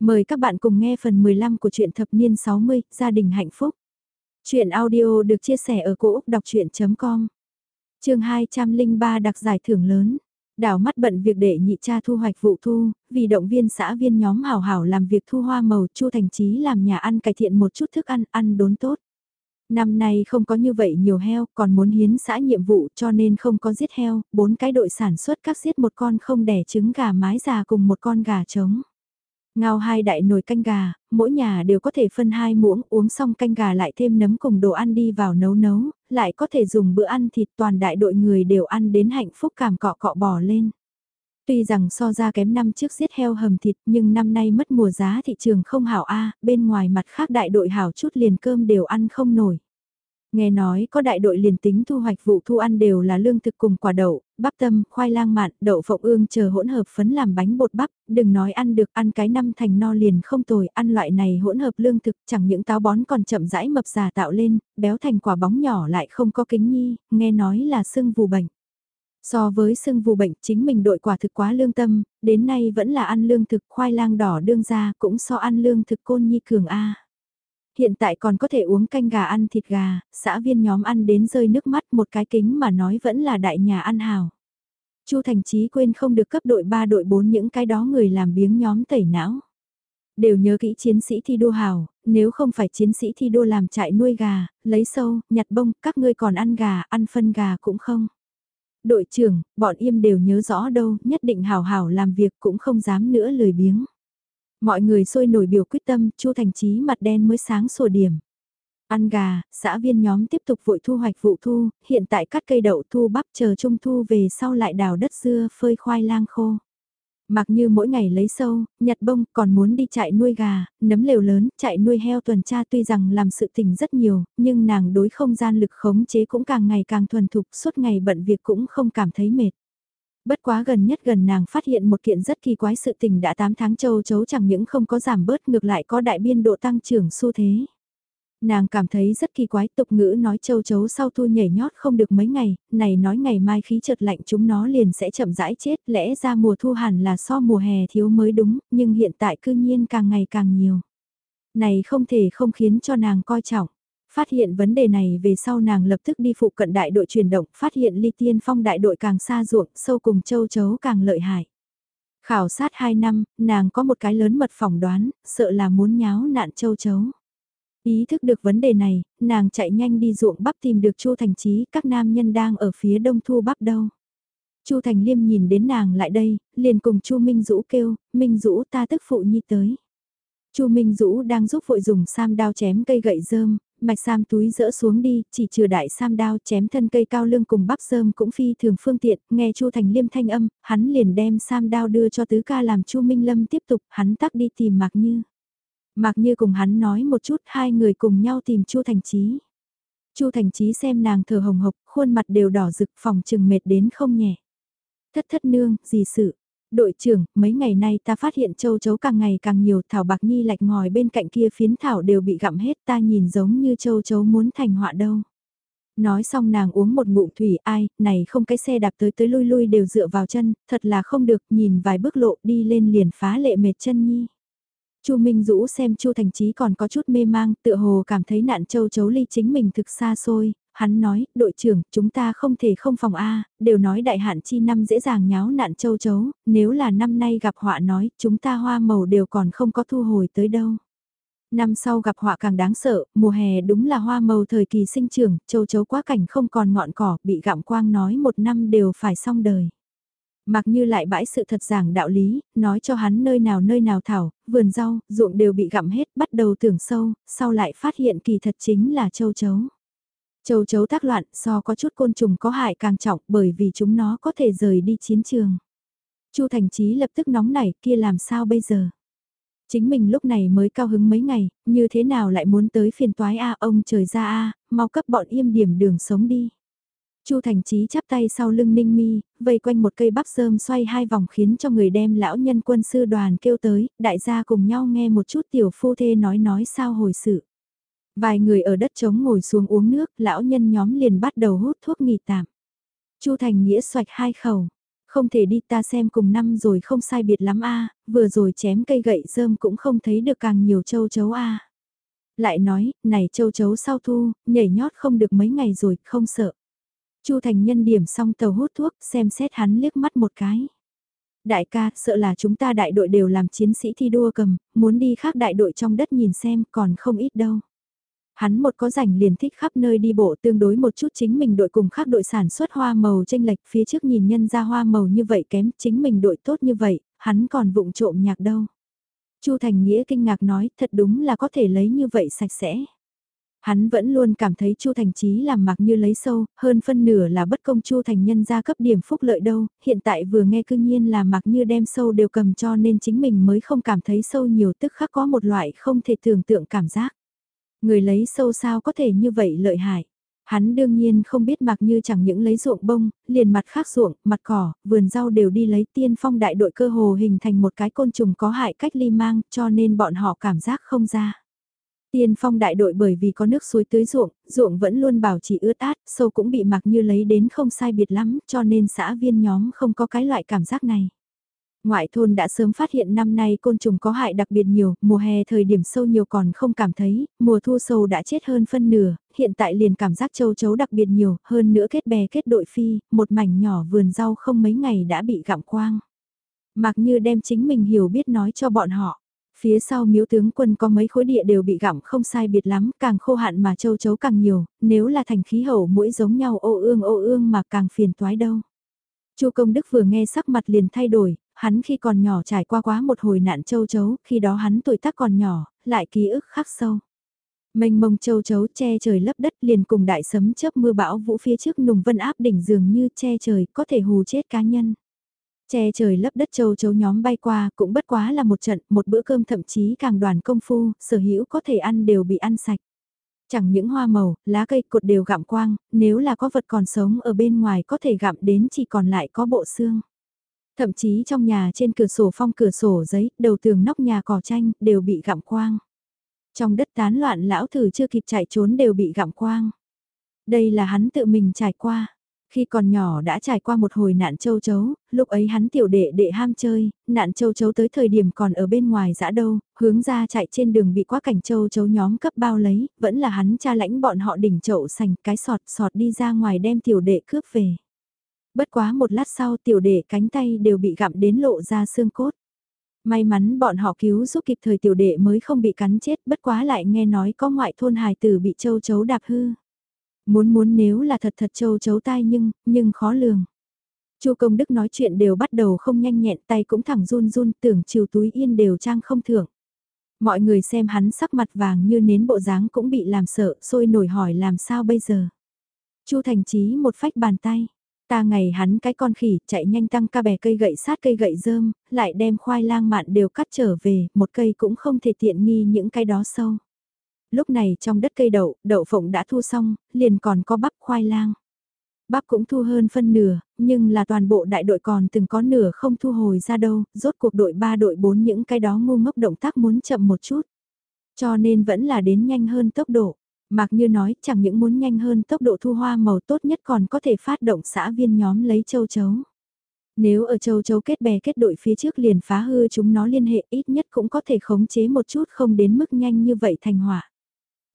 Mời các bạn cùng nghe phần 15 của truyện thập niên 60, gia đình hạnh phúc. Chuyện audio được chia sẻ ở cỗ đọc chuyện.com Trường 203 đặc giải thưởng lớn. Đảo mắt bận việc để nhị cha thu hoạch vụ thu, vì động viên xã viên nhóm hào hảo làm việc thu hoa màu chu thành trí làm nhà ăn cải thiện một chút thức ăn, ăn đốn tốt. Năm nay không có như vậy nhiều heo, còn muốn hiến xã nhiệm vụ cho nên không có giết heo, bốn cái đội sản xuất các giết một con không đẻ trứng gà mái già cùng một con gà trống. Ngao hai đại nồi canh gà, mỗi nhà đều có thể phân hai muỗng uống xong canh gà lại thêm nấm cùng đồ ăn đi vào nấu nấu, lại có thể dùng bữa ăn thịt toàn đại đội người đều ăn đến hạnh phúc cảm cọ cọ bò lên. Tuy rằng so ra kém năm trước giết heo hầm thịt nhưng năm nay mất mùa giá thị trường không hảo A, bên ngoài mặt khác đại đội hảo chút liền cơm đều ăn không nổi. Nghe nói có đại đội liền tính thu hoạch vụ thu ăn đều là lương thực cùng quả đậu, bắp tâm, khoai lang mạn, đậu phộng ương chờ hỗn hợp phấn làm bánh bột bắp, đừng nói ăn được ăn cái năm thành no liền không tồi, ăn loại này hỗn hợp lương thực chẳng những táo bón còn chậm rãi mập già tạo lên, béo thành quả bóng nhỏ lại không có kính nhi, nghe nói là sưng vù bệnh. So với sưng vù bệnh chính mình đội quả thực quá lương tâm, đến nay vẫn là ăn lương thực khoai lang đỏ đương ra cũng so ăn lương thực côn nhi cường A. Hiện tại còn có thể uống canh gà ăn thịt gà, xã viên nhóm ăn đến rơi nước mắt một cái kính mà nói vẫn là đại nhà ăn hào. Chu Thành Chí quên không được cấp đội 3 đội 4 những cái đó người làm biếng nhóm tẩy não. Đều nhớ kỹ chiến sĩ thi đua hào, nếu không phải chiến sĩ thi đua làm trại nuôi gà, lấy sâu, nhặt bông, các ngươi còn ăn gà, ăn phân gà cũng không. Đội trưởng, bọn im đều nhớ rõ đâu, nhất định hào hào làm việc cũng không dám nữa lười biếng. Mọi người sôi nổi biểu quyết tâm, Chu Thành Chí mặt đen mới sáng sủa điểm. Ăn gà, xã viên nhóm tiếp tục vội thu hoạch vụ thu, hiện tại cắt cây đậu thu bắp chờ trung thu về sau lại đào đất dưa phơi khoai lang khô. Mặc như mỗi ngày lấy sâu, nhặt bông còn muốn đi chạy nuôi gà, nấm lều lớn, chạy nuôi heo tuần tra tuy rằng làm sự tình rất nhiều, nhưng nàng đối không gian lực khống chế cũng càng ngày càng thuần thục suốt ngày bận việc cũng không cảm thấy mệt. Bất quá gần nhất gần nàng phát hiện một kiện rất kỳ quái sự tình đã 8 tháng châu chấu chẳng những không có giảm bớt ngược lại có đại biên độ tăng trưởng xu thế. Nàng cảm thấy rất kỳ quái tục ngữ nói châu chấu sau thu nhảy nhót không được mấy ngày, này nói ngày mai khí chợt lạnh chúng nó liền sẽ chậm rãi chết, lẽ ra mùa thu hẳn là so mùa hè thiếu mới đúng, nhưng hiện tại cư nhiên càng ngày càng nhiều. Này không thể không khiến cho nàng coi trọng. Phát hiện vấn đề này về sau nàng lập tức đi phụ cận đại đội chuyển động, phát hiện ly tiên phong đại đội càng xa ruộng, sâu cùng châu chấu càng lợi hại. Khảo sát 2 năm, nàng có một cái lớn mật phỏng đoán, sợ là muốn nháo nạn châu chấu. Ý thức được vấn đề này, nàng chạy nhanh đi ruộng bắp tìm được Chu Thành Chí, các nam nhân đang ở phía đông thu bắp đâu. Chu Thành Liêm nhìn đến nàng lại đây, liền cùng Chu Minh Dũ kêu, Minh Dũ ta tức phụ nhi tới. Chu Minh Dũ đang giúp vội dùng sam đao chém cây gậy rơm, mạch sam túi rỡ xuống đi, chỉ trừ đại sam đao chém thân cây cao lương cùng bắp sơm cũng phi thường phương tiện, nghe Chu Thành Liêm thanh âm, hắn liền đem sam đao đưa cho tứ ca làm Chu Minh Lâm tiếp tục, hắn tắc đi tìm Mạc Như. Mạc Như cùng hắn nói một chút, hai người cùng nhau tìm Chu Thành Chí. Chu Thành Chí xem nàng thở hồng hộc, khuôn mặt đều đỏ rực phòng trừng mệt đến không nhẹ. Thất thất nương, gì sự, đội trưởng, mấy ngày nay ta phát hiện châu chấu càng ngày càng nhiều thảo bạc nhi lạch ngòi bên cạnh kia phiến thảo đều bị gặm hết ta nhìn giống như châu chấu muốn thành họa đâu. Nói xong nàng uống một ngụm thủy ai, này không cái xe đạp tới tới lui lui đều dựa vào chân, thật là không được, nhìn vài bước lộ đi lên liền phá lệ mệt chân nhi. Chu Minh Dũ xem Chu Thành Chí còn có chút mê mang, tựa hồ cảm thấy nạn châu chấu ly chính mình thực xa xôi, hắn nói, đội trưởng, chúng ta không thể không phòng A, đều nói đại hạn chi năm dễ dàng nháo nạn châu chấu, nếu là năm nay gặp họa nói, chúng ta hoa màu đều còn không có thu hồi tới đâu. Năm sau gặp họa càng đáng sợ, mùa hè đúng là hoa màu thời kỳ sinh trưởng, châu chấu quá cảnh không còn ngọn cỏ, bị gặm quang nói một năm đều phải xong đời. Mặc như lại bãi sự thật giảng đạo lý, nói cho hắn nơi nào nơi nào thảo, vườn rau, ruộng đều bị gặm hết, bắt đầu tưởng sâu, sau lại phát hiện kỳ thật chính là châu chấu. Châu chấu tác loạn so có chút côn trùng có hại càng trọng bởi vì chúng nó có thể rời đi chiến trường. Chu Thành Chí lập tức nóng nảy kia làm sao bây giờ? Chính mình lúc này mới cao hứng mấy ngày, như thế nào lại muốn tới phiền toái a ông trời ra a mau cấp bọn im điểm đường sống đi. Chu Thành Chí chắp tay sau lưng Ninh Mi, vây quanh một cây bắp rơm xoay hai vòng khiến cho người đem lão nhân quân sư đoàn kêu tới, đại gia cùng nhau nghe một chút tiểu phu thê nói nói sao hồi sự. Vài người ở đất trống ngồi xuống uống nước, lão nhân nhóm liền bắt đầu hút thuốc nghỉ tạm. Chu Thành Nghĩa xoạch hai khẩu, Không thể đi ta xem cùng năm rồi không sai biệt lắm a vừa rồi chém cây gậy rơm cũng không thấy được càng nhiều châu chấu a Lại nói, này châu chấu sau thu, nhảy nhót không được mấy ngày rồi, không sợ. Chu Thành Nhân điểm xong tàu hút thuốc, xem xét hắn liếc mắt một cái. Đại ca, sợ là chúng ta đại đội đều làm chiến sĩ thi đua cầm, muốn đi khác đại đội trong đất nhìn xem còn không ít đâu. Hắn một có rảnh liền thích khắp nơi đi bộ tương đối một chút chính mình đội cùng khác đội sản xuất hoa màu tranh lệch phía trước nhìn nhân ra hoa màu như vậy kém chính mình đội tốt như vậy, hắn còn vụng trộm nhạc đâu. Chu Thành Nghĩa kinh ngạc nói thật đúng là có thể lấy như vậy sạch sẽ. Hắn vẫn luôn cảm thấy Chu Thành Chí làm mặc như lấy sâu, hơn phân nửa là bất công Chu Thành nhân ra cấp điểm phúc lợi đâu, hiện tại vừa nghe cư nhiên là mặc như đem sâu đều cầm cho nên chính mình mới không cảm thấy sâu nhiều tức khắc có một loại không thể tưởng tượng cảm giác. Người lấy sâu sao có thể như vậy lợi hại. Hắn đương nhiên không biết mặc như chẳng những lấy ruộng bông, liền mặt khác ruộng, mặt cỏ, vườn rau đều đi lấy tiên phong đại đội cơ hồ hình thành một cái côn trùng có hại cách ly mang cho nên bọn họ cảm giác không ra. Tiên phong đại đội bởi vì có nước suối tưới ruộng, ruộng vẫn luôn bảo trì ướt át, sâu cũng bị mặc như lấy đến không sai biệt lắm, cho nên xã viên nhóm không có cái loại cảm giác này. Ngoại thôn đã sớm phát hiện năm nay côn trùng có hại đặc biệt nhiều, mùa hè thời điểm sâu nhiều còn không cảm thấy, mùa thu sâu đã chết hơn phân nửa, hiện tại liền cảm giác châu chấu đặc biệt nhiều, hơn nữa kết bè kết đội phi, một mảnh nhỏ vườn rau không mấy ngày đã bị gặm quang. Mặc như đem chính mình hiểu biết nói cho bọn họ. Phía sau miếu tướng quân có mấy khối địa đều bị gặm không sai biệt lắm, càng khô hạn mà châu chấu càng nhiều, nếu là thành khí hậu mũi giống nhau ô ương ô ương mà càng phiền toái đâu. Chu công đức vừa nghe sắc mặt liền thay đổi, hắn khi còn nhỏ trải qua quá một hồi nạn châu chấu, khi đó hắn tuổi tác còn nhỏ, lại ký ức khắc sâu. Mênh mông châu chấu che trời lấp đất liền cùng đại sấm chớp mưa bão vũ phía trước nùng vân áp đỉnh dường như che trời có thể hù chết cá nhân. Che trời lấp đất châu chấu nhóm bay qua cũng bất quá là một trận, một bữa cơm thậm chí càng đoàn công phu, sở hữu có thể ăn đều bị ăn sạch. Chẳng những hoa màu, lá cây cột đều gặm quang, nếu là có vật còn sống ở bên ngoài có thể gặm đến chỉ còn lại có bộ xương. Thậm chí trong nhà trên cửa sổ phong cửa sổ giấy, đầu tường nóc nhà cỏ tranh đều bị gặm quang. Trong đất tán loạn lão thử chưa kịp chạy trốn đều bị gặm quang. Đây là hắn tự mình trải qua. Khi còn nhỏ đã trải qua một hồi nạn châu chấu, lúc ấy hắn tiểu đệ đệ ham chơi, nạn châu chấu tới thời điểm còn ở bên ngoài dã đâu, hướng ra chạy trên đường bị quá cảnh châu chấu nhóm cấp bao lấy, vẫn là hắn cha lãnh bọn họ đỉnh chậu sành cái sọt sọt đi ra ngoài đem tiểu đệ cướp về. Bất quá một lát sau tiểu đệ cánh tay đều bị gặm đến lộ ra xương cốt. May mắn bọn họ cứu giúp kịp thời tiểu đệ mới không bị cắn chết bất quá lại nghe nói có ngoại thôn hài tử bị châu chấu đạp hư. Muốn muốn nếu là thật thật châu chấu tai nhưng, nhưng khó lường. Chu công đức nói chuyện đều bắt đầu không nhanh nhẹn tay cũng thẳng run run tưởng chiều túi yên đều trang không thưởng. Mọi người xem hắn sắc mặt vàng như nến bộ dáng cũng bị làm sợ, sôi nổi hỏi làm sao bây giờ. Chu thành trí một phách bàn tay. Ta ngày hắn cái con khỉ chạy nhanh tăng ca bè cây gậy sát cây gậy rơm, lại đem khoai lang mạn đều cắt trở về, một cây cũng không thể tiện nghi những cái đó sâu. Lúc này trong đất cây đậu, đậu phộng đã thu xong, liền còn có bắp khoai lang. Bắp cũng thu hơn phân nửa, nhưng là toàn bộ đại đội còn từng có nửa không thu hồi ra đâu, rốt cuộc đội 3 đội 4 những cái đó ngu ngốc động tác muốn chậm một chút. Cho nên vẫn là đến nhanh hơn tốc độ. Mạc Như nói chẳng những muốn nhanh hơn tốc độ thu hoa màu tốt nhất còn có thể phát động xã viên nhóm lấy châu chấu. Nếu ở châu chấu kết bè kết đội phía trước liền phá hư chúng nó liên hệ ít nhất cũng có thể khống chế một chút không đến mức nhanh như vậy thành hỏa.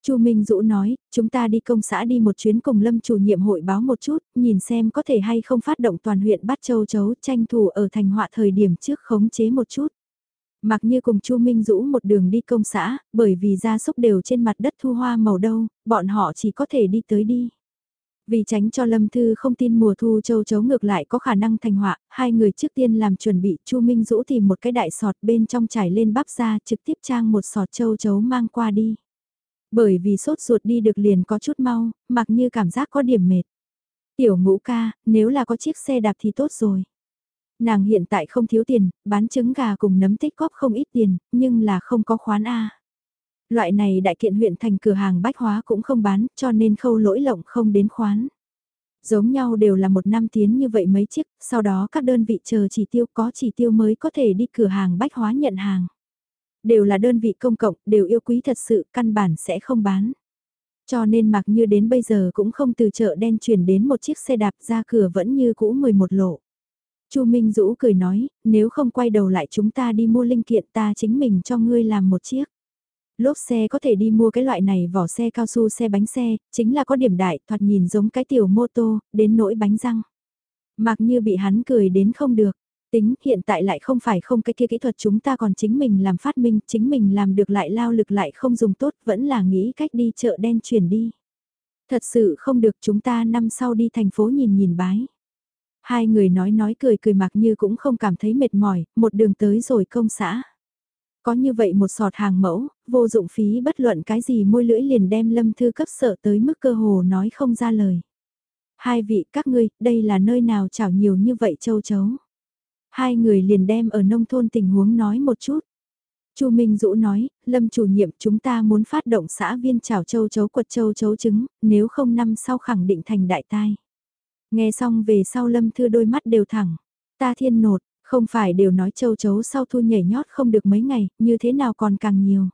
Chu Minh Dũ nói, chúng ta đi công xã đi một chuyến cùng Lâm chủ nhiệm hội báo một chút, nhìn xem có thể hay không phát động toàn huyện bắt châu chấu tranh thủ ở thành họa thời điểm trước khống chế một chút. Mặc như cùng Chu Minh Dũ một đường đi công xã, bởi vì gia súc đều trên mặt đất thu hoa màu đâu, bọn họ chỉ có thể đi tới đi. Vì tránh cho Lâm Thư không tin mùa thu châu chấu ngược lại có khả năng thành họa, hai người trước tiên làm chuẩn bị Chu Minh Dũ tìm một cái đại sọt bên trong trải lên bắp ra trực tiếp trang một sọt châu chấu mang qua đi. Bởi vì sốt ruột đi được liền có chút mau, mặc như cảm giác có điểm mệt. Tiểu ngũ ca, nếu là có chiếc xe đạp thì tốt rồi. Nàng hiện tại không thiếu tiền, bán trứng gà cùng nấm tích góp không ít tiền, nhưng là không có khoán A. Loại này đại kiện huyện thành cửa hàng bách hóa cũng không bán, cho nên khâu lỗi lộng không đến khoán. Giống nhau đều là một năm tiến như vậy mấy chiếc, sau đó các đơn vị chờ chỉ tiêu có chỉ tiêu mới có thể đi cửa hàng bách hóa nhận hàng. Đều là đơn vị công cộng, đều yêu quý thật sự, căn bản sẽ không bán. Cho nên mặc như đến bây giờ cũng không từ chợ đen chuyển đến một chiếc xe đạp ra cửa vẫn như cũ 11 lộ. Chu Minh Dũ cười nói, nếu không quay đầu lại chúng ta đi mua linh kiện ta chính mình cho ngươi làm một chiếc. Lốp xe có thể đi mua cái loại này vỏ xe cao su xe bánh xe, chính là có điểm đại, thoạt nhìn giống cái tiểu mô tô, đến nỗi bánh răng. Mặc như bị hắn cười đến không được, tính hiện tại lại không phải không cái kia kỹ thuật chúng ta còn chính mình làm phát minh, chính mình làm được lại lao lực lại không dùng tốt, vẫn là nghĩ cách đi chợ đen chuyển đi. Thật sự không được chúng ta năm sau đi thành phố nhìn nhìn bái. Hai người nói nói cười cười mặc như cũng không cảm thấy mệt mỏi, một đường tới rồi công xã. Có như vậy một sọt hàng mẫu, vô dụng phí bất luận cái gì môi lưỡi liền đem lâm thư cấp sợ tới mức cơ hồ nói không ra lời. Hai vị các ngươi, đây là nơi nào chảo nhiều như vậy châu chấu. Hai người liền đem ở nông thôn tình huống nói một chút. Chu Minh Dũ nói, Lâm chủ nhiệm chúng ta muốn phát động xã viên chảo châu chấu quật châu chấu trứng, nếu không năm sau khẳng định thành đại tai. Nghe xong về sau Lâm Thư đôi mắt đều thẳng. Ta thiên nột, không phải đều nói châu chấu sau thu nhảy nhót không được mấy ngày, như thế nào còn càng nhiều.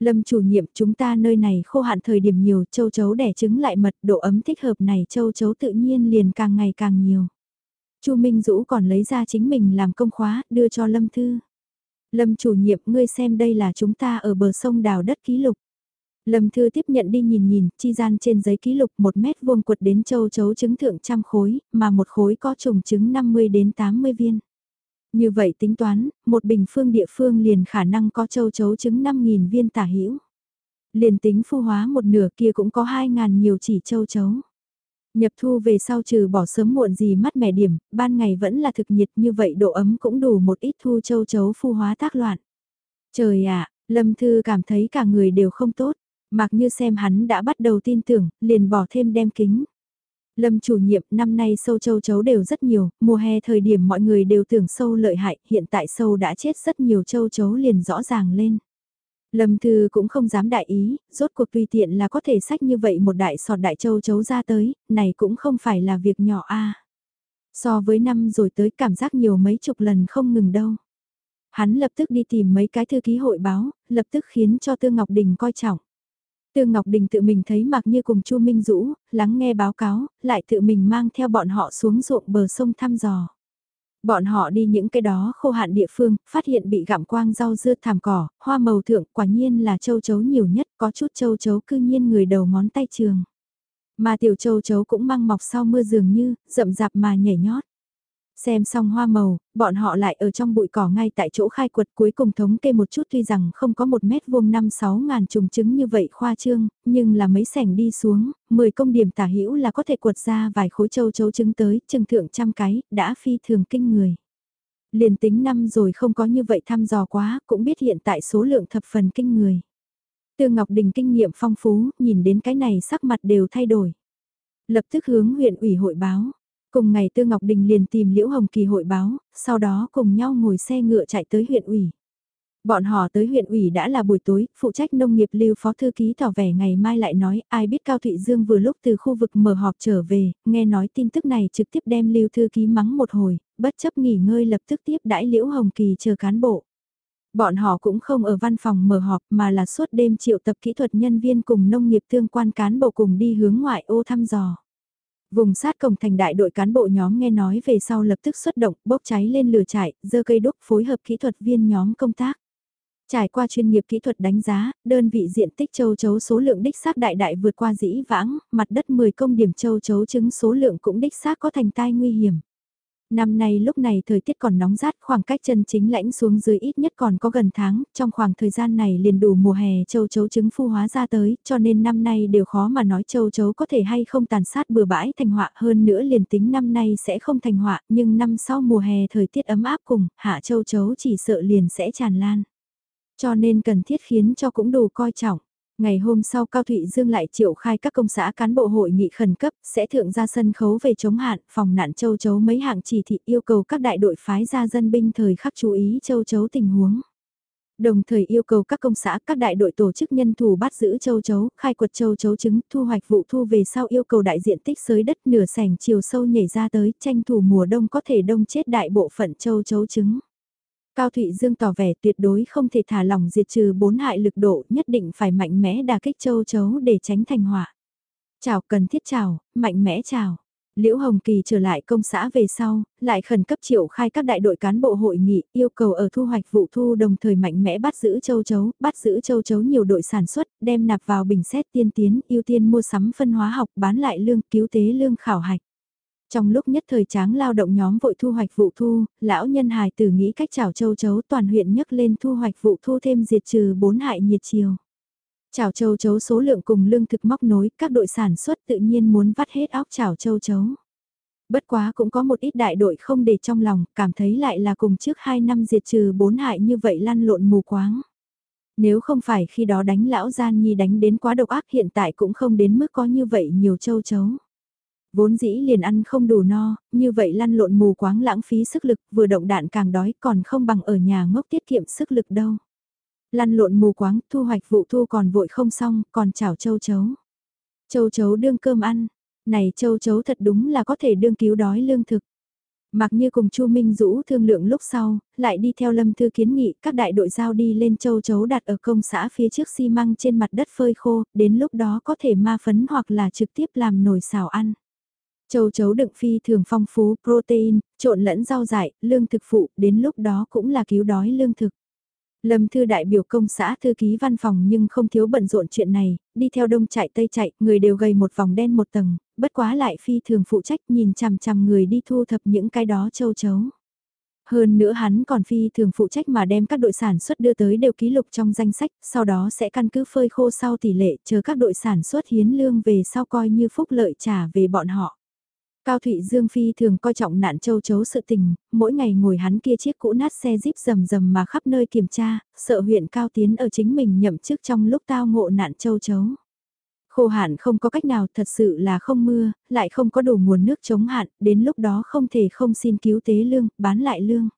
Lâm chủ nhiệm chúng ta nơi này khô hạn thời điểm nhiều châu chấu đẻ trứng lại mật độ ấm thích hợp này châu chấu tự nhiên liền càng ngày càng nhiều. Chu Minh Dũ còn lấy ra chính mình làm công khóa đưa cho Lâm Thư. Lâm chủ nhiệm ngươi xem đây là chúng ta ở bờ sông đào đất ký lục. Lâm Thư tiếp nhận đi nhìn nhìn, chi gian trên giấy ký lục một mét vuông quật đến châu chấu trứng thượng trăm khối, mà một khối có trùng trứng 50 đến 80 viên. Như vậy tính toán, một bình phương địa phương liền khả năng có châu chấu trứng 5.000 viên tả hữu Liền tính phu hóa một nửa kia cũng có 2.000 nhiều chỉ châu chấu. Nhập thu về sau trừ bỏ sớm muộn gì mắt mẻ điểm, ban ngày vẫn là thực nhiệt như vậy độ ấm cũng đủ một ít thu châu chấu phu hóa tác loạn. Trời ạ, Lâm Thư cảm thấy cả người đều không tốt, mặc như xem hắn đã bắt đầu tin tưởng, liền bỏ thêm đem kính. Lâm chủ nhiệm năm nay sâu châu chấu đều rất nhiều, mùa hè thời điểm mọi người đều tưởng sâu lợi hại, hiện tại sâu đã chết rất nhiều châu chấu liền rõ ràng lên. Lâm Thư cũng không dám đại ý, rốt cuộc tùy tiện là có thể sách như vậy một đại sọt đại châu chấu ra tới, này cũng không phải là việc nhỏ a So với năm rồi tới cảm giác nhiều mấy chục lần không ngừng đâu. Hắn lập tức đi tìm mấy cái thư ký hội báo, lập tức khiến cho Tư Ngọc Đình coi trọng. Tương Ngọc Đình tự mình thấy mặc như cùng Chu Minh Dũ, lắng nghe báo cáo, lại tự mình mang theo bọn họ xuống ruộng bờ sông thăm dò. Bọn họ đi những cái đó khô hạn địa phương, phát hiện bị gặm quang rau dưa thảm cỏ, hoa màu thượng quả nhiên là châu chấu nhiều nhất, có chút châu chấu cư nhiên người đầu ngón tay trường. Mà tiểu châu chấu cũng mang mọc sau mưa dường như, rậm rạp mà nhảy nhót. Xem xong hoa màu, bọn họ lại ở trong bụi cỏ ngay tại chỗ khai quật cuối cùng thống kê một chút tuy rằng không có một mét vuông năm sáu ngàn trùng trứng như vậy khoa trương, nhưng là mấy sảnh đi xuống, 10 công điểm tả hữu là có thể quật ra vài khối châu chấu trứng tới, trừng thượng trăm cái, đã phi thường kinh người. Liền tính năm rồi không có như vậy thăm dò quá, cũng biết hiện tại số lượng thập phần kinh người. Tương Ngọc Đình kinh nghiệm phong phú, nhìn đến cái này sắc mặt đều thay đổi. Lập tức hướng huyện ủy hội báo. Cùng ngày Tư Ngọc Đình liền tìm Liễu Hồng Kỳ hội báo, sau đó cùng nhau ngồi xe ngựa chạy tới huyện ủy. Bọn họ tới huyện ủy đã là buổi tối, phụ trách nông nghiệp lưu phó thư ký tỏ vẻ ngày mai lại nói ai biết Cao Thụy Dương vừa lúc từ khu vực mở họp trở về, nghe nói tin tức này trực tiếp đem lưu thư ký mắng một hồi, bất chấp nghỉ ngơi lập tức tiếp đãi Liễu Hồng Kỳ chờ cán bộ. Bọn họ cũng không ở văn phòng mở họp mà là suốt đêm triệu tập kỹ thuật nhân viên cùng nông nghiệp tương quan cán bộ cùng đi hướng ngoại ô thăm dò. Vùng sát cổng thành đại đội cán bộ nhóm nghe nói về sau lập tức xuất động, bốc cháy lên lửa trại, dơ cây đúc phối hợp kỹ thuật viên nhóm công tác. Trải qua chuyên nghiệp kỹ thuật đánh giá, đơn vị diện tích châu chấu số lượng đích xác đại đại vượt qua dĩ vãng, mặt đất 10 công điểm châu chấu trứng số lượng cũng đích xác có thành tai nguy hiểm. Năm nay lúc này thời tiết còn nóng rát khoảng cách chân chính lãnh xuống dưới ít nhất còn có gần tháng, trong khoảng thời gian này liền đủ mùa hè châu chấu trứng phu hóa ra tới, cho nên năm nay đều khó mà nói châu chấu có thể hay không tàn sát bừa bãi thành họa hơn nữa liền tính năm nay sẽ không thành họa, nhưng năm sau mùa hè thời tiết ấm áp cùng, hạ châu chấu chỉ sợ liền sẽ tràn lan. Cho nên cần thiết khiến cho cũng đủ coi trọng. Ngày hôm sau Cao Thụy Dương lại triệu khai các công xã cán bộ hội nghị khẩn cấp sẽ thượng ra sân khấu về chống hạn, phòng nạn châu chấu mấy hạng chỉ thị yêu cầu các đại đội phái ra dân binh thời khắc chú ý châu chấu tình huống. Đồng thời yêu cầu các công xã, các đại đội tổ chức nhân thủ bắt giữ châu chấu, khai quật châu chấu trứng, thu hoạch vụ thu về sau yêu cầu đại diện tích sới đất nửa sảnh chiều sâu nhảy ra tới, tranh thủ mùa đông có thể đông chết đại bộ phận châu chấu trứng. Cao Thụy Dương tỏ vẻ tuyệt đối không thể thả lỏng diệt trừ bốn hại lực độ, nhất định phải mạnh mẽ đà kích châu chấu để tránh thành họa. Chào cần thiết chào, mạnh mẽ chào. Liễu Hồng Kỳ trở lại công xã về sau, lại khẩn cấp triệu khai các đại đội cán bộ hội nghị, yêu cầu ở thu hoạch vụ thu đồng thời mạnh mẽ bắt giữ châu chấu, bắt giữ châu chấu nhiều đội sản xuất, đem nạp vào bình xét tiên tiến, ưu tiên mua sắm phân hóa học, bán lại lương, cứu tế lương khảo hạch. Trong lúc nhất thời tráng lao động nhóm vội thu hoạch vụ thu, lão nhân hài tử nghĩ cách chảo châu chấu toàn huyện nhấc lên thu hoạch vụ thu thêm diệt trừ bốn hại nhiệt chiều. Chảo châu chấu số lượng cùng lương thực móc nối, các đội sản xuất tự nhiên muốn vắt hết óc chảo châu chấu. Bất quá cũng có một ít đại đội không để trong lòng, cảm thấy lại là cùng trước 2 năm diệt trừ bốn hại như vậy lăn lộn mù quáng. Nếu không phải khi đó đánh lão gian nhi đánh đến quá độc ác hiện tại cũng không đến mức có như vậy nhiều châu chấu. Vốn dĩ liền ăn không đủ no, như vậy lăn lộn mù quáng lãng phí sức lực, vừa động đạn càng đói còn không bằng ở nhà ngốc tiết kiệm sức lực đâu. Lăn lộn mù quáng, thu hoạch vụ thu còn vội không xong, còn chảo châu chấu. Châu chấu đương cơm ăn, này châu chấu thật đúng là có thể đương cứu đói lương thực. Mặc như cùng Chu Minh Dũ thương lượng lúc sau, lại đi theo Lâm Thư kiến nghị các đại đội giao đi lên châu chấu đặt ở công xã phía trước xi măng trên mặt đất phơi khô, đến lúc đó có thể ma phấn hoặc là trực tiếp làm nồi xào ăn. Châu chấu đựng phi thường phong phú protein, trộn lẫn rau dại, lương thực phụ, đến lúc đó cũng là cứu đói lương thực. Lâm Thư đại biểu công xã thư ký văn phòng nhưng không thiếu bận rộn chuyện này, đi theo đông chạy tây chạy, người đều gầy một vòng đen một tầng, bất quá lại phi thường phụ trách nhìn chằm chằm người đi thu thập những cái đó châu chấu. Hơn nữa hắn còn phi thường phụ trách mà đem các đội sản xuất đưa tới đều ký lục trong danh sách, sau đó sẽ căn cứ phơi khô sau tỷ lệ chờ các đội sản xuất hiến lương về sau coi như phúc lợi trả về bọn họ. Cao Thụy Dương Phi thường coi trọng nạn châu chấu sự tình, mỗi ngày ngồi hắn kia chiếc cũ nát xe jeep rầm rầm mà khắp nơi kiểm tra, sợ huyện Cao Tiến ở chính mình nhậm chức trong lúc tao ngộ nạn châu chấu. Khô hạn không có cách nào thật sự là không mưa, lại không có đủ nguồn nước chống hạn, đến lúc đó không thể không xin cứu tế lương, bán lại lương.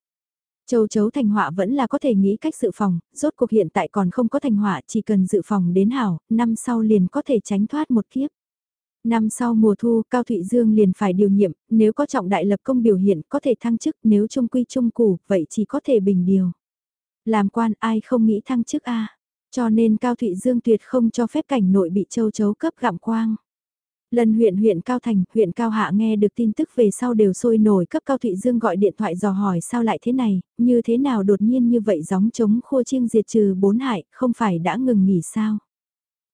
Châu chấu thành họa vẫn là có thể nghĩ cách dự phòng, rốt cuộc hiện tại còn không có thành họa chỉ cần dự phòng đến hảo, năm sau liền có thể tránh thoát một kiếp. Năm sau mùa thu, Cao Thụy Dương liền phải điều nhiệm, nếu có trọng đại lập công biểu hiện có thể thăng chức, nếu trung quy trung củ, vậy chỉ có thể bình điều. Làm quan ai không nghĩ thăng chức a Cho nên Cao Thụy Dương tuyệt không cho phép cảnh nội bị châu chấu cấp gặm quang. Lần huyện huyện Cao Thành, huyện Cao Hạ nghe được tin tức về sau đều sôi nổi cấp Cao Thụy Dương gọi điện thoại dò hỏi sao lại thế này, như thế nào đột nhiên như vậy gióng chống khô chiêng diệt trừ bốn hại, không phải đã ngừng nghỉ sao.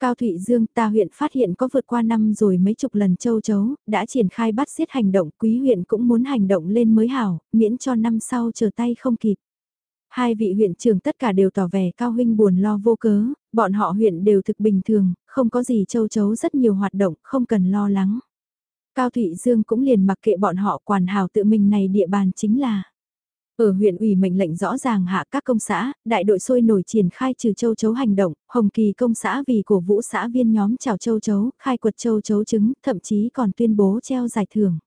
Cao Thụy Dương ta huyện phát hiện có vượt qua năm rồi mấy chục lần châu chấu, đã triển khai bắt giết hành động, quý huyện cũng muốn hành động lên mới hảo, miễn cho năm sau chờ tay không kịp. Hai vị huyện trưởng tất cả đều tỏ vẻ Cao Huynh buồn lo vô cớ, bọn họ huyện đều thực bình thường, không có gì châu chấu rất nhiều hoạt động, không cần lo lắng. Cao Thụy Dương cũng liền mặc kệ bọn họ quản hào tự mình này địa bàn chính là ở huyện ủy mệnh lệnh rõ ràng hạ các công xã, đại đội sôi nổi triển khai trừ châu chấu hành động, Hồng Kỳ công xã vì cổ vũ xã viên nhóm chào châu chấu, khai quật châu chấu trứng, thậm chí còn tuyên bố treo giải thưởng.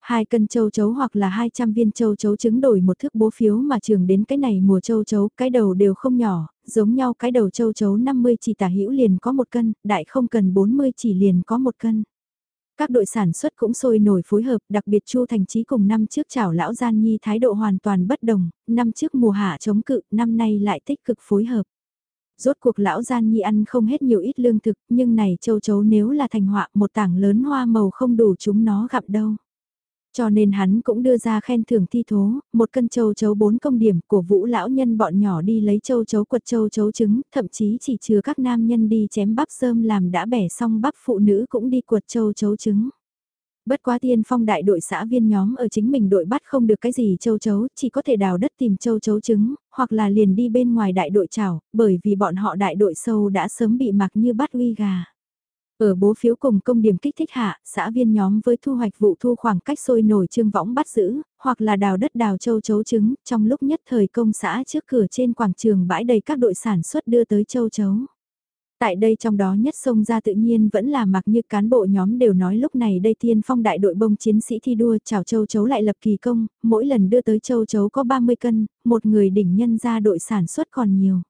Hai cân châu chấu hoặc là 200 viên châu chấu trứng đổi một thước bố phiếu mà trường đến cái này mùa châu chấu, cái đầu đều không nhỏ, giống nhau cái đầu châu chấu 50 chỉ tả hữu liền có một cân, đại không cần 40 chỉ liền có một cân. Các đội sản xuất cũng sôi nổi phối hợp, đặc biệt Chu Thành Chí cùng năm trước chảo lão Gian Nhi thái độ hoàn toàn bất đồng, năm trước mùa hạ chống cự, năm nay lại tích cực phối hợp. Rốt cuộc lão Gian Nhi ăn không hết nhiều ít lương thực, nhưng này châu chấu nếu là thành họa một tảng lớn hoa màu không đủ chúng nó gặp đâu. Cho nên hắn cũng đưa ra khen thưởng thi thố, một cân châu chấu bốn công điểm của vũ lão nhân bọn nhỏ đi lấy châu chấu quật châu chấu trứng, thậm chí chỉ chừa các nam nhân đi chém bắp sơm làm đã bẻ xong bắp phụ nữ cũng đi quật châu chấu trứng. Bất quá tiên phong đại đội xã viên nhóm ở chính mình đội bắt không được cái gì châu chấu, chỉ có thể đào đất tìm châu chấu trứng, hoặc là liền đi bên ngoài đại đội chảo, bởi vì bọn họ đại đội sâu đã sớm bị mặc như bắt uy gà. Ở bố phiếu cùng công điểm kích thích hạ, xã viên nhóm với thu hoạch vụ thu khoảng cách sôi nổi trương võng bắt giữ, hoặc là đào đất đào châu chấu trứng, trong lúc nhất thời công xã trước cửa trên quảng trường bãi đầy các đội sản xuất đưa tới châu chấu. Tại đây trong đó nhất sông ra tự nhiên vẫn là mặc như cán bộ nhóm đều nói lúc này đây tiên phong đại đội bông chiến sĩ thi đua chào châu chấu lại lập kỳ công, mỗi lần đưa tới châu chấu có 30 cân, một người đỉnh nhân ra đội sản xuất còn nhiều.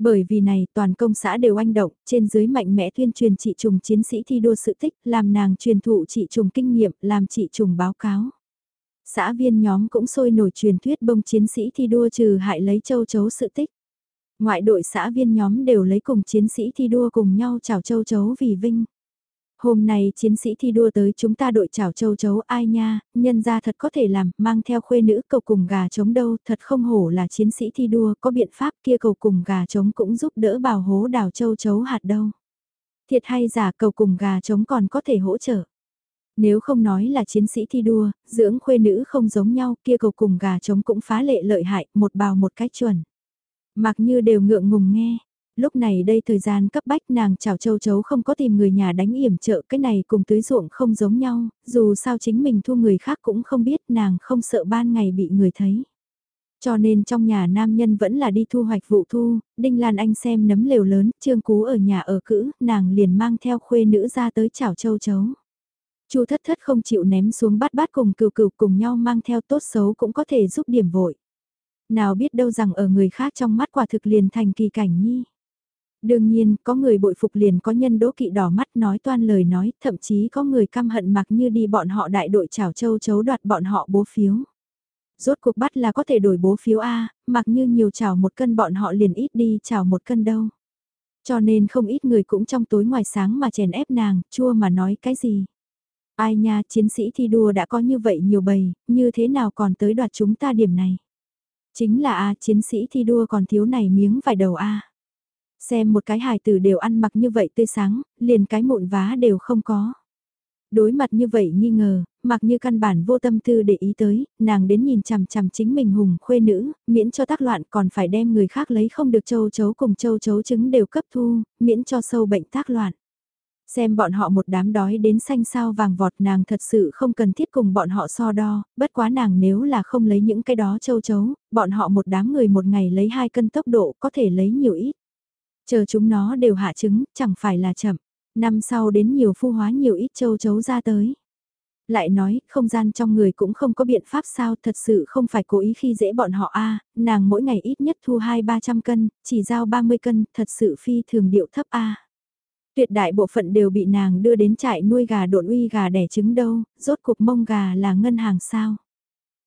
Bởi vì này toàn công xã đều anh động, trên dưới mạnh mẽ tuyên truyền chị trùng chiến sĩ thi đua sự tích, làm nàng truyền thụ chị trùng kinh nghiệm, làm chị trùng báo cáo. Xã viên nhóm cũng sôi nổi truyền thuyết bông chiến sĩ thi đua trừ hại lấy châu chấu sự tích. Ngoại đội xã viên nhóm đều lấy cùng chiến sĩ thi đua cùng nhau chào châu chấu vì vinh. Hôm nay chiến sĩ thi đua tới chúng ta đội chảo châu chấu ai nha, nhân ra thật có thể làm, mang theo khuê nữ cầu cùng gà trống đâu, thật không hổ là chiến sĩ thi đua, có biện pháp kia cầu cùng gà trống cũng giúp đỡ bào hố đào châu chấu hạt đâu. Thiệt hay giả cầu cùng gà trống còn có thể hỗ trợ. Nếu không nói là chiến sĩ thi đua, dưỡng khuê nữ không giống nhau, kia cầu cùng gà trống cũng phá lệ lợi hại, một bào một cách chuẩn. Mặc như đều ngượng ngùng nghe, Lúc này đây thời gian cấp bách nàng chào châu chấu không có tìm người nhà đánh yểm trợ cái này cùng tưới ruộng không giống nhau, dù sao chính mình thu người khác cũng không biết nàng không sợ ban ngày bị người thấy. Cho nên trong nhà nam nhân vẫn là đi thu hoạch vụ thu, Đinh Lan Anh xem nấm lều lớn, Trương Cú ở nhà ở cữ, nàng liền mang theo khuê nữ ra tới chảo châu chấu. Chu thất thất không chịu ném xuống bát bát cùng cừu cừu cùng nhau mang theo tốt xấu cũng có thể giúp điểm vội. Nào biết đâu rằng ở người khác trong mắt quả thực liền thành kỳ cảnh nhi. Đương nhiên, có người bội phục liền có nhân đố kỵ đỏ mắt nói toan lời nói, thậm chí có người căm hận mặc như đi bọn họ đại đội chảo châu chấu đoạt bọn họ bố phiếu. Rốt cuộc bắt là có thể đổi bố phiếu A, mặc như nhiều chảo một cân bọn họ liền ít đi chảo một cân đâu. Cho nên không ít người cũng trong tối ngoài sáng mà chèn ép nàng, chua mà nói cái gì. Ai nha, chiến sĩ thi đua đã có như vậy nhiều bầy, như thế nào còn tới đoạt chúng ta điểm này. Chính là A, chiến sĩ thi đua còn thiếu này miếng vài đầu A. Xem một cái hài tử đều ăn mặc như vậy tươi sáng, liền cái mụn vá đều không có. Đối mặt như vậy nghi ngờ, mặc như căn bản vô tâm tư để ý tới, nàng đến nhìn chằm chằm chính mình hùng khuê nữ, miễn cho tác loạn còn phải đem người khác lấy không được châu chấu cùng châu chấu trứng đều cấp thu, miễn cho sâu bệnh tác loạn. Xem bọn họ một đám đói đến xanh sao vàng vọt nàng thật sự không cần thiết cùng bọn họ so đo, bất quá nàng nếu là không lấy những cái đó châu chấu, bọn họ một đám người một ngày lấy hai cân tốc độ có thể lấy nhiều ít. Chờ chúng nó đều hạ trứng, chẳng phải là chậm. Năm sau đến nhiều phu hóa nhiều ít châu chấu ra tới. Lại nói, không gian trong người cũng không có biện pháp sao, thật sự không phải cố ý khi dễ bọn họ a nàng mỗi ngày ít nhất thu 2-300 cân, chỉ giao 30 cân, thật sự phi thường điệu thấp a Tuyệt đại bộ phận đều bị nàng đưa đến trại nuôi gà độn uy gà đẻ trứng đâu, rốt cuộc mông gà là ngân hàng sao.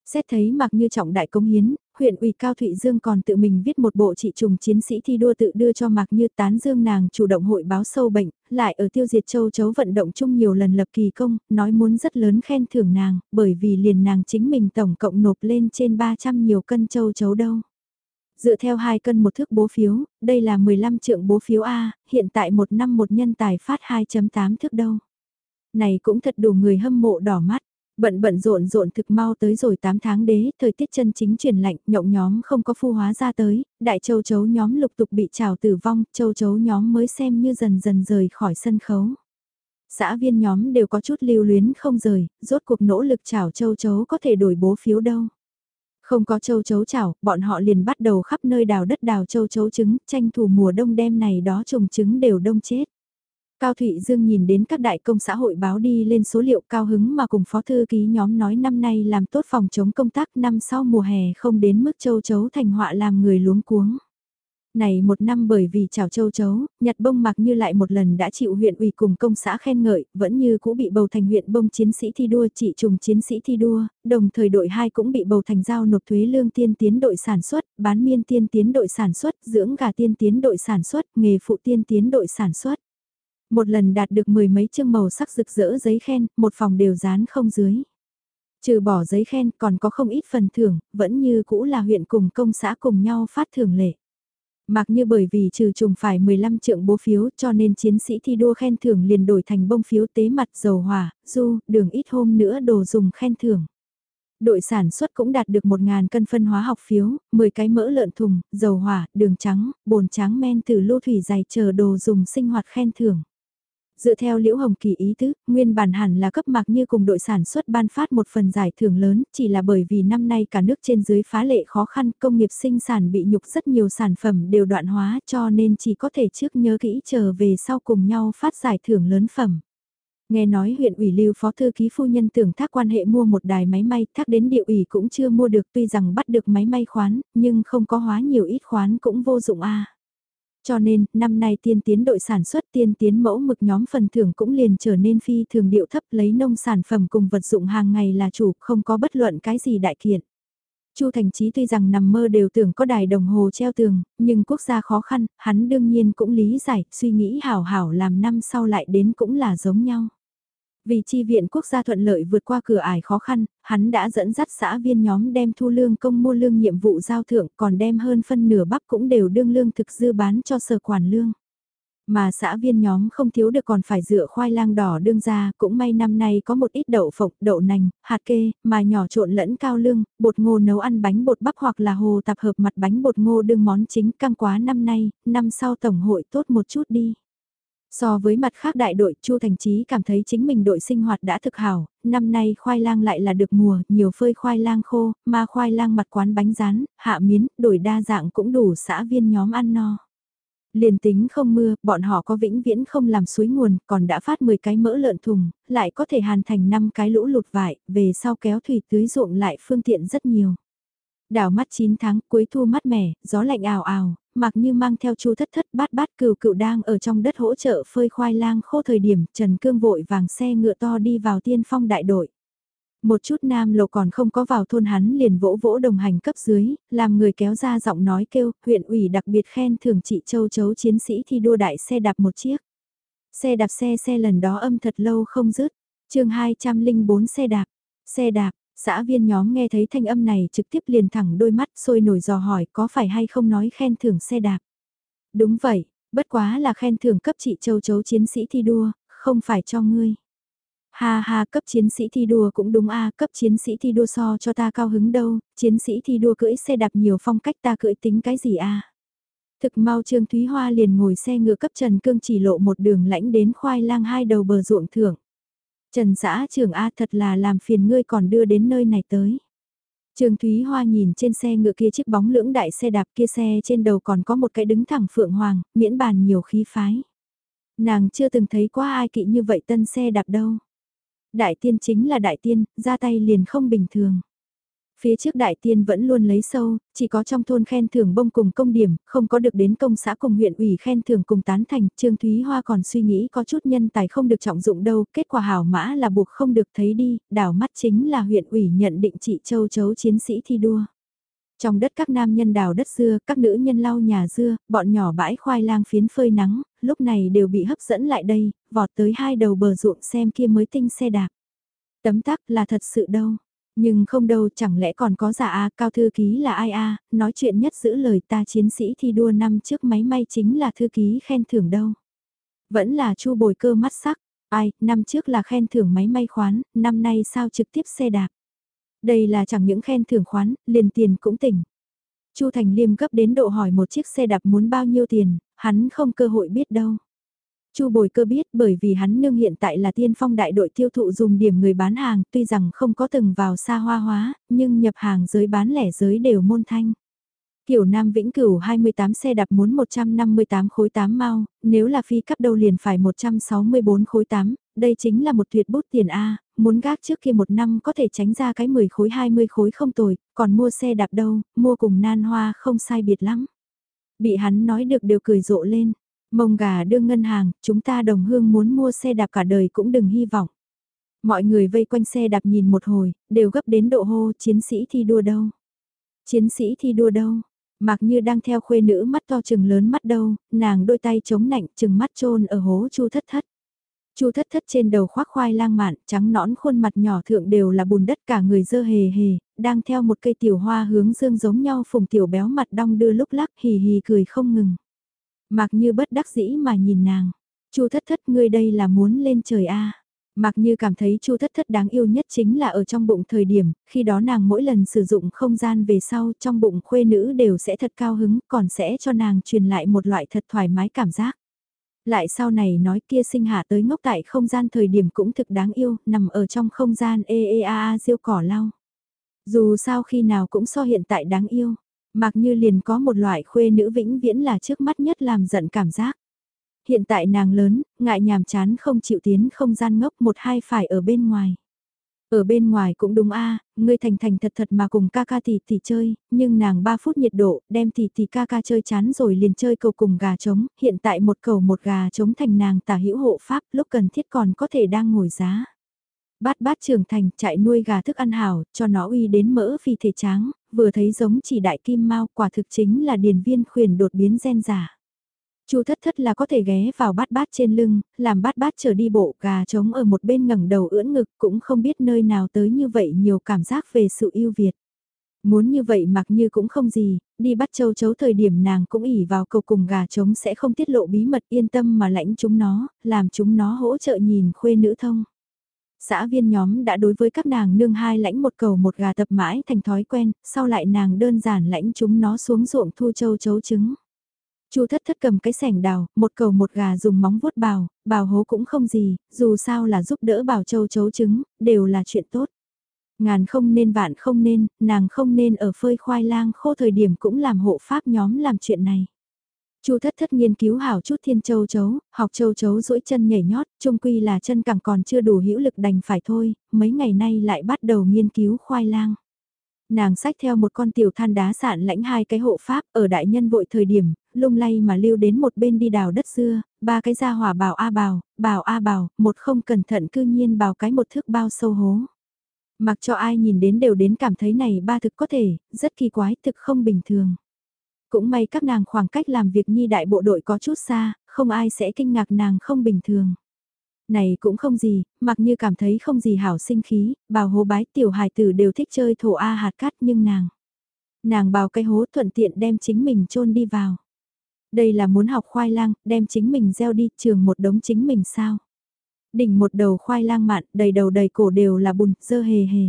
Xét thấy mặc như trọng đại công hiến, huyện ủy Cao Thụy Dương còn tự mình viết một bộ trị trùng chiến sĩ thi đua tự đưa cho mặc như tán dương nàng chủ động hội báo sâu bệnh, lại ở tiêu diệt châu chấu vận động chung nhiều lần lập kỳ công, nói muốn rất lớn khen thưởng nàng, bởi vì liền nàng chính mình tổng cộng nộp lên trên 300 nhiều cân châu chấu đâu. Dựa theo 2 cân một thước bố phiếu, đây là 15 trượng bố phiếu A, hiện tại một năm một nhân tài phát 2.8 thước đâu. Này cũng thật đủ người hâm mộ đỏ mắt. Bận bận rộn rộn thực mau tới rồi 8 tháng đế, thời tiết chân chính chuyển lạnh, nhộng nhóm không có phu hóa ra tới, đại châu chấu nhóm lục tục bị trào tử vong, châu chấu nhóm mới xem như dần dần rời khỏi sân khấu. Xã viên nhóm đều có chút lưu luyến không rời, rốt cuộc nỗ lực trào châu chấu có thể đổi bố phiếu đâu. Không có châu chấu chảo, bọn họ liền bắt đầu khắp nơi đào đất đào châu chấu trứng, tranh thủ mùa đông đêm này đó trùng trứng đều đông chết. Cao Thụy Dương nhìn đến các đại công xã hội báo đi lên số liệu cao hứng mà cùng phó thư ký nhóm nói năm nay làm tốt phòng chống công tác năm sau mùa hè không đến mức châu chấu thành họa làm người luống cuống. Này một năm bởi vì chào châu chấu, Nhật bông mặc như lại một lần đã chịu huyện ủy cùng công xã khen ngợi, vẫn như cũ bị bầu thành huyện bông chiến sĩ thi đua chỉ trùng chiến sĩ thi đua, đồng thời đội 2 cũng bị bầu thành giao nộp thuế lương tiên tiến đội sản xuất, bán miên tiên tiến đội sản xuất, dưỡng gà tiên tiến đội sản xuất, nghề phụ tiên tiến đội sản xuất. Một lần đạt được mười mấy chương màu sắc rực rỡ giấy khen, một phòng đều dán không dưới. Trừ bỏ giấy khen còn có không ít phần thưởng, vẫn như cũ là huyện cùng công xã cùng nhau phát thưởng lệ. Mặc như bởi vì trừ trùng phải 15 trượng bố phiếu cho nên chiến sĩ thi đua khen thưởng liền đổi thành bông phiếu tế mặt dầu hỏa, du, đường ít hôm nữa đồ dùng khen thưởng. Đội sản xuất cũng đạt được 1.000 cân phân hóa học phiếu, 10 cái mỡ lợn thùng, dầu hỏa, đường trắng, bồn trắng men từ lô thủy dày chờ đồ dùng sinh hoạt khen thưởng. Dựa theo Liễu Hồng Kỳ ý tứ, nguyên bản hẳn là cấp mạc như cùng đội sản xuất ban phát một phần giải thưởng lớn, chỉ là bởi vì năm nay cả nước trên dưới phá lệ khó khăn, công nghiệp sinh sản bị nhục rất nhiều sản phẩm đều đoạn hóa cho nên chỉ có thể trước nhớ kỹ chờ về sau cùng nhau phát giải thưởng lớn phẩm. Nghe nói huyện ủy lưu phó thư ký phu nhân tưởng thác quan hệ mua một đài máy may, thác đến địa ủy cũng chưa mua được tuy rằng bắt được máy may khoán, nhưng không có hóa nhiều ít khoán cũng vô dụng a cho nên, năm nay tiên tiến đội sản xuất tiên tiến mẫu mực nhóm phần thưởng cũng liền trở nên phi thường điệu thấp lấy nông sản phẩm cùng vật dụng hàng ngày là chủ, không có bất luận cái gì đại kiện. Chu Thành Chí tuy rằng nằm mơ đều tưởng có đài đồng hồ treo tường, nhưng quốc gia khó khăn, hắn đương nhiên cũng lý giải, suy nghĩ hảo hảo làm năm sau lại đến cũng là giống nhau. Vì chi viện quốc gia thuận lợi vượt qua cửa ải khó khăn, hắn đã dẫn dắt xã viên nhóm đem thu lương công mua lương nhiệm vụ giao thưởng, còn đem hơn phân nửa bắp cũng đều đương lương thực dư bán cho sở quản lương. Mà xã viên nhóm không thiếu được còn phải dựa khoai lang đỏ đương ra, cũng may năm nay có một ít đậu phộng, đậu nành, hạt kê, mà nhỏ trộn lẫn cao lương, bột ngô nấu ăn bánh bột bắp hoặc là hồ tập hợp mặt bánh bột ngô đương món chính căng quá năm nay, năm sau tổng hội tốt một chút đi. So với mặt khác đại đội, Chu Thành Chí cảm thấy chính mình đội sinh hoạt đã thực hảo, năm nay khoai lang lại là được mùa, nhiều phơi khoai lang khô, mà khoai lang mặt quán bánh rán, hạ miến, đổi đa dạng cũng đủ xã viên nhóm ăn no. Liền tính không mưa, bọn họ có vĩnh viễn không làm suối nguồn, còn đã phát 10 cái mỡ lợn thùng, lại có thể hàn thành 5 cái lũ lụt vải, về sau kéo thủy tưới ruộng lại phương tiện rất nhiều. Đảo mắt 9 tháng cuối thu mát mẻ, gió lạnh ảo ảo, mặc như mang theo chu thất thất bát bát cừu cựu đang ở trong đất hỗ trợ phơi khoai lang khô thời điểm Trần Cương vội vàng xe ngựa to đi vào tiên phong đại đội. Một chút nam lộ còn không có vào thôn hắn liền vỗ vỗ đồng hành cấp dưới, làm người kéo ra giọng nói kêu, huyện ủy đặc biệt khen thưởng chị Châu Chấu chiến sĩ thi đua đại xe đạp một chiếc. Xe đạp xe xe lần đó âm thật lâu không dứt, chương 204 xe đạp, xe đạp, xã viên nhóm nghe thấy thanh âm này trực tiếp liền thẳng đôi mắt sôi nổi dò hỏi có phải hay không nói khen thưởng xe đạp. Đúng vậy, bất quá là khen thưởng cấp chị Châu Chấu chiến sĩ thi đua, không phải cho ngươi. Ha ha cấp chiến sĩ thi đua cũng đúng a cấp chiến sĩ thi đua so cho ta cao hứng đâu, chiến sĩ thi đua cưỡi xe đạp nhiều phong cách ta cưỡi tính cái gì a Thực mau Trương Thúy Hoa liền ngồi xe ngựa cấp Trần Cương chỉ lộ một đường lãnh đến khoai lang hai đầu bờ ruộng thưởng. Trần xã trưởng A thật là làm phiền ngươi còn đưa đến nơi này tới. Trường Thúy Hoa nhìn trên xe ngựa kia chiếc bóng lưỡng đại xe đạp kia xe trên đầu còn có một cái đứng thẳng phượng hoàng, miễn bàn nhiều khí phái. Nàng chưa từng thấy qua ai kỵ như vậy tân xe đạp đâu. Đại tiên chính là đại tiên, ra tay liền không bình thường. Phía trước đại tiên vẫn luôn lấy sâu, chỉ có trong thôn khen thưởng bông cùng công điểm, không có được đến công xã cùng huyện ủy khen thưởng cùng tán thành, Trương Thúy Hoa còn suy nghĩ có chút nhân tài không được trọng dụng đâu, kết quả hảo mã là buộc không được thấy đi, đảo mắt chính là huyện ủy nhận định chị châu chấu chiến sĩ thi đua. Trong đất các nam nhân đào đất dưa, các nữ nhân lau nhà dưa, bọn nhỏ bãi khoai lang phiến phơi nắng, lúc này đều bị hấp dẫn lại đây, vọt tới hai đầu bờ ruộng xem kia mới tinh xe đạp. Tấm tắc là thật sự đâu. Nhưng không đâu chẳng lẽ còn có giả a cao thư ký là ai a nói chuyện nhất giữ lời ta chiến sĩ thi đua năm trước máy may chính là thư ký khen thưởng đâu. Vẫn là chu bồi cơ mắt sắc, ai, năm trước là khen thưởng máy may khoán, năm nay sao trực tiếp xe đạp. Đây là chẳng những khen thưởng khoán, liền tiền cũng tỉnh. Chu Thành Liêm gấp đến độ hỏi một chiếc xe đạp muốn bao nhiêu tiền, hắn không cơ hội biết đâu. Chu Bồi Cơ biết bởi vì hắn nương hiện tại là tiên phong đại đội tiêu thụ dùng điểm người bán hàng, tuy rằng không có từng vào xa hoa hóa, nhưng nhập hàng giới bán lẻ giới đều môn thanh. Kiểu Nam Vĩnh Cửu 28 xe đạp muốn 158 khối 8 mau, nếu là phi cấp đầu liền phải 164 khối 8, đây chính là một tuyệt bút tiền A, muốn gác trước kia một năm có thể tránh ra cái 10 khối 20 khối không tồi, còn mua xe đạp đâu, mua cùng nan hoa không sai biệt lắm. Bị hắn nói được đều cười rộ lên, mông gà đưa ngân hàng, chúng ta đồng hương muốn mua xe đạp cả đời cũng đừng hy vọng. Mọi người vây quanh xe đạp nhìn một hồi, đều gấp đến độ hô chiến sĩ thi đua đâu. Chiến sĩ thi đua đâu, Mặc như đang theo khuê nữ mắt to chừng lớn mắt đâu, nàng đôi tay chống nạnh chừng mắt trôn ở hố chu thất thất. Chu thất thất trên đầu khoác khoai lang mạn, trắng nõn khuôn mặt nhỏ thượng đều là bùn đất cả người dơ hề hề, đang theo một cây tiểu hoa hướng dương giống nhau phùng tiểu béo mặt đong đưa lúc lắc hì hì cười không ngừng. Mặc như bất đắc dĩ mà nhìn nàng, Chu thất thất ngươi đây là muốn lên trời à? a Mặc như cảm thấy chu thất thất đáng yêu nhất chính là ở trong bụng thời điểm, khi đó nàng mỗi lần sử dụng không gian về sau trong bụng khuê nữ đều sẽ thật cao hứng, còn sẽ cho nàng truyền lại một loại thật thoải mái cảm giác. Lại sau này nói kia sinh hạ tới ngốc tại không gian thời điểm cũng thực đáng yêu, nằm ở trong không gian ê ê a a diêu cỏ lau. Dù sao khi nào cũng so hiện tại đáng yêu, mặc như liền có một loại khuê nữ vĩnh viễn là trước mắt nhất làm giận cảm giác hiện tại nàng lớn, ngại nhàm chán không chịu tiến không gian ngốc một hai phải ở bên ngoài. Ở bên ngoài cũng đúng a, ngươi thành thành thật thật mà cùng ca ca tỷ tỷ chơi, nhưng nàng 3 phút nhiệt độ, đem tỷ tỷ ca ca chơi chán rồi liền chơi cầu cùng gà trống, hiện tại một cầu một gà trống thành nàng tả hữu hộ pháp, lúc cần thiết còn có thể đang ngồi giá. Bát bát trưởng thành, chạy nuôi gà thức ăn hảo, cho nó uy đến mỡ phi thể tráng, vừa thấy giống chỉ đại kim mau, quả thực chính là điền viên khuyển đột biến gen giả. Chu thất thất là có thể ghé vào bát bát trên lưng, làm bát bát trở đi bộ gà trống ở một bên ngẩng đầu ưỡn ngực cũng không biết nơi nào tới như vậy nhiều cảm giác về sự yêu Việt. Muốn như vậy mặc như cũng không gì, đi bắt châu chấu thời điểm nàng cũng ỉ vào cầu cùng gà trống sẽ không tiết lộ bí mật yên tâm mà lãnh chúng nó, làm chúng nó hỗ trợ nhìn khuê nữ thông. Xã viên nhóm đã đối với các nàng nương hai lãnh một cầu một gà tập mãi thành thói quen, sau lại nàng đơn giản lãnh chúng nó xuống ruộng thu châu chấu trứng. Chu thất thất cầm cái sẻng đào, một cầu một gà dùng móng vuốt bào, bào hố cũng không gì, dù sao là giúp đỡ bào châu chấu trứng, đều là chuyện tốt. Ngàn không nên vạn không nên, nàng không nên ở phơi khoai lang khô thời điểm cũng làm hộ pháp nhóm làm chuyện này. Chu thất thất nghiên cứu hảo chút thiên châu chấu, học châu chấu duỗi chân nhảy nhót, trung quy là chân càng còn chưa đủ hữu lực đành phải thôi, mấy ngày nay lại bắt đầu nghiên cứu khoai lang. Nàng sách theo một con tiểu than đá sạn lãnh hai cái hộ pháp ở đại nhân vội thời điểm, lung lay mà lưu đến một bên đi đào đất xưa, ba cái ra hỏa bảo A bào, bảo A bào, một không cẩn thận cư nhiên bào cái một thước bao sâu hố. Mặc cho ai nhìn đến đều đến cảm thấy này ba thực có thể, rất kỳ quái, thực không bình thường. Cũng may các nàng khoảng cách làm việc nhi đại bộ đội có chút xa, không ai sẽ kinh ngạc nàng không bình thường. Này cũng không gì, mặc như cảm thấy không gì hảo sinh khí, bào hố bái tiểu hài tử đều thích chơi thổ A hạt cát nhưng nàng. Nàng bào cái hố thuận tiện đem chính mình chôn đi vào. Đây là muốn học khoai lang, đem chính mình gieo đi trường một đống chính mình sao. Đỉnh một đầu khoai lang mạn, đầy đầu đầy cổ đều là bùn, dơ hề hề.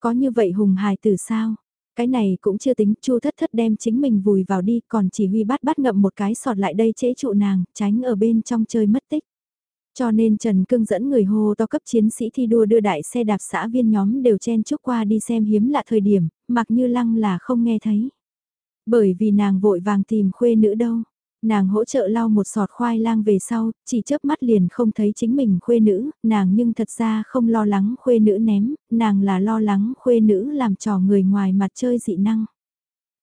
Có như vậy hùng hài tử sao? Cái này cũng chưa tính, chu thất thất đem chính mình vùi vào đi, còn chỉ huy bắt bắt ngậm một cái sọt lại đây chế trụ nàng, tránh ở bên trong chơi mất tích. Cho nên Trần Cương dẫn người hô to cấp chiến sĩ thi đua đưa đại xe đạp xã viên nhóm đều chen chúc qua đi xem hiếm lạ thời điểm, mặc như lăng là không nghe thấy. Bởi vì nàng vội vàng tìm khuê nữ đâu. Nàng hỗ trợ lau một sọt khoai lang về sau, chỉ chớp mắt liền không thấy chính mình khuê nữ, nàng nhưng thật ra không lo lắng khuê nữ ném, nàng là lo lắng khuê nữ làm trò người ngoài mặt chơi dị năng.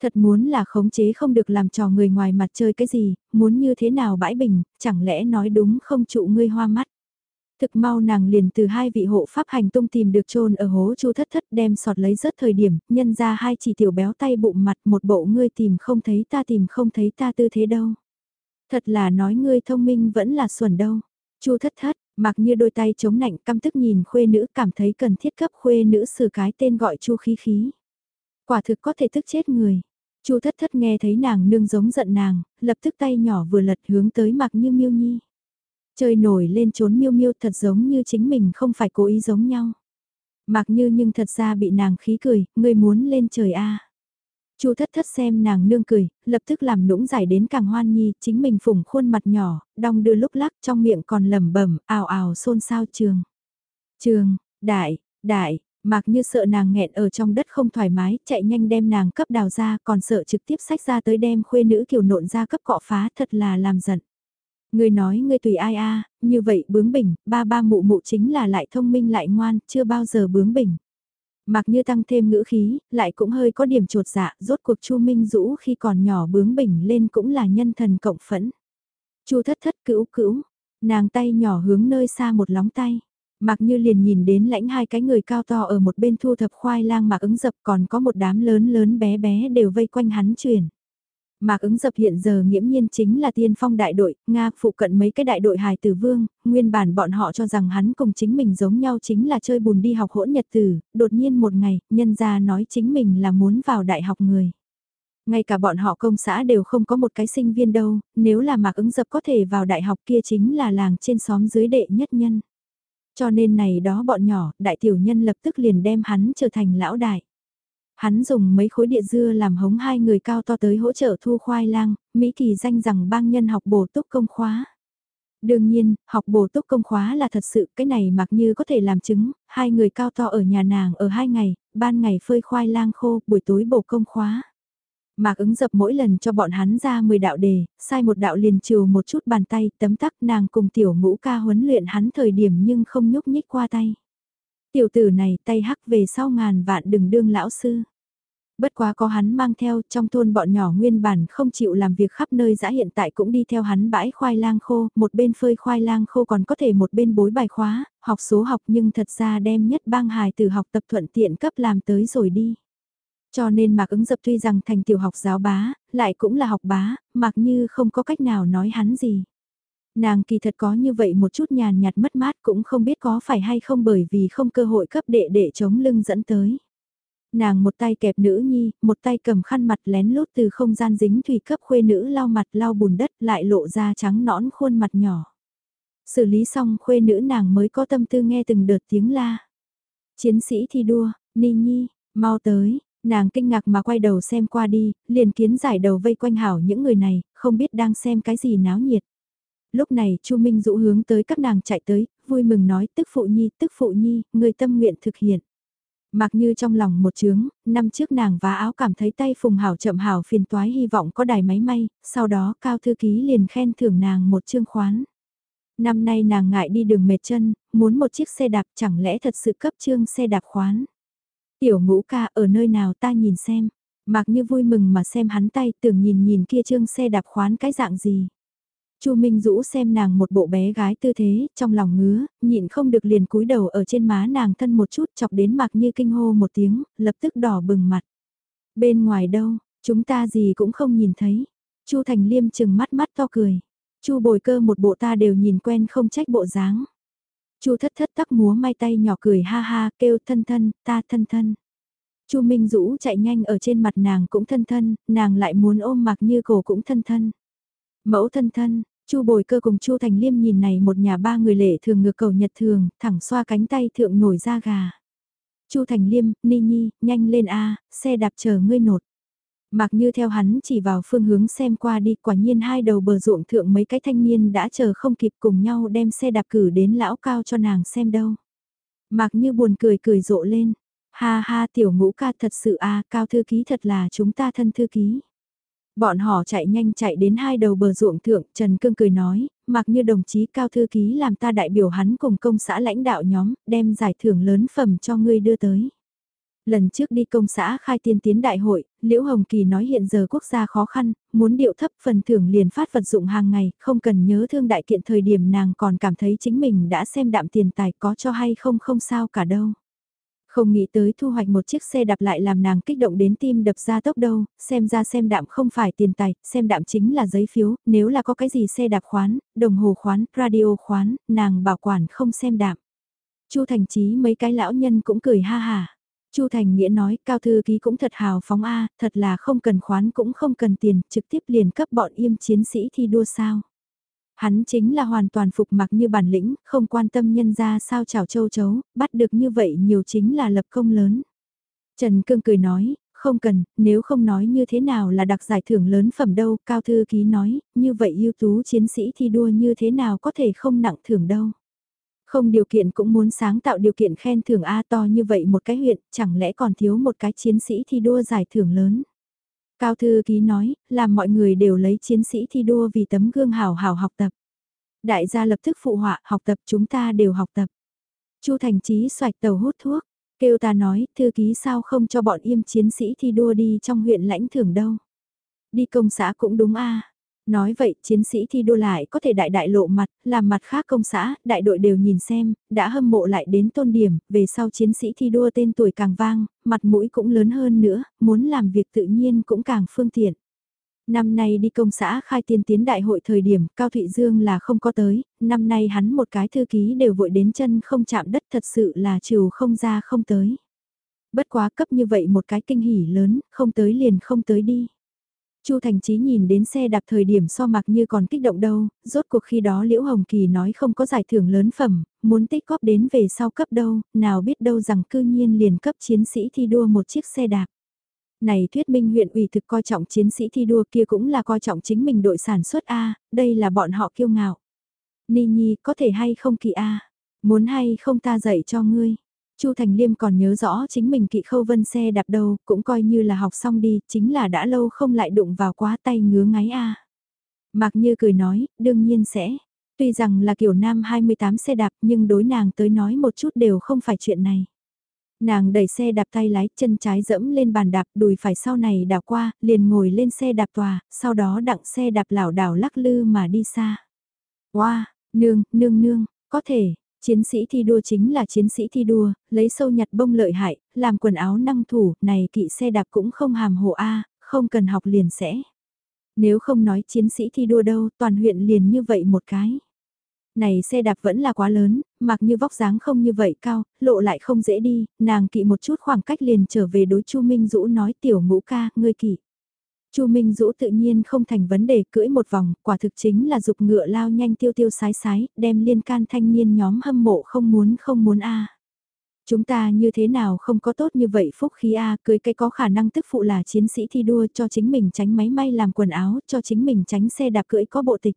Thật muốn là khống chế không được làm trò người ngoài mặt chơi cái gì, muốn như thế nào bãi bình, chẳng lẽ nói đúng không trụ ngươi hoa mắt. Thực mau nàng liền từ hai vị hộ pháp hành tung tìm được trôn ở hố chu thất thất đem sọt lấy rất thời điểm, nhân ra hai chỉ tiểu béo tay bụng mặt một bộ ngươi tìm không thấy ta tìm không thấy ta tư thế đâu. Thật là nói ngươi thông minh vẫn là xuẩn đâu. chu thất thất, mặc như đôi tay chống nạnh căm tức nhìn khuê nữ cảm thấy cần thiết cấp khuê nữ sử cái tên gọi chu khí khí. Quả thực có thể tức chết người. chu thất thất nghe thấy nàng nương giống giận nàng, lập tức tay nhỏ vừa lật hướng tới mặc như miêu nhi. Chơi nổi lên trốn miêu miêu thật giống như chính mình không phải cố ý giống nhau. Mặc như nhưng thật ra bị nàng khí cười, ngươi muốn lên trời a Chu thất thất xem nàng nương cười, lập tức làm nũng giải đến càng hoan nhi, chính mình phủng khuôn mặt nhỏ, đong đưa lúc lắc trong miệng còn lẩm bẩm, ào ào xôn xao trường. Trường, đại, đại, mặc như sợ nàng nghẹn ở trong đất không thoải mái, chạy nhanh đem nàng cấp đào ra, còn sợ trực tiếp sách ra tới đem khuê nữ kiều nộn ra cấp cọ phá thật là làm giận. Ngươi nói ngươi tùy ai a, như vậy bướng bỉnh, ba ba mụ mụ chính là lại thông minh lại ngoan, chưa bao giờ bướng bỉnh. Mặc như tăng thêm ngữ khí, lại cũng hơi có điểm trột dạ, rốt cuộc Chu Minh Dũ khi còn nhỏ bướng bỉnh lên cũng là nhân thần cộng phẫn. Chu thất thất cữu cữu, nàng tay nhỏ hướng nơi xa một lóng tay. Mặc như liền nhìn đến lãnh hai cái người cao to ở một bên thu thập khoai lang mạc ứng dập còn có một đám lớn lớn bé bé đều vây quanh hắn chuyển. Mạc ứng dập hiện giờ nghiễm nhiên chính là tiên phong đại đội, Nga phụ cận mấy cái đại đội hài tử vương, nguyên bản bọn họ cho rằng hắn cùng chính mình giống nhau chính là chơi bùn đi học hỗn nhật tử, đột nhiên một ngày, nhân gia nói chính mình là muốn vào đại học người. Ngay cả bọn họ công xã đều không có một cái sinh viên đâu, nếu là mạc ứng dập có thể vào đại học kia chính là làng trên xóm dưới đệ nhất nhân. Cho nên này đó bọn nhỏ, đại tiểu nhân lập tức liền đem hắn trở thành lão đại. Hắn dùng mấy khối địa dưa làm hống hai người cao to tới hỗ trợ thu khoai lang, Mỹ Kỳ danh rằng bang nhân học bổ túc công khóa. Đương nhiên, học bổ túc công khóa là thật sự cái này mặc như có thể làm chứng, hai người cao to ở nhà nàng ở hai ngày, ban ngày phơi khoai lang khô, buổi tối bổ công khóa. Mạc ứng dập mỗi lần cho bọn hắn ra 10 đạo đề, sai một đạo liền trừ một chút bàn tay, tấm tắc nàng cùng tiểu ngũ ca huấn luyện hắn thời điểm nhưng không nhúc nhích qua tay. Tiểu tử này tay hắc về sau ngàn vạn đừng đương lão sư. Bất quá có hắn mang theo, trong thôn bọn nhỏ nguyên bản không chịu làm việc khắp nơi dã hiện tại cũng đi theo hắn bãi khoai lang khô, một bên phơi khoai lang khô còn có thể một bên bối bài khóa, học số học nhưng thật ra đem nhất bang hài từ học tập thuận tiện cấp làm tới rồi đi. Cho nên Mạc ứng dập tuy rằng thành tiểu học giáo bá, lại cũng là học bá, mặc như không có cách nào nói hắn gì. Nàng kỳ thật có như vậy một chút nhàn nhạt mất mát cũng không biết có phải hay không bởi vì không cơ hội cấp đệ để chống lưng dẫn tới. Nàng một tay kẹp nữ nhi, một tay cầm khăn mặt lén lút từ không gian dính thủy cấp khuê nữ lau mặt lau bùn đất lại lộ ra trắng nõn khuôn mặt nhỏ. Xử lý xong khuê nữ nàng mới có tâm tư nghe từng đợt tiếng la. Chiến sĩ thi đua, ni nhi, mau tới, nàng kinh ngạc mà quay đầu xem qua đi, liền kiến giải đầu vây quanh hảo những người này, không biết đang xem cái gì náo nhiệt. Lúc này Chu Minh dũ hướng tới các nàng chạy tới, vui mừng nói tức phụ nhi, tức phụ nhi, người tâm nguyện thực hiện. Mặc như trong lòng một chướng, năm trước nàng vá áo cảm thấy tay phùng hảo chậm hảo phiền toái hy vọng có đài máy may, sau đó cao thư ký liền khen thưởng nàng một chương khoán. Năm nay nàng ngại đi đường mệt chân, muốn một chiếc xe đạp chẳng lẽ thật sự cấp trương xe đạp khoán. Tiểu ngũ ca ở nơi nào ta nhìn xem, mặc như vui mừng mà xem hắn tay tưởng nhìn nhìn kia trương xe đạp khoán cái dạng gì. Chu Minh Dũ xem nàng một bộ bé gái tư thế, trong lòng ngứa, nhịn không được liền cúi đầu ở trên má nàng thân một chút chọc đến mặc như kinh hô một tiếng, lập tức đỏ bừng mặt. Bên ngoài đâu, chúng ta gì cũng không nhìn thấy. Chu Thành Liêm chừng mắt mắt to cười. Chu Bồi Cơ một bộ ta đều nhìn quen không trách bộ dáng. Chu Thất Thất tắc múa may tay nhỏ cười ha ha, kêu thân thân, ta thân thân. Chu Minh Dũ chạy nhanh ở trên mặt nàng cũng thân thân, nàng lại muốn ôm mặc như cổ cũng thân thân. Mẫu thân thân, Chu Bồi Cơ cùng Chu Thành Liêm nhìn này một nhà ba người lệ thường ngược cầu nhật thường, thẳng xoa cánh tay thượng nổi da gà. Chu Thành Liêm, Ni Nhi, nhanh lên a, xe đạp chờ ngươi nột. Mặc như theo hắn chỉ vào phương hướng xem qua đi quả nhiên hai đầu bờ ruộng thượng mấy cái thanh niên đã chờ không kịp cùng nhau đem xe đạp cử đến lão cao cho nàng xem đâu. Mặc như buồn cười cười rộ lên. Ha ha tiểu ngũ ca thật sự a cao thư ký thật là chúng ta thân thư ký. Bọn họ chạy nhanh chạy đến hai đầu bờ ruộng thượng, Trần Cương cười nói, mặc như đồng chí cao thư ký làm ta đại biểu hắn cùng công xã lãnh đạo nhóm, đem giải thưởng lớn phẩm cho ngươi đưa tới. Lần trước đi công xã khai tiên tiến đại hội, Liễu Hồng Kỳ nói hiện giờ quốc gia khó khăn, muốn điệu thấp phần thưởng liền phát vật dụng hàng ngày, không cần nhớ thương đại kiện thời điểm nàng còn cảm thấy chính mình đã xem đạm tiền tài có cho hay không không sao cả đâu. Không nghĩ tới thu hoạch một chiếc xe đạp lại làm nàng kích động đến tim đập ra tốc đâu, xem ra xem đạm không phải tiền tài, xem đạm chính là giấy phiếu, nếu là có cái gì xe đạp khoán, đồng hồ khoán, radio khoán, nàng bảo quản không xem đạm. Chu Thành Chí mấy cái lão nhân cũng cười ha hà. Chu Thành Nghĩa nói, cao thư ký cũng thật hào phóng a, thật là không cần khoán cũng không cần tiền, trực tiếp liền cấp bọn im chiến sĩ thi đua sao. Hắn chính là hoàn toàn phục mặc như bản lĩnh, không quan tâm nhân ra sao chảo châu chấu, bắt được như vậy nhiều chính là lập công lớn. Trần Cương cười nói, không cần, nếu không nói như thế nào là đặc giải thưởng lớn phẩm đâu, Cao Thư Ký nói, như vậy ưu tú chiến sĩ thi đua như thế nào có thể không nặng thưởng đâu. Không điều kiện cũng muốn sáng tạo điều kiện khen thưởng A to như vậy một cái huyện, chẳng lẽ còn thiếu một cái chiến sĩ thi đua giải thưởng lớn. Cao Thư Ký nói, làm mọi người đều lấy chiến sĩ thi đua vì tấm gương hào hào học tập. Đại gia lập tức phụ họa, học tập chúng ta đều học tập. Chu Thành Chí xoạch tàu hút thuốc, kêu ta nói, thư ký sao không cho bọn im chiến sĩ thi đua đi trong huyện lãnh thưởng đâu. Đi công xã cũng đúng a Nói vậy, chiến sĩ thi đua lại có thể đại đại lộ mặt, làm mặt khác công xã, đại đội đều nhìn xem, đã hâm mộ lại đến tôn điểm, về sau chiến sĩ thi đua tên tuổi càng vang, mặt mũi cũng lớn hơn nữa, muốn làm việc tự nhiên cũng càng phương tiện. Năm nay đi công xã khai tiên tiến đại hội thời điểm, Cao Thụy Dương là không có tới, năm nay hắn một cái thư ký đều vội đến chân không chạm đất thật sự là trừ không ra không tới. Bất quá cấp như vậy một cái kinh hỉ lớn, không tới liền không tới đi. Chu Thành Chí nhìn đến xe đạp thời điểm so mặc như còn kích động đâu, rốt cuộc khi đó Liễu Hồng Kỳ nói không có giải thưởng lớn phẩm, muốn tích góp đến về sau cấp đâu, nào biết đâu rằng cư nhiên liền cấp chiến sĩ thi đua một chiếc xe đạp. Này thuyết minh huyện ủy thực coi trọng chiến sĩ thi đua kia cũng là coi trọng chính mình đội sản xuất A, đây là bọn họ kiêu ngạo. Ni Nhi có thể hay không kỳ A, muốn hay không ta dạy cho ngươi. Chu Thành Liêm còn nhớ rõ chính mình kỵ khâu vân xe đạp đâu, cũng coi như là học xong đi, chính là đã lâu không lại đụng vào quá tay ngứa ngáy a. Mạc Như cười nói, đương nhiên sẽ. Tuy rằng là kiểu nam 28 xe đạp nhưng đối nàng tới nói một chút đều không phải chuyện này. Nàng đẩy xe đạp tay lái, chân trái dẫm lên bàn đạp, đùi phải sau này đảo qua, liền ngồi lên xe đạp tòa, sau đó đặng xe đạp lảo đảo lắc lư mà đi xa. Wow, nương, nương nương, có thể, chiến sĩ thi đua chính là chiến sĩ thi đua, lấy sâu nhặt bông lợi hại, làm quần áo năng thủ, này kỵ xe đạp cũng không hàm hồ A, không cần học liền sẽ. Nếu không nói chiến sĩ thi đua đâu, toàn huyện liền như vậy một cái này xe đạp vẫn là quá lớn, mặc như vóc dáng không như vậy cao, lộ lại không dễ đi, nàng kỵ một chút khoảng cách liền trở về đối Chu Minh Dũ nói tiểu ngũ ca, ngươi kỵ. Chu Minh Dũ tự nhiên không thành vấn đề cưỡi một vòng, quả thực chính là dục ngựa lao nhanh tiêu tiêu sái sái, đem liên can thanh niên nhóm hâm mộ không muốn không muốn a. Chúng ta như thế nào không có tốt như vậy phúc khí a cưới cái có khả năng tức phụ là chiến sĩ thi đua cho chính mình tránh máy may làm quần áo, cho chính mình tránh xe đạp cưỡi có bộ tịch.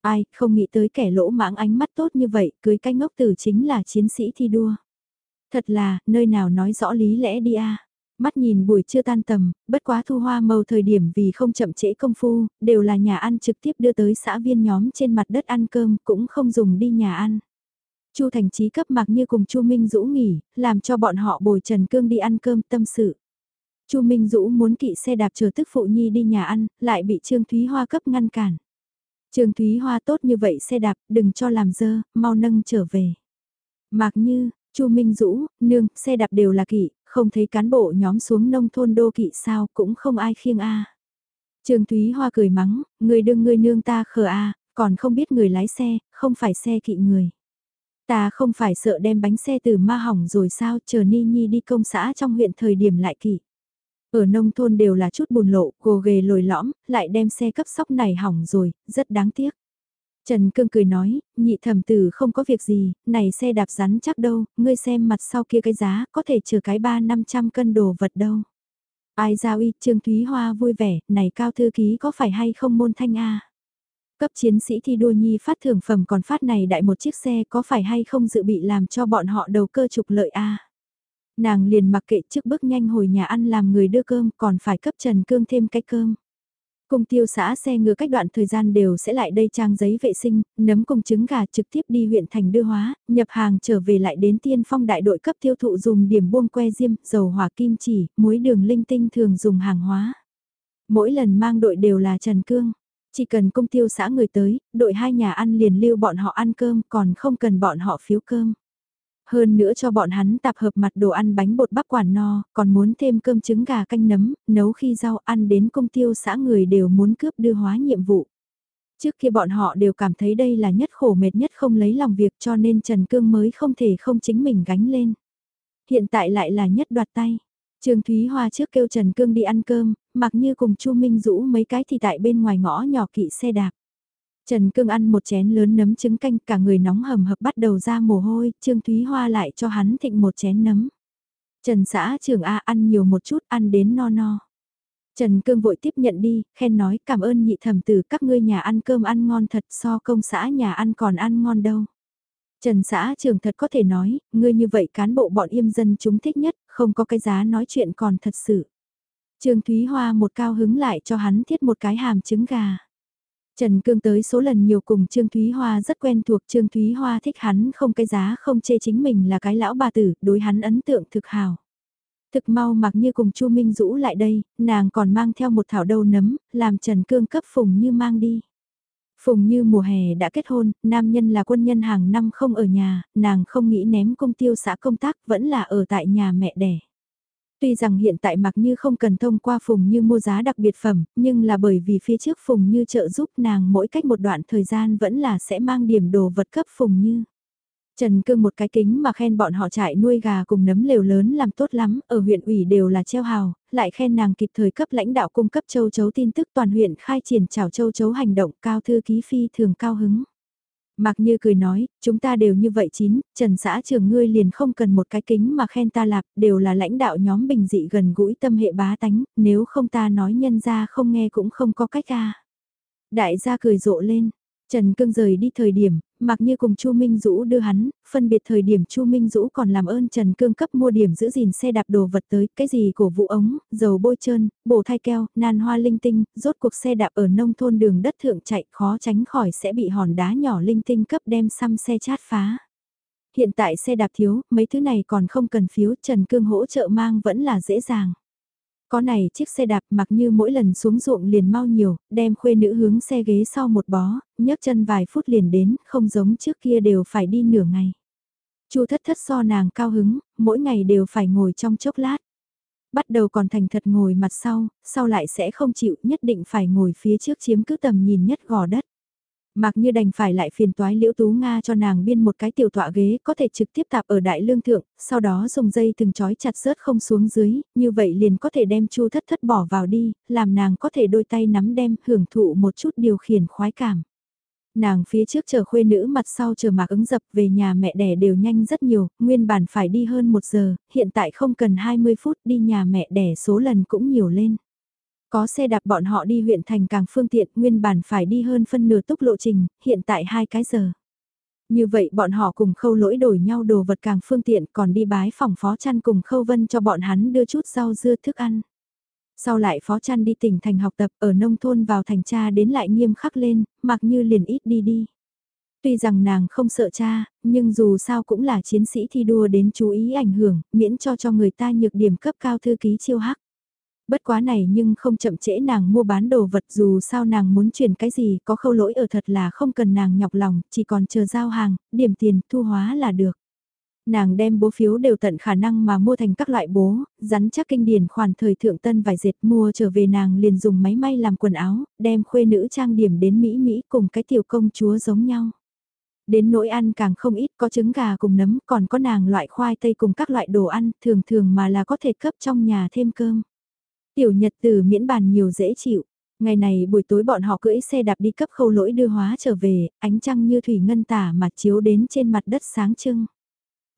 Ai, không nghĩ tới kẻ lỗ mãng ánh mắt tốt như vậy, cưới cái ngốc tử chính là chiến sĩ thi đua. Thật là, nơi nào nói rõ lý lẽ đi a Mắt nhìn buổi trưa tan tầm, bất quá thu hoa màu thời điểm vì không chậm trễ công phu, đều là nhà ăn trực tiếp đưa tới xã viên nhóm trên mặt đất ăn cơm, cũng không dùng đi nhà ăn. Chu Thành Chí cấp mặc như cùng Chu Minh Dũ nghỉ, làm cho bọn họ bồi Trần Cương đi ăn cơm tâm sự. Chu Minh Dũ muốn kỵ xe đạp chờ tức phụ nhi đi nhà ăn, lại bị Trương Thúy Hoa cấp ngăn cản. Trương Thúy Hoa tốt như vậy xe đạp, đừng cho làm dơ, mau nâng trở về. Mạc Như, Chu Minh Dũ, nương, xe đạp đều là kỵ, không thấy cán bộ nhóm xuống nông thôn đô kỵ sao, cũng không ai khiêng a. Trương Thúy Hoa cười mắng, người đương người nương ta khờ a, còn không biết người lái xe, không phải xe kỵ người. Ta không phải sợ đem bánh xe từ ma hỏng rồi sao, chờ Ni Nhi đi công xã trong huyện thời điểm lại kỵ. Ở nông thôn đều là chút bùn lộ, gồ ghề lồi lõm, lại đem xe cấp sóc này hỏng rồi, rất đáng tiếc. Trần Cương cười nói, nhị thẩm tử không có việc gì, này xe đạp rắn chắc đâu, ngươi xem mặt sau kia cái giá, có thể chờ cái ba năm trăm cân đồ vật đâu. Ai giao y, Trương Thúy Hoa vui vẻ, này cao thư ký có phải hay không môn thanh a Cấp chiến sĩ thi đua nhi phát thưởng phẩm còn phát này đại một chiếc xe có phải hay không dự bị làm cho bọn họ đầu cơ trục lợi a Nàng liền mặc kệ trước bước nhanh hồi nhà ăn làm người đưa cơm còn phải cấp Trần Cương thêm cái cơm. Cùng tiêu xã xe ngựa cách đoạn thời gian đều sẽ lại đây trang giấy vệ sinh, nấm cùng trứng gà trực tiếp đi huyện thành đưa hóa, nhập hàng trở về lại đến tiên phong đại đội cấp tiêu thụ dùng điểm buông que diêm, dầu hỏa kim chỉ, muối đường linh tinh thường dùng hàng hóa. Mỗi lần mang đội đều là Trần Cương. Chỉ cần công tiêu xã người tới, đội hai nhà ăn liền lưu bọn họ ăn cơm còn không cần bọn họ phiếu cơm. Hơn nữa cho bọn hắn tạp hợp mặt đồ ăn bánh bột bắp quản no, còn muốn thêm cơm trứng gà canh nấm, nấu khi rau ăn đến công tiêu xã người đều muốn cướp đưa hóa nhiệm vụ. Trước kia bọn họ đều cảm thấy đây là nhất khổ mệt nhất không lấy lòng việc cho nên Trần Cương mới không thể không chính mình gánh lên. Hiện tại lại là nhất đoạt tay. Trương Thúy Hoa trước kêu Trần Cương đi ăn cơm, mặc như cùng Chu Minh Dũ mấy cái thì tại bên ngoài ngõ nhỏ kỵ xe đạp. Trần Cương ăn một chén lớn nấm trứng canh cả người nóng hầm hập bắt đầu ra mồ hôi, Trương Thúy Hoa lại cho hắn thịnh một chén nấm. Trần xã trưởng A ăn nhiều một chút, ăn đến no no. Trần Cương vội tiếp nhận đi, khen nói cảm ơn nhị thẩm tử các ngươi nhà ăn cơm ăn ngon thật so công xã nhà ăn còn ăn ngon đâu. Trần xã Trường thật có thể nói, ngươi như vậy cán bộ bọn yêm dân chúng thích nhất, không có cái giá nói chuyện còn thật sự. Trương Thúy Hoa một cao hứng lại cho hắn thiết một cái hàm trứng gà. Trần Cương tới số lần nhiều cùng Trương Thúy Hoa rất quen thuộc Trương Thúy Hoa thích hắn không cái giá không chê chính mình là cái lão bà tử, đối hắn ấn tượng thực hào. Thực mau mặc như cùng Chu Minh Dũ lại đây, nàng còn mang theo một thảo đầu nấm, làm Trần Cương cấp Phùng Như mang đi. Phùng Như mùa hè đã kết hôn, nam nhân là quân nhân hàng năm không ở nhà, nàng không nghĩ ném công tiêu xã công tác vẫn là ở tại nhà mẹ đẻ. Tuy rằng hiện tại mặc như không cần thông qua Phùng Như mua giá đặc biệt phẩm, nhưng là bởi vì phía trước Phùng Như trợ giúp nàng mỗi cách một đoạn thời gian vẫn là sẽ mang điểm đồ vật cấp Phùng Như. Trần Cương một cái kính mà khen bọn họ trại nuôi gà cùng nấm lều lớn làm tốt lắm, ở huyện ủy đều là treo hào, lại khen nàng kịp thời cấp lãnh đạo cung cấp châu chấu tin tức toàn huyện khai triển chào châu chấu hành động cao thư ký phi thường cao hứng. Mạc Như cười nói, chúng ta đều như vậy chín, Trần xã trường ngươi liền không cần một cái kính mà khen ta lạc, đều là lãnh đạo nhóm bình dị gần gũi tâm hệ bá tánh, nếu không ta nói nhân ra không nghe cũng không có cách ca. Đại gia cười rộ lên, Trần Cương rời đi thời điểm, mặc như cùng Chu Minh Dũ đưa hắn, phân biệt thời điểm Chu Minh Dũ còn làm ơn Trần Cương cấp mua điểm giữ gìn xe đạp đồ vật tới, cái gì của vụ ống, dầu bôi trơn, bổ thai keo, nan hoa linh tinh, rốt cuộc xe đạp ở nông thôn đường đất thượng chạy khó tránh khỏi sẽ bị hòn đá nhỏ linh tinh cấp đem xăm xe chát phá. Hiện tại xe đạp thiếu, mấy thứ này còn không cần phiếu, Trần Cương hỗ trợ mang vẫn là dễ dàng. Có này chiếc xe đạp mặc như mỗi lần xuống ruộng liền mau nhiều, đem khuê nữ hướng xe ghế sau một bó, nhấc chân vài phút liền đến, không giống trước kia đều phải đi nửa ngày. Chu thất thất so nàng cao hứng, mỗi ngày đều phải ngồi trong chốc lát. Bắt đầu còn thành thật ngồi mặt sau, sau lại sẽ không chịu nhất định phải ngồi phía trước chiếm cứ tầm nhìn nhất gò đất. Mặc như đành phải lại phiền toái liễu tú Nga cho nàng biên một cái tiểu tọa ghế có thể trực tiếp tạp ở đại lương thượng, sau đó dùng dây từng chói chặt rớt không xuống dưới, như vậy liền có thể đem chu thất thất bỏ vào đi, làm nàng có thể đôi tay nắm đem hưởng thụ một chút điều khiển khoái cảm. Nàng phía trước chờ khuê nữ mặt sau chờ mạc ứng dập về nhà mẹ đẻ đều nhanh rất nhiều, nguyên bản phải đi hơn một giờ, hiện tại không cần 20 phút đi nhà mẹ đẻ số lần cũng nhiều lên. Có xe đạp bọn họ đi huyện thành càng phương tiện, nguyên bản phải đi hơn phân nửa tốc lộ trình, hiện tại hai cái giờ. Như vậy bọn họ cùng khâu lỗi đổi nhau đồ vật càng phương tiện còn đi bái phòng phó chăn cùng khâu vân cho bọn hắn đưa chút rau dưa thức ăn. Sau lại phó chăn đi tỉnh thành học tập ở nông thôn vào thành cha đến lại nghiêm khắc lên, mặc như liền ít đi đi. Tuy rằng nàng không sợ cha, nhưng dù sao cũng là chiến sĩ thi đua đến chú ý ảnh hưởng, miễn cho cho người ta nhược điểm cấp cao thư ký chiêu hắc bất quá này nhưng không chậm trễ nàng mua bán đồ vật dù sao nàng muốn chuyển cái gì có khâu lỗi ở thật là không cần nàng nhọc lòng, chỉ còn chờ giao hàng, điểm tiền, thu hóa là được. Nàng đem bố phiếu đều tận khả năng mà mua thành các loại bố, rắn chắc kinh điển khoản thời thượng tân vài dệt mua trở về nàng liền dùng máy may làm quần áo, đem khuê nữ trang điểm đến Mỹ Mỹ cùng cái tiểu công chúa giống nhau. Đến nỗi ăn càng không ít có trứng gà cùng nấm còn có nàng loại khoai tây cùng các loại đồ ăn thường thường mà là có thể cấp trong nhà thêm cơm. Tiểu nhật từ miễn bàn nhiều dễ chịu. Ngày này buổi tối bọn họ cưỡi xe đạp đi cấp khâu lỗi đưa hóa trở về, ánh trăng như thủy ngân tả mà chiếu đến trên mặt đất sáng trưng.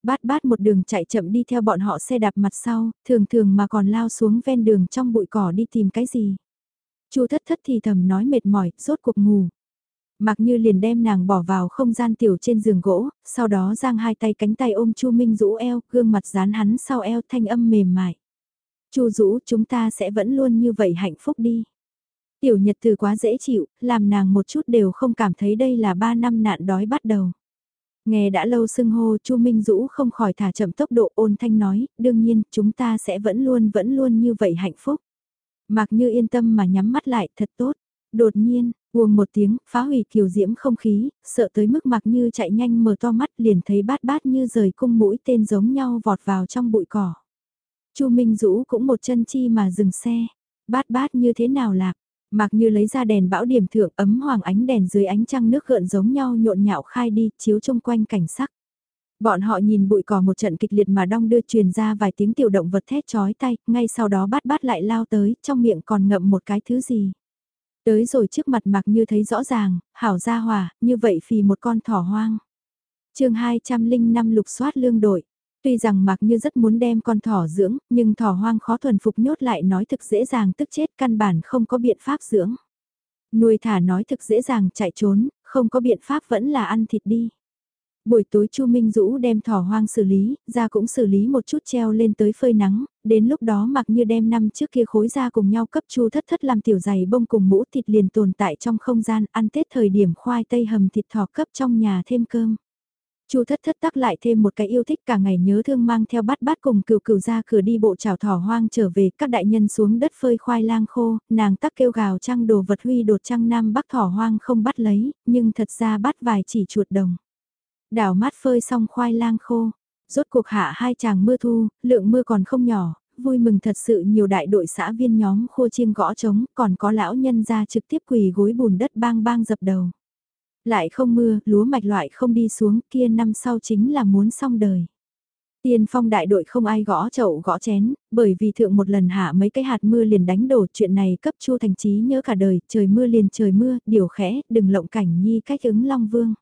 Bát bát một đường chạy chậm đi theo bọn họ xe đạp mặt sau, thường thường mà còn lao xuống ven đường trong bụi cỏ đi tìm cái gì. Chu thất thất thì thầm nói mệt mỏi, rốt cuộc ngủ. Mặc như liền đem nàng bỏ vào không gian tiểu trên giường gỗ, sau đó giang hai tay cánh tay ôm Chu Minh rũ eo, gương mặt dán hắn sau eo thanh âm mềm mại. Chu Dũ, chúng ta sẽ vẫn luôn như vậy hạnh phúc đi. Tiểu nhật từ quá dễ chịu, làm nàng một chút đều không cảm thấy đây là ba năm nạn đói bắt đầu. Nghe đã lâu sưng hô Chu Minh Dũ không khỏi thả chậm tốc độ ôn thanh nói, đương nhiên, chúng ta sẽ vẫn luôn vẫn luôn như vậy hạnh phúc. Mặc như yên tâm mà nhắm mắt lại thật tốt. Đột nhiên, uông một tiếng, phá hủy kiều diễm không khí, sợ tới mức mặc như chạy nhanh mở to mắt liền thấy bát bát như rời cung mũi tên giống nhau vọt vào trong bụi cỏ. Chu Minh Dũ cũng một chân chi mà dừng xe. Bát bát như thế nào lạc, mặc như lấy ra đèn bão điểm thượng ấm hoàng ánh đèn dưới ánh trăng nước gợn giống nhau nhộn nhạo khai đi, chiếu chung quanh cảnh sắc. Bọn họ nhìn bụi cỏ một trận kịch liệt mà đong đưa truyền ra vài tiếng tiểu động vật thét chói tay, ngay sau đó bát bát lại lao tới, trong miệng còn ngậm một cái thứ gì. Tới rồi trước mặt mặc như thấy rõ ràng, hảo ra hòa, như vậy phì một con thỏ hoang. chương 205 lục soát lương đội. Tuy rằng Mạc Như rất muốn đem con thỏ dưỡng, nhưng thỏ hoang khó thuần phục nhốt lại nói thực dễ dàng tức chết căn bản không có biện pháp dưỡng. Nuôi thả nói thực dễ dàng chạy trốn, không có biện pháp vẫn là ăn thịt đi. Buổi tối Chu Minh Dũ đem thỏ hoang xử lý, ra cũng xử lý một chút treo lên tới phơi nắng, đến lúc đó mặc như đem năm trước kia khối ra cùng nhau cấp Chu thất thất làm tiểu giày bông cùng mũ thịt liền tồn tại trong không gian ăn Tết thời điểm khoai tây hầm thịt thỏ cấp trong nhà thêm cơm. Chu thất thất tắc lại thêm một cái yêu thích cả ngày nhớ thương mang theo bát bát cùng cừu cừu ra cửa đi bộ chảo thỏ hoang trở về các đại nhân xuống đất phơi khoai lang khô, nàng tắc kêu gào trăng đồ vật huy đột trăng nam bắc thỏ hoang không bắt lấy, nhưng thật ra bắt vài chỉ chuột đồng. Đảo mát phơi xong khoai lang khô, rốt cuộc hạ hai chàng mưa thu, lượng mưa còn không nhỏ, vui mừng thật sự nhiều đại đội xã viên nhóm khô chiêng gõ trống, còn có lão nhân ra trực tiếp quỳ gối bùn đất bang bang dập đầu. Lại không mưa, lúa mạch loại không đi xuống, kia năm sau chính là muốn xong đời. Tiên phong đại đội không ai gõ chậu gõ chén, bởi vì thượng một lần hạ mấy cái hạt mưa liền đánh đổ chuyện này cấp chu thành trí nhớ cả đời, trời mưa liền trời mưa, điều khẽ, đừng lộng cảnh nhi cách ứng long vương.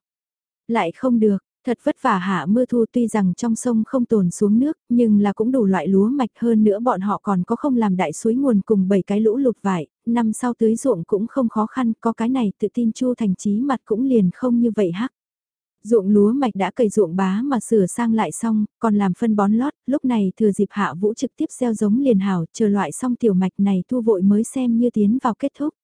Lại không được, Thật vất vả hạ mưa thu tuy rằng trong sông không tồn xuống nước, nhưng là cũng đủ loại lúa mạch hơn nữa bọn họ còn có không làm đại suối nguồn cùng bảy cái lũ lụt vải, năm sau tưới ruộng cũng không khó khăn, có cái này tự tin Chu Thành Chí mặt cũng liền không như vậy hắc. Ruộng lúa mạch đã cày ruộng bá mà sửa sang lại xong, còn làm phân bón lót, lúc này thừa dịp hạ vũ trực tiếp gieo giống liền hảo, chờ loại xong tiểu mạch này thu vội mới xem như tiến vào kết thúc.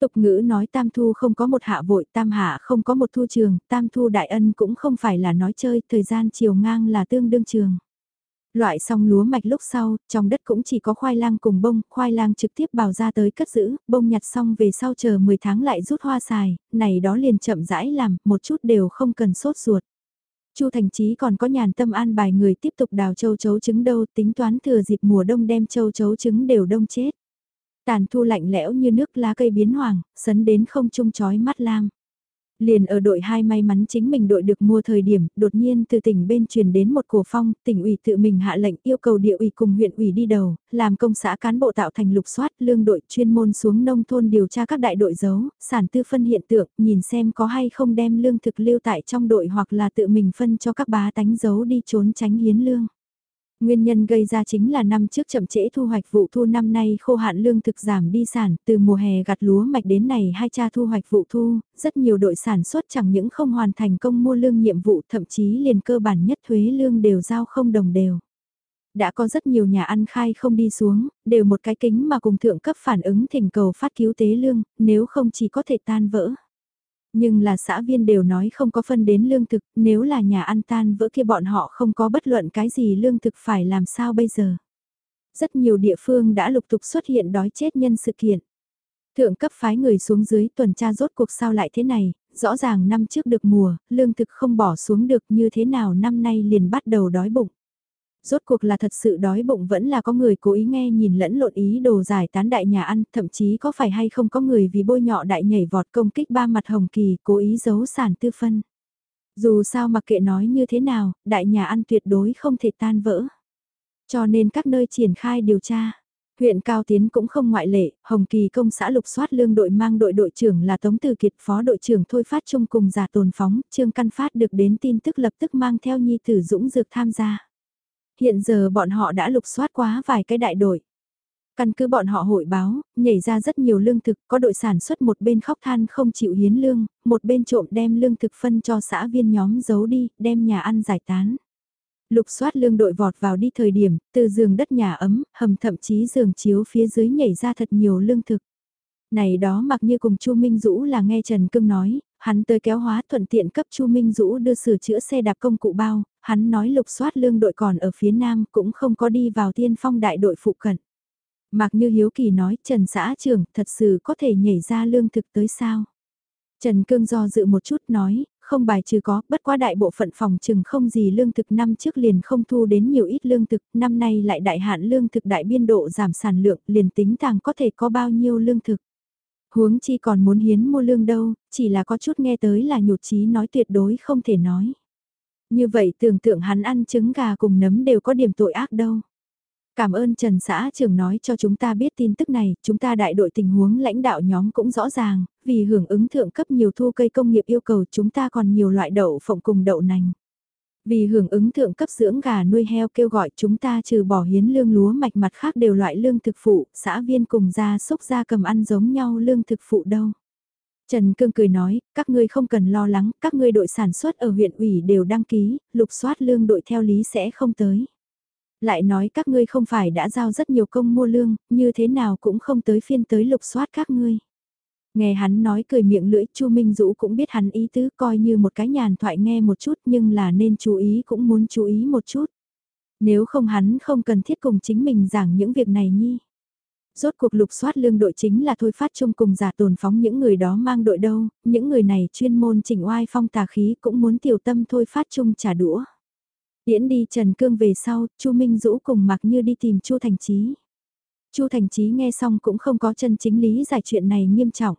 Tục ngữ nói tam thu không có một hạ vội, tam hạ không có một thu trường, tam thu đại ân cũng không phải là nói chơi, thời gian chiều ngang là tương đương trường. Loại xong lúa mạch lúc sau, trong đất cũng chỉ có khoai lang cùng bông, khoai lang trực tiếp bào ra tới cất giữ, bông nhặt xong về sau chờ 10 tháng lại rút hoa xài, này đó liền chậm rãi làm, một chút đều không cần sốt ruột. Chu Thành Chí còn có nhàn tâm an bài người tiếp tục đào châu chấu trứng đâu, tính toán thừa dịp mùa đông đem châu chấu trứng đều đông chết. Tàn thu lạnh lẽo như nước lá cây biến hoàng, sấn đến không trung chói mắt lam. Liền ở đội 2 may mắn chính mình đội được mua thời điểm, đột nhiên từ tỉnh bên truyền đến một cổ phong, tỉnh ủy tự mình hạ lệnh yêu cầu địa ủy cùng huyện ủy đi đầu, làm công xã cán bộ tạo thành lục soát lương đội chuyên môn xuống nông thôn điều tra các đại đội giấu sản tư phân hiện tượng, nhìn xem có hay không đem lương thực lưu tại trong đội hoặc là tự mình phân cho các bá tánh giấu đi trốn tránh hiến lương. Nguyên nhân gây ra chính là năm trước chậm trễ thu hoạch vụ thu năm nay khô hạn lương thực giảm đi sản, từ mùa hè gặt lúa mạch đến này hai cha thu hoạch vụ thu, rất nhiều đội sản xuất chẳng những không hoàn thành công mua lương nhiệm vụ thậm chí liền cơ bản nhất thuế lương đều giao không đồng đều. Đã có rất nhiều nhà ăn khai không đi xuống, đều một cái kính mà cùng thượng cấp phản ứng thỉnh cầu phát cứu tế lương, nếu không chỉ có thể tan vỡ nhưng là xã viên đều nói không có phân đến lương thực, nếu là nhà ăn tan vỡ kia bọn họ không có bất luận cái gì lương thực phải làm sao bây giờ. Rất nhiều địa phương đã lục tục xuất hiện đói chết nhân sự kiện. Thượng cấp phái người xuống dưới tuần tra rốt cuộc sao lại thế này, rõ ràng năm trước được mùa, lương thực không bỏ xuống được như thế nào năm nay liền bắt đầu đói bụng. Rốt cuộc là thật sự đói bụng vẫn là có người cố ý nghe nhìn lẫn lộn ý đồ giải tán đại nhà ăn, thậm chí có phải hay không có người vì bôi nhọ đại nhảy vọt công kích ba mặt hồng kỳ cố ý giấu sản tư phân. Dù sao mặc kệ nói như thế nào, đại nhà ăn tuyệt đối không thể tan vỡ. Cho nên các nơi triển khai điều tra. Huyện Cao Tiến cũng không ngoại lệ, Hồng Kỳ công xã lục soát lương đội mang đội đội trưởng là Tống Từ Kiệt phó đội trưởng Thôi Phát Trung cùng giả tồn phóng, Trương Căn Phát được đến tin tức lập tức mang theo Nhi Tử Dũng Dược tham gia. Hiện giờ bọn họ đã lục soát quá vài cái đại đội. Căn cứ bọn họ hội báo, nhảy ra rất nhiều lương thực, có đội sản xuất một bên khóc than không chịu hiến lương, một bên trộm đem lương thực phân cho xã viên nhóm giấu đi, đem nhà ăn giải tán. Lục soát lương đội vọt vào đi thời điểm, từ giường đất nhà ấm, hầm thậm chí giường chiếu phía dưới nhảy ra thật nhiều lương thực. Này đó mặc như cùng Chu Minh Dũ là nghe Trần Cưng nói, hắn tới kéo hóa thuận tiện cấp Chu Minh Dũ đưa sửa chữa xe đạp công cụ bao, hắn nói lục soát lương đội còn ở phía nam cũng không có đi vào tiên phong đại đội phụ cận. Mạc Như Hiếu Kỳ nói Trần xã trưởng thật sự có thể nhảy ra lương thực tới sao? Trần Cương do dự một chút nói, không bài trừ có, bất quá đại bộ phận phòng trừng không gì lương thực năm trước liền không thu đến nhiều ít lương thực, năm nay lại đại hạn lương thực đại biên độ giảm sản lượng, liền tính tàng có thể có bao nhiêu lương thực. Huống chi còn muốn hiến mua lương đâu, chỉ là có chút nghe tới là nhụt chí nói tuyệt đối không thể nói. Như vậy tưởng tượng hắn ăn trứng gà cùng nấm đều có điểm tội ác đâu. Cảm ơn Trần xã trưởng nói cho chúng ta biết tin tức này, chúng ta đại đội tình huống lãnh đạo nhóm cũng rõ ràng, vì hưởng ứng thượng cấp nhiều thu cây công nghiệp yêu cầu chúng ta còn nhiều loại đậu phộng cùng đậu nành. Vì hưởng ứng thượng cấp dưỡng gà nuôi heo kêu gọi chúng ta trừ bỏ hiến lương lúa mạch mặt khác đều loại lương thực phụ, xã viên cùng gia xúc gia cầm ăn giống nhau lương thực phụ đâu. Trần Cương cười nói, các ngươi không cần lo lắng, các ngươi đội sản xuất ở huyện ủy đều đăng ký, lục soát lương đội theo lý sẽ không tới. Lại nói các ngươi không phải đã giao rất nhiều công mua lương, như thế nào cũng không tới phiên tới lục soát các ngươi. Nghe hắn nói cười miệng lưỡi, Chu Minh Dũ cũng biết hắn ý tứ coi như một cái nhàn thoại nghe một chút nhưng là nên chú ý cũng muốn chú ý một chút. Nếu không hắn không cần thiết cùng chính mình giảng những việc này nhi. Rốt cuộc lục soát lương đội chính là thôi phát chung cùng giả tồn phóng những người đó mang đội đâu, những người này chuyên môn chỉnh oai phong tà khí cũng muốn tiểu tâm thôi phát chung trả đũa. Điễn đi Trần Cương về sau, Chu Minh Dũ cùng mặc như đi tìm Chu Thành Chí. Chu Thành Chí nghe xong cũng không có chân chính lý giải chuyện này nghiêm trọng.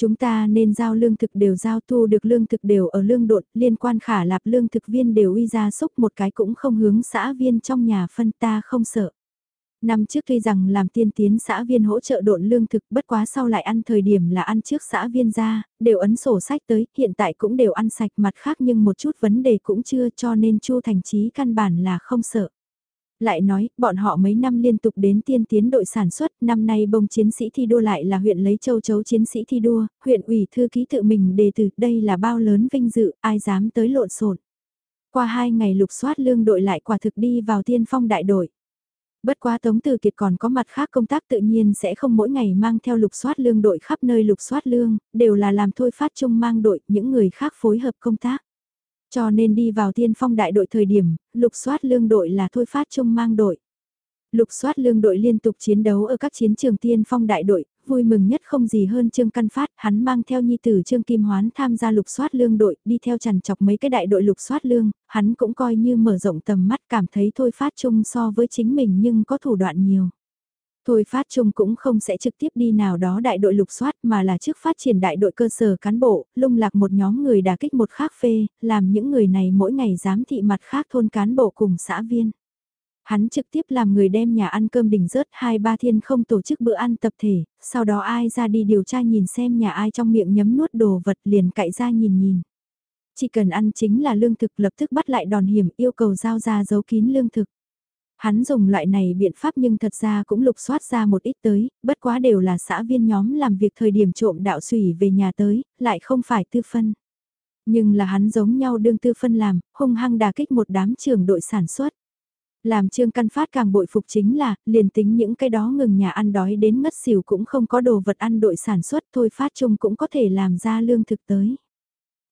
Chúng ta nên giao lương thực đều giao thu được lương thực đều ở lương đột, liên quan khả lạp lương thực viên đều uy ra xúc một cái cũng không hướng xã viên trong nhà phân ta không sợ. Năm trước tuy rằng làm tiên tiến xã viên hỗ trợ độn lương thực bất quá sau lại ăn thời điểm là ăn trước xã viên ra, đều ấn sổ sách tới, hiện tại cũng đều ăn sạch mặt khác nhưng một chút vấn đề cũng chưa cho nên Chu Thành Chí căn bản là không sợ. Lại nói, bọn họ mấy năm liên tục đến tiên tiến đội sản xuất, năm nay bông chiến sĩ thi đua lại là huyện lấy châu chấu chiến sĩ thi đua, huyện ủy thư ký tự mình đề từ, đây là bao lớn vinh dự, ai dám tới lộn xộn. Qua hai ngày lục soát lương đội lại quả thực đi vào tiên phong đại đội. Bất quá Tống Từ Kiệt còn có mặt khác công tác tự nhiên sẽ không mỗi ngày mang theo lục soát lương đội khắp nơi lục soát lương, đều là làm thôi phát chung mang đội, những người khác phối hợp công tác. Cho nên đi vào tiên phong đại đội thời điểm, lục soát lương đội là thôi phát trung mang đội. Lục soát lương đội liên tục chiến đấu ở các chiến trường tiên phong đại đội, vui mừng nhất không gì hơn Trương Căn Phát, hắn mang theo nhi tử Trương Kim Hoán tham gia lục soát lương đội, đi theo chằn chọc mấy cái đại đội lục soát lương, hắn cũng coi như mở rộng tầm mắt cảm thấy thôi phát chung so với chính mình nhưng có thủ đoạn nhiều. Thôi phát chung cũng không sẽ trực tiếp đi nào đó đại đội lục soát mà là trước phát triển đại đội cơ sở cán bộ, lung lạc một nhóm người đà kích một khác phê, làm những người này mỗi ngày giám thị mặt khác thôn cán bộ cùng xã viên. Hắn trực tiếp làm người đem nhà ăn cơm đỉnh rớt hai ba thiên không tổ chức bữa ăn tập thể, sau đó ai ra đi điều tra nhìn xem nhà ai trong miệng nhấm nuốt đồ vật liền cậy ra nhìn nhìn. Chỉ cần ăn chính là lương thực lập tức bắt lại đòn hiểm yêu cầu giao ra giấu kín lương thực. Hắn dùng loại này biện pháp nhưng thật ra cũng lục soát ra một ít tới, bất quá đều là xã viên nhóm làm việc thời điểm trộm đạo sủy về nhà tới, lại không phải tư phân. Nhưng là hắn giống nhau đương tư phân làm, hung hăng đà kích một đám trường đội sản xuất. Làm Trương Căn Phát càng bội phục chính là, liền tính những cái đó ngừng nhà ăn đói đến ngất xỉu cũng không có đồ vật ăn đội sản xuất thôi Phát chung cũng có thể làm ra lương thực tới.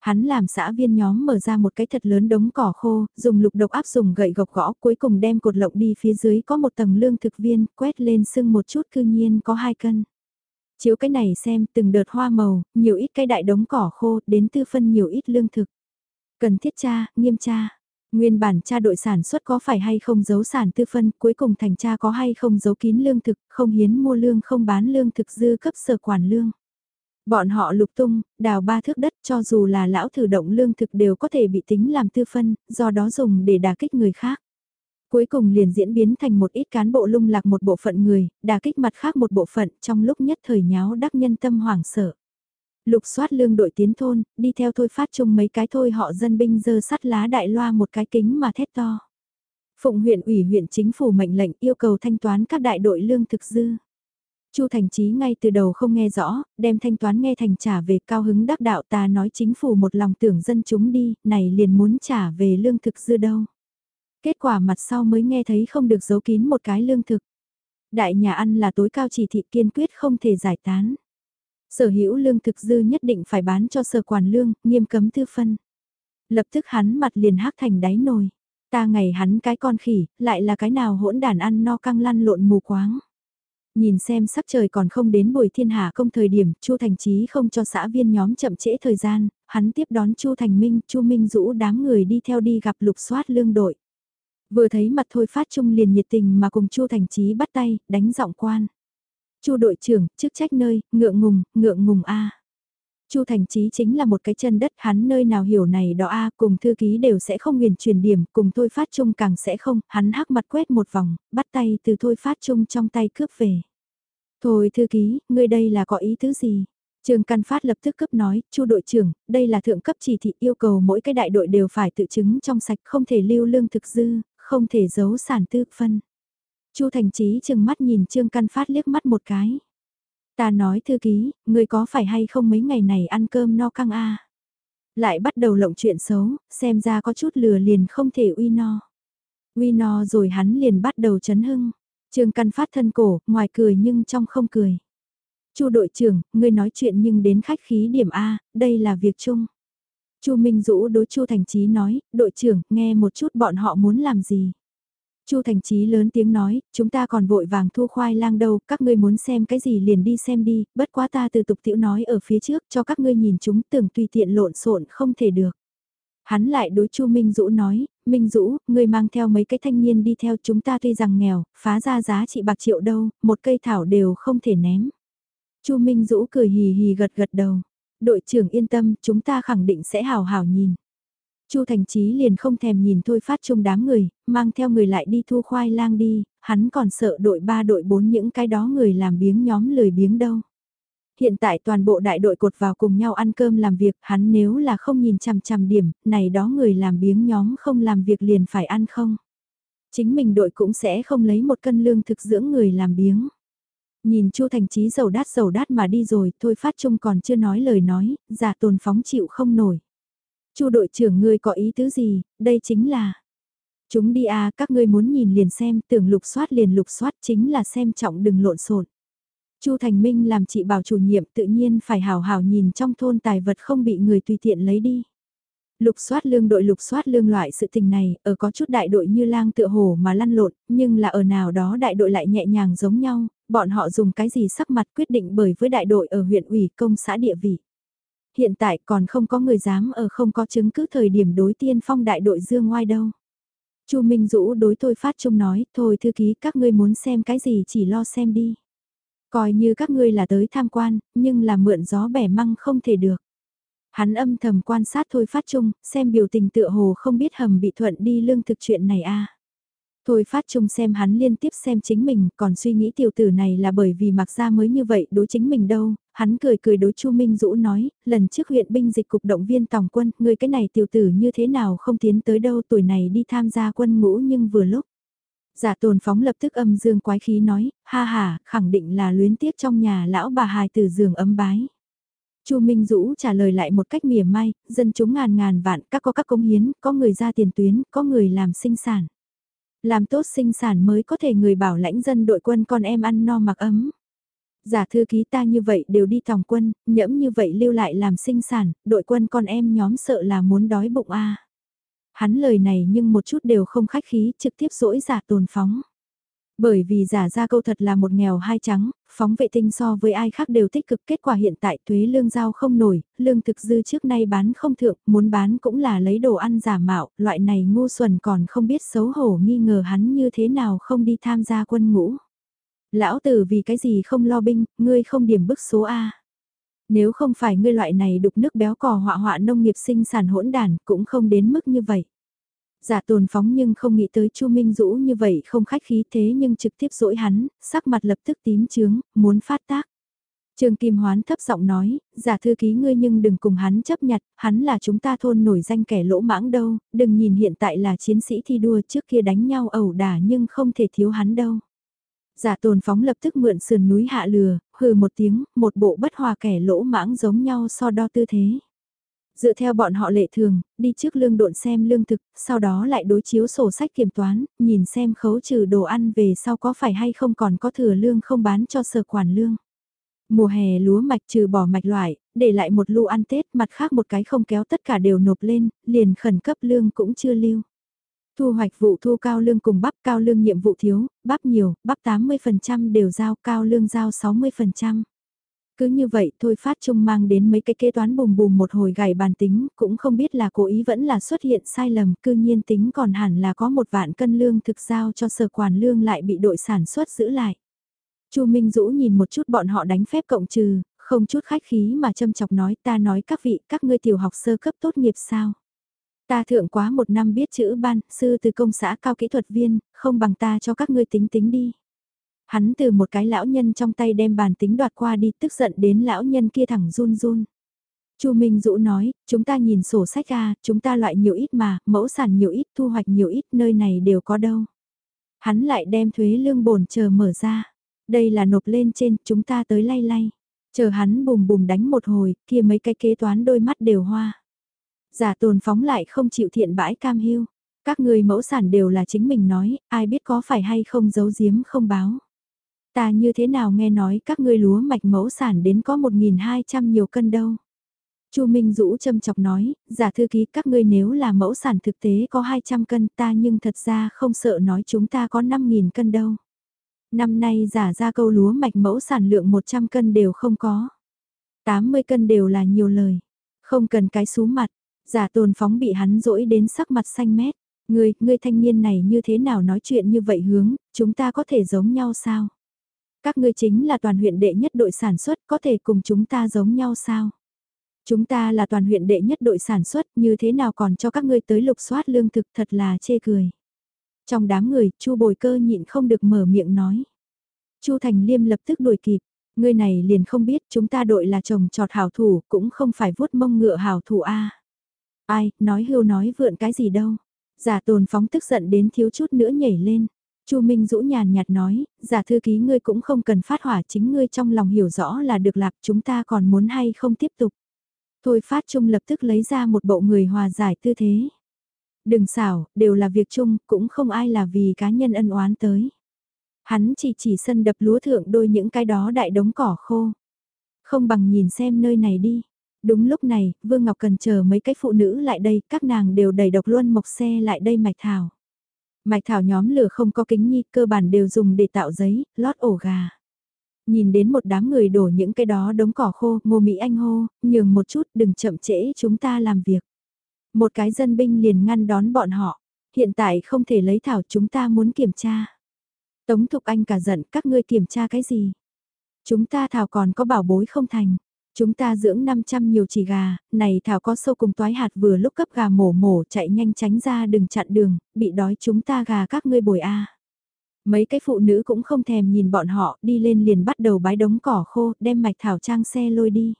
Hắn làm xã viên nhóm mở ra một cái thật lớn đống cỏ khô, dùng lục độc áp dùng gậy gộc gõ cuối cùng đem cột lộng đi phía dưới có một tầng lương thực viên, quét lên sưng một chút cư nhiên có hai cân. Chiếu cái này xem từng đợt hoa màu, nhiều ít cái đại đống cỏ khô, đến tư phân nhiều ít lương thực. Cần thiết cha, nghiêm cha, Nguyên bản cha đội sản xuất có phải hay không giấu sản tư phân, cuối cùng thành cha có hay không giấu kín lương thực, không hiến mua lương không bán lương thực dư cấp sở quản lương. Bọn họ lục tung, đào ba thước đất cho dù là lão thử động lương thực đều có thể bị tính làm tư phân, do đó dùng để đả kích người khác. Cuối cùng liền diễn biến thành một ít cán bộ lung lạc một bộ phận người, đả kích mặt khác một bộ phận trong lúc nhất thời nháo đắc nhân tâm hoảng sợ. Lục soát lương đội tiến thôn, đi theo thôi phát chung mấy cái thôi họ dân binh dơ sắt lá đại loa một cái kính mà thét to. Phụng huyện ủy huyện chính phủ mệnh lệnh yêu cầu thanh toán các đại đội lương thực dư. Chu Thành Chí ngay từ đầu không nghe rõ, đem thanh toán nghe thành trả về cao hứng đắc đạo ta nói chính phủ một lòng tưởng dân chúng đi, này liền muốn trả về lương thực dư đâu. Kết quả mặt sau mới nghe thấy không được giấu kín một cái lương thực. Đại nhà ăn là tối cao chỉ thị kiên quyết không thể giải tán. Sở hữu lương thực dư nhất định phải bán cho sở quản lương, nghiêm cấm tư phân. Lập tức hắn mặt liền hắc thành đáy nồi. Ta ngày hắn cái con khỉ, lại là cái nào hỗn đàn ăn no căng lăn lộn mù quáng. Nhìn xem sắc trời còn không đến buổi thiên hạ công thời điểm, Chu Thành Chí không cho xã viên nhóm chậm trễ thời gian, hắn tiếp đón Chu Thành Minh, Chu Minh rũ đám người đi theo đi gặp lục soát lương đội. Vừa thấy mặt thôi phát trung liền nhiệt tình mà cùng Chu Thành Chí bắt tay, đánh giọng quan. Chu đội trưởng, chức trách nơi, ngượng ngùng, ngượng ngùng a. Chu Thành Chí chính là một cái chân đất, hắn nơi nào hiểu này đó a, cùng thư ký đều sẽ không huyền truyền điểm, cùng Thôi Phát Trung càng sẽ không, hắn hắc mặt quét một vòng, bắt tay từ Thôi Phát Trung trong tay cướp về. Thôi thư ký, ngươi đây là có ý thứ gì? Trương Căn Phát lập tức cấp nói, Chu đội trưởng, đây là thượng cấp chỉ thị yêu cầu mỗi cái đại đội đều phải tự chứng trong sạch, không thể lưu lương thực dư, không thể giấu sản tư phân. Chu Thành Chí chừng mắt nhìn Trương Căn Phát liếc mắt một cái. Ta nói thư ký, người có phải hay không mấy ngày này ăn cơm no căng a? Lại bắt đầu lộng chuyện xấu, xem ra có chút lừa liền không thể uy no. Uy no rồi hắn liền bắt đầu chấn hưng. Trương Căn Phát thân cổ, ngoài cười nhưng trong không cười. Chu đội trưởng, ngươi nói chuyện nhưng đến khách khí điểm A, đây là việc chung. Chu Minh Dũ đối Chu Thành Chí nói, đội trưởng, nghe một chút bọn họ muốn làm gì. Chu Thành Chí lớn tiếng nói, chúng ta còn vội vàng thu khoai lang đâu, các ngươi muốn xem cái gì liền đi xem đi, bất quá ta từ tục tiểu nói ở phía trước cho các ngươi nhìn chúng tưởng tùy tiện lộn xộn không thể được. Hắn lại đối Chu Minh Dũ nói, Minh Dũ, ngươi mang theo mấy cái thanh niên đi theo chúng ta tuy rằng nghèo, phá ra giá trị bạc triệu đâu, một cây thảo đều không thể ném. Chu Minh Dũ cười hì hì gật gật đầu. Đội trưởng yên tâm, chúng ta khẳng định sẽ hào hào nhìn. Chu Thành Chí liền không thèm nhìn thôi phát chung đám người, mang theo người lại đi thu khoai lang đi, hắn còn sợ đội 3 đội 4 những cái đó người làm biếng nhóm lười biếng đâu. Hiện tại toàn bộ đại đội cột vào cùng nhau ăn cơm làm việc, hắn nếu là không nhìn chằm chằm điểm, này đó người làm biếng nhóm không làm việc liền phải ăn không. Chính mình đội cũng sẽ không lấy một cân lương thực dưỡng người làm biếng. Nhìn Chu Thành Chí dầu đát dầu đát mà đi rồi, thôi phát trung còn chưa nói lời nói, giả tồn phóng chịu không nổi. Chu đội trưởng ngươi có ý tứ gì, đây chính là Chúng đi à, các ngươi muốn nhìn liền xem, tưởng lục soát liền lục soát chính là xem trọng đừng lộn xộn. Chu Thành Minh làm chị bảo chủ nhiệm tự nhiên phải hào hào nhìn trong thôn tài vật không bị người tùy tiện lấy đi. Lục soát lương đội lục soát lương loại sự tình này, ở có chút đại đội như lang tựa hồ mà lăn lộn, nhưng là ở nào đó đại đội lại nhẹ nhàng giống nhau, bọn họ dùng cái gì sắc mặt quyết định bởi với đại đội ở huyện ủy công xã địa vị. Hiện tại còn không có người dám ở không có chứng cứ thời điểm đối tiên phong đại đội dương ngoai đâu. Chu Minh Dũ đối thôi phát trung nói, thôi thư ký các ngươi muốn xem cái gì chỉ lo xem đi. Coi như các ngươi là tới tham quan, nhưng là mượn gió bẻ măng không thể được. Hắn âm thầm quan sát thôi phát trung, xem biểu tình tựa hồ không biết hầm bị thuận đi lương thực chuyện này a à. Thôi phát trung xem hắn liên tiếp xem chính mình, còn suy nghĩ tiểu tử này là bởi vì mặc ra mới như vậy đối chính mình đâu, hắn cười cười đối Chu Minh Dũ nói, lần trước huyện binh dịch cục động viên tòng quân, người cái này tiểu tử như thế nào không tiến tới đâu tuổi này đi tham gia quân ngũ nhưng vừa lúc. Giả tồn phóng lập tức âm dương quái khí nói, ha ha, khẳng định là luyến tiếc trong nhà lão bà hài từ giường ấm bái. Chu Minh Dũ trả lời lại một cách mỉa mai, dân chúng ngàn ngàn vạn, các có các công hiến, có người ra tiền tuyến, có người làm sinh sản. Làm tốt sinh sản mới có thể người bảo lãnh dân đội quân con em ăn no mặc ấm. Giả thư ký ta như vậy đều đi tòng quân, nhẫm như vậy lưu lại làm sinh sản, đội quân con em nhóm sợ là muốn đói bụng a. Hắn lời này nhưng một chút đều không khách khí, trực tiếp dỗi giả tồn phóng. Bởi vì giả ra câu thật là một nghèo hai trắng, phóng vệ tinh so với ai khác đều tích cực kết quả hiện tại thuế lương giao không nổi, lương thực dư trước nay bán không thượng, muốn bán cũng là lấy đồ ăn giả mạo, loại này ngu xuẩn còn không biết xấu hổ nghi ngờ hắn như thế nào không đi tham gia quân ngũ. Lão tử vì cái gì không lo binh, ngươi không điểm bức số A. Nếu không phải ngươi loại này đục nước béo cò họa họa nông nghiệp sinh sản hỗn đàn cũng không đến mức như vậy. Giả tồn phóng nhưng không nghĩ tới Chu Minh Dũ như vậy không khách khí thế nhưng trực tiếp dỗi hắn, sắc mặt lập tức tím chướng, muốn phát tác. Trương Kim Hoán thấp giọng nói, giả thư ký ngươi nhưng đừng cùng hắn chấp nhặt, hắn là chúng ta thôn nổi danh kẻ lỗ mãng đâu, đừng nhìn hiện tại là chiến sĩ thi đua trước kia đánh nhau ẩu đả nhưng không thể thiếu hắn đâu. Giả tồn phóng lập tức mượn sườn núi hạ lừa, hừ một tiếng, một bộ bất hòa kẻ lỗ mãng giống nhau so đo tư thế. Dựa theo bọn họ lệ thường, đi trước lương độn xem lương thực, sau đó lại đối chiếu sổ sách kiểm toán, nhìn xem khấu trừ đồ ăn về sau có phải hay không còn có thừa lương không bán cho sở quản lương. Mùa hè lúa mạch trừ bỏ mạch loại, để lại một lu ăn Tết mặt khác một cái không kéo tất cả đều nộp lên, liền khẩn cấp lương cũng chưa lưu. Thu hoạch vụ thu cao lương cùng bắp cao lương nhiệm vụ thiếu, bắp nhiều, bắp 80% đều giao cao lương giao 60%. Cứ như vậy thôi phát trung mang đến mấy cái kế toán bùm bùm một hồi gảy bàn tính, cũng không biết là cố ý vẫn là xuất hiện sai lầm, cư nhiên tính còn hẳn là có một vạn cân lương thực giao cho sở quản lương lại bị đội sản xuất giữ lại. Chu Minh Dũ nhìn một chút bọn họ đánh phép cộng trừ, không chút khách khí mà châm chọc nói ta nói các vị, các ngươi tiểu học sơ cấp tốt nghiệp sao. Ta thượng quá một năm biết chữ ban, sư từ công xã cao kỹ thuật viên, không bằng ta cho các ngươi tính tính đi. Hắn từ một cái lão nhân trong tay đem bàn tính đoạt qua đi tức giận đến lão nhân kia thẳng run run. Chu Minh Dũ nói, chúng ta nhìn sổ sách ra, chúng ta loại nhiều ít mà, mẫu sản nhiều ít, thu hoạch nhiều ít, nơi này đều có đâu. Hắn lại đem thuế lương bổn chờ mở ra. Đây là nộp lên trên, chúng ta tới lay lay. Chờ hắn bùm bùm đánh một hồi, kia mấy cái kế toán đôi mắt đều hoa. Giả tồn phóng lại không chịu thiện bãi cam hiu. Các người mẫu sản đều là chính mình nói, ai biết có phải hay không giấu giếm không báo. Ta như thế nào nghe nói các ngươi lúa mạch mẫu sản đến có 1.200 nhiều cân đâu. Chu Minh Dũ châm chọc nói, giả thư ký các ngươi nếu là mẫu sản thực tế có 200 cân ta nhưng thật ra không sợ nói chúng ta có 5.000 cân đâu. Năm nay giả ra câu lúa mạch mẫu sản lượng 100 cân đều không có. 80 cân đều là nhiều lời. Không cần cái sú mặt, giả tồn phóng bị hắn dỗi đến sắc mặt xanh mét. Ngươi, ngươi thanh niên này như thế nào nói chuyện như vậy hướng, chúng ta có thể giống nhau sao? Các ngươi chính là toàn huyện đệ nhất đội sản xuất có thể cùng chúng ta giống nhau sao? Chúng ta là toàn huyện đệ nhất đội sản xuất như thế nào còn cho các ngươi tới lục soát lương thực thật là chê cười. Trong đám người, Chu Bồi Cơ nhịn không được mở miệng nói. Chu Thành Liêm lập tức đuổi kịp, ngươi này liền không biết chúng ta đội là chồng trọt hảo thủ, cũng không phải vuốt mông ngựa hảo thủ a. Ai, nói hưu nói vượn cái gì đâu. Giả tồn phóng tức giận đến thiếu chút nữa nhảy lên. Chu Minh Dũ nhàn nhạt nói, giả thư ký ngươi cũng không cần phát hỏa chính ngươi trong lòng hiểu rõ là được lạc chúng ta còn muốn hay không tiếp tục. Thôi phát trung lập tức lấy ra một bộ người hòa giải tư thế. Đừng xảo, đều là việc chung, cũng không ai là vì cá nhân ân oán tới. Hắn chỉ chỉ sân đập lúa thượng đôi những cái đó đại đống cỏ khô. Không bằng nhìn xem nơi này đi. Đúng lúc này, Vương Ngọc Cần chờ mấy cái phụ nữ lại đây, các nàng đều đầy độc luôn mộc xe lại đây mạch thảo. Mạch thảo nhóm lửa không có kính nhi, cơ bản đều dùng để tạo giấy, lót ổ gà. Nhìn đến một đám người đổ những cái đó đống cỏ khô, ngô Mỹ Anh hô, nhường một chút đừng chậm trễ chúng ta làm việc. Một cái dân binh liền ngăn đón bọn họ, hiện tại không thể lấy thảo chúng ta muốn kiểm tra. Tống Thục Anh cả giận các ngươi kiểm tra cái gì? Chúng ta thảo còn có bảo bối không thành. Chúng ta dưỡng 500 nhiều chỉ gà, này thảo có sâu cùng toái hạt vừa lúc cấp gà mổ mổ chạy nhanh tránh ra đừng chặn đường, bị đói chúng ta gà các ngươi bồi a. Mấy cái phụ nữ cũng không thèm nhìn bọn họ, đi lên liền bắt đầu bái đống cỏ khô, đem mạch thảo trang xe lôi đi.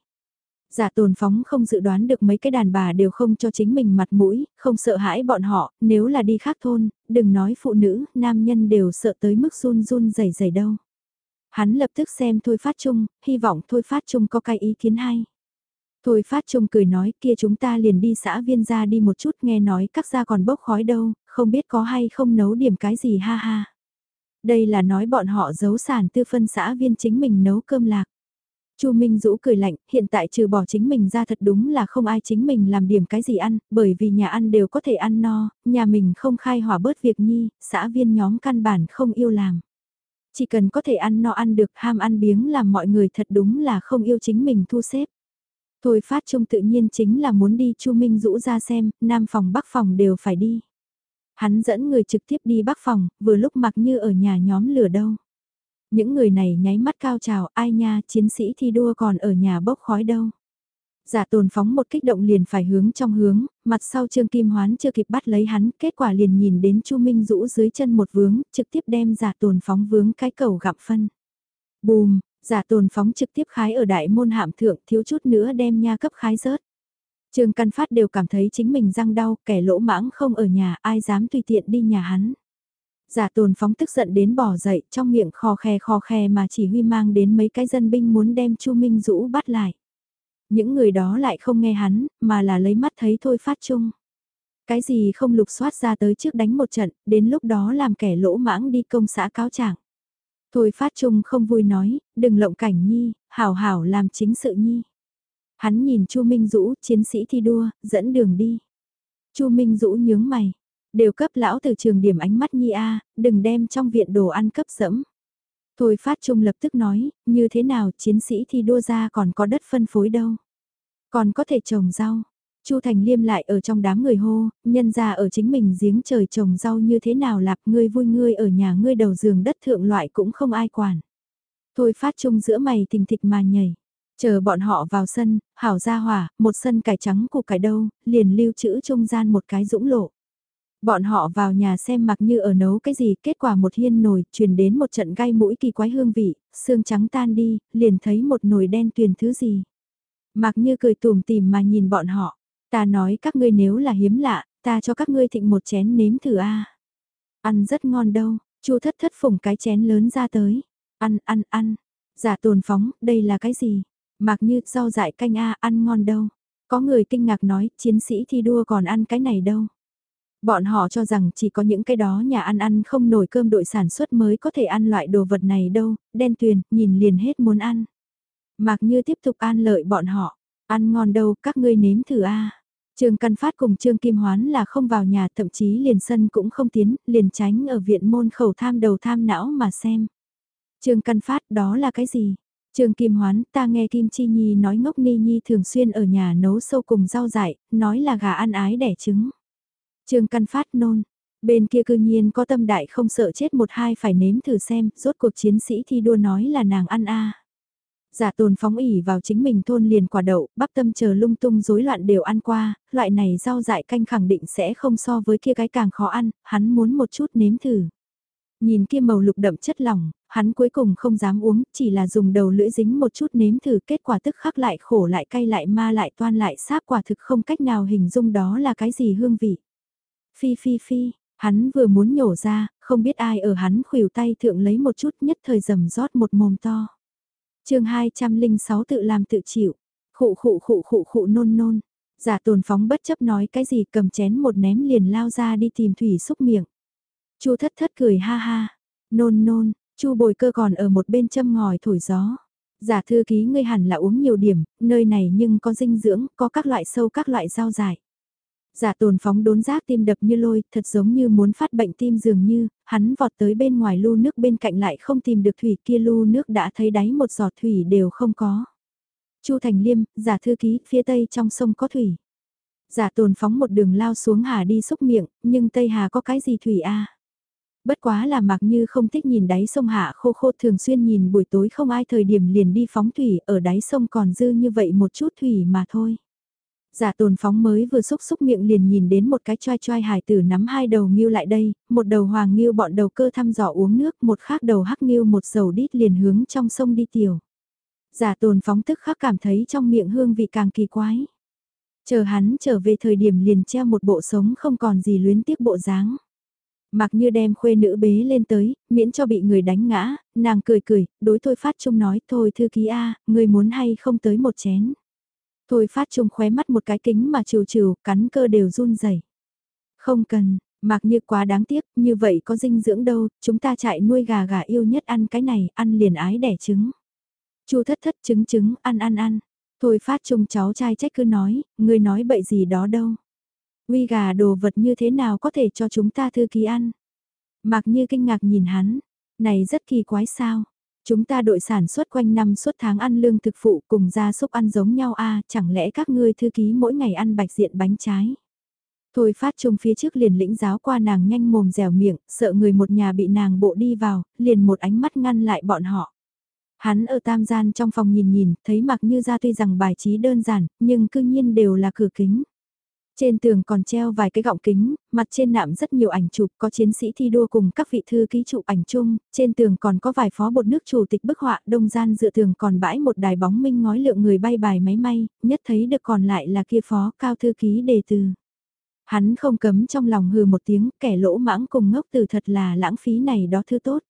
Giả tồn phóng không dự đoán được mấy cái đàn bà đều không cho chính mình mặt mũi, không sợ hãi bọn họ, nếu là đi khác thôn, đừng nói phụ nữ, nam nhân đều sợ tới mức run run rẩy rẩy đâu. Hắn lập tức xem Thôi Phát Trung, hy vọng Thôi Phát Trung có cái ý kiến hay. Thôi Phát Trung cười nói kia chúng ta liền đi xã viên ra đi một chút nghe nói các gia còn bốc khói đâu, không biết có hay không nấu điểm cái gì ha ha. Đây là nói bọn họ giấu sản tư phân xã viên chính mình nấu cơm lạc. Chu Minh Dũ cười lạnh, hiện tại trừ bỏ chính mình ra thật đúng là không ai chính mình làm điểm cái gì ăn, bởi vì nhà ăn đều có thể ăn no, nhà mình không khai hỏa bớt việc nhi, xã viên nhóm căn bản không yêu làm. Chỉ cần có thể ăn no ăn được ham ăn biếng làm mọi người thật đúng là không yêu chính mình thu xếp. Thôi phát trung tự nhiên chính là muốn đi Chu Minh Dũ ra xem, nam phòng bắc phòng đều phải đi. Hắn dẫn người trực tiếp đi bắc phòng, vừa lúc mặc như ở nhà nhóm lửa đâu. Những người này nháy mắt cao trào, ai nha, chiến sĩ thi đua còn ở nhà bốc khói đâu. Giả tồn phóng một kích động liền phải hướng trong hướng, mặt sau Trương Kim Hoán chưa kịp bắt lấy hắn, kết quả liền nhìn đến Chu Minh rũ dưới chân một vướng, trực tiếp đem giả tồn phóng vướng cái cầu gặm phân. Bùm, giả tồn phóng trực tiếp khái ở đại môn hạm thượng thiếu chút nữa đem nha cấp khái rớt. Trương Căn Phát đều cảm thấy chính mình răng đau, kẻ lỗ mãng không ở nhà, ai dám tùy tiện đi nhà hắn. Giả tồn phóng tức giận đến bỏ dậy, trong miệng khò khe khò khe mà chỉ huy mang đến mấy cái dân binh muốn đem Chu Minh Dũ bắt lại. Những người đó lại không nghe hắn, mà là lấy mắt thấy thôi phát chung. Cái gì không lục soát ra tới trước đánh một trận, đến lúc đó làm kẻ lỗ mãng đi công xã cáo trạng. Thôi phát trung không vui nói, đừng lộng cảnh nhi, hảo hảo làm chính sự nhi. Hắn nhìn Chu Minh Dũ, chiến sĩ thi đua, dẫn đường đi. Chu Minh Dũ nhướng mày, đều cấp lão từ trường điểm ánh mắt nhi a, đừng đem trong viện đồ ăn cấp sẫm Thôi phát trung lập tức nói, như thế nào chiến sĩ thi đua ra còn có đất phân phối đâu. Còn có thể trồng rau. Chu Thành Liêm lại ở trong đám người hô, nhân ra ở chính mình giếng trời trồng rau như thế nào lạp ngươi vui ngươi ở nhà ngươi đầu giường đất thượng loại cũng không ai quản. Thôi phát trung giữa mày tình thịch mà nhảy. Chờ bọn họ vào sân, hảo ra hỏa, một sân cải trắng của cải đâu, liền lưu trữ trung gian một cái dũng lộ. Bọn họ vào nhà xem mặc như ở nấu cái gì, kết quả một hiên nồi, truyền đến một trận gai mũi kỳ quái hương vị, xương trắng tan đi, liền thấy một nồi đen tuyền thứ gì. Mặc như cười tùm tìm mà nhìn bọn họ, ta nói các ngươi nếu là hiếm lạ, ta cho các ngươi thịnh một chén nếm thử a. Ăn rất ngon đâu, chu thất thất phủng cái chén lớn ra tới, ăn ăn ăn, giả tồn phóng, đây là cái gì? Mặc như rau dại canh a ăn ngon đâu. Có người kinh ngạc nói, chiến sĩ thi đua còn ăn cái này đâu. Bọn họ cho rằng chỉ có những cái đó nhà ăn ăn không nổi cơm đội sản xuất mới có thể ăn loại đồ vật này đâu, đen tuyền, nhìn liền hết muốn ăn. Mạc Như tiếp tục an lợi bọn họ, ăn ngon đâu, các ngươi nếm thử a. Trương Căn Phát cùng Trương Kim Hoán là không vào nhà thậm chí liền sân cũng không tiến, liền tránh ở viện môn khẩu tham đầu tham não mà xem. Trương Căn Phát đó là cái gì? Trương Kim Hoán, ta nghe Kim Chi Nhi nói ngốc Ni Nhi thường xuyên ở nhà nấu sâu cùng rau dại, nói là gà ăn ái đẻ trứng. Trương Căn Phát nôn, bên kia cư nhiên có tâm đại không sợ chết một hai phải nếm thử xem, rốt cuộc chiến sĩ thi đua nói là nàng ăn a. Giả tồn phóng ỉ vào chính mình thôn liền quả đậu, bắp tâm chờ lung tung rối loạn đều ăn qua, loại này rau dại canh khẳng định sẽ không so với kia cái càng khó ăn, hắn muốn một chút nếm thử. Nhìn kia màu lục đậm chất lỏng, hắn cuối cùng không dám uống, chỉ là dùng đầu lưỡi dính một chút nếm thử kết quả tức khắc lại khổ lại cay lại ma lại toan lại sáp quả thực không cách nào hình dung đó là cái gì hương vị. Phi phi phi, hắn vừa muốn nhổ ra, không biết ai ở hắn khuỷu tay thượng lấy một chút nhất thời rầm rót một mồm to. chương 206 tự làm tự chịu, khụ khụ khụ khụ khụ nôn nôn, Giả tồn phóng bất chấp nói cái gì cầm chén một ném liền lao ra đi tìm thủy xúc miệng. Chu thất thất cười ha ha, nôn nôn, chu bồi cơ còn ở một bên châm ngòi thổi gió. Giả thư ký ngươi hẳn là uống nhiều điểm, nơi này nhưng có dinh dưỡng, có các loại sâu các loại rau dại. Giả tồn phóng đốn giác tim đập như lôi, thật giống như muốn phát bệnh tim dường như, hắn vọt tới bên ngoài lu nước bên cạnh lại không tìm được thủy kia lu nước đã thấy đáy một giọt thủy đều không có. Chu Thành Liêm, giả thư ký, phía tây trong sông có thủy. Giả tồn phóng một đường lao xuống hà đi xúc miệng, nhưng Tây Hà có cái gì thủy a? Bất quá là mặc như không thích nhìn đáy sông hạ khô khô thường xuyên nhìn buổi tối không ai thời điểm liền đi phóng thủy ở đáy sông còn dư như vậy một chút thủy mà thôi. Giả tồn phóng mới vừa xúc xúc miệng liền nhìn đến một cái choai choai hải tử nắm hai đầu nghiêu lại đây, một đầu hoàng nghiêu bọn đầu cơ thăm dò uống nước, một khác đầu hắc nghiêu một dầu đít liền hướng trong sông đi tiểu. Giả tồn phóng tức khắc cảm thấy trong miệng hương vị càng kỳ quái. Chờ hắn trở về thời điểm liền treo một bộ sống không còn gì luyến tiếc bộ dáng. Mặc như đem khuê nữ bế lên tới, miễn cho bị người đánh ngã, nàng cười cười, đối thôi phát trung nói thôi thư ký A, người muốn hay không tới một chén. Thôi phát trung khóe mắt một cái kính mà trừ trừ, cắn cơ đều run rẩy Không cần, mặc như quá đáng tiếc, như vậy có dinh dưỡng đâu, chúng ta chạy nuôi gà gà yêu nhất ăn cái này, ăn liền ái đẻ trứng. Chu thất thất trứng trứng, ăn ăn ăn. Thôi phát trung cháu trai trách cứ nói, người nói bậy gì đó đâu. Uy gà đồ vật như thế nào có thể cho chúng ta thư ký ăn. Mặc như kinh ngạc nhìn hắn, này rất kỳ quái sao. Chúng ta đội sản xuất quanh năm suốt tháng ăn lương thực phụ cùng gia súc ăn giống nhau a chẳng lẽ các ngươi thư ký mỗi ngày ăn bạch diện bánh trái. Thôi phát trung phía trước liền lĩnh giáo qua nàng nhanh mồm dẻo miệng, sợ người một nhà bị nàng bộ đi vào, liền một ánh mắt ngăn lại bọn họ. Hắn ở tam gian trong phòng nhìn nhìn, thấy mặc như ra tuy rằng bài trí đơn giản, nhưng cư nhiên đều là cửa kính. Trên tường còn treo vài cái gọng kính, mặt trên nạm rất nhiều ảnh chụp, có chiến sĩ thi đua cùng các vị thư ký chụp ảnh chung, trên tường còn có vài phó bột nước chủ tịch bức họa, đông gian dựa tường còn bãi một đài bóng minh ngói lượng người bay bài máy may, nhất thấy được còn lại là kia phó cao thư ký đề từ. Hắn không cấm trong lòng hừ một tiếng, kẻ lỗ mãng cùng ngốc từ thật là lãng phí này đó thư tốt.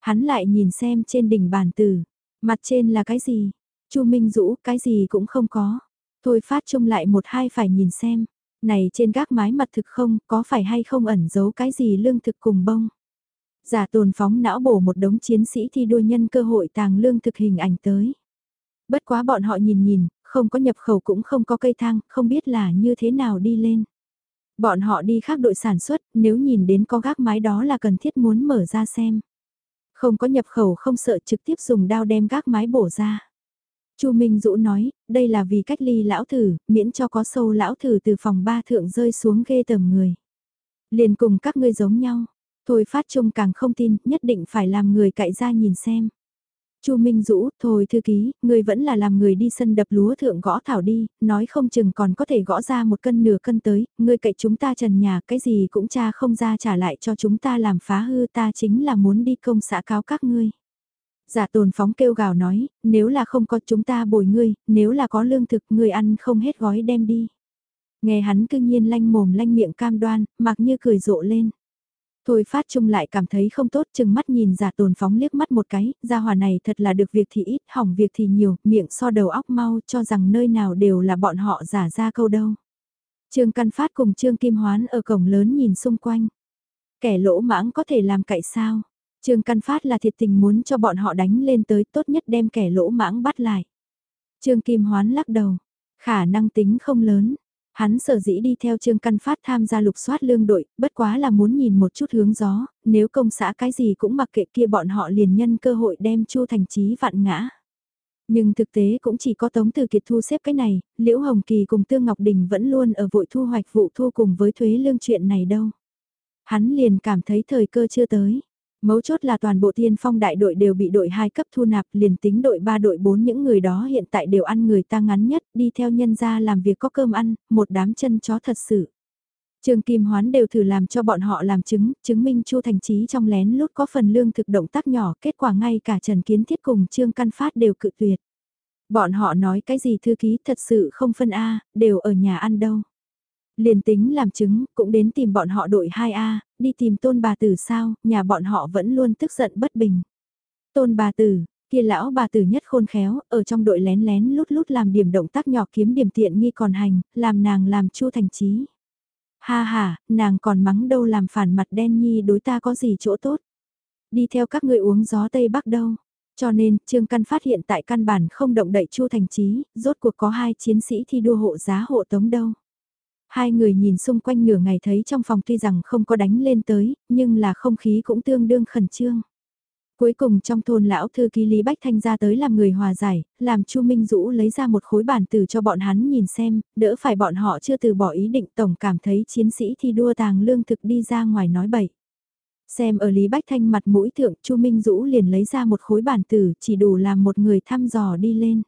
Hắn lại nhìn xem trên đỉnh bàn từ, mặt trên là cái gì? Chu Minh Dũ, cái gì cũng không có. Thôi phát chung lại một hai phải nhìn xem này trên gác mái mặt thực không, có phải hay không ẩn giấu cái gì lương thực cùng bông. Giả tồn phóng não bổ một đống chiến sĩ thi đua nhân cơ hội tàng lương thực hình ảnh tới. Bất quá bọn họ nhìn nhìn, không có nhập khẩu cũng không có cây thang, không biết là như thế nào đi lên. Bọn họ đi khác đội sản xuất, nếu nhìn đến có gác mái đó là cần thiết muốn mở ra xem. Không có nhập khẩu không sợ trực tiếp dùng đao đem gác mái bổ ra. Chu Minh Dũ nói, đây là vì cách ly lão thử, miễn cho có sâu lão thử từ phòng ba thượng rơi xuống ghê tầm người. Liền cùng các ngươi giống nhau, thôi phát trung càng không tin, nhất định phải làm người cậy ra nhìn xem. Chu Minh Dũ, thôi thư ký, người vẫn là làm người đi sân đập lúa thượng gõ thảo đi, nói không chừng còn có thể gõ ra một cân nửa cân tới, người cậy chúng ta trần nhà, cái gì cũng cha không ra trả lại cho chúng ta làm phá hư ta chính là muốn đi công xã cáo các ngươi. Giả tồn phóng kêu gào nói, nếu là không có chúng ta bồi ngươi, nếu là có lương thực ngươi ăn không hết gói đem đi. Nghe hắn cương nhiên lanh mồm lanh miệng cam đoan, mặc như cười rộ lên. Thôi phát trung lại cảm thấy không tốt chừng mắt nhìn giả tồn phóng liếc mắt một cái, gia hòa này thật là được việc thì ít, hỏng việc thì nhiều, miệng so đầu óc mau cho rằng nơi nào đều là bọn họ giả ra câu đâu. Trương Căn Phát cùng Trương Kim Hoán ở cổng lớn nhìn xung quanh. Kẻ lỗ mãng có thể làm cậy sao? Trương Căn Phát là thiệt tình muốn cho bọn họ đánh lên tới tốt nhất đem kẻ lỗ mãng bắt lại. Trương Kim Hoán lắc đầu, khả năng tính không lớn. Hắn sở dĩ đi theo Trương Căn Phát tham gia lục soát lương đội, bất quá là muốn nhìn một chút hướng gió, nếu công xã cái gì cũng mặc kệ kia bọn họ liền nhân cơ hội đem Chu Thành Chí vạn ngã. Nhưng thực tế cũng chỉ có Tống Từ Kiệt thu xếp cái này, Liễu Hồng Kỳ cùng Tương Ngọc Đình vẫn luôn ở vội thu hoạch vụ thu cùng với thuế lương chuyện này đâu. Hắn liền cảm thấy thời cơ chưa tới. Mấu chốt là toàn bộ tiên phong đại đội đều bị đội 2 cấp thu nạp liền tính đội 3 đội 4 những người đó hiện tại đều ăn người ta ngắn nhất, đi theo nhân gia làm việc có cơm ăn, một đám chân chó thật sự. Trường Kim Hoán đều thử làm cho bọn họ làm chứng, chứng minh Chu Thành Chí trong lén lút có phần lương thực động tác nhỏ, kết quả ngay cả Trần Kiến Thiết cùng Trương Căn Phát đều cự tuyệt. Bọn họ nói cái gì thư ký thật sự không phân A, đều ở nhà ăn đâu. Liền tính làm chứng, cũng đến tìm bọn họ đội 2A, đi tìm tôn bà tử sao, nhà bọn họ vẫn luôn tức giận bất bình. Tôn bà tử, Kia lão bà tử nhất khôn khéo, ở trong đội lén lén lút lút làm điểm động tác nhỏ kiếm điểm tiện nghi còn hành, làm nàng làm chu thành trí. Ha ha, nàng còn mắng đâu làm phản mặt đen nhi đối ta có gì chỗ tốt. Đi theo các người uống gió Tây Bắc đâu. Cho nên, Trương Căn phát hiện tại căn bản không động đậy Chu Thành Chí, rốt cuộc có hai chiến sĩ thi đua hộ giá hộ tống đâu. Hai người nhìn xung quanh nửa ngày thấy trong phòng tuy rằng không có đánh lên tới, nhưng là không khí cũng tương đương khẩn trương. Cuối cùng trong thôn lão thư ký Lý Bách Thanh ra tới làm người hòa giải, làm Chu Minh Dũ lấy ra một khối bản từ cho bọn hắn nhìn xem, đỡ phải bọn họ chưa từ bỏ ý định tổng cảm thấy chiến sĩ thi đua tàng lương thực đi ra ngoài nói bậy. Xem ở Lý Bách Thanh mặt mũi thượng Chu Minh Dũ liền lấy ra một khối bản từ chỉ đủ làm một người thăm dò đi lên.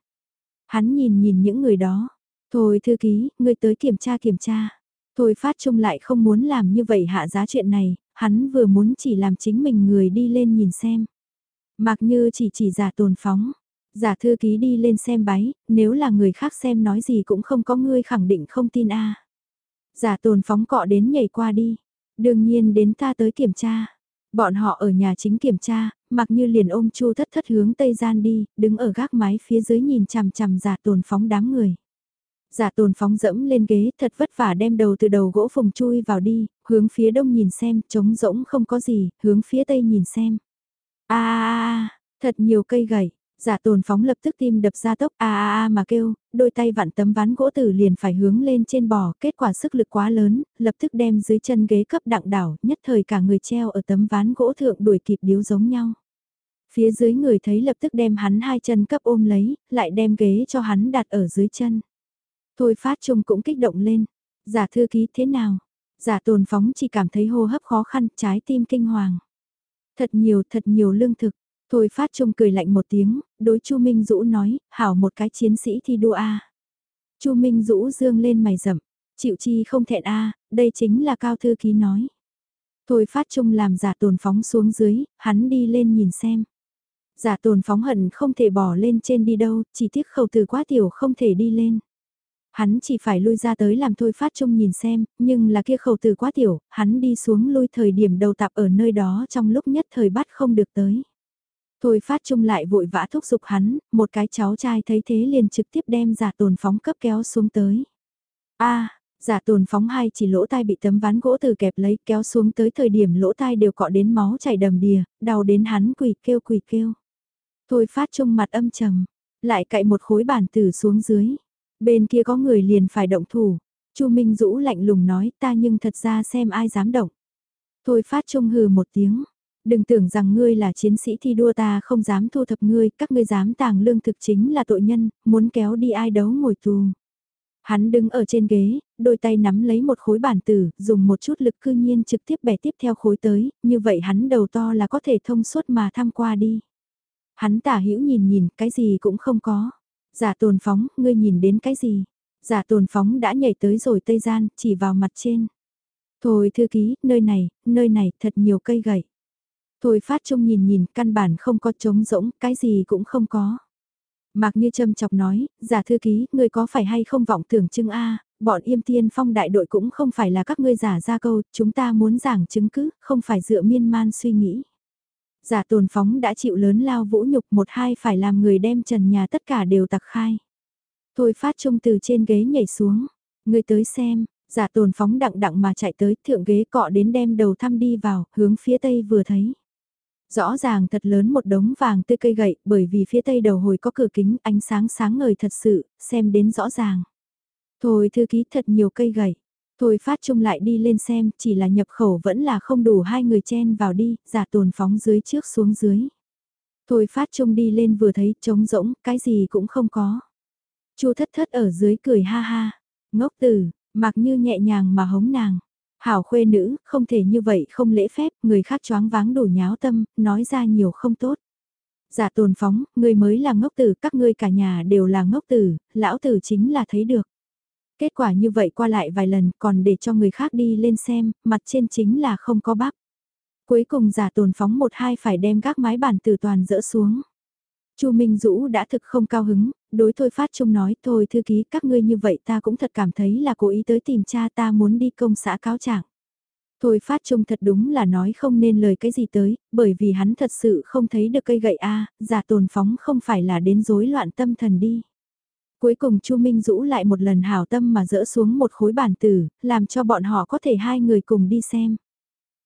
Hắn nhìn nhìn những người đó. Thôi thư ký, ngươi tới kiểm tra kiểm tra. Thôi phát trung lại không muốn làm như vậy hạ giá chuyện này, hắn vừa muốn chỉ làm chính mình người đi lên nhìn xem. Mặc như chỉ chỉ giả tồn phóng. Giả thư ký đi lên xem bái, nếu là người khác xem nói gì cũng không có ngươi khẳng định không tin a. Giả tồn phóng cọ đến nhảy qua đi. Đương nhiên đến ta tới kiểm tra. Bọn họ ở nhà chính kiểm tra, mặc như liền ôm chu thất thất hướng tây gian đi, đứng ở gác mái phía dưới nhìn chằm chằm giả tồn phóng đám người. Giả tồn phóng dẫm lên ghế thật vất vả đem đầu từ đầu gỗ phùng chui vào đi, hướng phía đông nhìn xem, trống rỗng không có gì, hướng phía tây nhìn xem. a thật nhiều cây gậy, Giả tồn phóng lập tức tim đập ra tốc a a a mà kêu, đôi tay vặn tấm ván gỗ tử liền phải hướng lên trên bò, kết quả sức lực quá lớn, lập tức đem dưới chân ghế cấp đặng đảo, nhất thời cả người treo ở tấm ván gỗ thượng đuổi kịp điếu giống nhau. Phía dưới người thấy lập tức đem hắn hai chân cấp ôm lấy, lại đem ghế cho hắn đặt ở dưới chân. Thôi phát trung cũng kích động lên, giả thư ký thế nào? Giả tồn phóng chỉ cảm thấy hô hấp khó khăn, trái tim kinh hoàng. Thật nhiều, thật nhiều lương thực, Thôi phát trung cười lạnh một tiếng, đối Chu Minh Dũ nói, hảo một cái chiến sĩ thi đua a. Chu Minh Dũ dương lên mày rậm, chịu chi không thẹn a, đây chính là cao thư ký nói. Thôi phát trung làm giả tồn phóng xuống dưới, hắn đi lên nhìn xem. Giả tồn phóng hận không thể bỏ lên trên đi đâu, chỉ tiếc khẩu từ quá tiểu không thể đi lên. Hắn chỉ phải lui ra tới làm thôi phát trung nhìn xem, nhưng là kia khẩu từ quá tiểu, hắn đi xuống lui thời điểm đầu tạp ở nơi đó trong lúc nhất thời bắt không được tới. Thôi phát trung lại vội vã thúc giục hắn, một cái cháu trai thấy thế liền trực tiếp đem giả tồn phóng cấp kéo xuống tới. a giả tồn phóng hai chỉ lỗ tai bị tấm ván gỗ từ kẹp lấy kéo xuống tới thời điểm lỗ tai đều cọ đến máu chảy đầm đìa, đau đến hắn quỳ kêu quỳ kêu. Thôi phát trung mặt âm trầm, lại cậy một khối bản tử xuống dưới. Bên kia có người liền phải động thủ. Chu Minh Dũ lạnh lùng nói ta nhưng thật ra xem ai dám động. Thôi phát trung hừ một tiếng, Đừng tưởng rằng ngươi là chiến sĩ thi đua ta không dám thu thập ngươi, các ngươi dám tàng lương thực chính là tội nhân, muốn kéo đi ai đấu ngồi tù. Hắn đứng ở trên ghế, đôi tay nắm lấy một khối bản tử, dùng một chút lực cư nhiên trực tiếp bẻ tiếp theo khối tới, như vậy hắn đầu to là có thể thông suốt mà tham qua đi. Hắn tả hữu nhìn nhìn, cái gì cũng không có. Giả tồn phóng, ngươi nhìn đến cái gì? Giả tồn phóng đã nhảy tới rồi tây gian, chỉ vào mặt trên. Thôi thư ký, nơi này, nơi này thật nhiều cây gậy. Thôi phát trông nhìn nhìn, căn bản không có trống rỗng, cái gì cũng không có. Mạc như châm chọc nói, giả thư ký, ngươi có phải hay không vọng tưởng chứng A, bọn yêm tiên phong đại đội cũng không phải là các ngươi giả ra câu, chúng ta muốn giảng chứng cứ, không phải dựa miên man suy nghĩ. Giả tồn phóng đã chịu lớn lao vũ nhục một hai phải làm người đem trần nhà tất cả đều tặc khai. Thôi phát trung từ trên ghế nhảy xuống, người tới xem, giả tồn phóng đặng đặng mà chạy tới thượng ghế cọ đến đem đầu thăm đi vào, hướng phía tây vừa thấy. Rõ ràng thật lớn một đống vàng tươi cây gậy bởi vì phía tây đầu hồi có cửa kính ánh sáng sáng ngời thật sự, xem đến rõ ràng. Thôi thư ký thật nhiều cây gậy. Thôi phát trung lại đi lên xem, chỉ là nhập khẩu vẫn là không đủ hai người chen vào đi, giả tồn phóng dưới trước xuống dưới. Thôi phát trung đi lên vừa thấy trống rỗng, cái gì cũng không có. Chu thất thất ở dưới cười ha ha, ngốc tử, mặc như nhẹ nhàng mà hống nàng. Hảo khuê nữ, không thể như vậy không lễ phép, người khác choáng váng đủ nháo tâm, nói ra nhiều không tốt. Giả tồn phóng, người mới là ngốc tử, các ngươi cả nhà đều là ngốc tử, lão tử chính là thấy được. Kết quả như vậy qua lại vài lần còn để cho người khác đi lên xem, mặt trên chính là không có bắp. Cuối cùng giả tồn phóng một hai phải đem các mái bản từ toàn dỡ xuống. Chu Minh Dũ đã thực không cao hứng, đối thôi phát trung nói thôi thư ký các ngươi như vậy ta cũng thật cảm thấy là cố ý tới tìm cha ta muốn đi công xã cáo trạng. Thôi phát trung thật đúng là nói không nên lời cái gì tới, bởi vì hắn thật sự không thấy được cây gậy A, giả tồn phóng không phải là đến rối loạn tâm thần đi. Cuối cùng Chu Minh Dũ lại một lần hảo tâm mà dỡ xuống một khối bản tử, làm cho bọn họ có thể hai người cùng đi xem.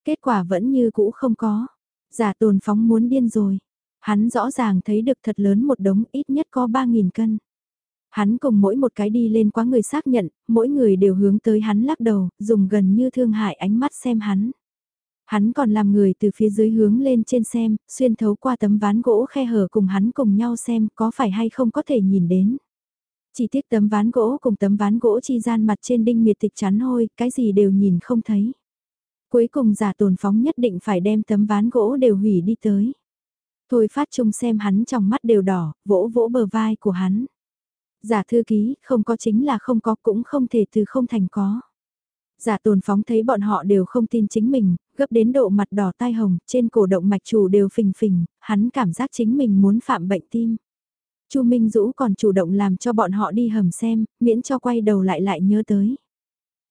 Kết quả vẫn như cũ không có. Giả tồn phóng muốn điên rồi. Hắn rõ ràng thấy được thật lớn một đống ít nhất có 3.000 cân. Hắn cùng mỗi một cái đi lên quá người xác nhận, mỗi người đều hướng tới hắn lắc đầu, dùng gần như thương hại ánh mắt xem hắn. Hắn còn làm người từ phía dưới hướng lên trên xem, xuyên thấu qua tấm ván gỗ khe hở cùng hắn cùng nhau xem có phải hay không có thể nhìn đến. Chỉ tiếc tấm ván gỗ cùng tấm ván gỗ chi gian mặt trên đinh miệt tịch chắn hôi, cái gì đều nhìn không thấy. Cuối cùng giả tồn phóng nhất định phải đem tấm ván gỗ đều hủy đi tới. Thôi phát trung xem hắn trong mắt đều đỏ, vỗ vỗ bờ vai của hắn. Giả thư ký, không có chính là không có cũng không thể từ không thành có. Giả tồn phóng thấy bọn họ đều không tin chính mình, gấp đến độ mặt đỏ tai hồng, trên cổ động mạch chủ đều phình phình, hắn cảm giác chính mình muốn phạm bệnh tim. Chu Minh Dũ còn chủ động làm cho bọn họ đi hầm xem, miễn cho quay đầu lại lại nhớ tới.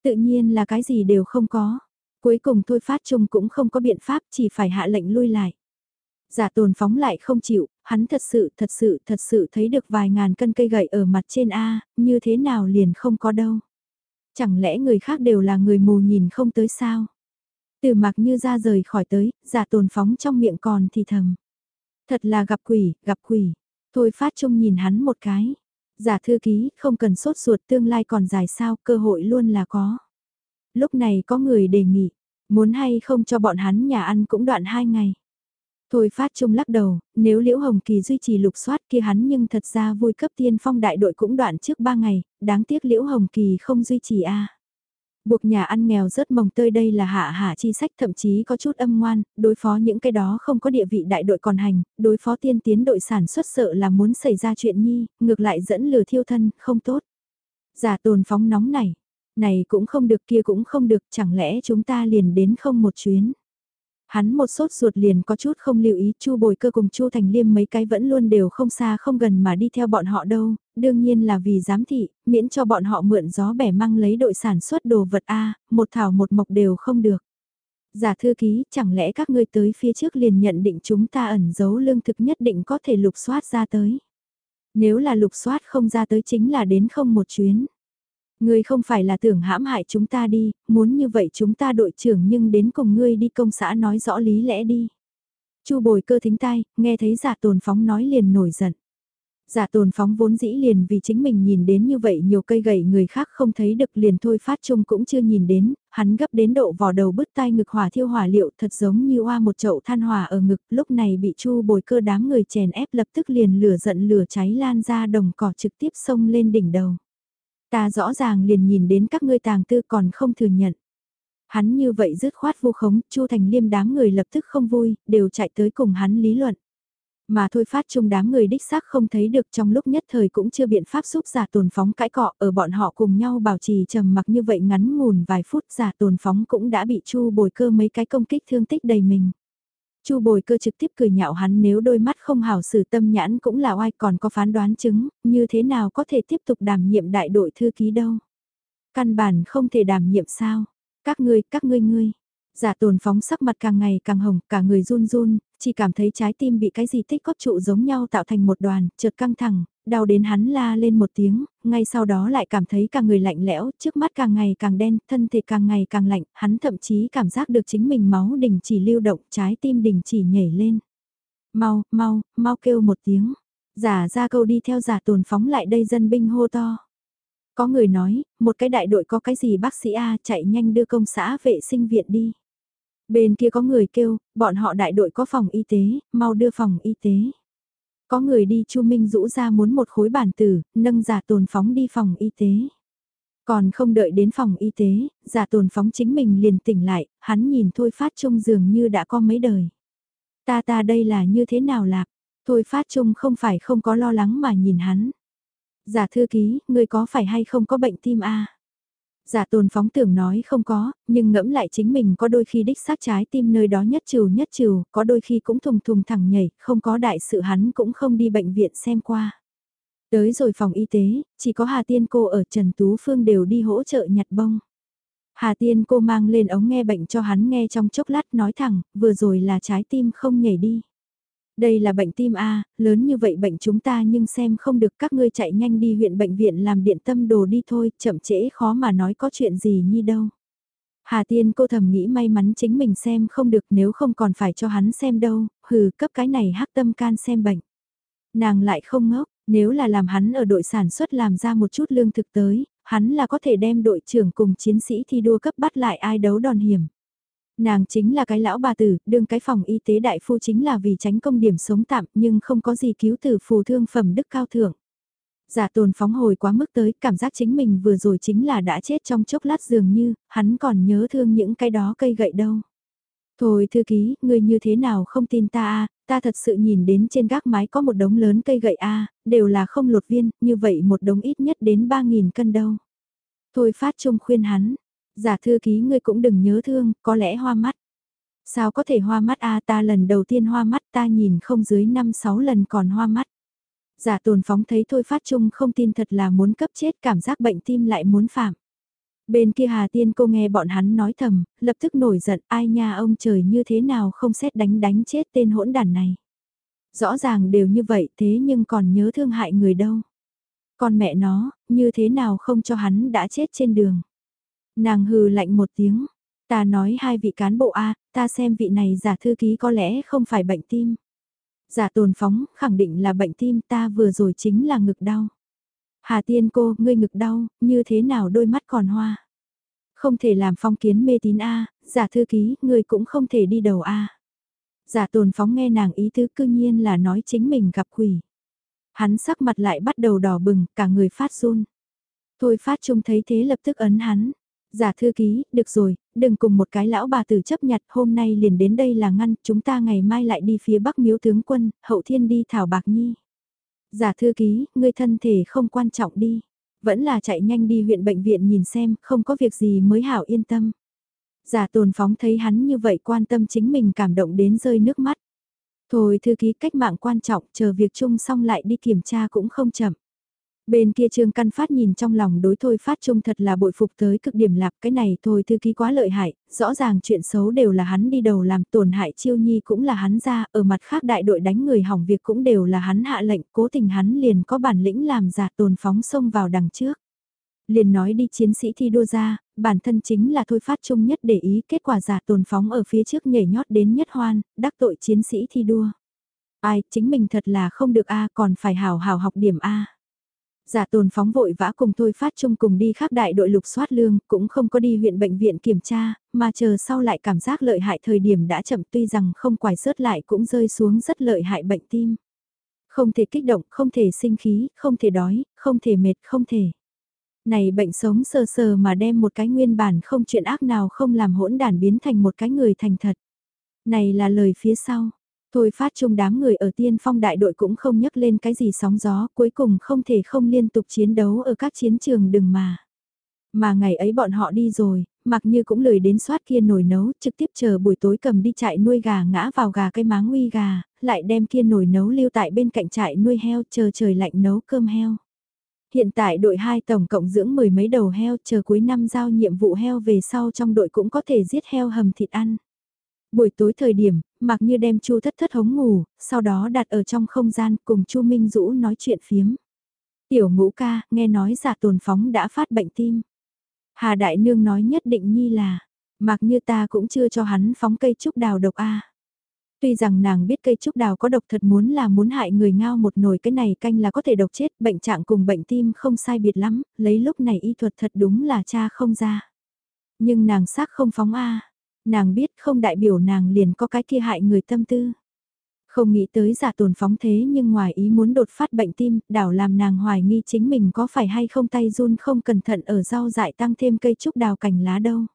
Tự nhiên là cái gì đều không có. Cuối cùng thôi phát trung cũng không có biện pháp chỉ phải hạ lệnh lui lại. Giả tồn phóng lại không chịu, hắn thật sự thật sự thật sự thấy được vài ngàn cân cây gậy ở mặt trên A, như thế nào liền không có đâu. Chẳng lẽ người khác đều là người mù nhìn không tới sao? Từ mặc như ra rời khỏi tới, giả tồn phóng trong miệng còn thì thầm. Thật là gặp quỷ, gặp quỷ. Thôi phát trung nhìn hắn một cái. Giả thư ký, không cần sốt ruột tương lai còn dài sao, cơ hội luôn là có. Lúc này có người đề nghị, muốn hay không cho bọn hắn nhà ăn cũng đoạn hai ngày. Thôi phát trung lắc đầu, nếu Liễu Hồng Kỳ duy trì lục soát kia hắn nhưng thật ra vui cấp tiên phong đại đội cũng đoạn trước ba ngày, đáng tiếc Liễu Hồng Kỳ không duy trì a. Buộc nhà ăn nghèo rất mồng tơi đây là hạ hạ chi sách thậm chí có chút âm ngoan, đối phó những cái đó không có địa vị đại đội còn hành, đối phó tiên tiến đội sản xuất sợ là muốn xảy ra chuyện nhi, ngược lại dẫn lừa thiêu thân, không tốt. Giả tồn phóng nóng này, này cũng không được kia cũng không được, chẳng lẽ chúng ta liền đến không một chuyến. Hắn một sốt ruột liền có chút không lưu ý Chu Bồi Cơ cùng Chu Thành Liêm mấy cái vẫn luôn đều không xa không gần mà đi theo bọn họ đâu, đương nhiên là vì giám thị, miễn cho bọn họ mượn gió bẻ măng lấy đội sản xuất đồ vật A, một thảo một mộc đều không được. Giả thư ký, chẳng lẽ các ngươi tới phía trước liền nhận định chúng ta ẩn giấu lương thực nhất định có thể lục soát ra tới. Nếu là lục soát không ra tới chính là đến không một chuyến. Ngươi không phải là tưởng hãm hại chúng ta đi, muốn như vậy chúng ta đội trưởng nhưng đến cùng ngươi đi công xã nói rõ lý lẽ đi. Chu bồi cơ thính tai, nghe thấy giả tồn phóng nói liền nổi giận. Giả tồn phóng vốn dĩ liền vì chính mình nhìn đến như vậy nhiều cây gậy người khác không thấy được liền thôi phát chung cũng chưa nhìn đến, hắn gấp đến độ vò đầu bứt tai ngực hỏa thiêu hỏa liệu thật giống như oa một chậu than hỏa ở ngực lúc này bị chu bồi cơ đám người chèn ép lập tức liền lửa giận lửa cháy lan ra đồng cỏ trực tiếp xông lên đỉnh đầu. Ta rõ ràng liền nhìn đến các ngươi tàng tư còn không thừa nhận. Hắn như vậy dứt khoát vô khống, Chu Thành Liêm đám người lập tức không vui, đều chạy tới cùng hắn lý luận. Mà thôi phát chung đám người đích xác không thấy được trong lúc nhất thời cũng chưa biện pháp giúp giả tồn phóng cãi cọ ở bọn họ cùng nhau bảo trì trầm mặc như vậy ngắn ngủn vài phút giả tồn phóng cũng đã bị chu bồi cơ mấy cái công kích thương tích đầy mình. Chu bồi cơ trực tiếp cười nhạo hắn nếu đôi mắt không hảo xử tâm nhãn cũng là oai còn có phán đoán chứng, như thế nào có thể tiếp tục đảm nhiệm đại đội thư ký đâu. Căn bản không thể đảm nhiệm sao. Các ngươi, các ngươi ngươi. Giả tồn phóng sắc mặt càng ngày càng hồng, cả người run run, chỉ cảm thấy trái tim bị cái gì tích cóp trụ giống nhau tạo thành một đoàn, chợt căng thẳng, đau đến hắn la lên một tiếng, ngay sau đó lại cảm thấy cả người lạnh lẽo, trước mắt càng ngày càng đen, thân thể càng ngày càng lạnh, hắn thậm chí cảm giác được chính mình máu đình chỉ lưu động, trái tim đình chỉ nhảy lên. Mau, mau, mau kêu một tiếng. Giả ra câu đi theo giả tồn phóng lại đây dân binh hô to. Có người nói, một cái đại đội có cái gì bác sĩ A chạy nhanh đưa công xã vệ sinh viện đi. Bên kia có người kêu, bọn họ đại đội có phòng y tế, mau đưa phòng y tế. Có người đi Chu Minh rũ ra muốn một khối bản tử, nâng giả tồn phóng đi phòng y tế. Còn không đợi đến phòng y tế, giả tồn phóng chính mình liền tỉnh lại, hắn nhìn Thôi Phát Trung dường như đã có mấy đời. Ta ta đây là như thế nào lạc? Thôi Phát Trung không phải không có lo lắng mà nhìn hắn. Giả thư ký, người có phải hay không có bệnh tim a? Giả tồn phóng tưởng nói không có, nhưng ngẫm lại chính mình có đôi khi đích xác trái tim nơi đó nhất trừ nhất trừ, có đôi khi cũng thùng thùng thẳng nhảy, không có đại sự hắn cũng không đi bệnh viện xem qua. Tới rồi phòng y tế, chỉ có Hà Tiên cô ở Trần Tú Phương đều đi hỗ trợ nhặt bông. Hà Tiên cô mang lên ống nghe bệnh cho hắn nghe trong chốc lát nói thẳng, vừa rồi là trái tim không nhảy đi. Đây là bệnh tim A, lớn như vậy bệnh chúng ta nhưng xem không được các ngươi chạy nhanh đi huyện bệnh viện làm điện tâm đồ đi thôi, chậm trễ khó mà nói có chuyện gì như đâu. Hà Tiên cô thầm nghĩ may mắn chính mình xem không được nếu không còn phải cho hắn xem đâu, hừ cấp cái này hắc tâm can xem bệnh. Nàng lại không ngốc, nếu là làm hắn ở đội sản xuất làm ra một chút lương thực tới, hắn là có thể đem đội trưởng cùng chiến sĩ thi đua cấp bắt lại ai đấu đòn hiểm. Nàng chính là cái lão bà tử, đương cái phòng y tế đại phu chính là vì tránh công điểm sống tạm nhưng không có gì cứu tử phù thương phẩm đức cao thượng. Giả tồn phóng hồi quá mức tới, cảm giác chính mình vừa rồi chính là đã chết trong chốc lát dường như, hắn còn nhớ thương những cái đó cây gậy đâu. Thôi thư ký, ngươi như thế nào không tin ta a ta thật sự nhìn đến trên gác mái có một đống lớn cây gậy a đều là không lột viên, như vậy một đống ít nhất đến 3.000 cân đâu. Thôi phát trung khuyên hắn, giả thư ký ngươi cũng đừng nhớ thương, có lẽ hoa mắt. Sao có thể hoa mắt a ta lần đầu tiên hoa mắt ta nhìn không dưới 5-6 lần còn hoa mắt. Giả tồn phóng thấy thôi phát trung không tin thật là muốn cấp chết cảm giác bệnh tim lại muốn phạm. Bên kia Hà Tiên cô nghe bọn hắn nói thầm, lập tức nổi giận ai nha ông trời như thế nào không xét đánh đánh chết tên hỗn đàn này. Rõ ràng đều như vậy thế nhưng còn nhớ thương hại người đâu. Con mẹ nó, như thế nào không cho hắn đã chết trên đường. Nàng hừ lạnh một tiếng, ta nói hai vị cán bộ A, ta xem vị này giả thư ký có lẽ không phải bệnh tim. Giả tồn phóng, khẳng định là bệnh tim ta vừa rồi chính là ngực đau. Hà tiên cô, ngươi ngực đau, như thế nào đôi mắt còn hoa. Không thể làm phong kiến mê tín A, giả thư ký, ngươi cũng không thể đi đầu A. Giả tồn phóng nghe nàng ý tứ cư nhiên là nói chính mình gặp quỷ. Hắn sắc mặt lại bắt đầu đỏ bừng, cả người phát run. Thôi phát trung thấy thế lập tức ấn hắn. Giả thư ký, được rồi, đừng cùng một cái lão bà tử chấp nhặt, hôm nay liền đến đây là ngăn, chúng ta ngày mai lại đi phía bắc miếu tướng quân, hậu thiên đi thảo bạc nhi. Giả thư ký, ngươi thân thể không quan trọng đi. Vẫn là chạy nhanh đi huyện bệnh viện nhìn xem, không có việc gì mới hảo yên tâm. Giả tồn phóng thấy hắn như vậy quan tâm chính mình cảm động đến rơi nước mắt. Thôi thư ký cách mạng quan trọng, chờ việc chung xong lại đi kiểm tra cũng không chậm. Bên kia Trương Căn Phát nhìn trong lòng đối Thôi Phát Trung thật là bội phục tới cực điểm lạp cái này thôi thư ký quá lợi hại, rõ ràng chuyện xấu đều là hắn đi đầu làm tổn hại chiêu nhi cũng là hắn ra, ở mặt khác đại đội đánh người hỏng việc cũng đều là hắn hạ lệnh, cố tình hắn liền có bản lĩnh làm giả tồn phóng xông vào đằng trước. Liền nói đi chiến sĩ thi đua ra, bản thân chính là Thôi Phát Trung nhất để ý kết quả giả tồn phóng ở phía trước nhảy nhót đến nhất hoan, đắc tội chiến sĩ thi đua. Ai, chính mình thật là không được a còn phải hào hào học điểm A. Giả tồn phóng vội vã cùng thôi phát chung cùng đi khác đại đội lục soát lương, cũng không có đi huyện bệnh viện kiểm tra, mà chờ sau lại cảm giác lợi hại thời điểm đã chậm tuy rằng không quài rớt lại cũng rơi xuống rất lợi hại bệnh tim. Không thể kích động, không thể sinh khí, không thể đói, không thể mệt, không thể. Này bệnh sống sờ sờ mà đem một cái nguyên bản không chuyện ác nào không làm hỗn đản biến thành một cái người thành thật. Này là lời phía sau Thôi phát chung đám người ở tiên phong đại đội cũng không nhắc lên cái gì sóng gió, cuối cùng không thể không liên tục chiến đấu ở các chiến trường đừng mà. Mà ngày ấy bọn họ đi rồi, mặc như cũng lười đến soát kia nồi nấu, trực tiếp chờ buổi tối cầm đi chạy nuôi gà ngã vào gà cây máng uy gà, lại đem kia nồi nấu lưu tại bên cạnh trại nuôi heo chờ trời lạnh nấu cơm heo. Hiện tại đội 2 tổng cộng dưỡng mười mấy đầu heo chờ cuối năm giao nhiệm vụ heo về sau trong đội cũng có thể giết heo hầm thịt ăn. Buổi tối thời điểm, mặc như đem Chu thất thất hống ngủ, sau đó đặt ở trong không gian cùng Chu Minh Dũ nói chuyện phiếm. Tiểu ngũ ca, nghe nói giả tồn phóng đã phát bệnh tim. Hà Đại Nương nói nhất định nhi là, mặc như ta cũng chưa cho hắn phóng cây trúc đào độc a. Tuy rằng nàng biết cây trúc đào có độc thật muốn là muốn hại người ngao một nồi cái này canh là có thể độc chết, bệnh trạng cùng bệnh tim không sai biệt lắm, lấy lúc này y thuật thật đúng là cha không ra. Nhưng nàng xác không phóng a nàng biết không đại biểu nàng liền có cái kia hại người tâm tư. Không nghĩ tới giả tồn phóng thế nhưng ngoài ý muốn đột phát bệnh tim, đảo làm nàng hoài nghi chính mình có phải hay không tay run không cẩn thận ở rau dại tăng thêm cây trúc đào cành lá đâu.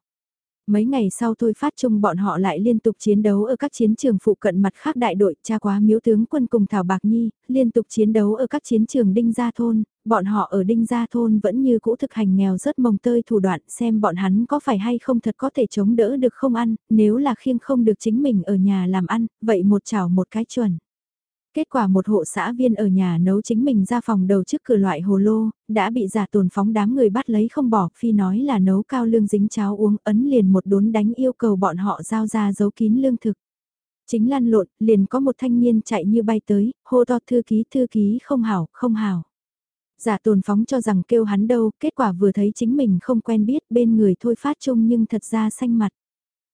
Mấy ngày sau thôi phát chung bọn họ lại liên tục chiến đấu ở các chiến trường phụ cận mặt khác đại đội, cha quá miếu tướng quân cùng Thảo Bạc Nhi, liên tục chiến đấu ở các chiến trường Đinh Gia Thôn, bọn họ ở Đinh Gia Thôn vẫn như cũ thực hành nghèo rất mồng tơi thủ đoạn xem bọn hắn có phải hay không thật có thể chống đỡ được không ăn, nếu là khiêng không được chính mình ở nhà làm ăn, vậy một chảo một cái chuẩn. Kết quả một hộ xã viên ở nhà nấu chính mình ra phòng đầu trước cửa loại hồ lô, đã bị giả tồn phóng đám người bắt lấy không bỏ, phi nói là nấu cao lương dính cháo uống ấn liền một đốn đánh yêu cầu bọn họ giao ra giấu kín lương thực. Chính lăn lộn, liền có một thanh niên chạy như bay tới, hô to thư ký thư ký không hảo, không hảo. Giả tồn phóng cho rằng kêu hắn đâu, kết quả vừa thấy chính mình không quen biết bên người thôi phát chung nhưng thật ra xanh mặt.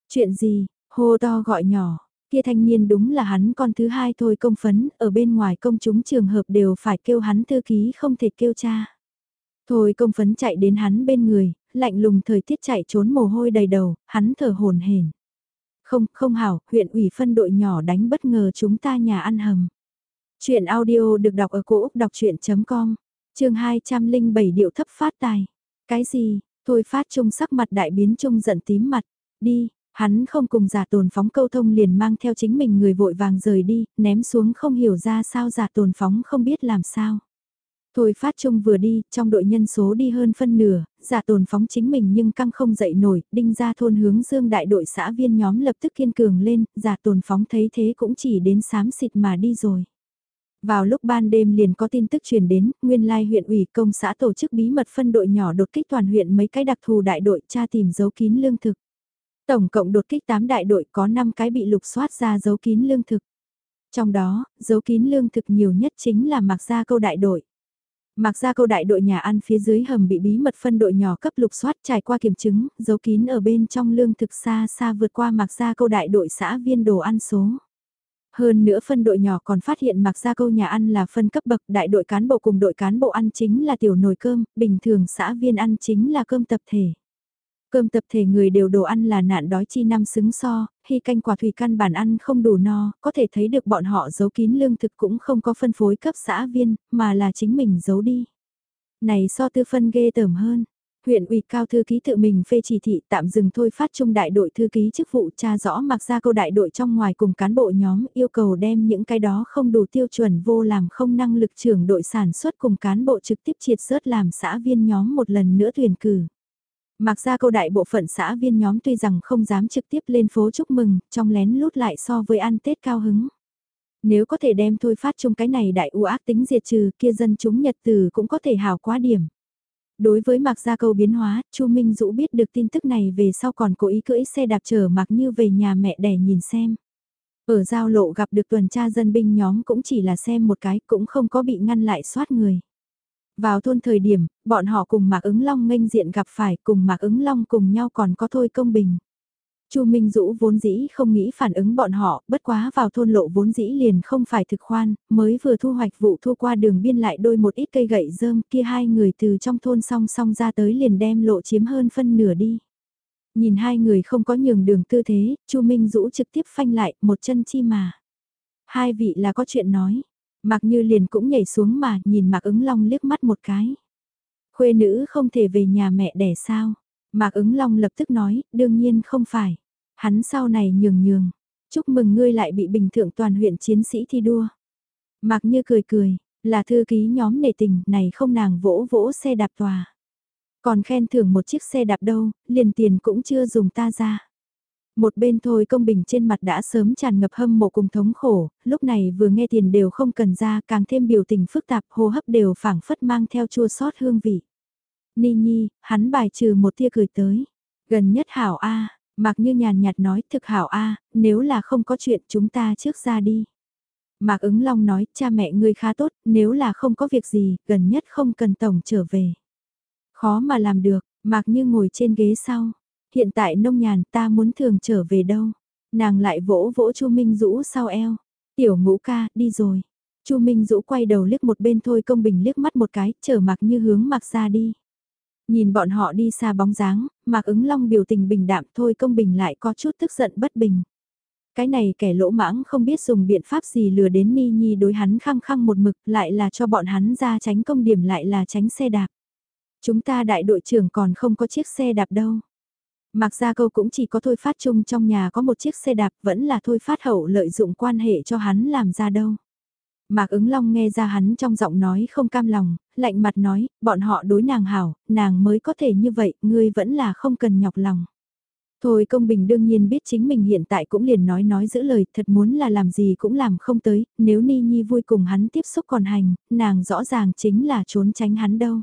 Chuyện gì, hô to gọi nhỏ, kia thanh niên đúng là hắn con thứ hai thôi công phấn, ở bên ngoài công chúng trường hợp đều phải kêu hắn thư ký không thể kêu cha. Thôi công phấn chạy đến hắn bên người, lạnh lùng thời tiết chạy trốn mồ hôi đầy đầu, hắn thở hồn hển. Không, không hảo, huyện ủy phân đội nhỏ đánh bất ngờ chúng ta nhà ăn hầm. Chuyện audio được đọc ở cổ Úc đọc chuyện.com, trường 207 điệu thấp phát tài. Cái gì, thôi phát trung sắc mặt đại biến trung giận tím mặt, đi, Hắn không cùng giả tồn phóng câu thông liền mang theo chính mình người vội vàng rời đi, ném xuống không hiểu ra sao giả tồn phóng không biết làm sao. Thôi phát trung vừa đi, trong đội nhân số đi hơn phân nửa, giả tồn phóng chính mình nhưng căng không dậy nổi, đinh ra thôn hướng dương đại đội xã viên nhóm lập tức kiên cường lên, giả tồn phóng thấy thế cũng chỉ đến sám xịt mà đi rồi. Vào lúc ban đêm liền có tin tức truyền đến, nguyên lai huyện ủy công xã tổ chức bí mật phân đội nhỏ đột kích toàn huyện mấy cái đặc thù đại đội tra tìm dấu kín lương thực. Tổng cộng đột kích 8 đại đội có 5 cái bị lục soát ra dấu kín lương thực. Trong đó, dấu kín lương thực nhiều nhất chính là Mạc Gia Câu đại đội. Mạc Gia Câu đại đội nhà ăn phía dưới hầm bị bí mật phân đội nhỏ cấp lục soát trải qua kiểm chứng, dấu kín ở bên trong lương thực xa xa vượt qua Mạc Gia Câu đại đội xã viên đồ ăn số. Hơn nữa phân đội nhỏ còn phát hiện Mạc Gia Câu nhà ăn là phân cấp bậc đại đội cán bộ cùng đội cán bộ ăn chính là tiểu nồi cơm, bình thường xã viên ăn chính là cơm tập thể. Cơm tập thể người đều đồ ăn là nạn đói chi năm xứng so, khi canh quả thủy căn bản ăn không đủ no, có thể thấy được bọn họ giấu kín lương thực cũng không có phân phối cấp xã viên, mà là chính mình giấu đi. Này so tư phân ghê tởm hơn. Huyện ủy cao thư ký tự mình phê chỉ thị tạm dừng thôi phát trung đại đội thư ký chức vụ tra rõ mặc ra câu đại đội trong ngoài cùng cán bộ nhóm yêu cầu đem những cái đó không đủ tiêu chuẩn vô làm không năng lực trưởng đội sản xuất cùng cán bộ trực tiếp triệt rớt làm xã viên nhóm một lần nữa tuyển cử. Mặc ra câu đại bộ phận xã viên nhóm tuy rằng không dám trực tiếp lên phố chúc mừng, trong lén lút lại so với ăn Tết cao hứng. Nếu có thể đem thôi phát chung cái này đại u ác tính diệt trừ kia dân chúng nhật từ cũng có thể hào quá điểm. Đối với mặc ra câu biến hóa, Chu Minh Dũ biết được tin tức này về sau còn cố ý cưỡi xe đạp chở mặc như về nhà mẹ đẻ nhìn xem. Ở giao lộ gặp được tuần tra dân binh nhóm cũng chỉ là xem một cái cũng không có bị ngăn lại soát người. Vào thôn thời điểm, bọn họ cùng Mạc ứng Long nghênh diện gặp phải cùng Mạc ứng Long cùng nhau còn có thôi công bình. Chu Minh Dũ vốn dĩ không nghĩ phản ứng bọn họ, bất quá vào thôn lộ vốn dĩ liền không phải thực khoan, mới vừa thu hoạch vụ thu qua đường biên lại đôi một ít cây gậy rơm kia hai người từ trong thôn song song ra tới liền đem lộ chiếm hơn phân nửa đi. Nhìn hai người không có nhường đường tư thế, Chu Minh Dũ trực tiếp phanh lại một chân chi mà. Hai vị là có chuyện nói, Mạc Như liền cũng nhảy xuống mà nhìn Mạc ứng long liếc mắt một cái. Khuê nữ không thể về nhà mẹ đẻ sao? Mạc ứng long lập tức nói, đương nhiên không phải. Hắn sau này nhường nhường. Chúc mừng ngươi lại bị bình thượng toàn huyện chiến sĩ thi đua. Mạc Như cười cười, là thư ký nhóm nề tình, này không nàng vỗ vỗ xe đạp tòa. Còn khen thưởng một chiếc xe đạp đâu, liền tiền cũng chưa dùng ta ra. Một bên thôi công bình trên mặt đã sớm tràn ngập hâm mộ cùng thống khổ, lúc này vừa nghe tiền đều không cần ra càng thêm biểu tình phức tạp hô hấp đều phảng phất mang theo chua sót hương vị. Ni nhi, hắn bài trừ một tia cười tới. Gần nhất hảo A, mặc như nhàn nhạt nói thực hảo A, nếu là không có chuyện chúng ta trước ra đi. Mạc ứng long nói, cha mẹ ngươi khá tốt, nếu là không có việc gì, gần nhất không cần tổng trở về. Khó mà làm được, Mạc như ngồi trên ghế sau hiện tại nông nhàn ta muốn thường trở về đâu. Nàng lại vỗ vỗ Chu Minh Dũ sau eo. Tiểu ngũ ca, đi rồi. Chu Minh Dũ quay đầu liếc một bên thôi công bình liếc mắt một cái, trở mặc như hướng mặc ra đi. Nhìn bọn họ đi xa bóng dáng, mặc ứng long biểu tình bình đạm thôi công bình lại có chút tức giận bất bình. Cái này kẻ lỗ mãng không biết dùng biện pháp gì lừa đến Ni Nhi đối hắn khăng khăng một mực lại là cho bọn hắn ra tránh công điểm lại là tránh xe đạp. Chúng ta đại đội trưởng còn không có chiếc xe đạp đâu. Mạc Gia Câu cũng chỉ có Thôi Phát chung trong nhà có một chiếc xe đạp vẫn là Thôi Phát Hậu lợi dụng quan hệ cho hắn làm ra đâu. Mạc ứng long nghe ra hắn trong giọng nói không cam lòng, lạnh mặt nói, bọn họ đối nàng hảo, nàng mới có thể như vậy, ngươi vẫn là không cần nhọc lòng. Thôi công bình đương nhiên biết chính mình hiện tại cũng liền nói nói giữ lời, thật muốn là làm gì cũng làm không tới, nếu Ni Nhi vui cùng hắn tiếp xúc còn hành, nàng rõ ràng chính là trốn tránh hắn đâu.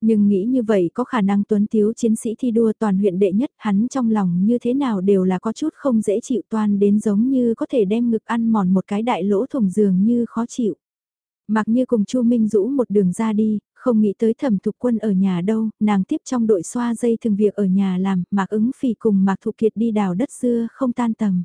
Nhưng nghĩ như vậy có khả năng tuấn tiếu chiến sĩ thi đua toàn huyện đệ nhất, hắn trong lòng như thế nào đều là có chút không dễ chịu toàn đến giống như có thể đem ngực ăn mòn một cái đại lỗ thủng giường như khó chịu. Mặc như cùng Chu Minh Dũ một đường ra đi, không nghĩ tới thẩm thục quân ở nhà đâu, nàng tiếp trong đội xoa dây thường việc ở nhà làm, mạc ứng phì cùng mạc thục kiệt đi đào đất xưa không tan tầm.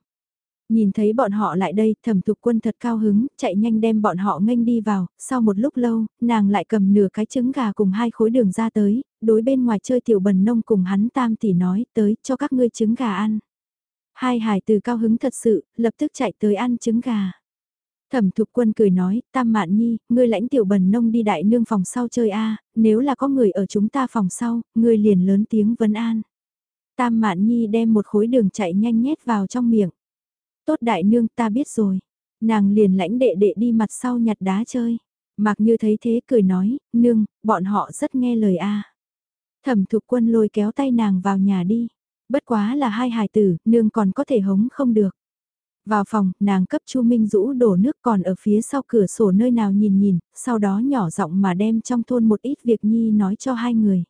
Nhìn thấy bọn họ lại đây, thẩm thục quân thật cao hứng, chạy nhanh đem bọn họ nghênh đi vào, sau một lúc lâu, nàng lại cầm nửa cái trứng gà cùng hai khối đường ra tới, đối bên ngoài chơi tiểu bần nông cùng hắn tam tỷ nói, tới, cho các ngươi trứng gà ăn. Hai hải từ cao hứng thật sự, lập tức chạy tới ăn trứng gà. Thẩm Thục Quân cười nói, Tam Mạn Nhi, ngươi lãnh tiểu bần nông đi đại nương phòng sau chơi a, nếu là có người ở chúng ta phòng sau, ngươi liền lớn tiếng vấn an. Tam Mạn Nhi đem một khối đường chạy nhanh nhét vào trong miệng. Tốt đại nương ta biết rồi. Nàng liền lãnh đệ đệ đi mặt sau nhặt đá chơi. Mặc như thấy thế cười nói, nương, bọn họ rất nghe lời a. Thẩm Thục Quân lôi kéo tay nàng vào nhà đi. Bất quá là hai hài tử, nương còn có thể hống không được. Vào phòng, nàng cấp Chu Minh Dũ đổ nước còn ở phía sau cửa sổ nơi nào nhìn nhìn, sau đó nhỏ giọng mà đem trong thôn một ít việc nhi nói cho hai người.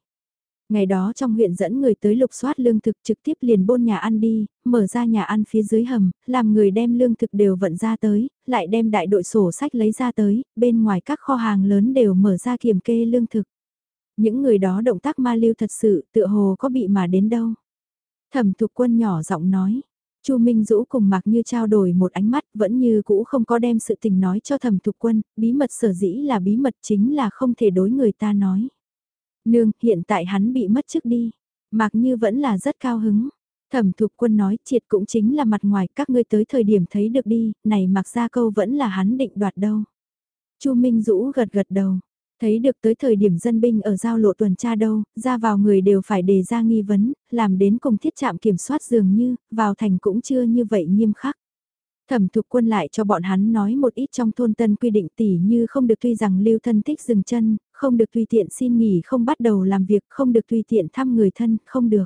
Ngày đó trong huyện dẫn người tới lục soát lương thực trực tiếp liền bôn nhà ăn đi, mở ra nhà ăn phía dưới hầm, làm người đem lương thực đều vận ra tới, lại đem đại đội sổ sách lấy ra tới, bên ngoài các kho hàng lớn đều mở ra kiểm kê lương thực. Những người đó động tác ma lưu thật sự tựa hồ có bị mà đến đâu. Thẩm thục quân nhỏ giọng nói, Chu Minh Dũ cùng Mạc Như trao đổi một ánh mắt vẫn như cũ không có đem sự tình nói cho thẩm thục quân, bí mật sở dĩ là bí mật chính là không thể đối người ta nói. Nương, hiện tại hắn bị mất chức đi. Mạc Như vẫn là rất cao hứng. Thẩm thục quân nói triệt cũng chính là mặt ngoài các ngươi tới thời điểm thấy được đi, này mặc ra câu vẫn là hắn định đoạt đâu. Chu Minh Dũ gật gật đầu, Thấy được tới thời điểm dân binh ở giao lộ tuần tra đâu, ra vào người đều phải đề ra nghi vấn, làm đến cùng thiết trạm kiểm soát dường như, vào thành cũng chưa như vậy nghiêm khắc. Thẩm thục quân lại cho bọn hắn nói một ít trong thôn tân quy định tỉ như không được tuy rằng lưu thân thích dừng chân, không được tùy tiện xin nghỉ không bắt đầu làm việc, không được tùy tiện thăm người thân, không được.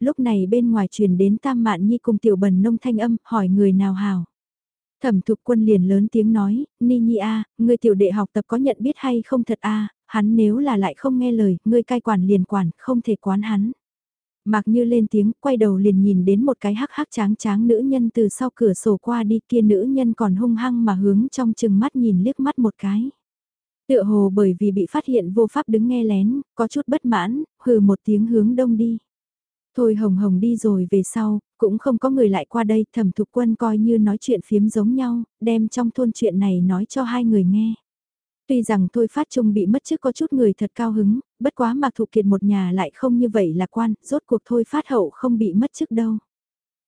Lúc này bên ngoài truyền đến Tam Mạn Nhi cùng tiểu bần nông thanh âm, hỏi người nào hào. Thẩm thục quân liền lớn tiếng nói, Ni Nhi A, người tiểu đệ học tập có nhận biết hay không thật A, hắn nếu là lại không nghe lời, ngươi cai quản liền quản, không thể quán hắn. Mặc như lên tiếng, quay đầu liền nhìn đến một cái hắc hắc tráng tráng nữ nhân từ sau cửa sổ qua đi kia nữ nhân còn hung hăng mà hướng trong chừng mắt nhìn liếc mắt một cái. Tựa hồ bởi vì bị phát hiện vô pháp đứng nghe lén, có chút bất mãn, hừ một tiếng hướng đông đi. Thôi hồng hồng đi rồi về sau, cũng không có người lại qua đây, thẩm thục quân coi như nói chuyện phiếm giống nhau, đem trong thôn chuyện này nói cho hai người nghe. Tuy rằng Thôi Phát Trung bị mất chức có chút người thật cao hứng, bất quá Mạc Thục Kiệt một nhà lại không như vậy lạc quan, rốt cuộc Thôi Phát Hậu không bị mất chức đâu.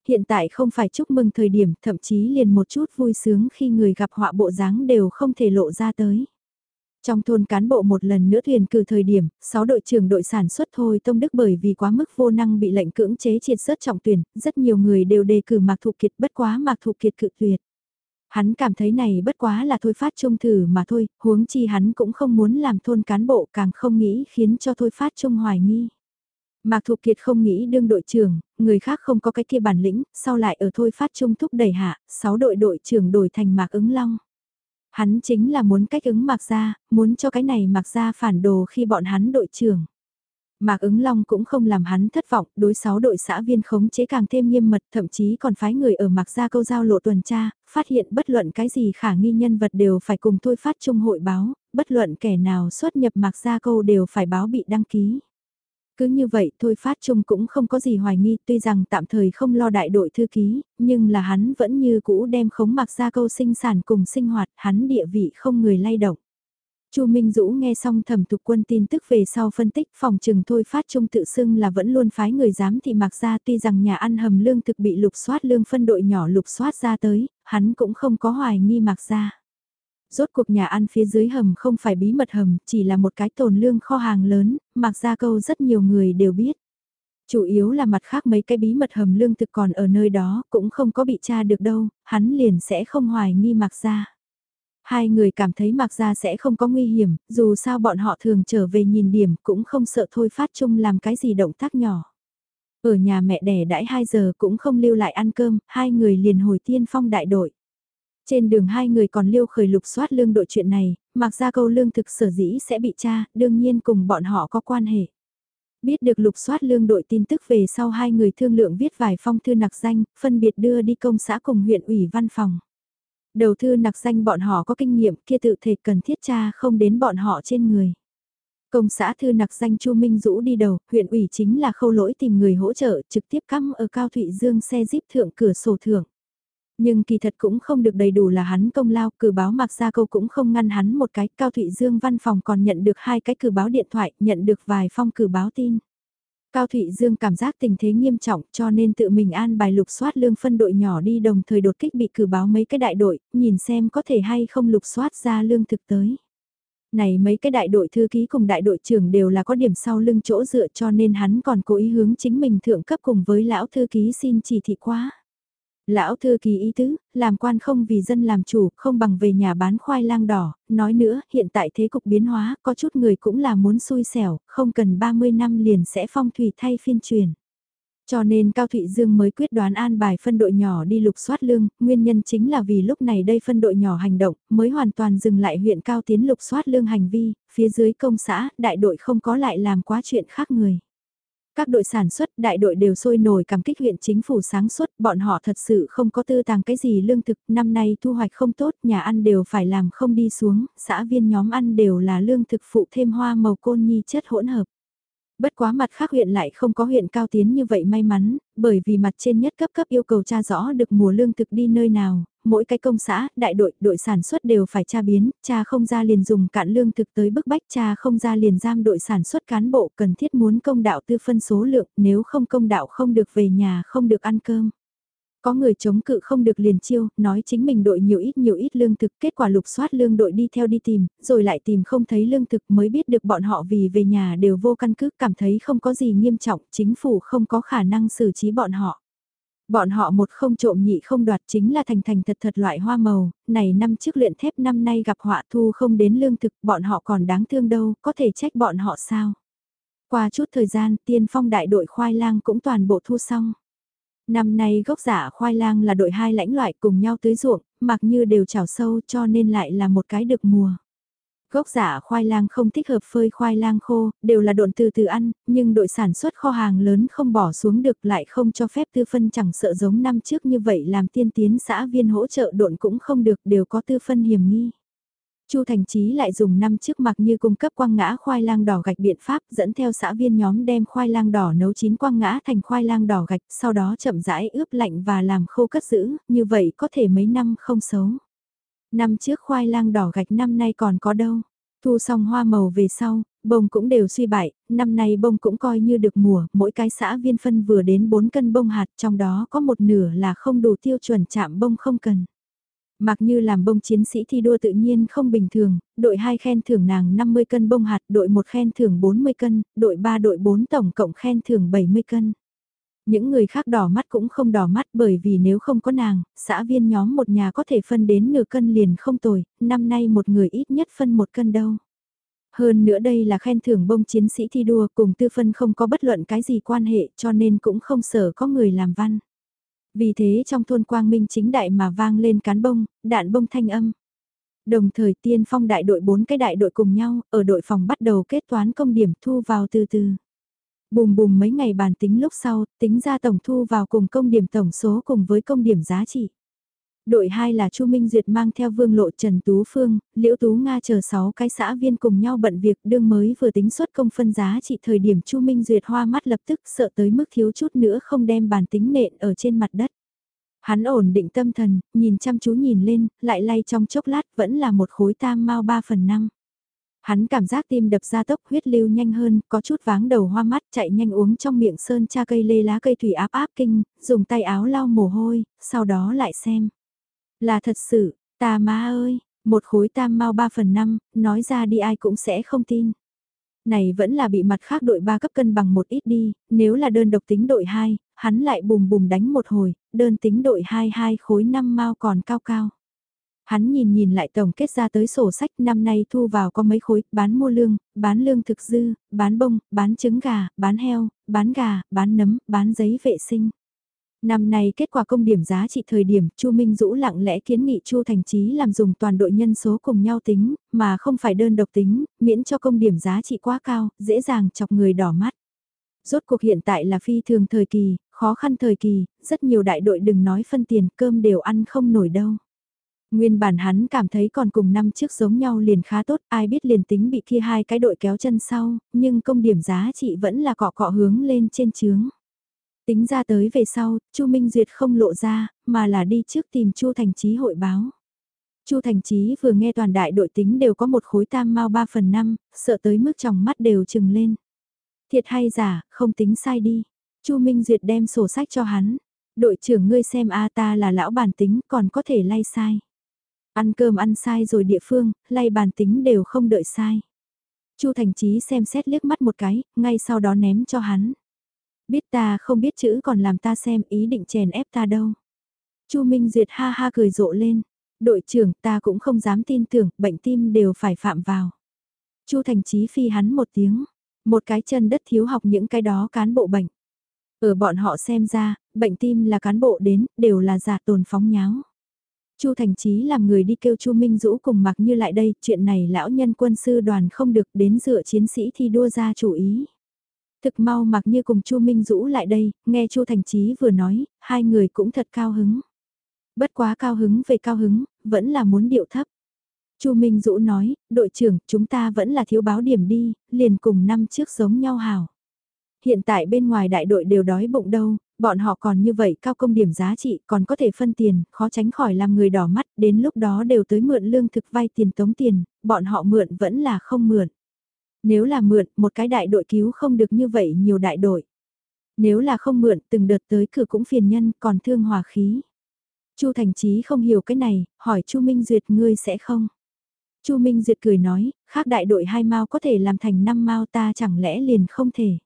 Hiện tại không phải chúc mừng thời điểm, thậm chí liền một chút vui sướng khi người gặp họa bộ dáng đều không thể lộ ra tới. Trong thôn cán bộ một lần nữa thuyền cử thời điểm, 6 đội trưởng đội sản xuất thôi Tông Đức bởi vì quá mức vô năng bị lệnh cưỡng chế triệt sớt trọng tuyển, rất nhiều người đều đề cử Mạc Thụ Kiệt bất quá Mạc Thụ Kiệt cự tuyệt. Hắn cảm thấy này bất quá là thôi phát trung thử mà thôi, huống chi hắn cũng không muốn làm thôn cán bộ càng không nghĩ khiến cho thôi phát trung hoài nghi. Mạc Thục Kiệt không nghĩ đương đội trưởng, người khác không có cái kia bản lĩnh, sau lại ở thôi phát trung thúc đẩy hạ, 6 đội đội trưởng đổi thành Mạc ứng long. Hắn chính là muốn cách ứng Mạc Gia, muốn cho cái này Mạc Gia phản đồ khi bọn hắn đội trưởng. Mạc ứng long cũng không làm hắn thất vọng, đối sáu đội xã viên khống chế càng thêm nghiêm mật, thậm chí còn phái người ở Mạc Gia câu giao lộ tuần tra, phát hiện bất luận cái gì khả nghi nhân vật đều phải cùng thôi phát trung hội báo, bất luận kẻ nào xuất nhập Mạc Gia câu đều phải báo bị đăng ký. Cứ như vậy thôi phát trung cũng không có gì hoài nghi tuy rằng tạm thời không lo đại đội thư ký, nhưng là hắn vẫn như cũ đem khống mặc ra câu sinh sản cùng sinh hoạt, hắn địa vị không người lay động. Chu Minh Dũ nghe xong thẩm thục quân tin tức về sau phân tích phòng trừng thôi phát trung tự xưng là vẫn luôn phái người dám thì mặc ra tuy rằng nhà ăn hầm lương thực bị lục soát lương phân đội nhỏ lục soát ra tới, hắn cũng không có hoài nghi mặc ra. Rốt cuộc nhà ăn phía dưới hầm không phải bí mật hầm, chỉ là một cái tồn lương kho hàng lớn, mặc ra câu rất nhiều người đều biết. Chủ yếu là mặt khác mấy cái bí mật hầm lương thực còn ở nơi đó, cũng không có bị tra được đâu, hắn liền sẽ không hoài nghi mặc ra. Hai người cảm thấy mặc ra sẽ không có nguy hiểm, dù sao bọn họ thường trở về nhìn điểm cũng không sợ thôi phát chung làm cái gì động tác nhỏ. Ở nhà mẹ đẻ đãi 2 giờ cũng không lưu lại ăn cơm, hai người liền hồi tiên phong đại đội. Trên đường hai người còn liêu khởi lục soát lương đội chuyện này, mặc ra câu lương thực sở dĩ sẽ bị tra, đương nhiên cùng bọn họ có quan hệ. Biết được lục soát lương đội tin tức về sau hai người thương lượng viết vài phong thư nặc danh, phân biệt đưa đi công xã cùng huyện ủy văn phòng. Đầu thư nặc danh bọn họ có kinh nghiệm kia tự thể cần thiết tra không đến bọn họ trên người. Công xã thư nặc danh Chu Minh Dũ đi đầu, huyện ủy chính là khâu lỗi tìm người hỗ trợ trực tiếp cắm ở Cao Thụy Dương xe díp thượng cửa sổ thượng. Nhưng kỳ thật cũng không được đầy đủ là hắn công lao, cử báo mặc ra câu cũng không ngăn hắn một cái, Cao Thụy Dương văn phòng còn nhận được hai cái cử báo điện thoại, nhận được vài phong cử báo tin. Cao Thụy Dương cảm giác tình thế nghiêm trọng cho nên tự mình an bài lục soát lương phân đội nhỏ đi đồng thời đột kích bị cử báo mấy cái đại đội, nhìn xem có thể hay không lục soát ra lương thực tới. Này mấy cái đại đội thư ký cùng đại đội trưởng đều là có điểm sau lưng chỗ dựa cho nên hắn còn cố ý hướng chính mình thượng cấp cùng với lão thư ký xin chỉ thị quá. Lão thư ký ý tứ, làm quan không vì dân làm chủ, không bằng về nhà bán khoai lang đỏ, nói nữa, hiện tại thế cục biến hóa, có chút người cũng là muốn xui xẻo, không cần 30 năm liền sẽ phong thủy thay phiên truyền. Cho nên Cao Thụy Dương mới quyết đoán an bài phân đội nhỏ đi lục soát lương, nguyên nhân chính là vì lúc này đây phân đội nhỏ hành động, mới hoàn toàn dừng lại huyện Cao Tiến lục soát lương hành vi, phía dưới công xã, đại đội không có lại làm quá chuyện khác người. Các đội sản xuất đại đội đều sôi nổi cảm kích huyện chính phủ sáng suốt, bọn họ thật sự không có tư tàng cái gì lương thực, năm nay thu hoạch không tốt, nhà ăn đều phải làm không đi xuống, xã viên nhóm ăn đều là lương thực phụ thêm hoa màu côn nhi chất hỗn hợp. Bất quá mặt khác huyện lại không có huyện cao tiến như vậy may mắn, bởi vì mặt trên nhất cấp cấp yêu cầu tra rõ được mùa lương thực đi nơi nào, mỗi cái công xã, đại đội, đội sản xuất đều phải tra biến, cha không ra liền dùng cạn lương thực tới bức bách cha không ra liền giam đội sản xuất cán bộ cần thiết muốn công đạo tư phân số lượng, nếu không công đạo không được về nhà không được ăn cơm. Có người chống cự không được liền chiêu, nói chính mình đội nhiều ít nhiều ít lương thực, kết quả lục soát lương đội đi theo đi tìm, rồi lại tìm không thấy lương thực mới biết được bọn họ vì về nhà đều vô căn cứ, cảm thấy không có gì nghiêm trọng, chính phủ không có khả năng xử trí bọn họ. Bọn họ một không trộm nhị không đoạt chính là thành thành thật thật loại hoa màu, này năm trước luyện thép năm nay gặp họa thu không đến lương thực, bọn họ còn đáng thương đâu, có thể trách bọn họ sao. Qua chút thời gian, tiên phong đại đội khoai lang cũng toàn bộ thu xong. Năm nay gốc giả khoai lang là đội hai lãnh loại cùng nhau tưới ruộng, mặc như đều chảo sâu cho nên lại là một cái được mùa. Gốc giả khoai lang không thích hợp phơi khoai lang khô, đều là độn từ từ ăn, nhưng đội sản xuất kho hàng lớn không bỏ xuống được lại không cho phép tư phân chẳng sợ giống năm trước như vậy làm tiên tiến xã viên hỗ trợ độn cũng không được đều có tư phân hiểm nghi. Chu Thành Chí lại dùng năm chiếc mặc như cung cấp quang ngã khoai lang đỏ gạch biện pháp dẫn theo xã viên nhóm đem khoai lang đỏ nấu chín quang ngã thành khoai lang đỏ gạch sau đó chậm rãi ướp lạnh và làm khô cất giữ, như vậy có thể mấy năm không xấu. Năm trước khoai lang đỏ gạch năm nay còn có đâu. Thu xong hoa màu về sau, bông cũng đều suy bại, năm nay bông cũng coi như được mùa, mỗi cái xã viên phân vừa đến 4 cân bông hạt, trong đó có một nửa là không đủ tiêu chuẩn chạm bông không cần. Mặc như làm bông chiến sĩ thi đua tự nhiên không bình thường, đội 2 khen thưởng nàng 50 cân bông hạt, đội 1 khen thưởng 40 cân, đội 3 đội 4 tổng cộng khen thưởng 70 cân. Những người khác đỏ mắt cũng không đỏ mắt bởi vì nếu không có nàng, xã viên nhóm một nhà có thể phân đến nửa cân liền không tồi, năm nay một người ít nhất phân một cân đâu. Hơn nữa đây là khen thưởng bông chiến sĩ thi đua cùng tư phân không có bất luận cái gì quan hệ cho nên cũng không sợ có người làm văn. Vì thế trong thôn quang minh chính đại mà vang lên cán bông, đạn bông thanh âm. Đồng thời tiên phong đại đội bốn cái đại đội cùng nhau, ở đội phòng bắt đầu kết toán công điểm thu vào từ từ. Bùm bùm mấy ngày bàn tính lúc sau, tính ra tổng thu vào cùng công điểm tổng số cùng với công điểm giá trị. Đội 2 là Chu Minh Duyệt mang theo Vương Lộ Trần Tú Phương, Liễu Tú Nga chờ 6 cái xã viên cùng nhau bận việc đương mới vừa tính suất công phân giá trị thời điểm Chu Minh Duyệt hoa mắt lập tức sợ tới mức thiếu chút nữa không đem bàn tính nện ở trên mặt đất. Hắn ổn định tâm thần, nhìn chăm chú nhìn lên, lại lay trong chốc lát vẫn là một khối tam mau 3 phần 5. Hắn cảm giác tim đập ra tốc huyết lưu nhanh hơn, có chút váng đầu hoa mắt chạy nhanh uống trong miệng sơn cha cây lê lá cây thủy áp áp kinh, dùng tay áo lau mồ hôi, sau đó lại xem. Là thật sự, ta má ơi, một khối tam mau 3 phần 5, nói ra đi ai cũng sẽ không tin. Này vẫn là bị mặt khác đội 3 cấp cân bằng một ít đi, nếu là đơn độc tính đội 2, hắn lại bùm bùm đánh một hồi, đơn tính đội 2 hai khối 5 mau còn cao cao. Hắn nhìn nhìn lại tổng kết ra tới sổ sách năm nay thu vào có mấy khối, bán mua lương, bán lương thực dư, bán bông, bán trứng gà, bán heo, bán gà, bán nấm, bán giấy vệ sinh. Năm nay kết quả công điểm giá trị thời điểm, Chu Minh Dũ lặng lẽ kiến nghị Chu Thành Chí làm dùng toàn đội nhân số cùng nhau tính, mà không phải đơn độc tính, miễn cho công điểm giá trị quá cao, dễ dàng chọc người đỏ mắt. Rốt cuộc hiện tại là phi thường thời kỳ, khó khăn thời kỳ, rất nhiều đại đội đừng nói phân tiền, cơm đều ăn không nổi đâu. Nguyên bản hắn cảm thấy còn cùng năm trước giống nhau liền khá tốt, ai biết liền tính bị kia hai cái đội kéo chân sau, nhưng công điểm giá trị vẫn là cọ cọ hướng lên trên chướng. Tính ra tới về sau, Chu Minh Duyệt không lộ ra, mà là đi trước tìm Chu Thành Chí hội báo. Chu Thành Chí vừa nghe toàn đại đội tính đều có một khối tam mau 3 phần 5, sợ tới mức trong mắt đều trừng lên. Thiệt hay giả, không tính sai đi. Chu Minh Duyệt đem sổ sách cho hắn. Đội trưởng ngươi xem a ta là lão bản tính còn có thể lay sai. Ăn cơm ăn sai rồi địa phương, lay bản tính đều không đợi sai. Chu Thành Chí xem xét liếc mắt một cái, ngay sau đó ném cho hắn. Biết ta không biết chữ còn làm ta xem ý định chèn ép ta đâu. Chu Minh Duyệt ha ha cười rộ lên. Đội trưởng ta cũng không dám tin tưởng, bệnh tim đều phải phạm vào. Chu Thành Chí phi hắn một tiếng. Một cái chân đất thiếu học những cái đó cán bộ bệnh. Ở bọn họ xem ra, bệnh tim là cán bộ đến, đều là giả tồn phóng nháo. Chu Thành Chí làm người đi kêu Chu Minh Dũ cùng mặc như lại đây, chuyện này lão nhân quân sư đoàn không được đến dựa chiến sĩ thi đua ra chủ ý. Thực mau mặc như cùng Chu Minh Dũ lại đây, nghe Chu Thành Chí vừa nói, hai người cũng thật cao hứng. Bất quá cao hứng về cao hứng, vẫn là muốn điệu thấp. Chu Minh Dũ nói, đội trưởng, chúng ta vẫn là thiếu báo điểm đi, liền cùng năm trước giống nhau hảo. Hiện tại bên ngoài đại đội đều đói bụng đâu, bọn họ còn như vậy cao công điểm giá trị còn có thể phân tiền, khó tránh khỏi làm người đỏ mắt, đến lúc đó đều tới mượn lương thực vay tiền tống tiền, bọn họ mượn vẫn là không mượn. Nếu là mượn, một cái đại đội cứu không được như vậy nhiều đại đội. Nếu là không mượn, từng đợt tới cửa cũng phiền nhân, còn thương hòa khí. Chu Thành Chí không hiểu cái này, hỏi Chu Minh Duyệt ngươi sẽ không? Chu Minh Duyệt cười nói, khác đại đội hai mao có thể làm thành năm mao ta chẳng lẽ liền không thể.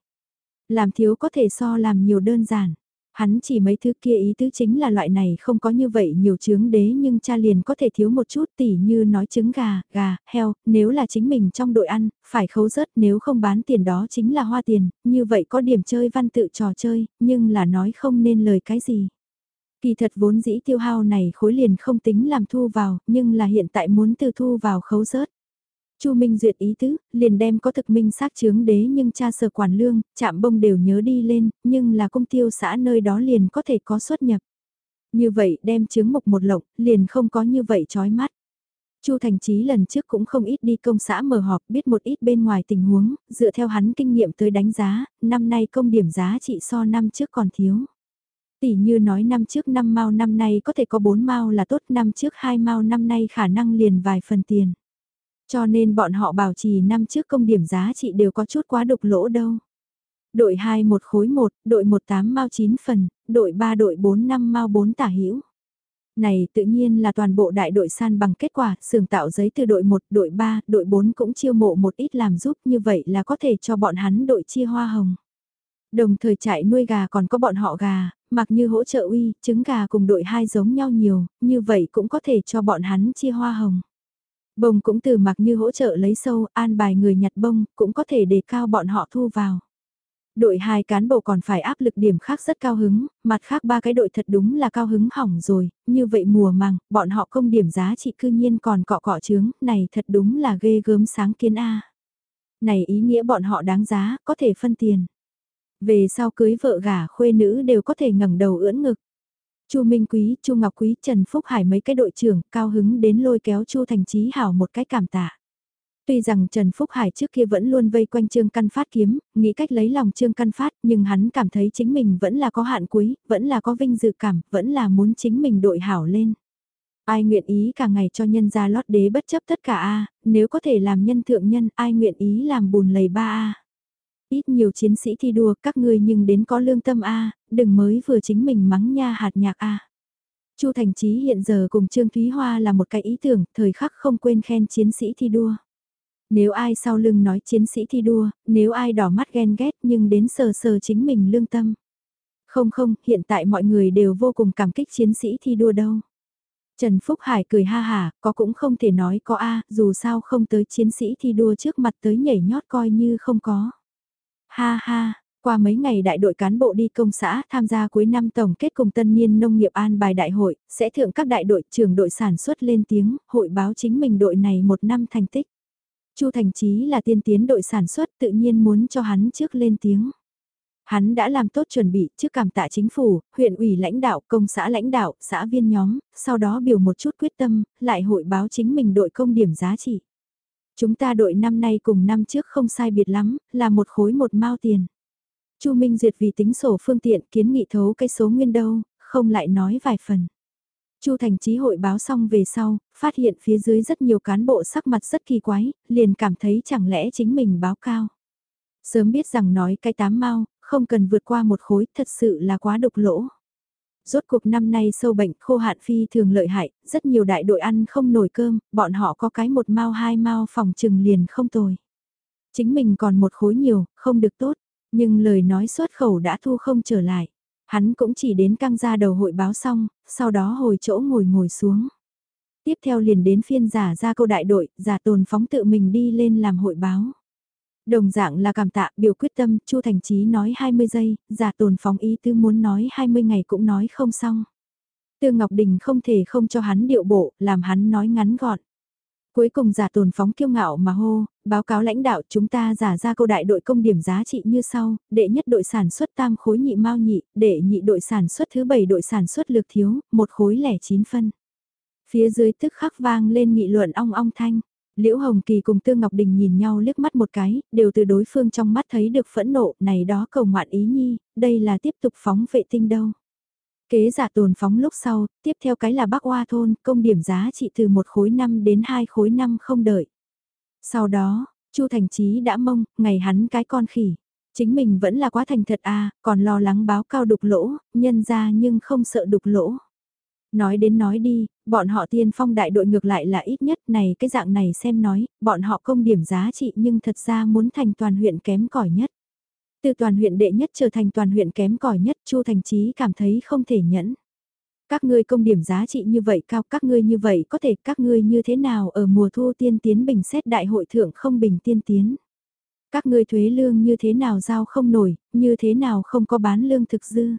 Làm thiếu có thể so làm nhiều đơn giản. Hắn chỉ mấy thứ kia ý tứ chính là loại này không có như vậy nhiều trứng đế nhưng cha liền có thể thiếu một chút tỉ như nói trứng gà, gà, heo, nếu là chính mình trong đội ăn, phải khấu rớt nếu không bán tiền đó chính là hoa tiền, như vậy có điểm chơi văn tự trò chơi, nhưng là nói không nên lời cái gì. Kỳ thật vốn dĩ tiêu hao này khối liền không tính làm thu vào, nhưng là hiện tại muốn từ thu vào khấu rớt. Chu Minh duyệt ý tứ, liền đem có thực minh xác chướng đế nhưng cha sở quản lương, chạm bông đều nhớ đi lên, nhưng là công tiêu xã nơi đó liền có thể có xuất nhập. Như vậy đem chứng mục một lộng, liền không có như vậy chói mắt. Chu Thành Chí lần trước cũng không ít đi công xã mở họp biết một ít bên ngoài tình huống, dựa theo hắn kinh nghiệm tới đánh giá, năm nay công điểm giá trị so năm trước còn thiếu. Tỷ như nói năm trước năm mao năm nay có thể có 4 mao là tốt, năm trước 2 mao năm nay khả năng liền vài phần tiền. Cho nên bọn họ bảo trì năm trước công điểm giá trị đều có chút quá đục lỗ đâu. Đội 2 một khối 1, đội 1 8 mao 9 phần, đội 3 đội 4 5 mau 4 tả hữu này tự nhiên là toàn bộ đại đội san bằng kết quả, xưởng tạo giấy từ đội 1, đội 3, đội 4 cũng chiêu mộ một ít làm giúp như vậy là có thể cho bọn hắn đội chia hoa hồng. Đồng thời trại nuôi gà còn có bọn họ gà, mặc như hỗ trợ uy, trứng gà cùng đội hai giống nhau nhiều, như vậy cũng có thể cho bọn hắn chia hoa hồng. Bông cũng từ mặc như hỗ trợ lấy sâu, an bài người nhặt bông, cũng có thể đề cao bọn họ thu vào. Đội hai cán bộ còn phải áp lực điểm khác rất cao hứng, mặt khác ba cái đội thật đúng là cao hứng hỏng rồi, như vậy mùa màng, bọn họ công điểm giá trị cư nhiên còn cọ cọ trướng, này thật đúng là ghê gớm sáng kiến A. Này ý nghĩa bọn họ đáng giá, có thể phân tiền. Về sau cưới vợ gả khuê nữ đều có thể ngẩng đầu ưỡn ngực. Chu Minh Quý, Chu Ngọc Quý, Trần Phúc Hải mấy cái đội trưởng cao hứng đến lôi kéo Chu Thành Chí hảo một cái cảm tạ. Tuy rằng Trần Phúc Hải trước kia vẫn luôn vây quanh Trương Căn Phát kiếm, nghĩ cách lấy lòng Trương Căn Phát, nhưng hắn cảm thấy chính mình vẫn là có hạn cuối, vẫn là có vinh dự cảm, vẫn là muốn chính mình đội hảo lên. Ai nguyện ý cả ngày cho nhân gia lót đế bất chấp tất cả a nếu có thể làm nhân thượng nhân, ai nguyện ý làm bùn lầy ba a Ít nhiều chiến sĩ thi đua các ngươi nhưng đến có lương tâm a đừng mới vừa chính mình mắng nha hạt nhạc a Chu Thành Chí hiện giờ cùng Trương Thúy Hoa là một cái ý tưởng, thời khắc không quên khen chiến sĩ thi đua. Nếu ai sau lưng nói chiến sĩ thi đua, nếu ai đỏ mắt ghen ghét nhưng đến sờ sờ chính mình lương tâm. Không không, hiện tại mọi người đều vô cùng cảm kích chiến sĩ thi đua đâu. Trần Phúc Hải cười ha hà, có cũng không thể nói có A, dù sao không tới chiến sĩ thi đua trước mặt tới nhảy nhót coi như không có. Ha ha, qua mấy ngày đại đội cán bộ đi công xã tham gia cuối năm tổng kết cùng tân niên nông nghiệp an bài đại hội, sẽ thượng các đại đội trưởng đội sản xuất lên tiếng, hội báo chính mình đội này một năm thành tích. Chu Thành Chí là tiên tiến đội sản xuất tự nhiên muốn cho hắn trước lên tiếng. Hắn đã làm tốt chuẩn bị trước cảm tạ chính phủ, huyện ủy lãnh đạo, công xã lãnh đạo, xã viên nhóm, sau đó biểu một chút quyết tâm, lại hội báo chính mình đội công điểm giá trị. Chúng ta đội năm nay cùng năm trước không sai biệt lắm, là một khối một mao tiền. Chu Minh Duyệt vì tính sổ phương tiện kiến nghị thấu cái số nguyên đâu, không lại nói vài phần. Chu Thành Chí hội báo xong về sau, phát hiện phía dưới rất nhiều cán bộ sắc mặt rất kỳ quái, liền cảm thấy chẳng lẽ chính mình báo cao. Sớm biết rằng nói cái tám mau, không cần vượt qua một khối, thật sự là quá độc lỗ. Rốt cuộc năm nay sâu bệnh khô hạn phi thường lợi hại, rất nhiều đại đội ăn không nổi cơm, bọn họ có cái một mau hai mau phòng trừng liền không tồi. Chính mình còn một khối nhiều, không được tốt, nhưng lời nói xuất khẩu đã thu không trở lại. Hắn cũng chỉ đến căng ra đầu hội báo xong, sau đó hồi chỗ ngồi ngồi xuống. Tiếp theo liền đến phiên giả ra câu đại đội, giả tồn phóng tự mình đi lên làm hội báo. Đồng dạng là cảm tạ, biểu quyết tâm, Chu Thành Chí nói 20 giây, giả tồn phóng ý tư muốn nói 20 ngày cũng nói không xong. Tương Ngọc Đình không thể không cho hắn điệu bộ, làm hắn nói ngắn gọn. Cuối cùng giả tồn phóng kiêu ngạo mà hô, báo cáo lãnh đạo chúng ta giả ra câu đại đội công điểm giá trị như sau, đệ nhất đội sản xuất tam khối nhị mao nhị, đệ nhị đội sản xuất thứ bảy đội sản xuất lược thiếu, một khối lẻ chín phân. Phía dưới tức khắc vang lên nghị luận ong ong thanh. Liễu Hồng Kỳ cùng Tương Ngọc Đình nhìn nhau liếc mắt một cái, đều từ đối phương trong mắt thấy được phẫn nộ, này đó cầu ngoạn ý nhi, đây là tiếp tục phóng vệ tinh đâu. Kế giả tồn phóng lúc sau, tiếp theo cái là Bắc Hoa Thôn, công điểm giá trị từ một khối năm đến hai khối năm không đợi. Sau đó, Chu Thành Chí đã mông, ngày hắn cái con khỉ. Chính mình vẫn là quá thành thật à, còn lo lắng báo cao đục lỗ, nhân ra nhưng không sợ đục lỗ. Nói đến nói đi, bọn họ tiên phong đại đội ngược lại là ít nhất này cái dạng này xem nói, bọn họ công điểm giá trị nhưng thật ra muốn thành toàn huyện kém cỏi nhất. Từ toàn huyện đệ nhất trở thành toàn huyện kém cỏi nhất Chu Thành Chí cảm thấy không thể nhẫn. Các ngươi công điểm giá trị như vậy cao, các ngươi như vậy có thể các ngươi như thế nào ở mùa thu tiên tiến bình xét đại hội thượng không bình tiên tiến. Các ngươi thuế lương như thế nào giao không nổi, như thế nào không có bán lương thực dư.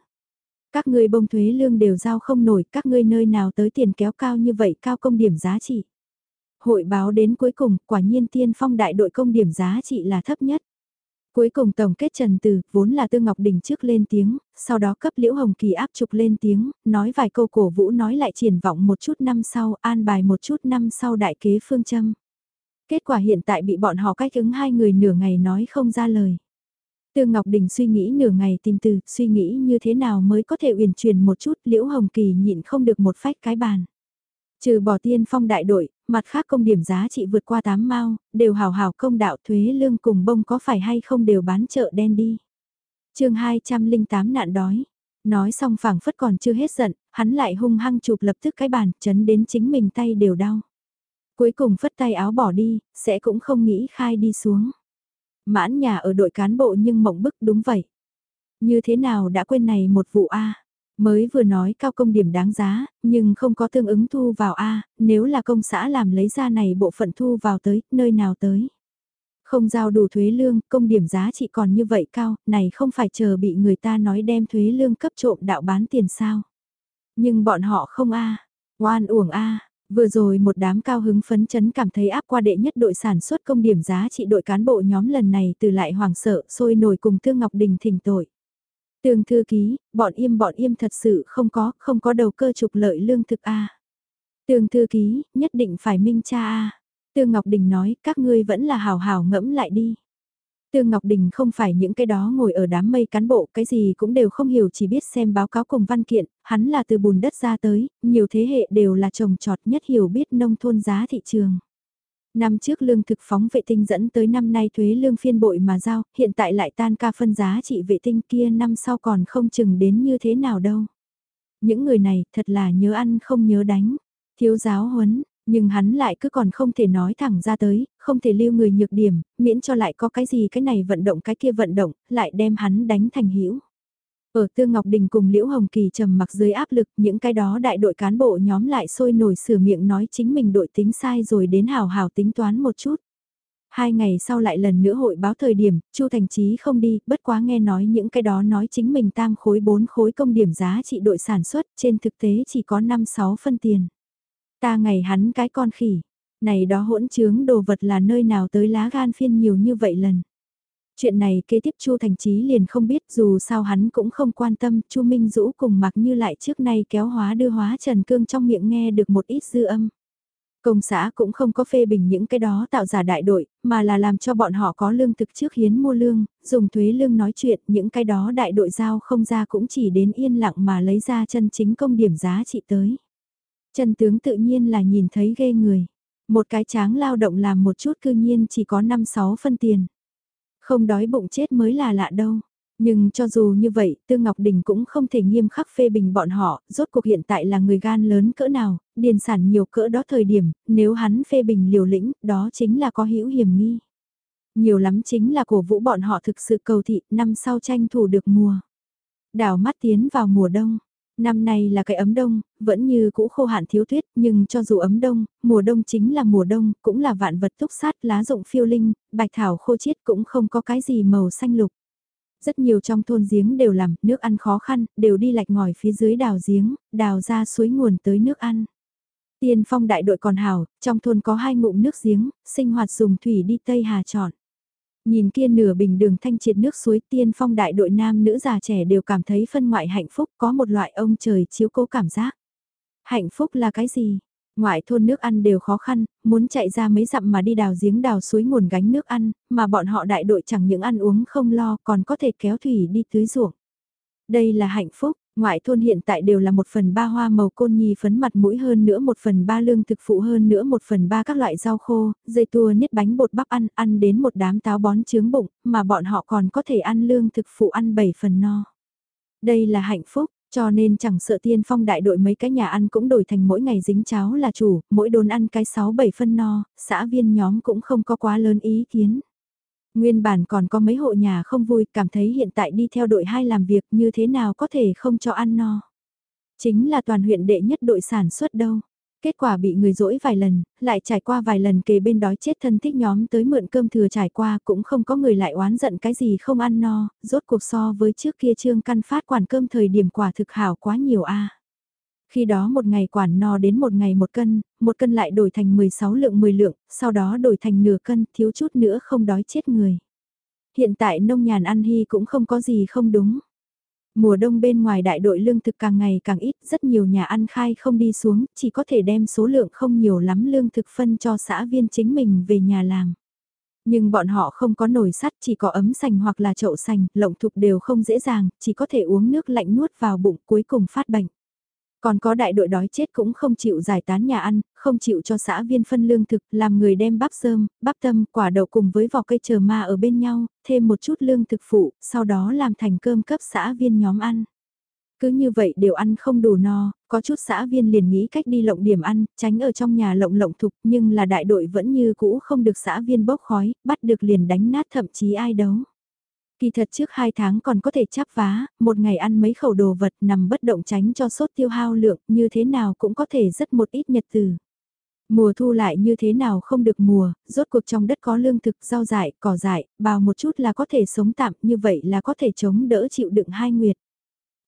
Các ngươi bông thuế lương đều giao không nổi, các ngươi nơi nào tới tiền kéo cao như vậy cao công điểm giá trị. Hội báo đến cuối cùng, quả nhiên tiên phong đại đội công điểm giá trị là thấp nhất. Cuối cùng tổng kết Trần Từ, vốn là Tư Ngọc Đình trước lên tiếng, sau đó cấp Liễu Hồng Kỳ áp trục lên tiếng, nói vài câu cổ vũ nói lại triển vọng một chút năm sau, an bài một chút năm sau đại kế phương châm. Kết quả hiện tại bị bọn họ cách ứng hai người nửa ngày nói không ra lời. Tư Ngọc Đình suy nghĩ nửa ngày tìm từ, suy nghĩ như thế nào mới có thể uyển chuyển một chút, Liễu Hồng Kỳ nhịn không được một phách cái bàn. Trừ bỏ tiên phong đại đội, mặt khác công điểm giá trị vượt qua 8 mao, đều hào hào công đạo thuế lương cùng bông có phải hay không đều bán chợ đen đi. chương 208 nạn đói. Nói xong phảng phất còn chưa hết giận, hắn lại hung hăng chụp lập tức cái bàn, chấn đến chính mình tay đều đau. Cuối cùng phất tay áo bỏ đi, sẽ cũng không nghĩ khai đi xuống. Mãn nhà ở đội cán bộ nhưng mộng bức đúng vậy. Như thế nào đã quên này một vụ A. Mới vừa nói cao công điểm đáng giá, nhưng không có tương ứng thu vào A, nếu là công xã làm lấy ra này bộ phận thu vào tới, nơi nào tới. Không giao đủ thuế lương, công điểm giá trị còn như vậy cao, này không phải chờ bị người ta nói đem thuế lương cấp trộm đạo bán tiền sao. Nhưng bọn họ không A, oan uổng A, Vừa rồi một đám cao hứng phấn chấn cảm thấy áp qua đệ nhất đội sản xuất công điểm giá trị đội cán bộ nhóm lần này từ lại hoàng sợ sôi nổi cùng Tương Ngọc Đình thỉnh tội. Tương thư ký, bọn im bọn im thật sự không có, không có đầu cơ trục lợi lương thực a. Tương thư ký, nhất định phải minh cha a. Tương Ngọc Đình nói, các ngươi vẫn là hào hào ngẫm lại đi. Tương Ngọc Đình không phải những cái đó ngồi ở đám mây cán bộ, cái gì cũng đều không hiểu chỉ biết xem báo cáo cùng văn kiện, hắn là từ bùn đất ra tới, nhiều thế hệ đều là trồng trọt nhất hiểu biết nông thôn giá thị trường. Năm trước lương thực phóng vệ tinh dẫn tới năm nay thuế lương phiên bội mà giao, hiện tại lại tan ca phân giá trị vệ tinh kia năm sau còn không chừng đến như thế nào đâu. Những người này thật là nhớ ăn không nhớ đánh, thiếu giáo huấn, nhưng hắn lại cứ còn không thể nói thẳng ra tới, không thể lưu người nhược điểm, miễn cho lại có cái gì cái này vận động cái kia vận động, lại đem hắn đánh thành hữu Ở Tương Ngọc Đình cùng Liễu Hồng Kỳ trầm mặc dưới áp lực, những cái đó đại đội cán bộ nhóm lại sôi nổi sửa miệng nói chính mình đội tính sai rồi đến hào hào tính toán một chút. Hai ngày sau lại lần nữa hội báo thời điểm, Chu Thành Chí không đi, bất quá nghe nói những cái đó nói chính mình tam khối bốn khối công điểm giá trị đội sản xuất, trên thực tế chỉ có 5-6 phân tiền. Ta ngày hắn cái con khỉ, này đó hỗn trướng đồ vật là nơi nào tới lá gan phiên nhiều như vậy lần. Chuyện này kế tiếp Chu Thành Chí liền không biết dù sao hắn cũng không quan tâm, Chu Minh Dũ cùng mặc như lại trước nay kéo hóa đưa hóa Trần Cương trong miệng nghe được một ít dư âm. Công xã cũng không có phê bình những cái đó tạo giả đại đội, mà là làm cho bọn họ có lương thực trước hiến mua lương, dùng thuế lương nói chuyện, những cái đó đại đội giao không ra cũng chỉ đến yên lặng mà lấy ra chân chính công điểm giá trị tới. Chân tướng tự nhiên là nhìn thấy ghê người. Một cái tráng lao động làm một chút cư nhiên chỉ có 5-6 phân tiền. Không đói bụng chết mới là lạ đâu. Nhưng cho dù như vậy, Tư Ngọc Đình cũng không thể nghiêm khắc phê bình bọn họ, rốt cuộc hiện tại là người gan lớn cỡ nào, điền sản nhiều cỡ đó thời điểm, nếu hắn phê bình liều lĩnh, đó chính là có hữu hiểm nghi. Nhiều lắm chính là cổ vũ bọn họ thực sự cầu thị, năm sau tranh thủ được mùa. Đảo mắt tiến vào mùa đông, Năm nay là cái ấm đông, vẫn như cũ khô hạn thiếu tuyết, nhưng cho dù ấm đông, mùa đông chính là mùa đông, cũng là vạn vật túc sát lá rụng phiêu linh, bạch thảo khô chiết cũng không có cái gì màu xanh lục. Rất nhiều trong thôn giếng đều làm, nước ăn khó khăn, đều đi lạch ngòi phía dưới đào giếng, đào ra suối nguồn tới nước ăn. Tiên phong đại đội còn hào trong thôn có hai ngụm nước giếng, sinh hoạt dùng thủy đi Tây Hà chọn. Nhìn kia nửa bình đường thanh triệt nước suối tiên phong đại đội nam nữ già trẻ đều cảm thấy phân ngoại hạnh phúc có một loại ông trời chiếu cố cảm giác. Hạnh phúc là cái gì? Ngoại thôn nước ăn đều khó khăn, muốn chạy ra mấy dặm mà đi đào giếng đào suối nguồn gánh nước ăn, mà bọn họ đại đội chẳng những ăn uống không lo còn có thể kéo thủy đi tưới ruộng. Đây là hạnh phúc, Ngoại thôn hiện tại đều là một phần ba hoa màu côn nhi phấn mặt mũi hơn nữa một phần ba lương thực phụ hơn nữa một phần ba các loại rau khô, dây tua niết bánh bột bắp ăn, ăn đến một đám táo bón trướng bụng, mà bọn họ còn có thể ăn lương thực phụ ăn bảy phần no. Đây là hạnh phúc, cho nên chẳng sợ tiên phong đại đội mấy cái nhà ăn cũng đổi thành mỗi ngày dính cháo là chủ, mỗi đồn ăn cái 6-7 phân no, xã viên nhóm cũng không có quá lớn ý kiến. Nguyên bản còn có mấy hộ nhà không vui, cảm thấy hiện tại đi theo đội hai làm việc như thế nào có thể không cho ăn no. Chính là toàn huyện đệ nhất đội sản xuất đâu. Kết quả bị người dỗi vài lần, lại trải qua vài lần kề bên đói chết thân thích nhóm tới mượn cơm thừa trải qua cũng không có người lại oán giận cái gì không ăn no, rốt cuộc so với trước kia trương căn phát quản cơm thời điểm quả thực hảo quá nhiều a khi đó một ngày quản no đến một ngày một cân, một cân lại đổi thành 16 lượng 10 lượng, sau đó đổi thành nửa cân, thiếu chút nữa không đói chết người. Hiện tại nông nhàn ăn hy cũng không có gì không đúng. Mùa đông bên ngoài đại đội lương thực càng ngày càng ít, rất nhiều nhà ăn khai không đi xuống, chỉ có thể đem số lượng không nhiều lắm lương thực phân cho xã viên chính mình về nhà làm. Nhưng bọn họ không có nồi sắt, chỉ có ấm sành hoặc là chậu sành, lộng thục đều không dễ dàng, chỉ có thể uống nước lạnh nuốt vào bụng cuối cùng phát bệnh. Còn có đại đội đói chết cũng không chịu giải tán nhà ăn, không chịu cho xã viên phân lương thực, làm người đem bắp sơm, bắp tâm, quả đậu cùng với vỏ cây chờ ma ở bên nhau, thêm một chút lương thực phụ, sau đó làm thành cơm cấp xã viên nhóm ăn. Cứ như vậy đều ăn không đủ no, có chút xã viên liền nghĩ cách đi lộng điểm ăn, tránh ở trong nhà lộng lộng thục nhưng là đại đội vẫn như cũ không được xã viên bốc khói, bắt được liền đánh nát thậm chí ai đấu. Kỳ thật trước 2 tháng còn có thể chắp vá, một ngày ăn mấy khẩu đồ vật nằm bất động tránh cho sốt tiêu hao lượng như thế nào cũng có thể rất một ít nhật từ. Mùa thu lại như thế nào không được mùa, rốt cuộc trong đất có lương thực, rau dại, cỏ dại, bào một chút là có thể sống tạm, như vậy là có thể chống đỡ chịu đựng hai nguyệt.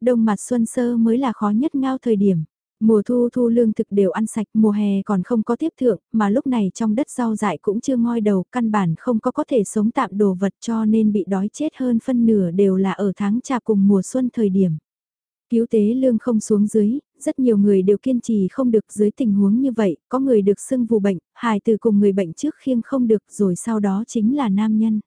Đông mặt xuân sơ mới là khó nhất ngao thời điểm. Mùa thu thu lương thực đều ăn sạch, mùa hè còn không có tiếp thượng, mà lúc này trong đất rau dại cũng chưa ngoi đầu, căn bản không có có thể sống tạm đồ vật cho nên bị đói chết hơn phân nửa đều là ở tháng trà cùng mùa xuân thời điểm. Cứu tế lương không xuống dưới, rất nhiều người đều kiên trì không được dưới tình huống như vậy, có người được xưng vù bệnh, hài từ cùng người bệnh trước khiêng không được rồi sau đó chính là nam nhân.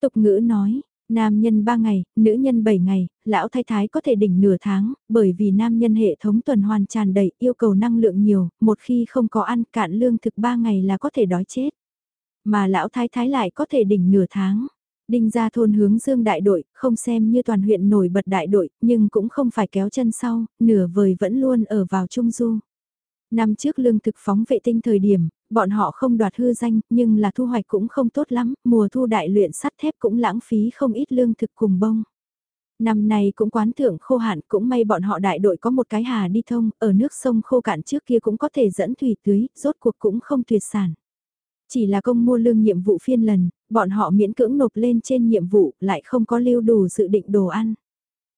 Tục ngữ nói, Nam nhân 3 ngày, nữ nhân 7 ngày, lão thái thái có thể đỉnh nửa tháng, bởi vì nam nhân hệ thống tuần hoàn tràn đầy, yêu cầu năng lượng nhiều, một khi không có ăn cạn lương thực 3 ngày là có thể đói chết. Mà lão thái thái lại có thể đỉnh nửa tháng. Đinh ra thôn hướng dương đại đội, không xem như toàn huyện nổi bật đại đội, nhưng cũng không phải kéo chân sau, nửa vời vẫn luôn ở vào trung du. Năm trước lương thực phóng vệ tinh thời điểm, bọn họ không đoạt hư danh, nhưng là thu hoạch cũng không tốt lắm, mùa thu đại luyện sắt thép cũng lãng phí không ít lương thực cùng bông. Năm nay cũng quán thượng khô hạn cũng may bọn họ đại đội có một cái hà đi thông, ở nước sông khô cạn trước kia cũng có thể dẫn thủy tưới, rốt cuộc cũng không tuyệt sản. Chỉ là công mua lương nhiệm vụ phiên lần, bọn họ miễn cưỡng nộp lên trên nhiệm vụ, lại không có lưu đủ dự định đồ ăn.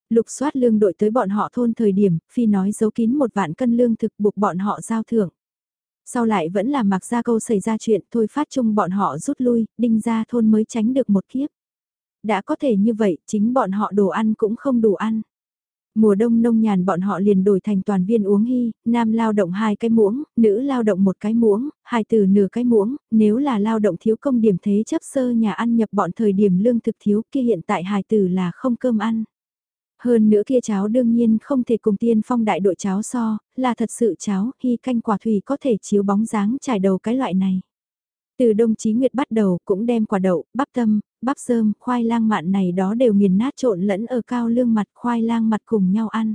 Lục soát lương đội tới bọn họ thôn thời điểm, phi nói giấu kín một vạn cân lương thực buộc bọn họ giao thưởng. Sau lại vẫn là mặc gia câu xảy ra chuyện thôi phát chung bọn họ rút lui, đinh ra thôn mới tránh được một kiếp. Đã có thể như vậy, chính bọn họ đồ ăn cũng không đủ ăn. Mùa đông nông nhàn bọn họ liền đổi thành toàn viên uống hy, nam lao động hai cái muỗng, nữ lao động một cái muỗng, hai từ nửa cái muỗng, nếu là lao động thiếu công điểm thế chấp sơ nhà ăn nhập bọn thời điểm lương thực thiếu kia hiện tại hài tử là không cơm ăn. Hơn nữa kia cháo đương nhiên không thể cùng tiên phong đại đội cháo so, là thật sự cháo, hy canh quả thủy có thể chiếu bóng dáng trải đầu cái loại này. Từ đồng chí nguyệt bắt đầu cũng đem quả đậu, bắp tâm, bắp rơm, khoai lang mạn này đó đều nghiền nát trộn lẫn ở cao lương mặt khoai lang mặt cùng nhau ăn.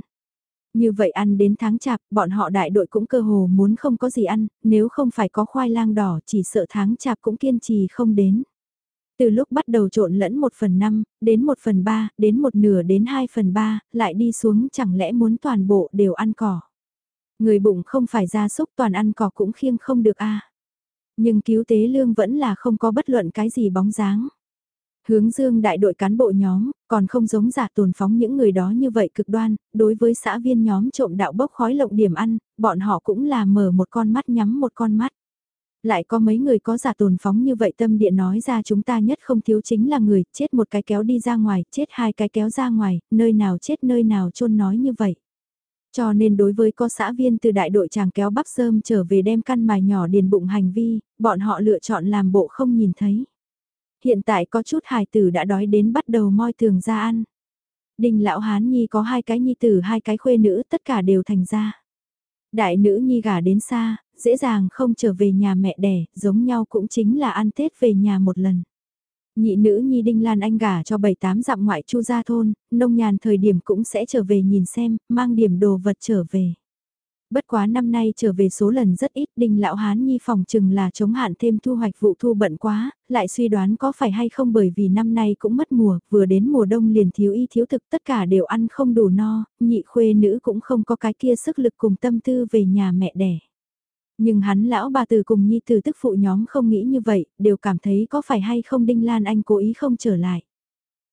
Như vậy ăn đến tháng chạp, bọn họ đại đội cũng cơ hồ muốn không có gì ăn, nếu không phải có khoai lang đỏ chỉ sợ tháng chạp cũng kiên trì không đến. Từ lúc bắt đầu trộn lẫn 1 phần 5, đến 1 phần 3, đến 1 nửa đến 2 phần 3, lại đi xuống chẳng lẽ muốn toàn bộ đều ăn cỏ. Người bụng không phải ra súc toàn ăn cỏ cũng khiêng không được a Nhưng cứu tế lương vẫn là không có bất luận cái gì bóng dáng. Hướng dương đại đội cán bộ nhóm, còn không giống giả tồn phóng những người đó như vậy cực đoan, đối với xã viên nhóm trộm đạo bốc khói lộng điểm ăn, bọn họ cũng là mở một con mắt nhắm một con mắt. Lại có mấy người có giả tồn phóng như vậy tâm địa nói ra chúng ta nhất không thiếu chính là người, chết một cái kéo đi ra ngoài, chết hai cái kéo ra ngoài, nơi nào chết nơi nào chôn nói như vậy. Cho nên đối với có xã viên từ đại đội chàng kéo bắp sơm trở về đem căn mài nhỏ điền bụng hành vi, bọn họ lựa chọn làm bộ không nhìn thấy. Hiện tại có chút hài tử đã đói đến bắt đầu moi tường ra ăn. Đình lão hán nhi có hai cái nhi tử hai cái khuê nữ tất cả đều thành ra. Đại nữ nhi gả đến xa, dễ dàng không trở về nhà mẹ đẻ, giống nhau cũng chính là ăn Tết về nhà một lần. Nhị nữ nhi Đinh Lan Anh gả cho bảy tám dặm ngoại chu gia thôn, nông nhàn thời điểm cũng sẽ trở về nhìn xem, mang điểm đồ vật trở về. Bất quá năm nay trở về số lần rất ít, đinh lão hán nhi phòng chừng là chống hạn thêm thu hoạch vụ thu bận quá, lại suy đoán có phải hay không bởi vì năm nay cũng mất mùa, vừa đến mùa đông liền thiếu y thiếu thực tất cả đều ăn không đủ no, nhị khuê nữ cũng không có cái kia sức lực cùng tâm tư về nhà mẹ đẻ. Nhưng hắn lão bà từ cùng nhi từ tức phụ nhóm không nghĩ như vậy, đều cảm thấy có phải hay không Đinh Lan Anh cố ý không trở lại.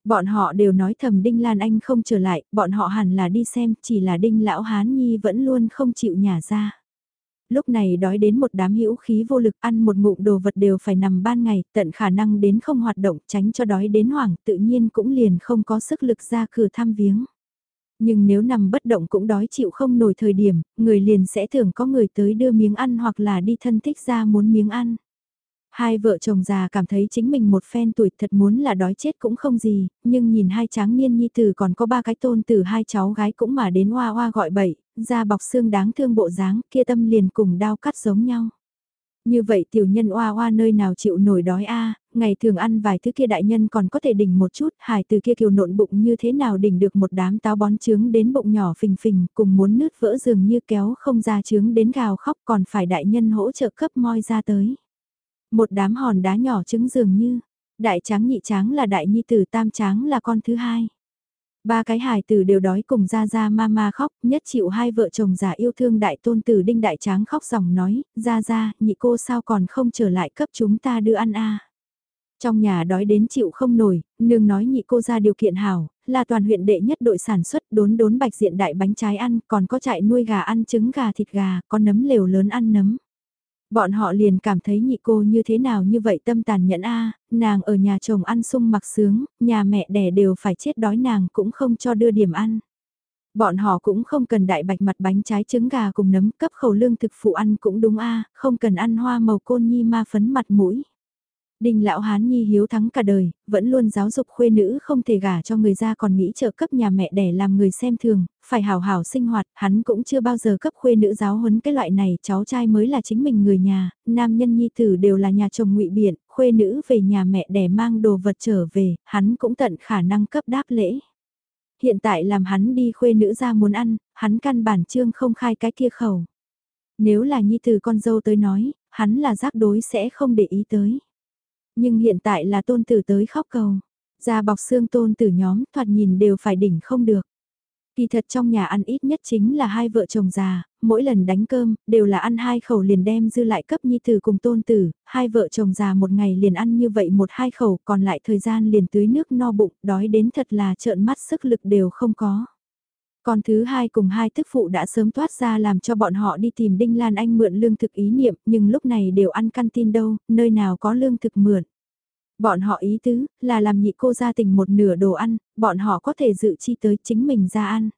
Bọn họ đều nói thầm Đinh Lan Anh không trở lại, bọn họ hẳn là đi xem, chỉ là Đinh Lão Hán Nhi vẫn luôn không chịu nhả ra. Lúc này đói đến một đám hữu khí vô lực ăn một ngụm đồ vật đều phải nằm ban ngày, tận khả năng đến không hoạt động tránh cho đói đến hoảng tự nhiên cũng liền không có sức lực ra cửa thăm viếng. Nhưng nếu nằm bất động cũng đói chịu không nổi thời điểm, người liền sẽ thường có người tới đưa miếng ăn hoặc là đi thân thích ra muốn miếng ăn. Hai vợ chồng già cảm thấy chính mình một phen tuổi thật muốn là đói chết cũng không gì, nhưng nhìn hai tráng niên nhi tử còn có ba cái tôn tử hai cháu gái cũng mà đến hoa hoa gọi bậy, da bọc xương đáng thương bộ dáng kia tâm liền cùng đau cắt giống nhau. Như vậy tiểu nhân oa oa nơi nào chịu nổi đói a ngày thường ăn vài thứ kia đại nhân còn có thể đỉnh một chút, hải từ kia kiều nộn bụng như thế nào đỉnh được một đám táo bón trướng đến bụng nhỏ phình phình, cùng muốn nứt vỡ dường như kéo không ra trướng đến gào khóc còn phải đại nhân hỗ trợ cấp moi ra tới. Một đám hòn đá nhỏ trứng dường như, đại tráng nhị tráng là đại nhi tử tam tráng là con thứ hai. Ba cái hài tử đều đói cùng ra ra ma ma khóc, nhất chịu hai vợ chồng già yêu thương đại tôn tử đinh đại tráng khóc dòng nói, ra ra, nhị cô sao còn không trở lại cấp chúng ta đưa ăn a trong nhà đói đến chịu không nổi, nương nói nhị cô ra điều kiện hảo, là toàn huyện đệ nhất đội sản xuất đốn đốn bạch diện đại bánh trái ăn, còn có trại nuôi gà ăn trứng gà thịt gà, có nấm lều lớn ăn nấm. Bọn họ liền cảm thấy nhị cô như thế nào như vậy tâm tàn nhẫn a nàng ở nhà chồng ăn sung mặc sướng, nhà mẹ đẻ đều phải chết đói nàng cũng không cho đưa điểm ăn. Bọn họ cũng không cần đại bạch mặt bánh trái trứng gà cùng nấm cấp khẩu lương thực phụ ăn cũng đúng a không cần ăn hoa màu côn nhi ma phấn mặt mũi. Đinh lão hán nhi hiếu thắng cả đời, vẫn luôn giáo dục khuê nữ không thể gả cho người ra còn nghĩ trợ cấp nhà mẹ đẻ làm người xem thường, phải hào hào sinh hoạt, hắn cũng chưa bao giờ cấp khuê nữ giáo huấn cái loại này, cháu trai mới là chính mình người nhà, nam nhân nhi tử đều là nhà chồng ngụy biện, khuê nữ về nhà mẹ đẻ mang đồ vật trở về, hắn cũng tận khả năng cấp đáp lễ. Hiện tại làm hắn đi khuê nữ ra muốn ăn, hắn căn bản trương không khai cái kia khẩu. Nếu là nhi tử con dâu tới nói, hắn là giác đối sẽ không để ý tới. Nhưng hiện tại là tôn tử tới khóc cầu. Da bọc xương tôn tử nhóm thoạt nhìn đều phải đỉnh không được. Kỳ thật trong nhà ăn ít nhất chính là hai vợ chồng già, mỗi lần đánh cơm, đều là ăn hai khẩu liền đem dư lại cấp nhi tử cùng tôn tử, hai vợ chồng già một ngày liền ăn như vậy một hai khẩu, còn lại thời gian liền tưới nước no bụng, đói đến thật là trợn mắt sức lực đều không có. Còn thứ hai cùng hai thức phụ đã sớm thoát ra làm cho bọn họ đi tìm Đinh Lan Anh mượn lương thực ý niệm, nhưng lúc này đều ăn canteen đâu, nơi nào có lương thực mượn. Bọn họ ý tứ, là làm nhị cô gia tình một nửa đồ ăn, bọn họ có thể dự chi tới chính mình ra ăn.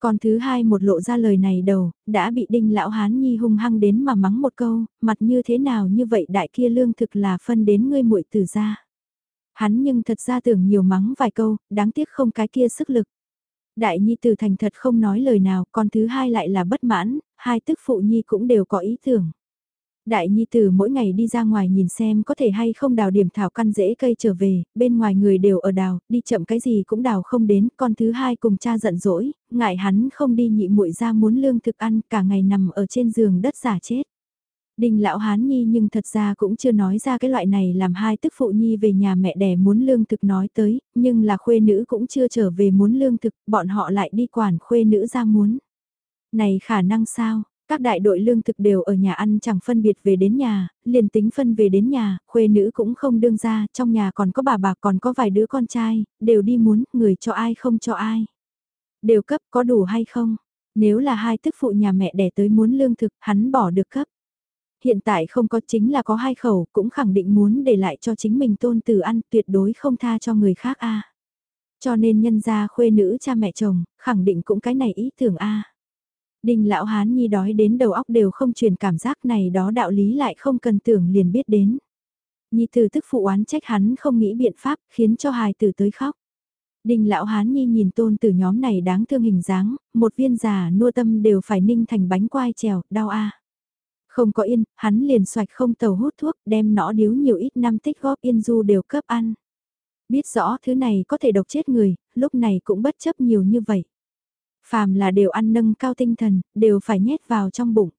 Còn thứ hai một lộ ra lời này đầu, đã bị đinh lão hán nhi hung hăng đến mà mắng một câu, mặt như thế nào như vậy đại kia lương thực là phân đến ngươi muội tử ra. Hắn nhưng thật ra tưởng nhiều mắng vài câu, đáng tiếc không cái kia sức lực. Đại nhi tử thành thật không nói lời nào, còn thứ hai lại là bất mãn, hai tức phụ nhi cũng đều có ý tưởng. Đại nhi tử mỗi ngày đi ra ngoài nhìn xem có thể hay không đào điểm thảo căn rễ cây trở về, bên ngoài người đều ở đào, đi chậm cái gì cũng đào không đến, con thứ hai cùng cha giận dỗi, ngại hắn không đi nhị muội ra muốn lương thực ăn, cả ngày nằm ở trên giường đất giả chết. Đình lão hán nhi nhưng thật ra cũng chưa nói ra cái loại này làm hai tức phụ nhi về nhà mẹ đẻ muốn lương thực nói tới, nhưng là khuê nữ cũng chưa trở về muốn lương thực, bọn họ lại đi quản khuê nữ ra muốn. Này khả năng sao, các đại đội lương thực đều ở nhà ăn chẳng phân biệt về đến nhà, liền tính phân về đến nhà, khuê nữ cũng không đương ra, trong nhà còn có bà bà còn có vài đứa con trai, đều đi muốn, người cho ai không cho ai. Đều cấp có đủ hay không? Nếu là hai tức phụ nhà mẹ đẻ tới muốn lương thực, hắn bỏ được cấp. Hiện tại không có chính là có hai khẩu, cũng khẳng định muốn để lại cho chính mình tôn tử ăn, tuyệt đối không tha cho người khác a. Cho nên nhân gia khuê nữ cha mẹ chồng, khẳng định cũng cái này ý tưởng a. đình lão hán nhi đói đến đầu óc đều không truyền cảm giác này đó đạo lý lại không cần tưởng liền biết đến. Nhi tử tức phụ oán trách hắn không nghĩ biện pháp khiến cho hài tử tới khóc. đình lão hán nhi nhìn tôn tử nhóm này đáng thương hình dáng, một viên già nua tâm đều phải ninh thành bánh quai trèo, đau a. Không có yên, hắn liền xoạch không tàu hút thuốc, đem nõ điếu nhiều ít năm tích góp yên du đều cấp ăn. Biết rõ thứ này có thể độc chết người, lúc này cũng bất chấp nhiều như vậy phàm là đều ăn nâng cao tinh thần, đều phải nhét vào trong bụng.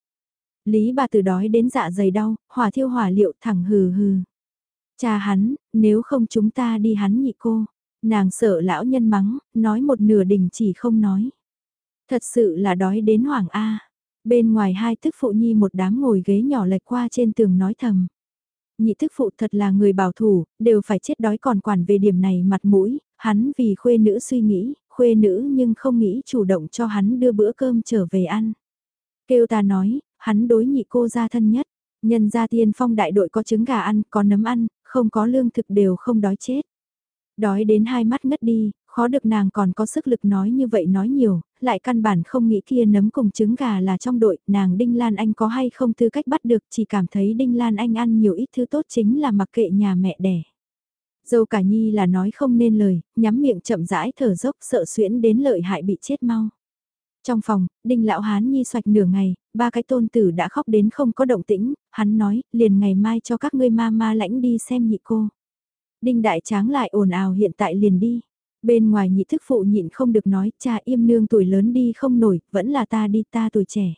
Lý bà từ đói đến dạ dày đau, hỏa thiêu hỏa liệu thẳng hừ hừ. Cha hắn, nếu không chúng ta đi hắn nhị cô. Nàng sợ lão nhân mắng, nói một nửa đình chỉ không nói. Thật sự là đói đến hoảng A. Bên ngoài hai thức phụ nhi một đám ngồi ghế nhỏ lệch qua trên tường nói thầm. Nhị thức phụ thật là người bảo thủ, đều phải chết đói còn quản về điểm này mặt mũi, hắn vì khuê nữ suy nghĩ, khuê nữ nhưng không nghĩ chủ động cho hắn đưa bữa cơm trở về ăn. Kêu ta nói, hắn đối nhị cô gia thân nhất, nhân gia tiên phong đại đội có trứng gà ăn, có nấm ăn, không có lương thực đều không đói chết. Đói đến hai mắt ngất đi, khó được nàng còn có sức lực nói như vậy nói nhiều, lại căn bản không nghĩ kia nấm cùng trứng gà là trong đội, nàng Đinh Lan Anh có hay không tư cách bắt được, chỉ cảm thấy Đinh Lan Anh ăn nhiều ít thứ tốt chính là mặc kệ nhà mẹ đẻ. Dâu cả nhi là nói không nên lời, nhắm miệng chậm rãi thở dốc sợ xuyễn đến lợi hại bị chết mau. Trong phòng, đinh lão hán nhi xoạch nửa ngày, ba cái tôn tử đã khóc đến không có động tĩnh, hắn nói, liền ngày mai cho các ngươi ma ma lãnh đi xem nhị cô. Đinh đại tráng lại ồn ào hiện tại liền đi. Bên ngoài nhị thức phụ nhịn không được nói, cha im nương tuổi lớn đi không nổi, vẫn là ta đi ta tuổi trẻ.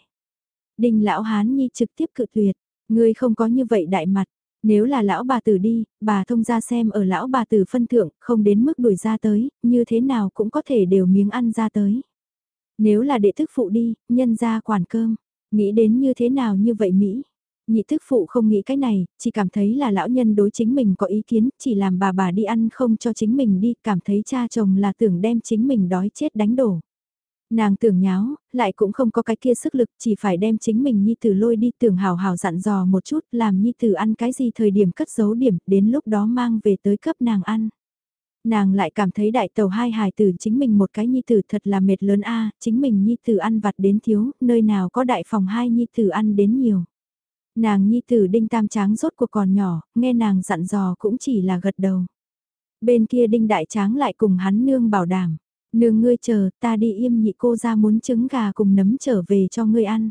đình lão hán nhi trực tiếp cự tuyệt, ngươi không có như vậy đại mặt, nếu là lão bà tử đi, bà thông ra xem ở lão bà tử phân thượng, không đến mức đuổi ra tới, như thế nào cũng có thể đều miếng ăn ra tới. Nếu là đệ thức phụ đi, nhân ra quản cơm, nghĩ đến như thế nào như vậy Mỹ. Nhị thức phụ không nghĩ cái này, chỉ cảm thấy là lão nhân đối chính mình có ý kiến, chỉ làm bà bà đi ăn không cho chính mình đi, cảm thấy cha chồng là tưởng đem chính mình đói chết đánh đổ. Nàng tưởng nháo, lại cũng không có cái kia sức lực, chỉ phải đem chính mình Nhi Tử lôi đi tưởng hào hào dặn dò một chút, làm Nhi Tử ăn cái gì thời điểm cất giấu điểm, đến lúc đó mang về tới cấp nàng ăn. Nàng lại cảm thấy đại tàu hai hài tử chính mình một cái Nhi Tử thật là mệt lớn a chính mình Nhi Tử ăn vặt đến thiếu, nơi nào có đại phòng hai Nhi Tử ăn đến nhiều. Nàng Nhi Tử đinh tam tráng rốt cuộc còn nhỏ, nghe nàng dặn dò cũng chỉ là gật đầu. Bên kia đinh đại tráng lại cùng hắn nương bảo đảm Nương ngươi chờ, ta đi im nhị cô ra muốn trứng gà cùng nấm trở về cho ngươi ăn.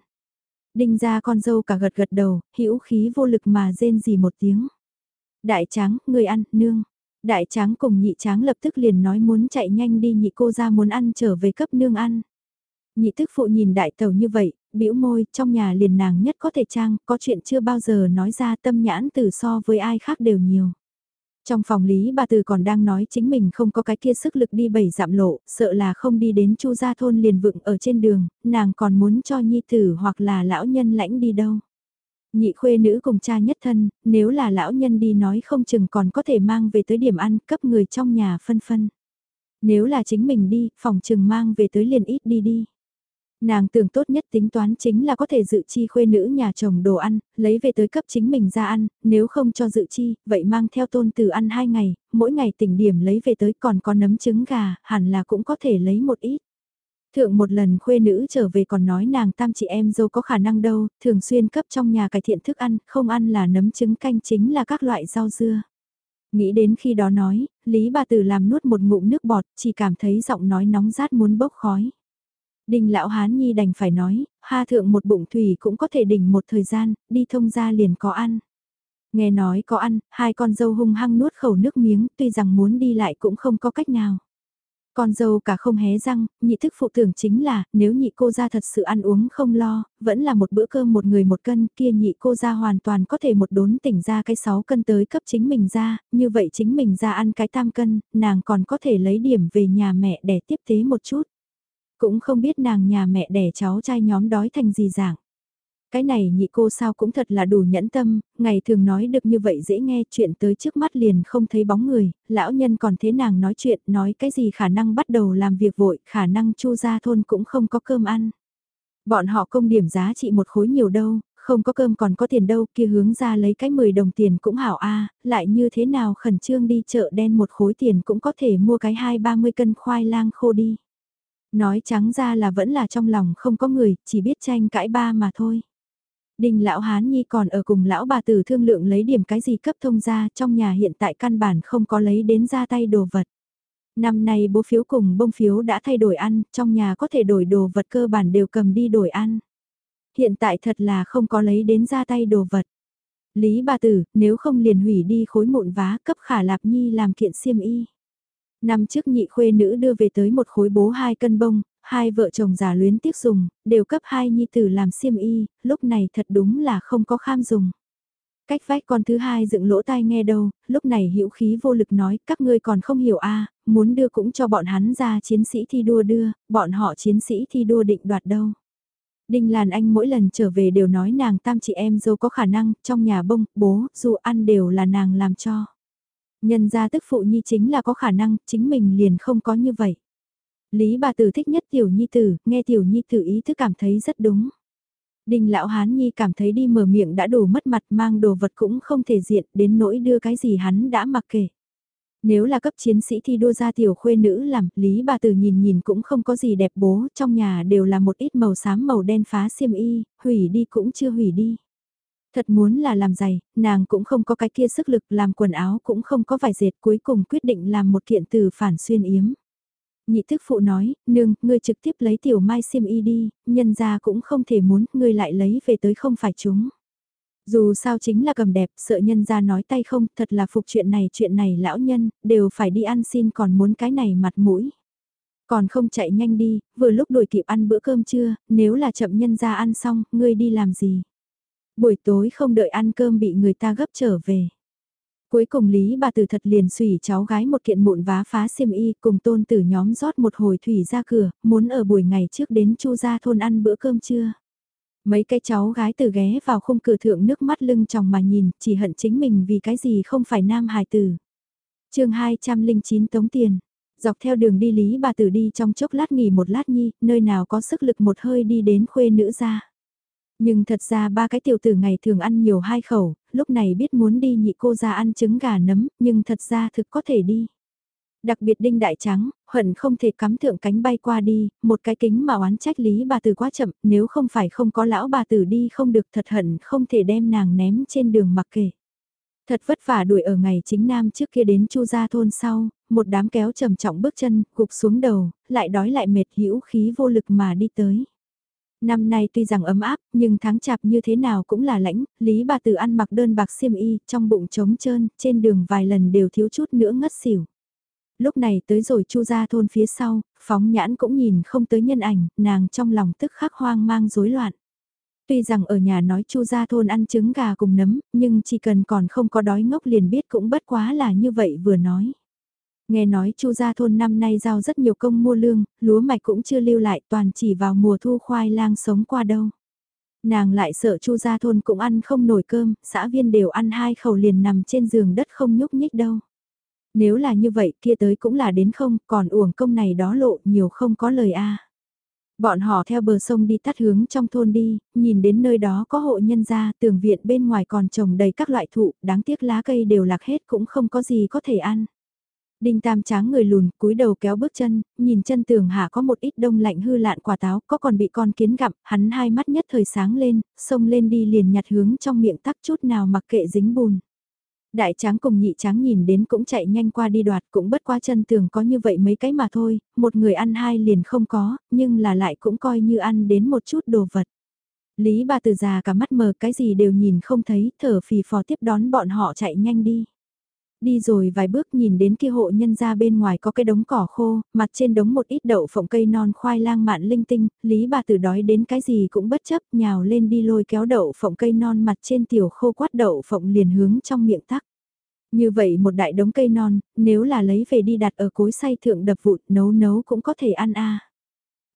Đinh ra con dâu cả gật gật đầu, hữu khí vô lực mà rên gì một tiếng. Đại tráng, ngươi ăn, nương. Đại tráng cùng nhị tráng lập tức liền nói muốn chạy nhanh đi nhị cô ra muốn ăn trở về cấp nương ăn. Nhị tức phụ nhìn đại tàu như vậy, bĩu môi, trong nhà liền nàng nhất có thể trang, có chuyện chưa bao giờ nói ra tâm nhãn từ so với ai khác đều nhiều. Trong phòng Lý bà Từ còn đang nói chính mình không có cái kia sức lực đi bảy dặm lộ, sợ là không đi đến Chu gia thôn liền vựng ở trên đường, nàng còn muốn cho nhi tử hoặc là lão nhân lãnh đi đâu. Nhị khuê nữ cùng cha nhất thân, nếu là lão nhân đi nói không chừng còn có thể mang về tới điểm ăn cấp người trong nhà phân phân. Nếu là chính mình đi, phòng chừng mang về tới liền ít đi đi. Nàng tưởng tốt nhất tính toán chính là có thể dự chi khuê nữ nhà chồng đồ ăn, lấy về tới cấp chính mình ra ăn, nếu không cho dự chi, vậy mang theo tôn tử ăn hai ngày, mỗi ngày tỉnh điểm lấy về tới còn có nấm trứng gà, hẳn là cũng có thể lấy một ít. Thượng một lần khuê nữ trở về còn nói nàng tam chị em dâu có khả năng đâu, thường xuyên cấp trong nhà cải thiện thức ăn, không ăn là nấm trứng canh chính là các loại rau dưa. Nghĩ đến khi đó nói, Lý bà tử làm nuốt một ngụm nước bọt, chỉ cảm thấy giọng nói nóng rát muốn bốc khói. Đinh lão hán nhi đành phải nói, ha thượng một bụng thủy cũng có thể đỉnh một thời gian, đi thông ra liền có ăn. Nghe nói có ăn, hai con dâu hung hăng nuốt khẩu nước miếng, tuy rằng muốn đi lại cũng không có cách nào. Con dâu cả không hé răng, nhị thức phụ tưởng chính là, nếu nhị cô ra thật sự ăn uống không lo, vẫn là một bữa cơm một người một cân, kia nhị cô ra hoàn toàn có thể một đốn tỉnh ra cái 6 cân tới cấp chính mình ra, như vậy chính mình ra ăn cái tam cân, nàng còn có thể lấy điểm về nhà mẹ để tiếp tế một chút. Cũng không biết nàng nhà mẹ đẻ cháu trai nhóm đói thành gì dạng. Cái này nhị cô sao cũng thật là đủ nhẫn tâm, ngày thường nói được như vậy dễ nghe chuyện tới trước mắt liền không thấy bóng người, lão nhân còn thế nàng nói chuyện, nói cái gì khả năng bắt đầu làm việc vội, khả năng chu ra thôn cũng không có cơm ăn. Bọn họ công điểm giá trị một khối nhiều đâu, không có cơm còn có tiền đâu, kia hướng ra lấy cái 10 đồng tiền cũng hảo a lại như thế nào khẩn trương đi chợ đen một khối tiền cũng có thể mua cái 2-30 cân khoai lang khô đi. Nói trắng ra là vẫn là trong lòng không có người, chỉ biết tranh cãi ba mà thôi. đình lão hán nhi còn ở cùng lão bà tử thương lượng lấy điểm cái gì cấp thông ra trong nhà hiện tại căn bản không có lấy đến ra tay đồ vật. Năm nay bố phiếu cùng bông phiếu đã thay đổi ăn, trong nhà có thể đổi đồ vật cơ bản đều cầm đi đổi ăn. Hiện tại thật là không có lấy đến ra tay đồ vật. Lý bà tử, nếu không liền hủy đi khối mụn vá cấp khả lạp nhi làm kiện xiêm y. Năm trước nhị khuê nữ đưa về tới một khối bố hai cân bông, hai vợ chồng già luyến tiếc dùng, đều cấp hai nhi tử làm xiêm y, lúc này thật đúng là không có kham dùng. Cách vách con thứ hai dựng lỗ tai nghe đâu, lúc này hữu khí vô lực nói các ngươi còn không hiểu a muốn đưa cũng cho bọn hắn ra chiến sĩ thi đua đưa, bọn họ chiến sĩ thi đua định đoạt đâu. Đinh Làn Anh mỗi lần trở về đều nói nàng tam chị em dâu có khả năng, trong nhà bông, bố, dù ăn đều là nàng làm cho. Nhân ra tức phụ nhi chính là có khả năng, chính mình liền không có như vậy. Lý bà tử thích nhất tiểu nhi tử, nghe tiểu nhi tử ý thức cảm thấy rất đúng. đình lão hán nhi cảm thấy đi mở miệng đã đủ mất mặt mang đồ vật cũng không thể diện đến nỗi đưa cái gì hắn đã mặc kệ. Nếu là cấp chiến sĩ thi đua ra tiểu khuê nữ làm, Lý bà tử nhìn nhìn cũng không có gì đẹp bố, trong nhà đều là một ít màu xám màu đen phá xiêm y, hủy đi cũng chưa hủy đi. Thật muốn là làm giày, nàng cũng không có cái kia sức lực làm quần áo cũng không có vải dệt cuối cùng quyết định làm một kiện từ phản xuyên yếm. Nhị thức phụ nói, nương, ngươi trực tiếp lấy tiểu mai xiêm y đi, nhân ra cũng không thể muốn, ngươi lại lấy về tới không phải chúng. Dù sao chính là cầm đẹp, sợ nhân ra nói tay không, thật là phục chuyện này chuyện này lão nhân, đều phải đi ăn xin còn muốn cái này mặt mũi. Còn không chạy nhanh đi, vừa lúc đuổi kịp ăn bữa cơm trưa, nếu là chậm nhân ra ăn xong, ngươi đi làm gì? Buổi tối không đợi ăn cơm bị người ta gấp trở về. Cuối cùng Lý bà tử thật liền xủy cháu gái một kiện mụn vá phá xiêm y cùng tôn tử nhóm rót một hồi thủy ra cửa, muốn ở buổi ngày trước đến chu gia thôn ăn bữa cơm trưa. Mấy cái cháu gái từ ghé vào khung cửa thượng nước mắt lưng tròng mà nhìn, chỉ hận chính mình vì cái gì không phải nam hài tử. chương 209 tống tiền, dọc theo đường đi Lý bà tử đi trong chốc lát nghỉ một lát nhi, nơi nào có sức lực một hơi đi đến khuê nữ ra. Nhưng thật ra ba cái tiểu tử ngày thường ăn nhiều hai khẩu, lúc này biết muốn đi nhị cô ra ăn trứng gà nấm, nhưng thật ra thực có thể đi. Đặc biệt đinh đại trắng, hận không thể cắm thượng cánh bay qua đi, một cái kính mà oán trách lý bà tử quá chậm, nếu không phải không có lão bà tử đi không được thật hận không thể đem nàng ném trên đường mặc kệ. Thật vất vả đuổi ở ngày chính nam trước kia đến chu gia thôn sau, một đám kéo trầm trọng bước chân, gục xuống đầu, lại đói lại mệt hữu khí vô lực mà đi tới. Năm nay tuy rằng ấm áp, nhưng tháng chạp như thế nào cũng là lãnh, Lý bà tử ăn mặc đơn bạc xiêm y, trong bụng trống trơn, trên đường vài lần đều thiếu chút nữa ngất xỉu. Lúc này tới rồi chu ra thôn phía sau, phóng nhãn cũng nhìn không tới nhân ảnh, nàng trong lòng tức khắc hoang mang rối loạn. Tuy rằng ở nhà nói chu ra thôn ăn trứng gà cùng nấm, nhưng chỉ cần còn không có đói ngốc liền biết cũng bất quá là như vậy vừa nói. Nghe nói chu gia thôn năm nay giao rất nhiều công mua lương, lúa mạch cũng chưa lưu lại toàn chỉ vào mùa thu khoai lang sống qua đâu. Nàng lại sợ chu gia thôn cũng ăn không nổi cơm, xã viên đều ăn hai khẩu liền nằm trên giường đất không nhúc nhích đâu. Nếu là như vậy kia tới cũng là đến không, còn uổng công này đó lộ nhiều không có lời a. Bọn họ theo bờ sông đi tắt hướng trong thôn đi, nhìn đến nơi đó có hộ nhân gia, tường viện bên ngoài còn trồng đầy các loại thụ, đáng tiếc lá cây đều lạc hết cũng không có gì có thể ăn. Đinh Tam tráng người lùn, cúi đầu kéo bước chân, nhìn chân tường hạ có một ít đông lạnh hư lạn quả táo, có còn bị con kiến gặm, hắn hai mắt nhất thời sáng lên, xông lên đi liền nhặt hướng trong miệng tắc chút nào mặc kệ dính bùn. Đại tráng cùng nhị tráng nhìn đến cũng chạy nhanh qua đi đoạt cũng bất qua chân tường có như vậy mấy cái mà thôi, một người ăn hai liền không có, nhưng là lại cũng coi như ăn đến một chút đồ vật. Lý bà từ già cả mắt mờ cái gì đều nhìn không thấy, thở phì phò tiếp đón bọn họ chạy nhanh đi. Đi rồi vài bước nhìn đến kia hộ nhân ra bên ngoài có cái đống cỏ khô, mặt trên đống một ít đậu phộng cây non khoai lang mạn linh tinh, lý bà tử đói đến cái gì cũng bất chấp nhào lên đi lôi kéo đậu phộng cây non mặt trên tiểu khô quát đậu phộng liền hướng trong miệng tắc. Như vậy một đại đống cây non, nếu là lấy về đi đặt ở cối xay thượng đập vụt nấu nấu cũng có thể ăn a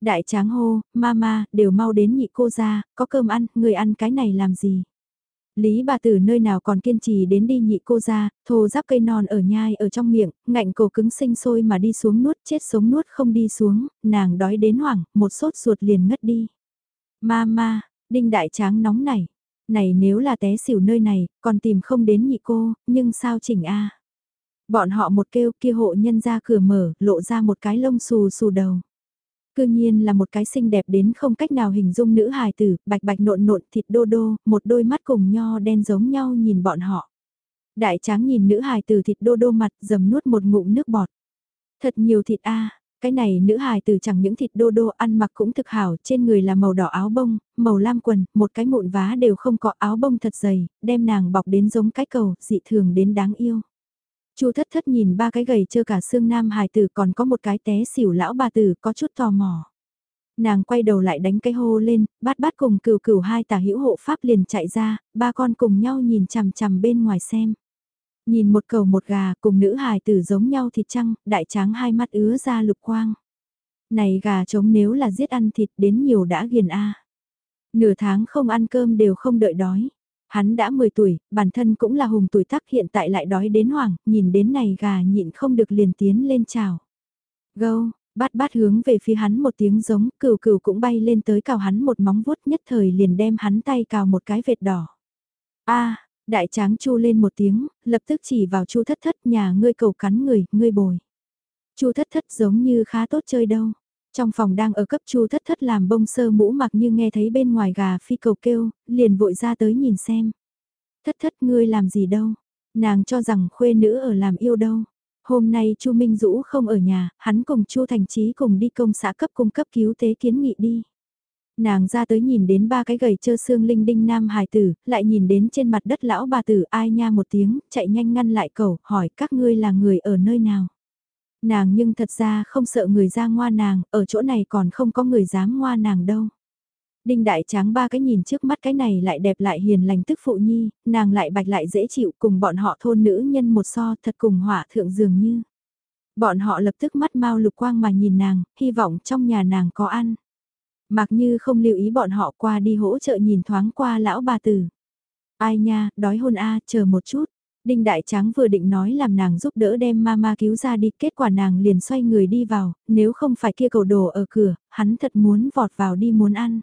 Đại tráng hô, mama, đều mau đến nhị cô ra, có cơm ăn, người ăn cái này làm gì? Lý bà tử nơi nào còn kiên trì đến đi nhị cô ra, thô giáp cây non ở nhai ở trong miệng, ngạnh cổ cứng sinh sôi mà đi xuống nuốt chết sống nuốt không đi xuống, nàng đói đến hoảng, một sốt ruột liền ngất đi. Mama, đinh đại tráng nóng này, này nếu là té xỉu nơi này, còn tìm không đến nhị cô, nhưng sao chỉnh a Bọn họ một kêu kia hộ nhân ra cửa mở, lộ ra một cái lông xù xù đầu. Cư nhiên là một cái xinh đẹp đến không cách nào hình dung nữ hài tử, bạch bạch nộn nộn thịt đô đô, một đôi mắt cùng nho đen giống nhau nhìn bọn họ. Đại tráng nhìn nữ hài tử thịt đô đô mặt dầm nuốt một ngụm nước bọt. Thật nhiều thịt a cái này nữ hài tử chẳng những thịt đô đô ăn mặc cũng thực hảo, trên người là màu đỏ áo bông, màu lam quần, một cái mụn vá đều không có áo bông thật dày, đem nàng bọc đến giống cái cầu, dị thường đến đáng yêu. Chu thất thất nhìn ba cái gầy chơ cả xương nam hài tử còn có một cái té xỉu lão bà tử có chút tò mò. Nàng quay đầu lại đánh cái hô lên, bát bát cùng cừu cừu hai tả hữu hộ pháp liền chạy ra, ba con cùng nhau nhìn chằm chằm bên ngoài xem. Nhìn một cầu một gà cùng nữ hài tử giống nhau thịt trăng, đại tráng hai mắt ứa ra lục quang. Này gà trống nếu là giết ăn thịt đến nhiều đã ghiền a Nửa tháng không ăn cơm đều không đợi đói. Hắn đã 10 tuổi, bản thân cũng là hùng tuổi tác hiện tại lại đói đến hoảng, nhìn đến này gà nhịn không được liền tiến lên chào. Gâu, bát bát hướng về phía hắn một tiếng giống, cừu cừu cũng bay lên tới cào hắn một móng vuốt nhất thời liền đem hắn tay cào một cái vệt đỏ. a đại tráng chu lên một tiếng, lập tức chỉ vào chu thất thất nhà ngươi cầu cắn người, ngươi bồi. chu thất thất giống như khá tốt chơi đâu. Trong phòng đang ở cấp chu thất thất làm bông sơ mũ mặc như nghe thấy bên ngoài gà phi cầu kêu, liền vội ra tới nhìn xem. Thất thất ngươi làm gì đâu, nàng cho rằng khuê nữ ở làm yêu đâu. Hôm nay chu Minh Dũ không ở nhà, hắn cùng chu Thành Trí cùng đi công xã cấp cung cấp cứu tế kiến nghị đi. Nàng ra tới nhìn đến ba cái gầy trơ xương linh đinh nam hài tử, lại nhìn đến trên mặt đất lão bà tử ai nha một tiếng, chạy nhanh ngăn lại cầu, hỏi các ngươi là người ở nơi nào. Nàng nhưng thật ra không sợ người ra ngoa nàng, ở chỗ này còn không có người dám ngoa nàng đâu. Đinh đại tráng ba cái nhìn trước mắt cái này lại đẹp lại hiền lành tức phụ nhi, nàng lại bạch lại dễ chịu cùng bọn họ thôn nữ nhân một so thật cùng hỏa thượng dường như. Bọn họ lập tức mắt mau lục quang mà nhìn nàng, hy vọng trong nhà nàng có ăn. Mặc như không lưu ý bọn họ qua đi hỗ trợ nhìn thoáng qua lão bà tử. Ai nha, đói hôn a chờ một chút. Đinh Đại Tráng vừa định nói làm nàng giúp đỡ đem mama cứu ra đi, kết quả nàng liền xoay người đi vào, nếu không phải kia cầu đồ ở cửa, hắn thật muốn vọt vào đi muốn ăn.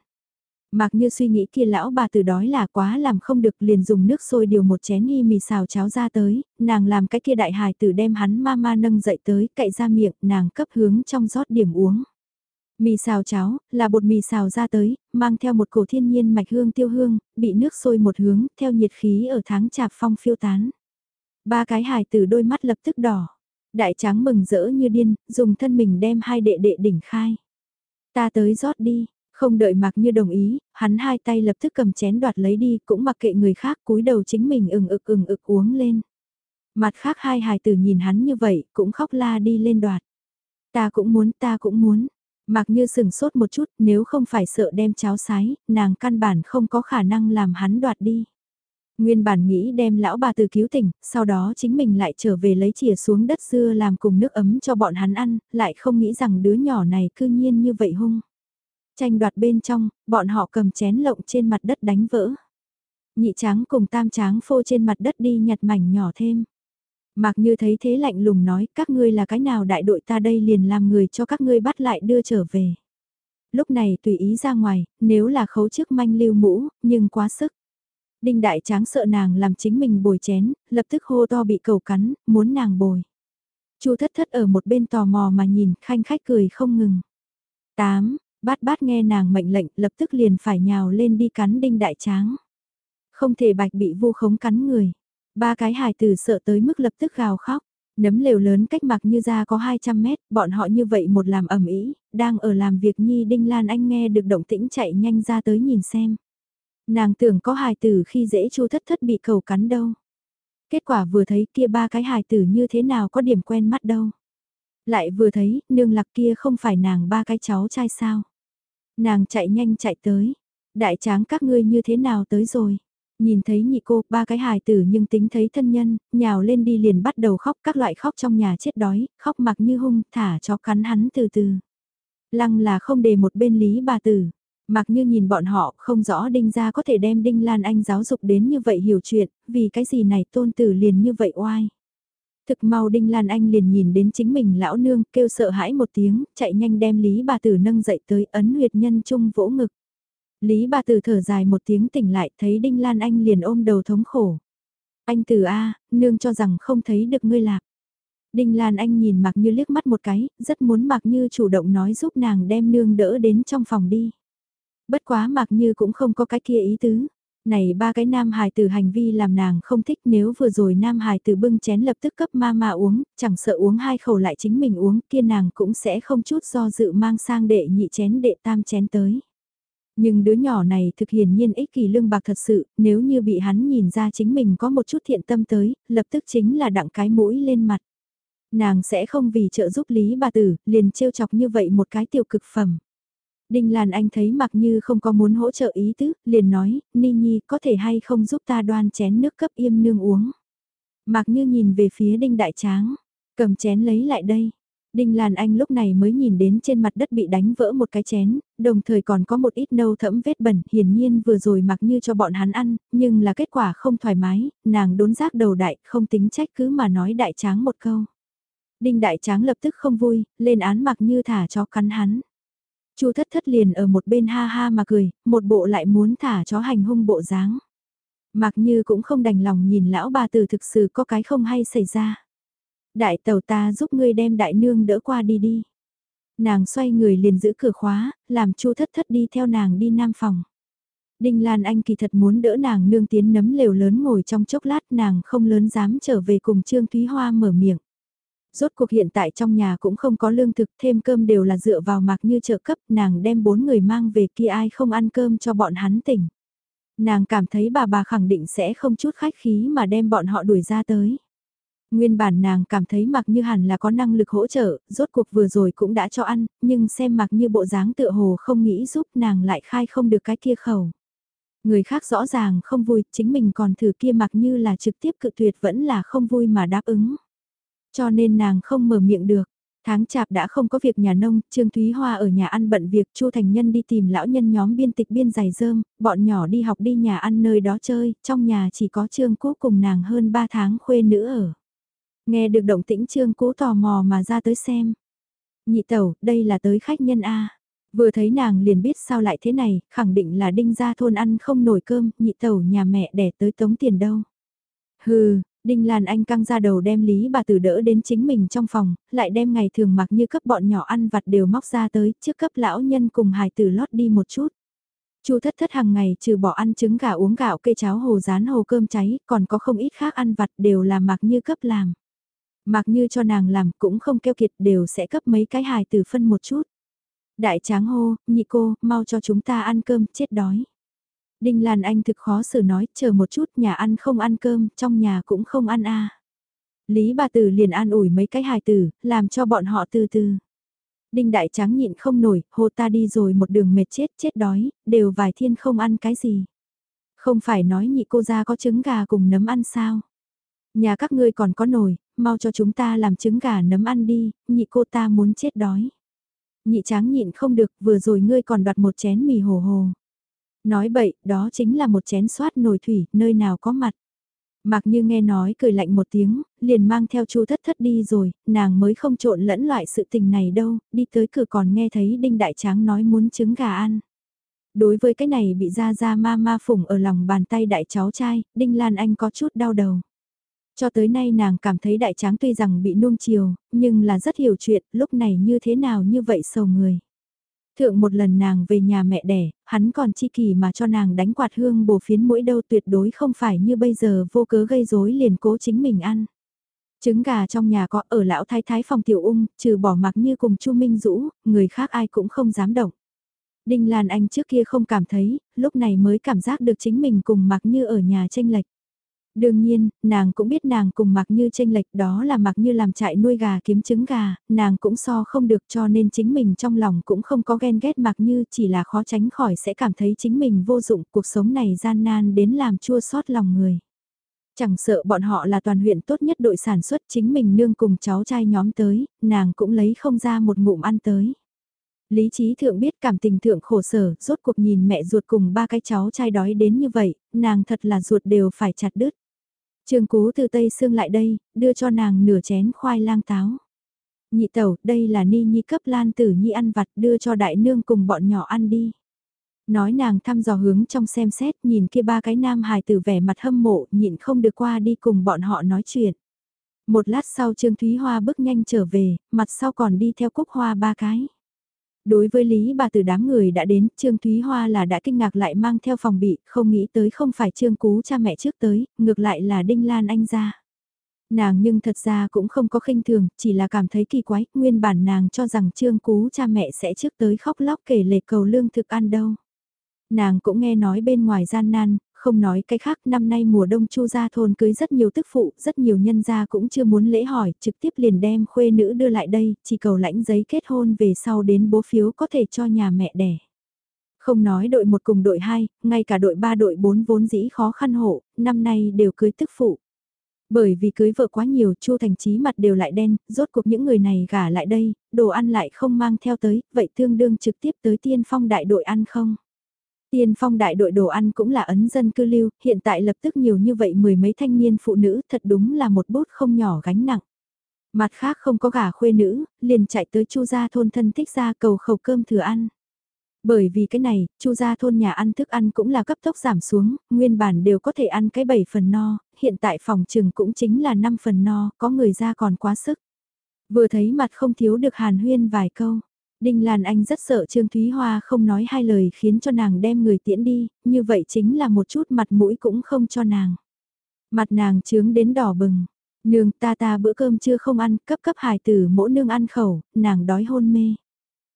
Mặc như suy nghĩ kia lão bà tử đói là quá làm không được liền dùng nước sôi điều một chén y mì xào cháo ra tới, nàng làm cái kia đại hài tử đem hắn mama nâng dậy tới, cậy ra miệng, nàng cấp hướng trong rót điểm uống. Mì xào cháo, là bột mì xào ra tới, mang theo một cổ thiên nhiên mạch hương tiêu hương, bị nước sôi một hướng, theo nhiệt khí ở tháng chạp phong phiêu tán. Ba cái hài từ đôi mắt lập tức đỏ. Đại tráng mừng rỡ như điên, dùng thân mình đem hai đệ đệ đỉnh khai. Ta tới rót đi, không đợi mặc như đồng ý, hắn hai tay lập tức cầm chén đoạt lấy đi, cũng mặc kệ người khác cúi đầu chính mình ừng ực ừng ực uống lên. Mặt khác hai hài tử nhìn hắn như vậy, cũng khóc la đi lên đoạt. Ta cũng muốn, ta cũng muốn. Mặc như sừng sốt một chút, nếu không phải sợ đem cháo sái, nàng căn bản không có khả năng làm hắn đoạt đi. Nguyên bản nghĩ đem lão bà từ cứu tỉnh, sau đó chính mình lại trở về lấy chìa xuống đất dưa làm cùng nước ấm cho bọn hắn ăn, lại không nghĩ rằng đứa nhỏ này cư nhiên như vậy hung. Tranh đoạt bên trong, bọn họ cầm chén lộng trên mặt đất đánh vỡ. Nhị tráng cùng tam tráng phô trên mặt đất đi nhặt mảnh nhỏ thêm. Mặc như thấy thế lạnh lùng nói các ngươi là cái nào đại đội ta đây liền làm người cho các ngươi bắt lại đưa trở về. Lúc này tùy ý ra ngoài, nếu là khấu trước manh lưu mũ, nhưng quá sức. Đinh đại tráng sợ nàng làm chính mình bồi chén, lập tức hô to bị cầu cắn, muốn nàng bồi. Chu thất thất ở một bên tò mò mà nhìn, khanh khách cười không ngừng. 8. Bát bát nghe nàng mệnh lệnh lập tức liền phải nhào lên đi cắn đinh đại tráng. Không thể bạch bị vu khống cắn người. Ba cái hài tử sợ tới mức lập tức gào khóc. Nấm lều lớn cách mặc như ra có 200 mét, bọn họ như vậy một làm ẩm ý, đang ở làm việc Nhi Đinh Lan Anh nghe được động tĩnh chạy nhanh ra tới nhìn xem. Nàng tưởng có hài tử khi dễ chu thất thất bị cầu cắn đâu. Kết quả vừa thấy kia ba cái hài tử như thế nào có điểm quen mắt đâu. Lại vừa thấy, nương lạc kia không phải nàng ba cái cháu trai sao. Nàng chạy nhanh chạy tới. Đại tráng các ngươi như thế nào tới rồi. Nhìn thấy nhị cô, ba cái hài tử nhưng tính thấy thân nhân, nhào lên đi liền bắt đầu khóc các loại khóc trong nhà chết đói, khóc mặc như hung, thả cho cắn hắn từ từ. Lăng là không để một bên lý bà tử, mặc như nhìn bọn họ không rõ đinh gia có thể đem đinh lan anh giáo dục đến như vậy hiểu chuyện, vì cái gì này tôn tử liền như vậy oai. Thực mau Đinh Lan Anh liền nhìn đến chính mình lão nương, kêu sợ hãi một tiếng, chạy nhanh đem Lý bà tử nâng dậy tới ấn huyệt nhân trung vỗ ngực. Lý bà tử thở dài một tiếng tỉnh lại, thấy Đinh Lan Anh liền ôm đầu thống khổ. Anh tử A, nương cho rằng không thấy được ngươi lạc. Đinh Lan Anh nhìn Mạc Như liếc mắt một cái, rất muốn Mạc Như chủ động nói giúp nàng đem nương đỡ đến trong phòng đi. Bất quá mặc Như cũng không có cái kia ý tứ. Này ba cái nam hài tử hành vi làm nàng không thích nếu vừa rồi nam hài tử bưng chén lập tức cấp ma ma uống, chẳng sợ uống hai khẩu lại chính mình uống kia nàng cũng sẽ không chút do dự mang sang đệ nhị chén đệ tam chén tới. Nhưng đứa nhỏ này thực hiển nhiên ích kỷ lương bạc thật sự, nếu như bị hắn nhìn ra chính mình có một chút thiện tâm tới, lập tức chính là đặng cái mũi lên mặt. Nàng sẽ không vì trợ giúp Lý bà tử, liền trêu chọc như vậy một cái tiểu cực phẩm. Đinh Lan Anh thấy mặc như không có muốn hỗ trợ ý tứ, liền nói, Ni Nhi có thể hay không giúp ta đoan chén nước cấp yêm nương uống. Mặc như nhìn về phía Đinh Đại Tráng, cầm chén lấy lại đây. Đinh Lan Anh lúc này mới nhìn đến trên mặt đất bị đánh vỡ một cái chén, đồng thời còn có một ít nâu thẫm vết bẩn, hiển nhiên vừa rồi mặc như cho bọn hắn ăn, nhưng là kết quả không thoải mái, nàng đốn giác đầu đại, không tính trách cứ mà nói đại tráng một câu. Đinh đại tráng lập tức không vui, lên án mặc như thả cho cắn hắn. Chu thất thất liền ở một bên ha ha mà cười, một bộ lại muốn thả chó hành hung bộ dáng. Mặc như cũng không đành lòng nhìn lão bà tử thực sự có cái không hay xảy ra. Đại tàu ta giúp ngươi đem đại nương đỡ qua đi đi. Nàng xoay người liền giữ cửa khóa, làm chu thất thất đi theo nàng đi nam phòng. Đinh Lan Anh kỳ thật muốn đỡ nàng nương tiến nấm lều lớn ngồi trong chốc lát nàng không lớn dám trở về cùng Trương Thúy Hoa mở miệng. Rốt cuộc hiện tại trong nhà cũng không có lương thực thêm cơm đều là dựa vào mạc như trợ cấp nàng đem bốn người mang về kia ai không ăn cơm cho bọn hắn tỉnh. Nàng cảm thấy bà bà khẳng định sẽ không chút khách khí mà đem bọn họ đuổi ra tới. Nguyên bản nàng cảm thấy mặc như hẳn là có năng lực hỗ trợ, rốt cuộc vừa rồi cũng đã cho ăn, nhưng xem mặc như bộ dáng tựa hồ không nghĩ giúp nàng lại khai không được cái kia khẩu. Người khác rõ ràng không vui, chính mình còn thử kia mặc như là trực tiếp cự tuyệt vẫn là không vui mà đáp ứng. Cho nên nàng không mở miệng được. Tháng chạp đã không có việc nhà nông, Trương Thúy Hoa ở nhà ăn bận việc, Chu Thành Nhân đi tìm lão nhân nhóm biên tịch biên giày dơm, bọn nhỏ đi học đi nhà ăn nơi đó chơi, trong nhà chỉ có Trương Cú cùng nàng hơn 3 tháng khuê nữ ở. Nghe được động tĩnh Trương Cú tò mò mà ra tới xem. Nhị tẩu, đây là tới khách nhân A. Vừa thấy nàng liền biết sao lại thế này, khẳng định là đinh ra thôn ăn không nổi cơm, nhị tẩu nhà mẹ đẻ tới tống tiền đâu. Hừ, Đinh Lan Anh căng ra đầu đem Lý bà tử đỡ đến chính mình trong phòng, lại đem ngày thường mặc như cấp bọn nhỏ ăn vặt đều móc ra tới, trước cấp lão nhân cùng hài tử lót đi một chút. Chu thất thất hàng ngày trừ bỏ ăn trứng gà uống gạo cây cháo hồ rán hồ cơm cháy, còn có không ít khác ăn vặt đều là mặc như cấp làm. Mặc như cho nàng làm cũng không keo kiệt đều sẽ cấp mấy cái hài tử phân một chút. Đại tráng hô, nhị cô, mau cho chúng ta ăn cơm, chết đói. Đinh Lan Anh thực khó xử nói, chờ một chút, nhà ăn không ăn cơm, trong nhà cũng không ăn a. Lý bà tử liền an ủi mấy cái hài tử, làm cho bọn họ từ từ. Đinh đại tráng nhịn không nổi, hô ta đi rồi một đường mệt chết, chết đói, đều vài thiên không ăn cái gì. Không phải nói nhị cô ra có trứng gà cùng nấm ăn sao? Nhà các ngươi còn có nồi, mau cho chúng ta làm trứng gà nấm ăn đi, nhị cô ta muốn chết đói. Nhị tráng nhịn không được, vừa rồi ngươi còn đoạt một chén mì hồ hồ. Nói bậy, đó chính là một chén xoát nồi thủy, nơi nào có mặt. Mặc như nghe nói cười lạnh một tiếng, liền mang theo chu thất thất đi rồi, nàng mới không trộn lẫn loại sự tình này đâu, đi tới cửa còn nghe thấy đinh đại tráng nói muốn trứng gà ăn. Đối với cái này bị ra ra ma ma phủng ở lòng bàn tay đại cháu trai, đinh lan anh có chút đau đầu. Cho tới nay nàng cảm thấy đại tráng tuy rằng bị nuông chiều, nhưng là rất hiểu chuyện, lúc này như thế nào như vậy sầu người. Thượng một lần nàng về nhà mẹ đẻ, hắn còn chi kỳ mà cho nàng đánh quạt hương bổ phiến mũi đâu tuyệt đối không phải như bây giờ vô cớ gây rối liền cố chính mình ăn. Trứng gà trong nhà có ở lão thái thái phòng tiểu ung, trừ bỏ mặc như cùng chu Minh Dũ, người khác ai cũng không dám động. Đinh Lan Anh trước kia không cảm thấy, lúc này mới cảm giác được chính mình cùng mặc như ở nhà tranh lệch. Đương nhiên, nàng cũng biết nàng cùng mặc như tranh lệch đó là mặc như làm trại nuôi gà kiếm trứng gà, nàng cũng so không được cho nên chính mình trong lòng cũng không có ghen ghét mặc như chỉ là khó tránh khỏi sẽ cảm thấy chính mình vô dụng cuộc sống này gian nan đến làm chua xót lòng người. Chẳng sợ bọn họ là toàn huyện tốt nhất đội sản xuất chính mình nương cùng cháu trai nhóm tới, nàng cũng lấy không ra một ngụm ăn tới. Lý trí thượng biết cảm tình thượng khổ sở, rốt cuộc nhìn mẹ ruột cùng ba cái cháu trai đói đến như vậy, nàng thật là ruột đều phải chặt đứt. Trương Cú từ Tây Sương lại đây, đưa cho nàng nửa chén khoai lang táo. Nhị tẩu, đây là ni nhi cấp lan tử nhi ăn vặt đưa cho đại nương cùng bọn nhỏ ăn đi. Nói nàng thăm dò hướng trong xem xét nhìn kia ba cái nam hài tử vẻ mặt hâm mộ nhịn không được qua đi cùng bọn họ nói chuyện. Một lát sau Trương Thúy Hoa bước nhanh trở về, mặt sau còn đi theo Cúc Hoa ba cái. Đối với Lý bà từ đám người đã đến, Trương Thúy Hoa là đã kinh ngạc lại mang theo phòng bị, không nghĩ tới không phải Trương Cú cha mẹ trước tới, ngược lại là Đinh Lan Anh ra. Nàng nhưng thật ra cũng không có khinh thường, chỉ là cảm thấy kỳ quái, nguyên bản nàng cho rằng Trương Cú cha mẹ sẽ trước tới khóc lóc kể lệ cầu lương thực ăn đâu. Nàng cũng nghe nói bên ngoài gian nan, không nói cái khác năm nay mùa đông chu gia thôn cưới rất nhiều tức phụ, rất nhiều nhân gia cũng chưa muốn lễ hỏi, trực tiếp liền đem khuê nữ đưa lại đây, chỉ cầu lãnh giấy kết hôn về sau đến bố phiếu có thể cho nhà mẹ đẻ. Không nói đội một cùng đội 2, ngay cả đội 3 đội 4 vốn dĩ khó khăn hộ, năm nay đều cưới tức phụ. Bởi vì cưới vợ quá nhiều, Chu Thành trí mặt đều lại đen, rốt cuộc những người này gả lại đây, đồ ăn lại không mang theo tới, vậy tương đương trực tiếp tới tiên phong đại đội ăn không? Tiên phong đại đội đồ ăn cũng là ấn dân cư lưu, hiện tại lập tức nhiều như vậy mười mấy thanh niên phụ nữ thật đúng là một bút không nhỏ gánh nặng. Mặt khác không có gà khuê nữ, liền chạy tới chu gia thôn thân thích ra cầu khẩu cơm thừa ăn. Bởi vì cái này, chu gia thôn nhà ăn thức ăn cũng là cấp tốc giảm xuống, nguyên bản đều có thể ăn cái 7 phần no, hiện tại phòng trừng cũng chính là 5 phần no, có người ra còn quá sức. Vừa thấy mặt không thiếu được hàn huyên vài câu. Đinh Lan Anh rất sợ Trương Thúy Hoa không nói hai lời khiến cho nàng đem người tiễn đi, như vậy chính là một chút mặt mũi cũng không cho nàng. Mặt nàng trướng đến đỏ bừng, nương ta ta bữa cơm chưa không ăn, cấp cấp hài tử mỗi nương ăn khẩu, nàng đói hôn mê.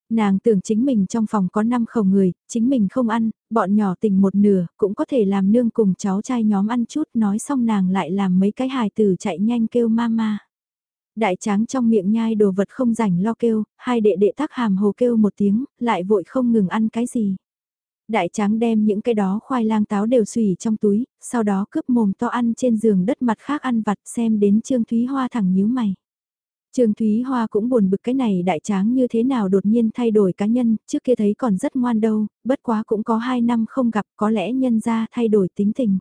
Nàng tưởng chính mình trong phòng có 5 khẩu người, chính mình không ăn, bọn nhỏ tình một nửa, cũng có thể làm nương cùng cháu trai nhóm ăn chút, nói xong nàng lại làm mấy cái hài tử chạy nhanh kêu mama. Đại tráng trong miệng nhai đồ vật không rảnh lo kêu, hai đệ đệ tắc hàm hồ kêu một tiếng, lại vội không ngừng ăn cái gì. Đại tráng đem những cái đó khoai lang táo đều xùy trong túi, sau đó cướp mồm to ăn trên giường đất mặt khác ăn vặt xem đến Trương Thúy Hoa thẳng nhíu mày. Trương Thúy Hoa cũng buồn bực cái này đại tráng như thế nào đột nhiên thay đổi cá nhân, trước kia thấy còn rất ngoan đâu, bất quá cũng có hai năm không gặp có lẽ nhân ra thay đổi tính tình.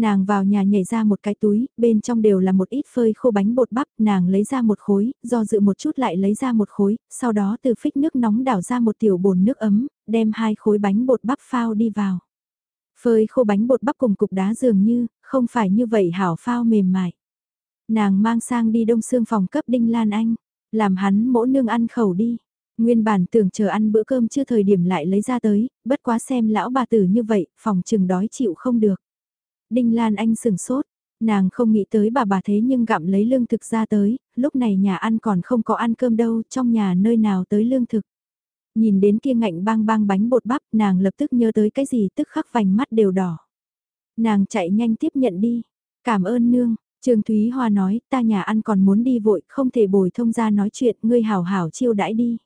Nàng vào nhà nhảy ra một cái túi, bên trong đều là một ít phơi khô bánh bột bắp, nàng lấy ra một khối, do dự một chút lại lấy ra một khối, sau đó từ phích nước nóng đảo ra một tiểu bồn nước ấm, đem hai khối bánh bột bắp phao đi vào. Phơi khô bánh bột bắp cùng cục đá dường như, không phải như vậy hảo phao mềm mại. Nàng mang sang đi đông xương phòng cấp Đinh Lan Anh, làm hắn mỗ nương ăn khẩu đi. Nguyên bản tưởng chờ ăn bữa cơm chưa thời điểm lại lấy ra tới, bất quá xem lão bà tử như vậy, phòng chừng đói chịu không được. Đinh Lan Anh sừng sốt, nàng không nghĩ tới bà bà thế nhưng gặm lấy lương thực ra tới, lúc này nhà ăn còn không có ăn cơm đâu, trong nhà nơi nào tới lương thực. Nhìn đến kia ngạnh bang bang bánh bột bắp, nàng lập tức nhớ tới cái gì tức khắc vành mắt đều đỏ. Nàng chạy nhanh tiếp nhận đi, cảm ơn nương, Trương Thúy Hoa nói, ta nhà ăn còn muốn đi vội, không thể bồi thông ra nói chuyện, ngươi hảo hảo chiêu đãi đi.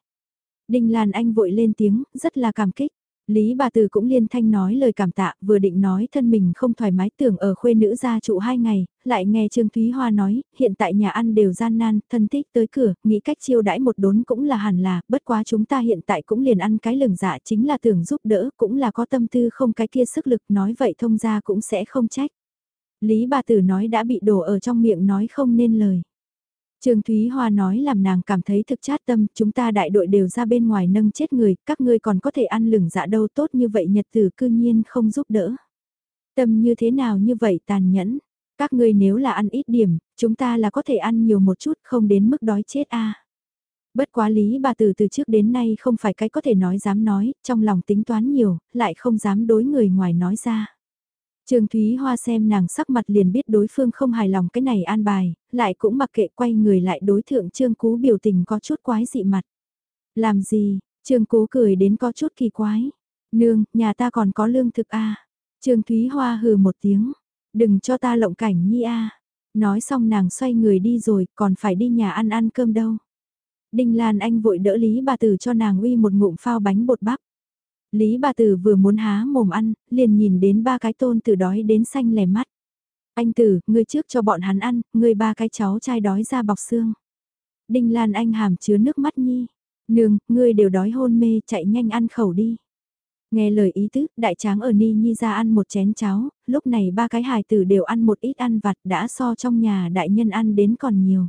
Đinh Lan Anh vội lên tiếng, rất là cảm kích. Lý bà Từ cũng liên thanh nói lời cảm tạ, vừa định nói thân mình không thoải mái tưởng ở khuê nữ gia trụ hai ngày, lại nghe Trương Thúy Hoa nói, hiện tại nhà ăn đều gian nan, thân thích tới cửa, nghĩ cách chiêu đãi một đốn cũng là hẳn là, bất quá chúng ta hiện tại cũng liền ăn cái lừng dạ chính là tưởng giúp đỡ, cũng là có tâm tư không cái kia sức lực, nói vậy thông gia cũng sẽ không trách. Lý bà Tử nói đã bị đổ ở trong miệng nói không nên lời. Trương Thúy Hoa nói làm nàng cảm thấy thực chát tâm, chúng ta đại đội đều ra bên ngoài nâng chết người, các ngươi còn có thể ăn lửng dạ đâu tốt như vậy nhật tử cư nhiên không giúp đỡ. Tâm như thế nào như vậy tàn nhẫn, các ngươi nếu là ăn ít điểm, chúng ta là có thể ăn nhiều một chút không đến mức đói chết a. Bất quá lý bà từ từ trước đến nay không phải cái có thể nói dám nói, trong lòng tính toán nhiều, lại không dám đối người ngoài nói ra. Trương Thúy Hoa xem nàng sắc mặt liền biết đối phương không hài lòng cái này an bài, lại cũng mặc kệ quay người lại đối thượng Trương Cú biểu tình có chút quái dị mặt. Làm gì, Trương Cú cười đến có chút kỳ quái. Nương, nhà ta còn có lương thực a à. Trương Thúy Hoa hừ một tiếng, đừng cho ta lộng cảnh nhi a Nói xong nàng xoay người đi rồi, còn phải đi nhà ăn ăn cơm đâu. Đinh Lan Anh vội đỡ Lý bà tử cho nàng uy một ngụm phao bánh bột bắp. Lý bà tử vừa muốn há mồm ăn, liền nhìn đến ba cái tôn tử đói đến xanh lẻ mắt. Anh tử, ngươi trước cho bọn hắn ăn, ngươi ba cái cháu trai đói ra bọc xương. Đinh Lan Anh hàm chứa nước mắt nhi. Nương, ngươi đều đói hôn mê, chạy nhanh ăn khẩu đi. Nghe lời ý tứ, đại tráng ở Ni Nhi ra ăn một chén cháo, lúc này ba cái hài tử đều ăn một ít ăn vặt đã so trong nhà đại nhân ăn đến còn nhiều.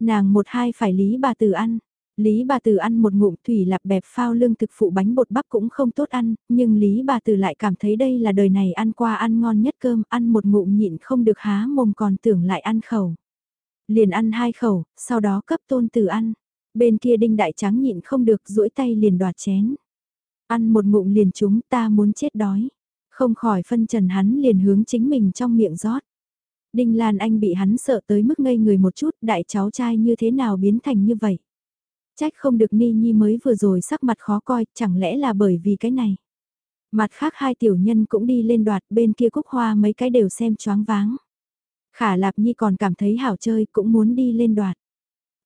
Nàng một hai phải lý bà tử ăn, Lý bà từ ăn một ngụm thủy lạp bẹp phao lương thực phụ bánh bột bắp cũng không tốt ăn, nhưng Lý bà từ lại cảm thấy đây là đời này ăn qua ăn ngon nhất cơm, ăn một ngụm nhịn không được há mồm còn tưởng lại ăn khẩu. Liền ăn hai khẩu, sau đó cấp tôn từ ăn. Bên kia đinh đại trắng nhịn không được duỗi tay liền đoạt chén. Ăn một ngụm liền chúng ta muốn chết đói. Không khỏi phân trần hắn liền hướng chính mình trong miệng rót. Đinh Lan Anh bị hắn sợ tới mức ngây người một chút, đại cháu trai như thế nào biến thành như vậy. Trách không được Ni Nhi mới vừa rồi sắc mặt khó coi, chẳng lẽ là bởi vì cái này. Mặt khác hai tiểu nhân cũng đi lên đoạt bên kia cúc hoa mấy cái đều xem choáng váng. Khả Lạp Nhi còn cảm thấy hảo chơi cũng muốn đi lên đoạt.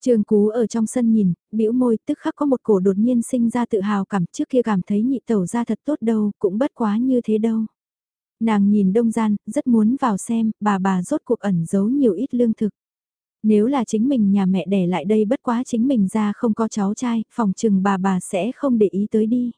Trường Cú ở trong sân nhìn, bĩu môi tức khắc có một cổ đột nhiên sinh ra tự hào cảm trước kia cảm thấy nhị tẩu ra thật tốt đâu, cũng bất quá như thế đâu. Nàng nhìn đông gian, rất muốn vào xem, bà bà rốt cuộc ẩn giấu nhiều ít lương thực. Nếu là chính mình nhà mẹ đẻ lại đây bất quá chính mình ra không có cháu trai, phòng trừng bà bà sẽ không để ý tới đi.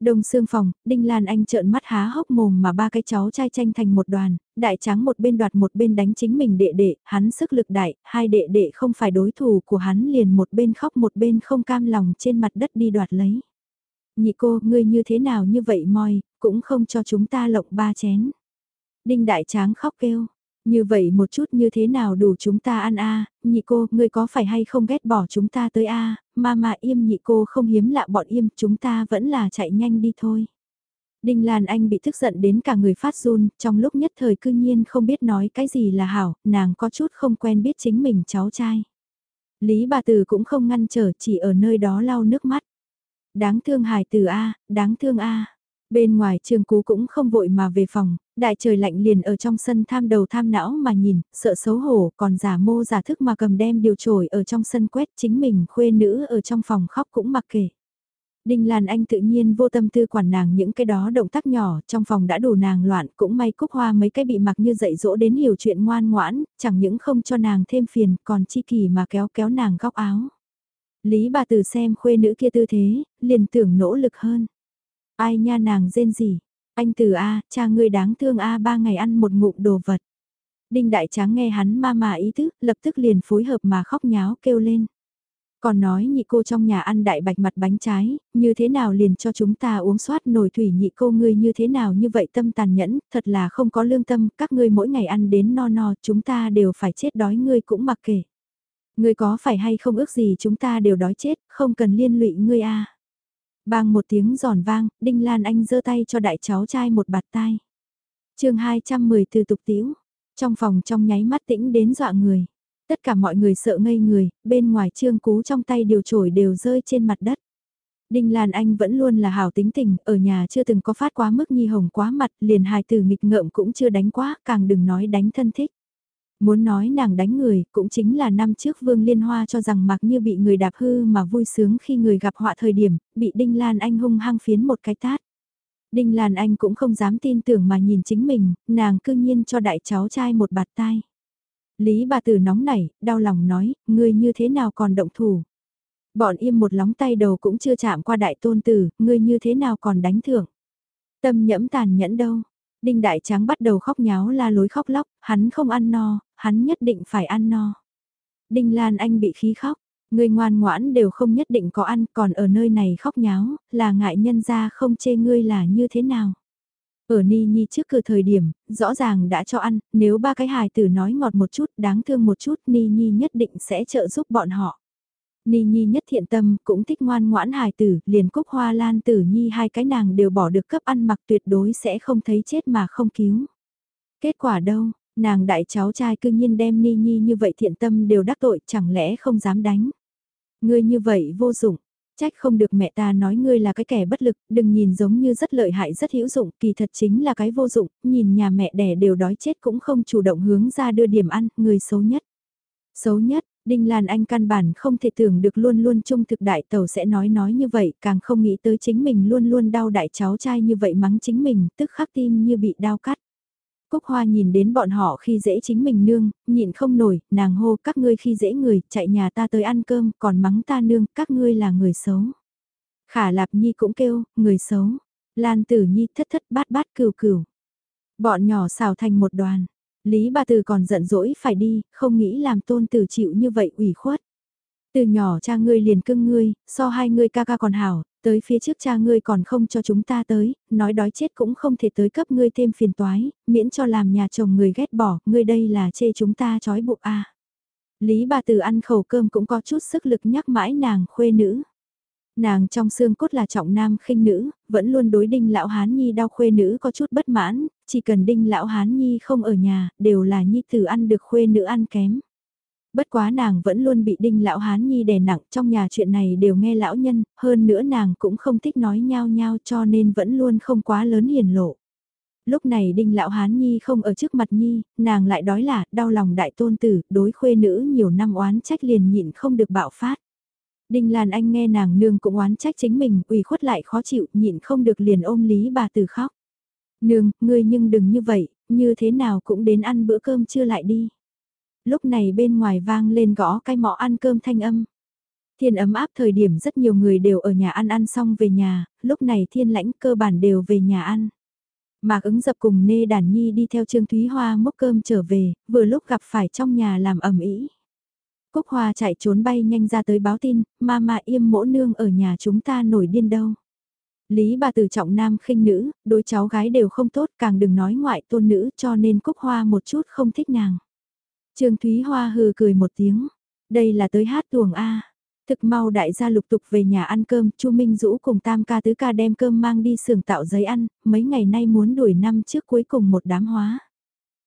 Đông xương phòng, Đinh Lan Anh trợn mắt há hốc mồm mà ba cái cháu trai tranh thành một đoàn, đại tráng một bên đoạt một bên đánh chính mình đệ đệ, hắn sức lực đại, hai đệ đệ không phải đối thủ của hắn liền một bên khóc một bên không cam lòng trên mặt đất đi đoạt lấy. Nhị cô, ngươi như thế nào như vậy moi, cũng không cho chúng ta lộng ba chén. Đinh đại tráng khóc kêu, như vậy một chút như thế nào đủ chúng ta ăn a nhị cô, ngươi có phải hay không ghét bỏ chúng ta tới a mà mà im nhị cô không hiếm lạ bọn im, chúng ta vẫn là chạy nhanh đi thôi. Đinh Lan Anh bị tức giận đến cả người phát run, trong lúc nhất thời cư nhiên không biết nói cái gì là hảo, nàng có chút không quen biết chính mình cháu trai. Lý bà từ cũng không ngăn trở, chỉ ở nơi đó lau nước mắt. Đáng thương hài từ A, đáng thương A. Bên ngoài trường cú cũng không vội mà về phòng, đại trời lạnh liền ở trong sân tham đầu tham não mà nhìn, sợ xấu hổ, còn giả mô giả thức mà cầm đem điều trổi ở trong sân quét chính mình khuê nữ ở trong phòng khóc cũng mặc kệ. Đinh Lan Anh tự nhiên vô tâm tư quản nàng những cái đó động tác nhỏ, trong phòng đã đủ nàng loạn, cũng may cúc hoa mấy cái bị mặc như dạy dỗ đến hiểu chuyện ngoan ngoãn, chẳng những không cho nàng thêm phiền, còn chi kỳ mà kéo kéo nàng góc áo. Lý bà tử xem khuê nữ kia tư thế, liền tưởng nỗ lực hơn. Ai nha nàng rên gì? Anh từ A, cha ngươi đáng thương A ba ngày ăn một ngụm đồ vật. Đinh đại tráng nghe hắn ma mà ý thức, lập tức liền phối hợp mà khóc nháo kêu lên. Còn nói nhị cô trong nhà ăn đại bạch mặt bánh trái, như thế nào liền cho chúng ta uống soát nổi thủy nhị cô ngươi như thế nào như vậy tâm tàn nhẫn, thật là không có lương tâm, các ngươi mỗi ngày ăn đến no no, chúng ta đều phải chết đói ngươi cũng mặc kệ. Ngươi có phải hay không ước gì chúng ta đều đói chết, không cần liên lụy ngươi a. Bang một tiếng giòn vang, Đinh Lan Anh giơ tay cho đại cháu trai một bạt tai. chương 210 từ tục tiếu, trong phòng trong nháy mắt tĩnh đến dọa người. Tất cả mọi người sợ ngây người, bên ngoài trương cú trong tay điều trổi đều rơi trên mặt đất. Đinh Lan Anh vẫn luôn là hảo tính tình, ở nhà chưa từng có phát quá mức nhi hồng quá mặt, liền hài từ nghịch ngợm cũng chưa đánh quá, càng đừng nói đánh thân thích. Muốn nói nàng đánh người, cũng chính là năm trước Vương Liên Hoa cho rằng mặc như bị người đạp hư mà vui sướng khi người gặp họa thời điểm, bị Đinh Lan Anh hung hăng phiến một cái tát. Đinh Lan Anh cũng không dám tin tưởng mà nhìn chính mình, nàng cư nhiên cho đại cháu trai một bạt tai. Lý bà tử nóng nảy, đau lòng nói, ngươi như thế nào còn động thủ. Bọn im một lóng tay đầu cũng chưa chạm qua đại tôn tử, ngươi như thế nào còn đánh thưởng. Tâm nhẫm tàn nhẫn đâu. Đinh Đại Tráng bắt đầu khóc nháo la lối khóc lóc, hắn không ăn no, hắn nhất định phải ăn no. Đinh Lan Anh bị khí khóc, ngươi ngoan ngoãn đều không nhất định có ăn, còn ở nơi này khóc nháo, là ngại nhân ra không chê ngươi là như thế nào. Ở Ni Nhi trước cửa thời điểm, rõ ràng đã cho ăn, nếu ba cái hài tử nói ngọt một chút, đáng thương một chút, Ni Nhi nhất định sẽ trợ giúp bọn họ. Ni Nhi nhất thiện tâm, cũng thích ngoan ngoãn hài tử, liền cúc hoa lan tử Nhi hai cái nàng đều bỏ được cấp ăn mặc tuyệt đối sẽ không thấy chết mà không cứu. Kết quả đâu, nàng đại cháu trai cư nhiên đem Ni Nhi như vậy thiện tâm đều đắc tội chẳng lẽ không dám đánh. Ngươi như vậy vô dụng, trách không được mẹ ta nói ngươi là cái kẻ bất lực, đừng nhìn giống như rất lợi hại rất hữu dụng, kỳ thật chính là cái vô dụng, nhìn nhà mẹ đẻ đều đói chết cũng không chủ động hướng ra đưa điểm ăn, người xấu nhất. Xấu nhất, Đinh Lan Anh căn bản không thể tưởng được luôn luôn trung thực đại tàu sẽ nói nói như vậy, càng không nghĩ tới chính mình luôn luôn đau đại cháu trai như vậy mắng chính mình, tức khắc tim như bị đau cắt. Cúc Hoa nhìn đến bọn họ khi dễ chính mình nương, nhịn không nổi, nàng hô các ngươi khi dễ người, chạy nhà ta tới ăn cơm, còn mắng ta nương, các ngươi là người xấu. Khả Lạp Nhi cũng kêu, người xấu. Lan Tử Nhi thất thất bát bát cừu cừu. Bọn nhỏ xào thành một đoàn. Lý bà từ còn giận dỗi phải đi, không nghĩ làm tôn tử chịu như vậy ủy khuất. Từ nhỏ cha ngươi liền cưng ngươi, so hai ngươi ca ca còn hảo, tới phía trước cha ngươi còn không cho chúng ta tới, nói đói chết cũng không thể tới cấp ngươi thêm phiền toái, miễn cho làm nhà chồng người ghét bỏ, ngươi đây là chê chúng ta trói buộc à? Lý bà từ ăn khẩu cơm cũng có chút sức lực nhắc mãi nàng khuê nữ. Nàng trong xương cốt là trọng nam khinh nữ, vẫn luôn đối đinh lão hán nhi đau khuê nữ có chút bất mãn, chỉ cần đinh lão hán nhi không ở nhà, đều là nhi tử ăn được khuê nữ ăn kém. Bất quá nàng vẫn luôn bị đinh lão hán nhi đè nặng trong nhà chuyện này đều nghe lão nhân, hơn nữa nàng cũng không thích nói nhao nhao cho nên vẫn luôn không quá lớn hiền lộ. Lúc này đinh lão hán nhi không ở trước mặt nhi, nàng lại đói là đau lòng đại tôn tử, đối khuê nữ nhiều năm oán trách liền nhịn không được bạo phát. Đinh Lan Anh nghe nàng nương cũng oán trách chính mình, ủy khuất lại khó chịu, nhịn không được liền ôm Lý bà tử khóc. Nương, ngươi nhưng đừng như vậy, như thế nào cũng đến ăn bữa cơm chưa lại đi. Lúc này bên ngoài vang lên gõ cái mõ ăn cơm thanh âm. Thiên ấm áp thời điểm rất nhiều người đều ở nhà ăn ăn xong về nhà, lúc này thiên lãnh cơ bản đều về nhà ăn. Mạc ứng dập cùng nê đàn nhi đi theo Trương Thúy Hoa mốc cơm trở về, vừa lúc gặp phải trong nhà làm ẩm ý. Cúc Hoa chạy trốn bay nhanh ra tới báo tin, ma ma im mỗ nương ở nhà chúng ta nổi điên đâu. Lý bà từ trọng nam khinh nữ, đôi cháu gái đều không tốt càng đừng nói ngoại tôn nữ cho nên Cúc Hoa một chút không thích nàng. Trương Thúy Hoa hừ cười một tiếng, đây là tới hát tuồng A. Thực mau đại gia lục tục về nhà ăn cơm, Chu Minh Dũ cùng tam ca tứ ca đem cơm mang đi xưởng tạo giấy ăn, mấy ngày nay muốn đuổi năm trước cuối cùng một đám hóa.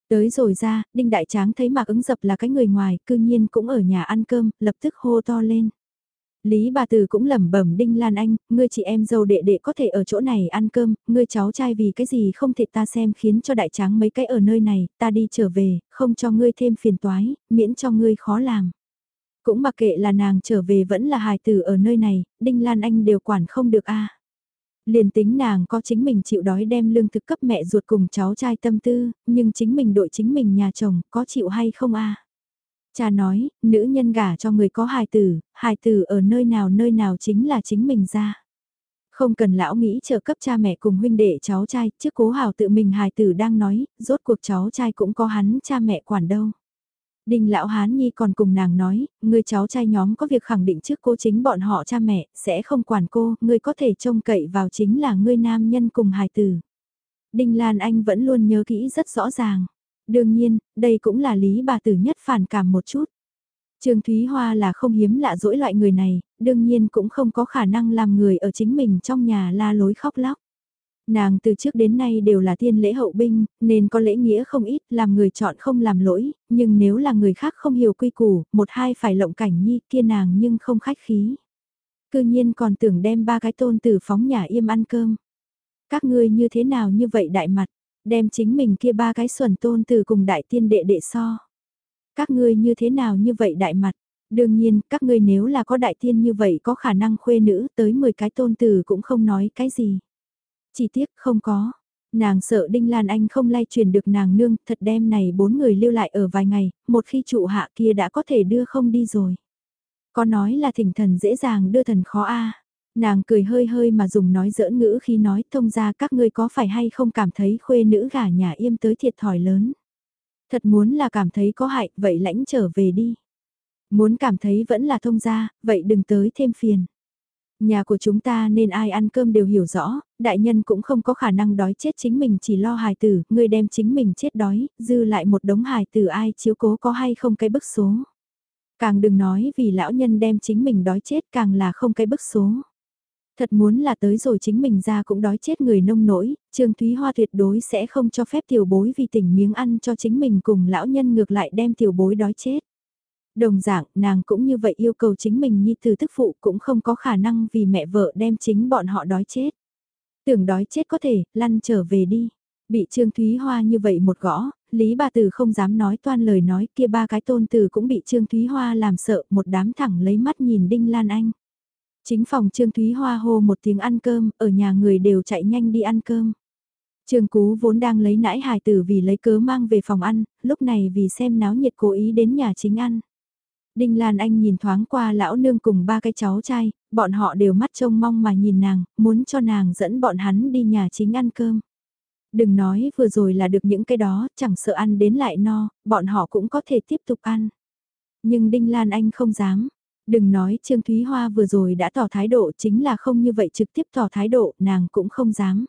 Tới rồi ra, Đinh Đại Tráng thấy Mạc ứng dập là cái người ngoài, cư nhiên cũng ở nhà ăn cơm, lập tức hô to lên. Lý bà từ cũng lẩm bẩm Đinh Lan Anh, ngươi chị em dâu đệ đệ có thể ở chỗ này ăn cơm, ngươi cháu trai vì cái gì không thể ta xem khiến cho đại tráng mấy cái ở nơi này, ta đi trở về, không cho ngươi thêm phiền toái, miễn cho ngươi khó làm. Cũng mặc kệ là nàng trở về vẫn là hài tử ở nơi này, Đinh Lan Anh đều quản không được a. Liền tính nàng có chính mình chịu đói đem lương thực cấp mẹ ruột cùng cháu trai tâm tư, nhưng chính mình đội chính mình nhà chồng có chịu hay không a? Cha nói, nữ nhân gả cho người có hài tử, hài tử ở nơi nào nơi nào chính là chính mình ra. Không cần lão nghĩ trợ cấp cha mẹ cùng huynh đệ cháu trai, trước cố hào tự mình hài tử đang nói, rốt cuộc cháu trai cũng có hắn cha mẹ quản đâu. đình lão hán nhi còn cùng nàng nói, người cháu trai nhóm có việc khẳng định trước cô chính bọn họ cha mẹ, sẽ không quản cô, người có thể trông cậy vào chính là người nam nhân cùng hài tử. Đinh Lan Anh vẫn luôn nhớ kỹ rất rõ ràng. Đương nhiên, đây cũng là lý bà tử nhất phản cảm một chút. Trương Thúy Hoa là không hiếm lạ dỗi loại người này, đương nhiên cũng không có khả năng làm người ở chính mình trong nhà la lối khóc lóc. Nàng từ trước đến nay đều là tiên lễ hậu binh, nên có lễ nghĩa không ít, làm người chọn không làm lỗi, nhưng nếu là người khác không hiểu quy củ, một hai phải lộng cảnh nhi kia nàng nhưng không khách khí. Cư nhiên còn tưởng đem ba cái tôn tử phóng nhà im ăn cơm. Các ngươi như thế nào như vậy đại mặt, đem chính mình kia ba cái xuẩn tôn từ cùng đại tiên đệ đệ so. Các ngươi như thế nào như vậy đại mặt? Đương nhiên, các ngươi nếu là có đại tiên như vậy có khả năng khuê nữ tới 10 cái tôn tử cũng không nói cái gì. Chỉ tiếc không có. Nàng sợ Đinh Lan Anh không lay truyền được nàng nương, thật đem này bốn người lưu lại ở vài ngày, một khi trụ hạ kia đã có thể đưa không đi rồi. Có nói là thỉnh thần dễ dàng đưa thần khó a Nàng cười hơi hơi mà dùng nói giỡn ngữ khi nói thông ra các ngươi có phải hay không cảm thấy khuê nữ gả nhà im tới thiệt thòi lớn. Thật muốn là cảm thấy có hại, vậy lãnh trở về đi. Muốn cảm thấy vẫn là thông ra, vậy đừng tới thêm phiền. Nhà của chúng ta nên ai ăn cơm đều hiểu rõ, đại nhân cũng không có khả năng đói chết chính mình chỉ lo hài tử, người đem chính mình chết đói, dư lại một đống hài tử ai chiếu cố có hay không cái bức số. Càng đừng nói vì lão nhân đem chính mình đói chết càng là không cái bức số. Thật muốn là tới rồi chính mình ra cũng đói chết người nông nỗi, Trương Thúy Hoa tuyệt đối sẽ không cho phép tiểu bối vì tỉnh miếng ăn cho chính mình cùng lão nhân ngược lại đem tiểu bối đói chết. Đồng dạng, nàng cũng như vậy yêu cầu chính mình như từ tức phụ cũng không có khả năng vì mẹ vợ đem chính bọn họ đói chết. Tưởng đói chết có thể, lăn trở về đi. Bị Trương Thúy Hoa như vậy một gõ, Lý bà tử không dám nói toan lời nói kia ba cái tôn tử cũng bị Trương Thúy Hoa làm sợ một đám thẳng lấy mắt nhìn Đinh Lan Anh. Chính phòng Trương Thúy Hoa hô một tiếng ăn cơm, ở nhà người đều chạy nhanh đi ăn cơm. Trương Cú vốn đang lấy nãi hài tử vì lấy cớ mang về phòng ăn, lúc này vì xem náo nhiệt cố ý đến nhà chính ăn. Đinh Lan Anh nhìn thoáng qua lão nương cùng ba cái cháu trai, bọn họ đều mắt trông mong mà nhìn nàng, muốn cho nàng dẫn bọn hắn đi nhà chính ăn cơm. Đừng nói vừa rồi là được những cái đó, chẳng sợ ăn đến lại no, bọn họ cũng có thể tiếp tục ăn. Nhưng Đinh Lan Anh không dám. Đừng nói Trương Thúy Hoa vừa rồi đã tỏ thái độ chính là không như vậy trực tiếp tỏ thái độ, nàng cũng không dám.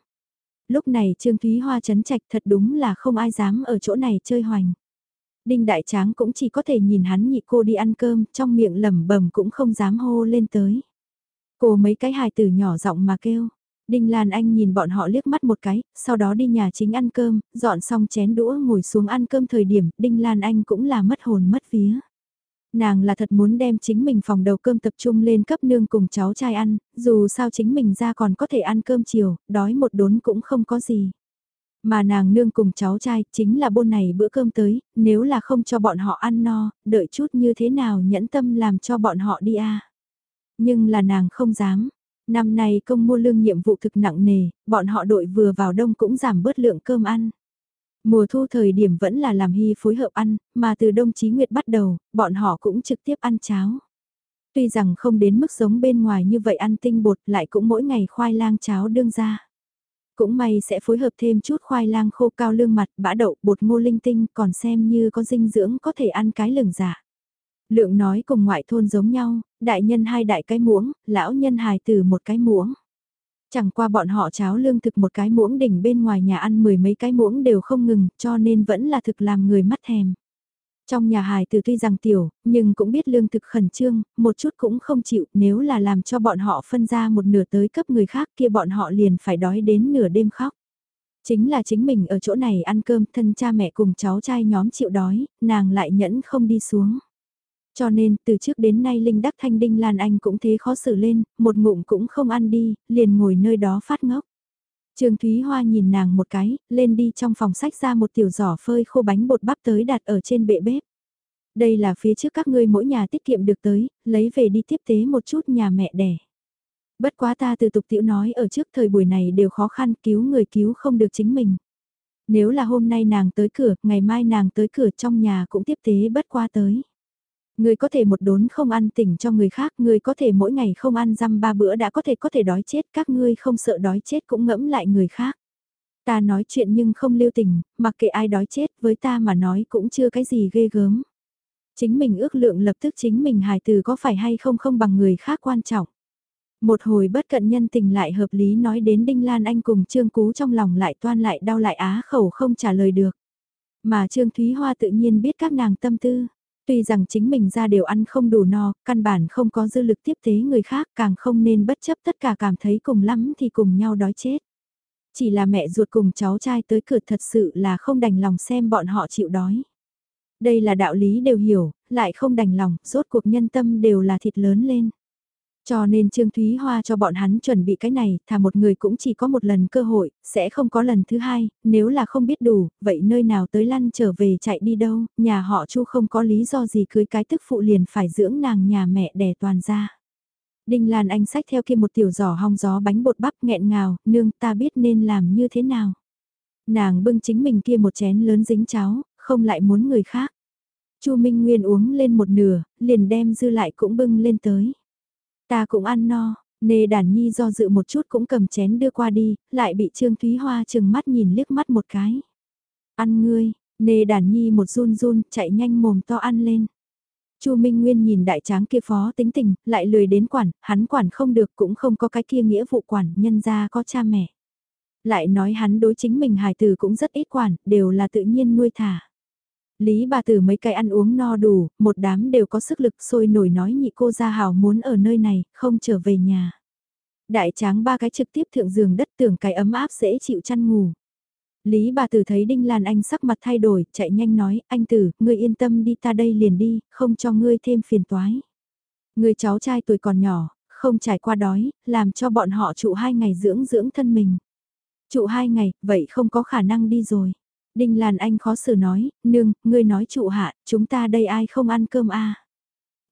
Lúc này Trương Thúy Hoa chấn trạch thật đúng là không ai dám ở chỗ này chơi hoành. Đinh Đại Tráng cũng chỉ có thể nhìn hắn nhị cô đi ăn cơm, trong miệng lẩm bẩm cũng không dám hô lên tới. Cô mấy cái hài tử nhỏ giọng mà kêu. Đinh Lan Anh nhìn bọn họ liếc mắt một cái, sau đó đi nhà chính ăn cơm, dọn xong chén đũa ngồi xuống ăn cơm thời điểm, Đinh Lan Anh cũng là mất hồn mất vía. Nàng là thật muốn đem chính mình phòng đầu cơm tập trung lên cấp nương cùng cháu trai ăn, dù sao chính mình ra còn có thể ăn cơm chiều, đói một đốn cũng không có gì. Mà nàng nương cùng cháu trai chính là bôn này bữa cơm tới, nếu là không cho bọn họ ăn no, đợi chút như thế nào nhẫn tâm làm cho bọn họ đi a Nhưng là nàng không dám. Năm nay công mua lương nhiệm vụ thực nặng nề, bọn họ đội vừa vào đông cũng giảm bớt lượng cơm ăn. Mùa thu thời điểm vẫn là làm hy phối hợp ăn, mà từ đông chí nguyệt bắt đầu, bọn họ cũng trực tiếp ăn cháo. Tuy rằng không đến mức giống bên ngoài như vậy ăn tinh bột lại cũng mỗi ngày khoai lang cháo đương ra. Cũng may sẽ phối hợp thêm chút khoai lang khô cao lương mặt, bã đậu, bột ngô linh tinh còn xem như có dinh dưỡng có thể ăn cái lửng giả. Dạ. Lượng nói cùng ngoại thôn giống nhau, đại nhân hai đại cái muỗng, lão nhân hài từ một cái muỗng. Chẳng qua bọn họ cháo lương thực một cái muỗng đỉnh bên ngoài nhà ăn mười mấy cái muỗng đều không ngừng, cho nên vẫn là thực làm người mắt thèm. Trong nhà hài từ tuy rằng tiểu, nhưng cũng biết lương thực khẩn trương, một chút cũng không chịu, nếu là làm cho bọn họ phân ra một nửa tới cấp người khác kia bọn họ liền phải đói đến nửa đêm khóc. Chính là chính mình ở chỗ này ăn cơm, thân cha mẹ cùng cháu trai nhóm chịu đói, nàng lại nhẫn không đi xuống. Cho nên, từ trước đến nay Linh Đắc Thanh Đinh Lan Anh cũng thế khó xử lên, một ngụm cũng không ăn đi, liền ngồi nơi đó phát ngốc. Trương Thúy Hoa nhìn nàng một cái, lên đi trong phòng sách ra một tiểu giỏ phơi khô bánh bột bắp tới đặt ở trên bệ bếp. Đây là phía trước các ngươi mỗi nhà tiết kiệm được tới, lấy về đi tiếp tế một chút nhà mẹ đẻ. Bất quá ta từ tục tiểu nói ở trước thời buổi này đều khó khăn cứu người cứu không được chính mình. Nếu là hôm nay nàng tới cửa, ngày mai nàng tới cửa trong nhà cũng tiếp tế bất qua tới. Người có thể một đốn không ăn tỉnh cho người khác, người có thể mỗi ngày không ăn răm ba bữa đã có thể có thể đói chết, các ngươi không sợ đói chết cũng ngẫm lại người khác. Ta nói chuyện nhưng không lưu tình, mặc kệ ai đói chết với ta mà nói cũng chưa cái gì ghê gớm. Chính mình ước lượng lập tức chính mình hài từ có phải hay không không bằng người khác quan trọng. Một hồi bất cận nhân tình lại hợp lý nói đến Đinh Lan Anh cùng Trương Cú trong lòng lại toan lại đau lại á khẩu không trả lời được. Mà Trương Thúy Hoa tự nhiên biết các nàng tâm tư. Tuy rằng chính mình ra đều ăn không đủ no, căn bản không có dư lực tiếp tế người khác càng không nên bất chấp tất cả cảm thấy cùng lắm thì cùng nhau đói chết. Chỉ là mẹ ruột cùng cháu trai tới cửa thật sự là không đành lòng xem bọn họ chịu đói. Đây là đạo lý đều hiểu, lại không đành lòng, rốt cuộc nhân tâm đều là thịt lớn lên. Cho nên Trương Thúy Hoa cho bọn hắn chuẩn bị cái này, thà một người cũng chỉ có một lần cơ hội, sẽ không có lần thứ hai, nếu là không biết đủ, vậy nơi nào tới lăn trở về chạy đi đâu, nhà họ Chu không có lý do gì cưới cái tức phụ liền phải dưỡng nàng nhà mẹ đẻ toàn ra. Đinh Lan Anh sách theo kia một tiểu giỏ hong gió bánh bột bắp nghẹn ngào, nương ta biết nên làm như thế nào. Nàng bưng chính mình kia một chén lớn dính cháo, không lại muốn người khác. Chu Minh Nguyên uống lên một nửa, liền đem dư lại cũng bưng lên tới. Ta cũng ăn no, nề đàn nhi do dự một chút cũng cầm chén đưa qua đi, lại bị Trương Thúy Hoa chừng mắt nhìn liếc mắt một cái. Ăn ngươi, nề đàn nhi một run run, chạy nhanh mồm to ăn lên. Chu Minh Nguyên nhìn đại tráng kia phó tính tình, lại lười đến quản, hắn quản không được cũng không có cái kia nghĩa vụ quản, nhân ra có cha mẹ. Lại nói hắn đối chính mình hài tử cũng rất ít quản, đều là tự nhiên nuôi thả. Lý bà tử mấy cái ăn uống no đủ, một đám đều có sức lực sôi nổi nói nhị cô ra hào muốn ở nơi này, không trở về nhà. Đại tráng ba cái trực tiếp thượng giường đất tưởng cái ấm áp dễ chịu chăn ngủ. Lý bà tử thấy Đinh Lan Anh sắc mặt thay đổi, chạy nhanh nói, anh tử, ngươi yên tâm đi ta đây liền đi, không cho ngươi thêm phiền toái. Người cháu trai tuổi còn nhỏ, không trải qua đói, làm cho bọn họ trụ hai ngày dưỡng dưỡng thân mình. Trụ hai ngày, vậy không có khả năng đi rồi. Đinh Lan Anh khó xử nói, nương, ngươi nói trụ hạ, chúng ta đây ai không ăn cơm a à?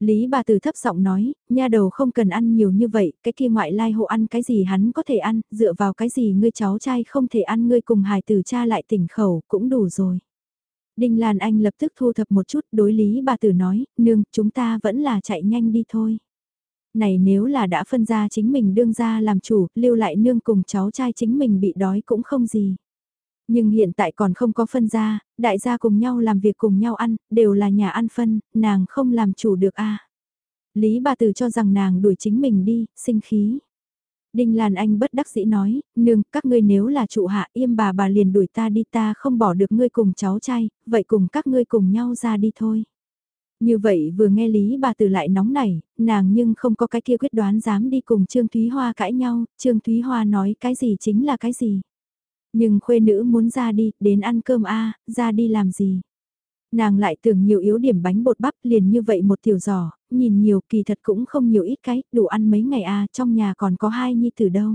Lý bà tử thấp giọng nói, nha đầu không cần ăn nhiều như vậy, cái kia ngoại lai hộ ăn cái gì hắn có thể ăn, dựa vào cái gì ngươi cháu trai không thể ăn ngươi cùng hài tử cha lại tỉnh khẩu, cũng đủ rồi. Đinh Lan Anh lập tức thu thập một chút đối lý bà tử nói, nương, chúng ta vẫn là chạy nhanh đi thôi. Này nếu là đã phân ra chính mình đương ra làm chủ, lưu lại nương cùng cháu trai chính mình bị đói cũng không gì. Nhưng hiện tại còn không có phân ra, đại gia cùng nhau làm việc cùng nhau ăn, đều là nhà ăn phân, nàng không làm chủ được a. Lý bà tử cho rằng nàng đuổi chính mình đi, sinh khí. Đinh Lan Anh bất đắc dĩ nói, nương, các ngươi nếu là trụ hạ im bà bà liền đuổi ta đi ta không bỏ được ngươi cùng cháu trai, vậy cùng các ngươi cùng nhau ra đi thôi. Như vậy vừa nghe Lý bà tử lại nóng nảy, nàng nhưng không có cái kia quyết đoán dám đi cùng Trương Thúy Hoa cãi nhau, Trương Thúy Hoa nói cái gì chính là cái gì. Nhưng khuê nữ muốn ra đi, đến ăn cơm a ra đi làm gì. Nàng lại tưởng nhiều yếu điểm bánh bột bắp liền như vậy một tiểu giò, nhìn nhiều kỳ thật cũng không nhiều ít cái, đủ ăn mấy ngày a trong nhà còn có hai nhi tử đâu.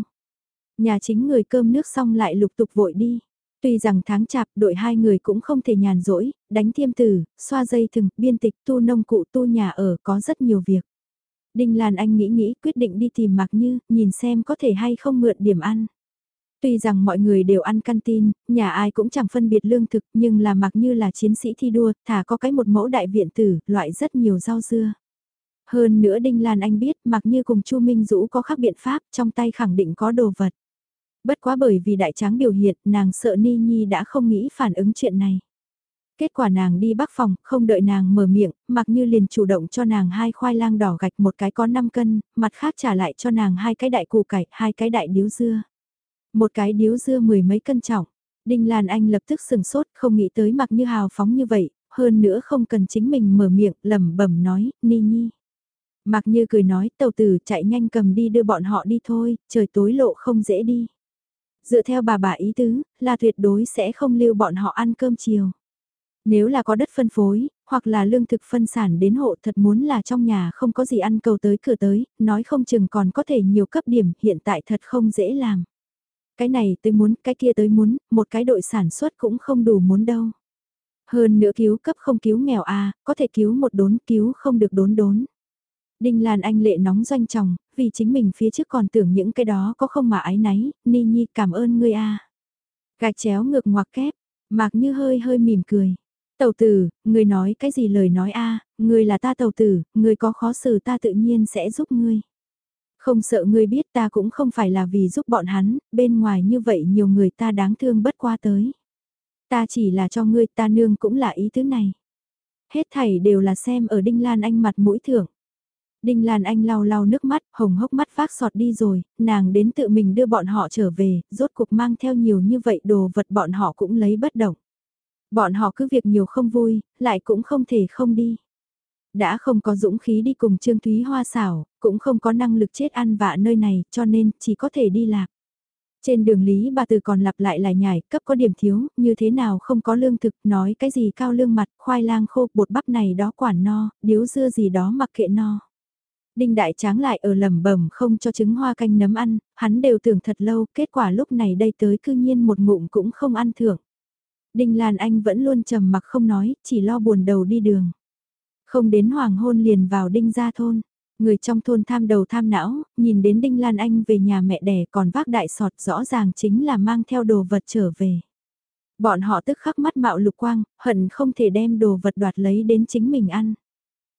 Nhà chính người cơm nước xong lại lục tục vội đi. Tuy rằng tháng chạp đội hai người cũng không thể nhàn rỗi, đánh thiêm tử, xoa dây thừng, biên tịch tu nông cụ tu nhà ở có rất nhiều việc. Đinh Lan Anh nghĩ nghĩ quyết định đi tìm Mạc Như, nhìn xem có thể hay không mượn điểm ăn. Tuy rằng mọi người đều ăn canteen, nhà ai cũng chẳng phân biệt lương thực nhưng là mặc như là chiến sĩ thi đua, thả có cái một mẫu đại viện tử, loại rất nhiều rau dưa. Hơn nữa Đinh Lan Anh biết mặc như cùng Chu Minh Dũ có khác biện pháp trong tay khẳng định có đồ vật. Bất quá bởi vì đại tráng biểu hiện nàng sợ Ni Nhi đã không nghĩ phản ứng chuyện này. Kết quả nàng đi bắc phòng, không đợi nàng mở miệng, mặc như liền chủ động cho nàng hai khoai lang đỏ gạch một cái có 5 cân, mặt khác trả lại cho nàng hai cái đại củ cải, hai cái đại điếu dưa. Một cái điếu dưa mười mấy cân trọng. Đinh Lan Anh lập tức sừng sốt không nghĩ tới mặc như hào phóng như vậy, hơn nữa không cần chính mình mở miệng lẩm bẩm nói, ni nhi. Mặc như cười nói tàu tử chạy nhanh cầm đi đưa bọn họ đi thôi, trời tối lộ không dễ đi. Dựa theo bà bà ý tứ, là tuyệt đối sẽ không lưu bọn họ ăn cơm chiều. Nếu là có đất phân phối, hoặc là lương thực phân sản đến hộ thật muốn là trong nhà không có gì ăn cầu tới cửa tới, nói không chừng còn có thể nhiều cấp điểm hiện tại thật không dễ làm. Cái này tới muốn, cái kia tới muốn, một cái đội sản xuất cũng không đủ muốn đâu. Hơn nữa cứu cấp không cứu nghèo à, có thể cứu một đốn, cứu không được đốn đốn. Đinh Lan Anh lệ nóng doanh chồng, vì chính mình phía trước còn tưởng những cái đó có không mà ái náy, Ni Nhi cảm ơn ngươi a. À. Gạch chéo ngược ngoặc kép, Mạc Như hơi hơi mỉm cười. Tàu tử, ngươi nói cái gì lời nói a, à, ngươi là ta tàu tử, ngươi có khó xử ta tự nhiên sẽ giúp ngươi. Không sợ ngươi biết ta cũng không phải là vì giúp bọn hắn, bên ngoài như vậy nhiều người ta đáng thương bất qua tới. Ta chỉ là cho ngươi ta nương cũng là ý tứ này. Hết thảy đều là xem ở Đinh Lan Anh mặt mũi thưởng. Đinh Lan Anh lau lau nước mắt, hồng hốc mắt phát sọt đi rồi, nàng đến tự mình đưa bọn họ trở về, rốt cuộc mang theo nhiều như vậy đồ vật bọn họ cũng lấy bất động. Bọn họ cứ việc nhiều không vui, lại cũng không thể không đi đã không có dũng khí đi cùng Trương Thúy Hoa xảo, cũng không có năng lực chết ăn vạ nơi này, cho nên chỉ có thể đi lạc. Trên đường Lý bà từ còn lặp lại lại nhải, cấp có điểm thiếu, như thế nào không có lương thực, nói cái gì cao lương mặt, khoai lang khô, bột bắp này đó quản no, điếu dưa gì đó mặc kệ no. Đinh Đại Tráng lại ở lầm bẩm không cho trứng hoa canh nấm ăn, hắn đều tưởng thật lâu, kết quả lúc này đây tới cư nhiên một ngụm cũng không ăn thưởng. Đinh Lan Anh vẫn luôn trầm mặc không nói, chỉ lo buồn đầu đi đường. Không đến hoàng hôn liền vào Đinh gia thôn. Người trong thôn tham đầu tham não, nhìn đến Đinh Lan Anh về nhà mẹ đẻ còn vác đại sọt rõ ràng chính là mang theo đồ vật trở về. Bọn họ tức khắc mắt mạo lục quang, hận không thể đem đồ vật đoạt lấy đến chính mình ăn.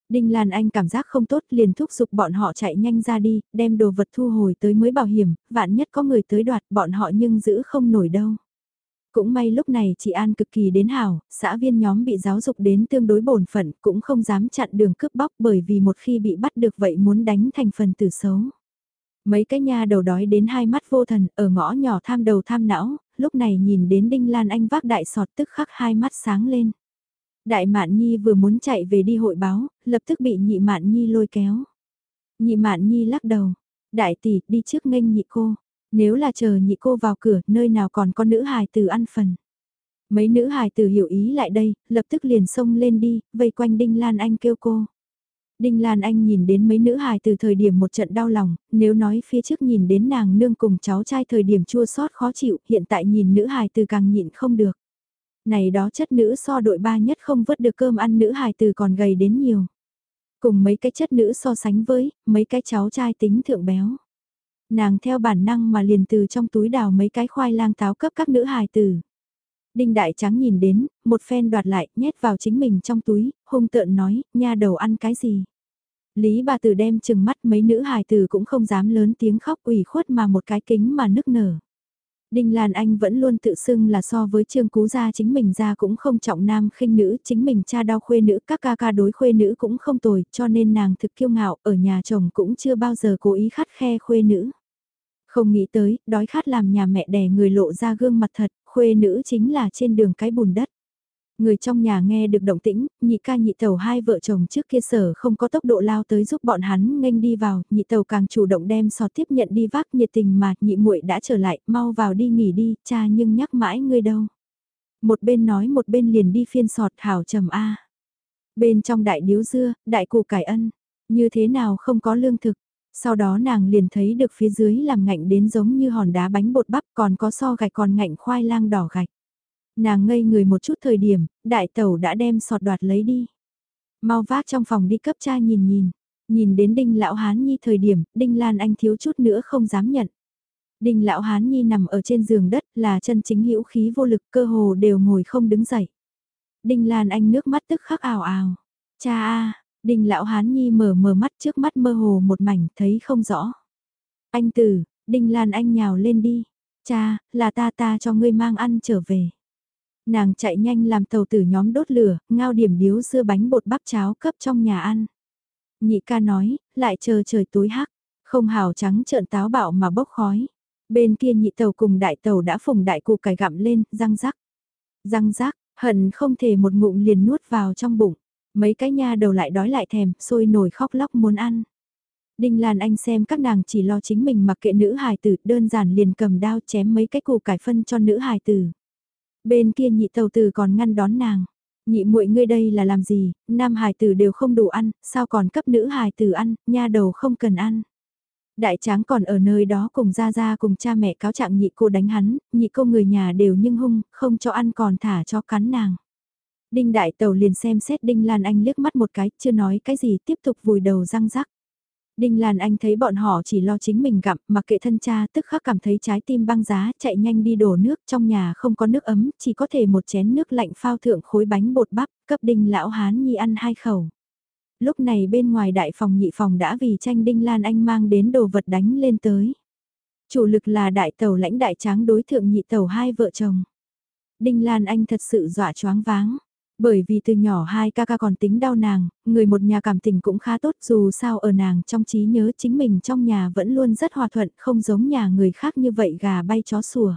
Đinh Lan Anh cảm giác không tốt liền thúc giục bọn họ chạy nhanh ra đi, đem đồ vật thu hồi tới mới bảo hiểm, vạn nhất có người tới đoạt bọn họ nhưng giữ không nổi đâu. Cũng may lúc này chị An cực kỳ đến hảo, xã viên nhóm bị giáo dục đến tương đối bổn phận cũng không dám chặn đường cướp bóc bởi vì một khi bị bắt được vậy muốn đánh thành phần tử xấu. Mấy cái nha đầu đói đến hai mắt vô thần ở ngõ nhỏ tham đầu tham não, lúc này nhìn đến Đinh Lan Anh vác đại sọt tức khắc hai mắt sáng lên. Đại Mạn Nhi vừa muốn chạy về đi hội báo, lập tức bị nhị Mạn Nhi lôi kéo. Nhị Mạn Nhi lắc đầu, đại tỷ đi trước nghênh nhị cô, nếu là chờ nhị cô vào cửa nơi nào còn có nữ hài từ ăn phần. Mấy nữ hài tử hiểu ý lại đây, lập tức liền xông lên đi, vây quanh Đinh Lan Anh kêu cô. Đinh Lan Anh nhìn đến mấy nữ hài từ thời điểm một trận đau lòng, nếu nói phía trước nhìn đến nàng nương cùng cháu trai thời điểm chua xót khó chịu, hiện tại nhìn nữ hài từ càng nhịn không được. Này đó chất nữ so đội ba nhất không vớt được cơm ăn nữ hài từ còn gầy đến nhiều. Cùng mấy cái chất nữ so sánh với, mấy cái cháu trai tính thượng béo. Nàng theo bản năng mà liền từ trong túi đào mấy cái khoai lang táo cấp các nữ hài tử. Đinh Đại Trắng nhìn đến, một phen đoạt lại, nhét vào chính mình trong túi, hung tợn nói, nha đầu ăn cái gì. Lý bà tử đem chừng mắt mấy nữ hài tử cũng không dám lớn tiếng khóc ủy khuất mà một cái kính mà nức nở. Đinh Lan Anh vẫn luôn tự xưng là so với Trương Cú gia chính mình ra cũng không trọng nam khinh nữ, chính mình cha đau khuê nữ, các ca ca đối khuê nữ cũng không tồi, cho nên nàng thực kiêu ngạo, ở nhà chồng cũng chưa bao giờ cố ý khắt khe khuê nữ. Không nghĩ tới, đói khát làm nhà mẹ đẻ người lộ ra gương mặt thật, khuê nữ chính là trên đường cái bùn đất. Người trong nhà nghe được động tĩnh, nhị ca nhị tàu hai vợ chồng trước kia sở không có tốc độ lao tới giúp bọn hắn nghênh đi vào, nhị tàu càng chủ động đem sọt tiếp nhận đi vác nhiệt tình mà nhị muội đã trở lại, mau vào đi nghỉ đi, cha nhưng nhắc mãi ngươi đâu. Một bên nói một bên liền đi phiên sọt hảo trầm A. Bên trong đại điếu dưa, đại củ cải ân, như thế nào không có lương thực. Sau đó nàng liền thấy được phía dưới làm ngạnh đến giống như hòn đá bánh bột bắp còn có so gạch còn ngạnh khoai lang đỏ gạch. Nàng ngây người một chút thời điểm, đại tẩu đã đem sọt đoạt lấy đi. Mau vác trong phòng đi cấp cha nhìn nhìn. Nhìn đến đinh lão hán nhi thời điểm, đinh lan anh thiếu chút nữa không dám nhận. Đinh lão hán nhi nằm ở trên giường đất là chân chính hữu khí vô lực cơ hồ đều ngồi không đứng dậy. Đinh lan anh nước mắt tức khắc ào ào. Cha a đinh lão hán nhi mở mở mắt trước mắt mơ hồ một mảnh thấy không rõ. Anh tử, đinh lan anh nhào lên đi. Cha, là ta ta cho ngươi mang ăn trở về. Nàng chạy nhanh làm tàu tử nhóm đốt lửa, ngao điểm điếu dưa bánh bột bắp cháo cấp trong nhà ăn. Nhị ca nói, lại chờ trời tối hắc, không hào trắng trợn táo bạo mà bốc khói. Bên kia nhị tàu cùng đại tàu đã phùng đại củ cải gặm lên, răng rắc. Răng rắc, hận không thể một ngụm liền nuốt vào trong bụng. Mấy cái nha đầu lại đói lại thèm, sôi nổi khóc lóc muốn ăn. Đinh Lan Anh xem các nàng chỉ lo chính mình mặc kệ nữ hài tử, đơn giản liền cầm đao chém mấy cái củ cải phân cho nữ hài tử. Bên kia nhị tàu tử còn ngăn đón nàng. Nhị muội ngươi đây là làm gì, nam hài tử đều không đủ ăn, sao còn cấp nữ hài tử ăn, nha đầu không cần ăn. Đại tráng còn ở nơi đó cùng ra ra cùng cha mẹ cáo trạng nhị cô đánh hắn, nhị cô người nhà đều nhưng hung, không cho ăn còn thả cho cắn nàng. Đinh đại tàu liền xem xét Đinh Lan Anh liếc mắt một cái, chưa nói cái gì tiếp tục vùi đầu răng rắc. Đinh Lan Anh thấy bọn họ chỉ lo chính mình gặm, mặc kệ thân cha tức khắc cảm thấy trái tim băng giá, chạy nhanh đi đổ nước trong nhà không có nước ấm, chỉ có thể một chén nước lạnh phao thượng khối bánh bột bắp, cấp Đinh Lão Hán Nhi ăn hai khẩu. Lúc này bên ngoài đại phòng nhị phòng đã vì tranh Đinh Lan Anh mang đến đồ vật đánh lên tới. Chủ lực là đại tàu lãnh đại tráng đối thượng nhị tàu hai vợ chồng. Đinh Lan Anh thật sự dọa choáng váng. Bởi vì từ nhỏ hai ca ca còn tính đau nàng, người một nhà cảm tình cũng khá tốt dù sao ở nàng trong trí nhớ chính mình trong nhà vẫn luôn rất hòa thuận không giống nhà người khác như vậy gà bay chó sủa.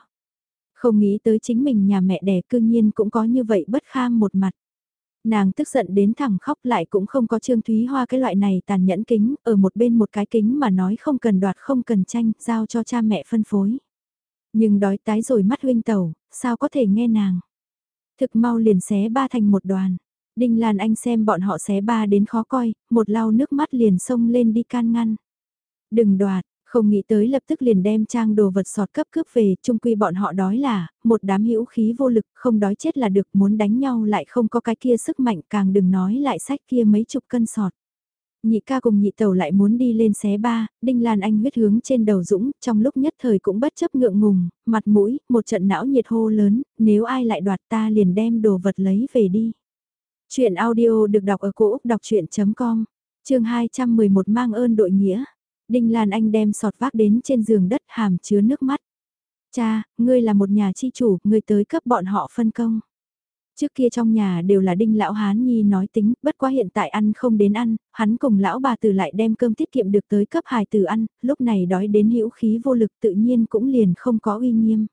Không nghĩ tới chính mình nhà mẹ đẻ cương nhiên cũng có như vậy bất kham một mặt. Nàng tức giận đến thẳng khóc lại cũng không có Trương Thúy Hoa cái loại này tàn nhẫn kính, ở một bên một cái kính mà nói không cần đoạt không cần tranh, giao cho cha mẹ phân phối. Nhưng đói tái rồi mắt huynh tẩu, sao có thể nghe nàng thực mau liền xé ba thành một đoàn. Đinh Lan Anh xem bọn họ xé ba đến khó coi, một lau nước mắt liền xông lên đi can ngăn. Đừng đoạt, không nghĩ tới lập tức liền đem trang đồ vật sọt cấp cướp về, chung quy bọn họ đói là, một đám hữu khí vô lực, không đói chết là được, muốn đánh nhau lại không có cái kia sức mạnh, càng đừng nói lại sách kia mấy chục cân sọt. Nhị ca cùng nhị tàu lại muốn đi lên xé ba, đinh lan anh huyết hướng trên đầu dũng, trong lúc nhất thời cũng bất chấp ngượng ngùng, mặt mũi, một trận não nhiệt hô lớn, nếu ai lại đoạt ta liền đem đồ vật lấy về đi. Chuyện audio được đọc ở cổ Úc đọc chuyện.com, chương 211 mang ơn đội nghĩa. Đinh Lan Anh đem sọt vác đến trên giường đất hàm chứa nước mắt. Cha, ngươi là một nhà chi chủ, ngươi tới cấp bọn họ phân công. Trước kia trong nhà đều là đinh lão hán nhi nói tính, bất quá hiện tại ăn không đến ăn, hắn cùng lão bà từ lại đem cơm tiết kiệm được tới cấp hài từ ăn, lúc này đói đến hữu khí vô lực tự nhiên cũng liền không có uy nghiêm.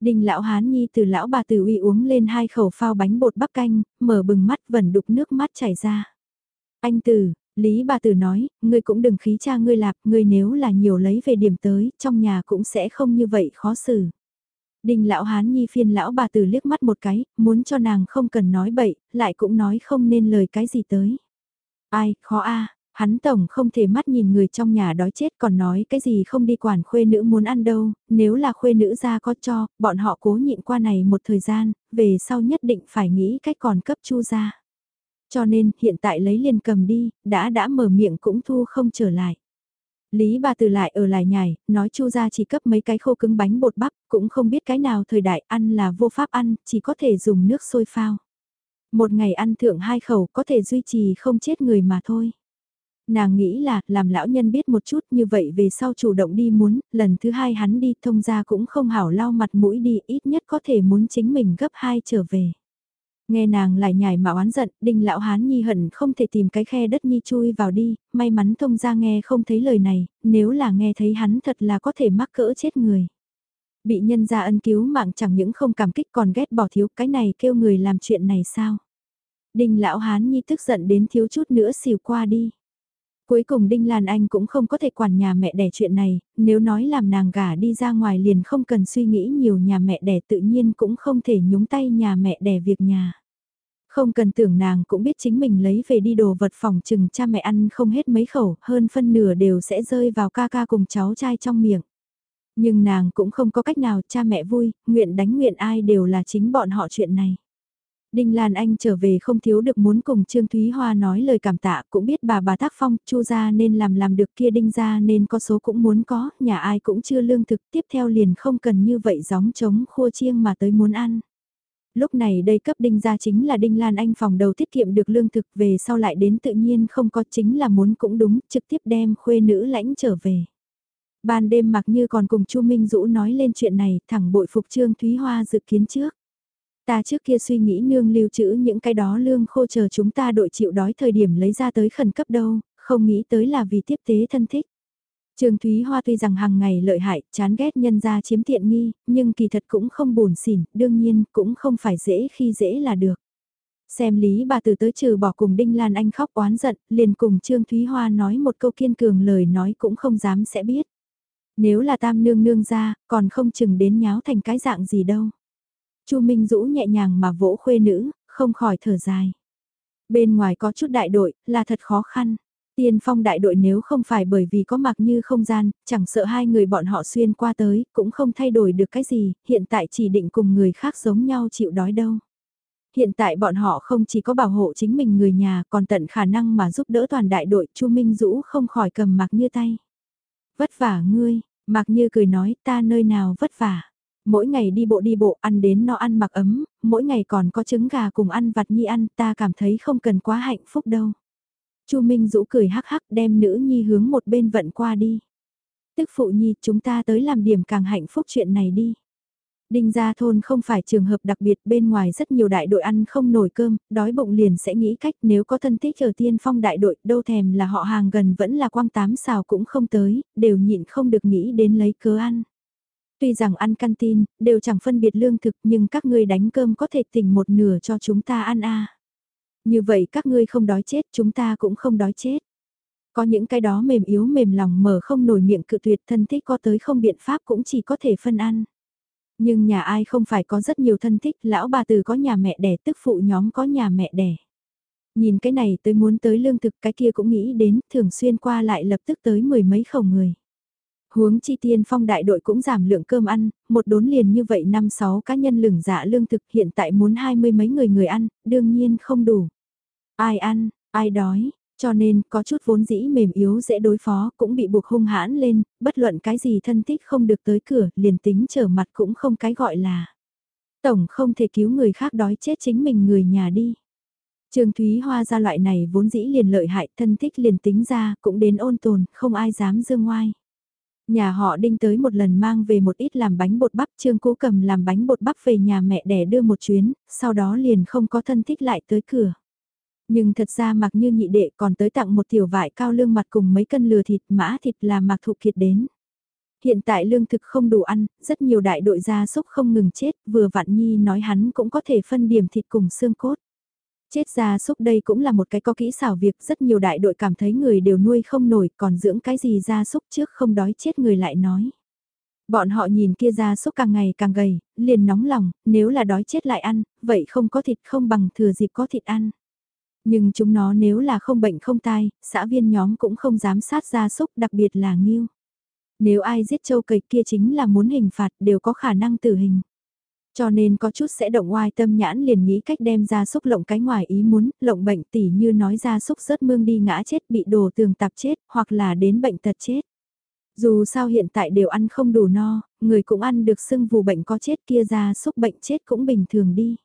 Đinh lão hán nhi từ lão bà từ uy uống lên hai khẩu phao bánh bột bắp canh, mở bừng mắt vẩn đục nước mắt chảy ra. Anh từ Lý bà tử nói, ngươi cũng đừng khí cha ngươi lạp, ngươi nếu là nhiều lấy về điểm tới, trong nhà cũng sẽ không như vậy khó xử đình lão hán nhi phiên lão bà tử liếc mắt một cái, muốn cho nàng không cần nói bậy, lại cũng nói không nên lời cái gì tới. Ai, khó a hắn tổng không thể mắt nhìn người trong nhà đói chết còn nói cái gì không đi quản khuê nữ muốn ăn đâu, nếu là khuê nữ ra có cho, bọn họ cố nhịn qua này một thời gian, về sau nhất định phải nghĩ cách còn cấp chu ra. Cho nên, hiện tại lấy liền cầm đi, đã đã mở miệng cũng thu không trở lại. Lý bà từ lại ở lại nhảy, nói chu ra chỉ cấp mấy cái khô cứng bánh bột bắp, cũng không biết cái nào thời đại ăn là vô pháp ăn, chỉ có thể dùng nước sôi phao. Một ngày ăn thượng hai khẩu có thể duy trì không chết người mà thôi. Nàng nghĩ là, làm lão nhân biết một chút như vậy về sau chủ động đi muốn, lần thứ hai hắn đi thông ra cũng không hảo lau mặt mũi đi, ít nhất có thể muốn chính mình gấp hai trở về. Nghe nàng lại nhảy mà oán giận, đinh lão hán nhi hận không thể tìm cái khe đất nhi chui vào đi, may mắn thông ra nghe không thấy lời này, nếu là nghe thấy hắn thật là có thể mắc cỡ chết người. Bị nhân gia ân cứu mạng chẳng những không cảm kích còn ghét bỏ thiếu cái này kêu người làm chuyện này sao. Đinh lão hán nhi tức giận đến thiếu chút nữa xìu qua đi. Cuối cùng Đinh Lan Anh cũng không có thể quản nhà mẹ đẻ chuyện này, nếu nói làm nàng gả đi ra ngoài liền không cần suy nghĩ nhiều nhà mẹ đẻ tự nhiên cũng không thể nhúng tay nhà mẹ đẻ việc nhà. Không cần tưởng nàng cũng biết chính mình lấy về đi đồ vật phòng chừng cha mẹ ăn không hết mấy khẩu, hơn phân nửa đều sẽ rơi vào ca ca cùng cháu trai trong miệng. Nhưng nàng cũng không có cách nào cha mẹ vui, nguyện đánh nguyện ai đều là chính bọn họ chuyện này. Đinh Lan Anh trở về không thiếu được muốn cùng Trương Thúy Hoa nói lời cảm tạ, cũng biết bà bà tác phong, chu gia nên làm làm được kia đinh gia nên có số cũng muốn có, nhà ai cũng chưa lương thực, tiếp theo liền không cần như vậy gióng trống khua chiêng mà tới muốn ăn. Lúc này đây cấp đinh gia chính là đinh Lan Anh phòng đầu tiết kiệm được lương thực về sau lại đến tự nhiên không có chính là muốn cũng đúng, trực tiếp đem khuê nữ lãnh trở về. Ban đêm mặc như còn cùng Chu Minh Dũ nói lên chuyện này, thẳng bội phục Trương Thúy Hoa dự kiến trước. Ta trước kia suy nghĩ nương lưu trữ những cái đó lương khô chờ chúng ta đội chịu đói thời điểm lấy ra tới khẩn cấp đâu, không nghĩ tới là vì tiếp tế thân thích trương Thúy Hoa tuy rằng hàng ngày lợi hại, chán ghét nhân ra chiếm tiện nghi, nhưng kỳ thật cũng không buồn xỉn, đương nhiên cũng không phải dễ khi dễ là được. Xem lý bà từ tới trừ bỏ cùng Đinh Lan Anh khóc oán giận, liền cùng Trương Thúy Hoa nói một câu kiên cường lời nói cũng không dám sẽ biết. Nếu là tam nương nương ra, còn không chừng đến nháo thành cái dạng gì đâu. Chu Minh Dũ nhẹ nhàng mà vỗ khuê nữ, không khỏi thở dài. Bên ngoài có chút đại đội, là thật khó khăn. Tiên phong đại đội nếu không phải bởi vì có mặc như không gian, chẳng sợ hai người bọn họ xuyên qua tới, cũng không thay đổi được cái gì, hiện tại chỉ định cùng người khác giống nhau chịu đói đâu. Hiện tại bọn họ không chỉ có bảo hộ chính mình người nhà, còn tận khả năng mà giúp đỡ toàn đại đội, Chu Minh Dũ không khỏi cầm mặc như tay. Vất vả ngươi, mặc như cười nói ta nơi nào vất vả. Mỗi ngày đi bộ đi bộ ăn đến no ăn mặc ấm, mỗi ngày còn có trứng gà cùng ăn vặt nhi ăn ta cảm thấy không cần quá hạnh phúc đâu. Chu Minh Dũ cười hắc hắc đem nữ nhi hướng một bên vận qua đi. Tức phụ nhi chúng ta tới làm điểm càng hạnh phúc chuyện này đi. Đinh gia thôn không phải trường hợp đặc biệt bên ngoài rất nhiều đại đội ăn không nổi cơm, đói bụng liền sẽ nghĩ cách nếu có thân thích ở tiên phong đại đội đâu thèm là họ hàng gần vẫn là quang tám xào cũng không tới, đều nhịn không được nghĩ đến lấy cớ ăn. Tuy rằng ăn canteen, đều chẳng phân biệt lương thực nhưng các ngươi đánh cơm có thể tỉnh một nửa cho chúng ta ăn a như vậy các ngươi không đói chết chúng ta cũng không đói chết. Có những cái đó mềm yếu mềm lòng mở không nổi miệng cự tuyệt thân thích có tới không biện pháp cũng chỉ có thể phân ăn. Nhưng nhà ai không phải có rất nhiều thân thích, lão bà từ có nhà mẹ đẻ tức phụ nhóm có nhà mẹ đẻ. Nhìn cái này tới muốn tới lương thực cái kia cũng nghĩ đến, thường xuyên qua lại lập tức tới mười mấy khẩu người. Huống chi tiên phong đại đội cũng giảm lượng cơm ăn, một đốn liền như vậy năm sáu cá nhân lửng dạ lương thực hiện tại muốn hai mươi mấy người người ăn, đương nhiên không đủ. Ai ăn, ai đói, cho nên có chút vốn dĩ mềm yếu dễ đối phó cũng bị buộc hung hãn lên, bất luận cái gì thân thích không được tới cửa liền tính trở mặt cũng không cái gọi là. Tổng không thể cứu người khác đói chết chính mình người nhà đi. trường Thúy Hoa ra loại này vốn dĩ liền lợi hại thân thích liền tính ra cũng đến ôn tồn, không ai dám dương ngoai. Nhà họ đinh tới một lần mang về một ít làm bánh bột bắp Trương Cú cầm làm bánh bột bắp về nhà mẹ đẻ đưa một chuyến, sau đó liền không có thân thích lại tới cửa. Nhưng thật ra mặc như nhị đệ còn tới tặng một tiểu vải cao lương mặt cùng mấy cân lừa thịt mã thịt là mặc thụ kiệt đến. Hiện tại lương thực không đủ ăn, rất nhiều đại đội gia súc không ngừng chết, vừa vạn nhi nói hắn cũng có thể phân điểm thịt cùng xương cốt. Chết gia súc đây cũng là một cái có kỹ xảo việc rất nhiều đại đội cảm thấy người đều nuôi không nổi còn dưỡng cái gì gia súc trước không đói chết người lại nói. Bọn họ nhìn kia gia súc càng ngày càng gầy, liền nóng lòng, nếu là đói chết lại ăn, vậy không có thịt không bằng thừa dịp có thịt ăn. Nhưng chúng nó nếu là không bệnh không tai, xã viên nhóm cũng không dám sát gia súc đặc biệt là nghiêu. Nếu ai giết châu cầy kia chính là muốn hình phạt đều có khả năng tử hình. Cho nên có chút sẽ động oai tâm nhãn liền nghĩ cách đem ra xúc lộng cái ngoài ý muốn, lộng bệnh tỉ như nói ra xúc rớt mương đi ngã chết bị đồ tường tạp chết, hoặc là đến bệnh tật chết. Dù sao hiện tại đều ăn không đủ no, người cũng ăn được sưng vù bệnh có chết kia ra xúc bệnh chết cũng bình thường đi.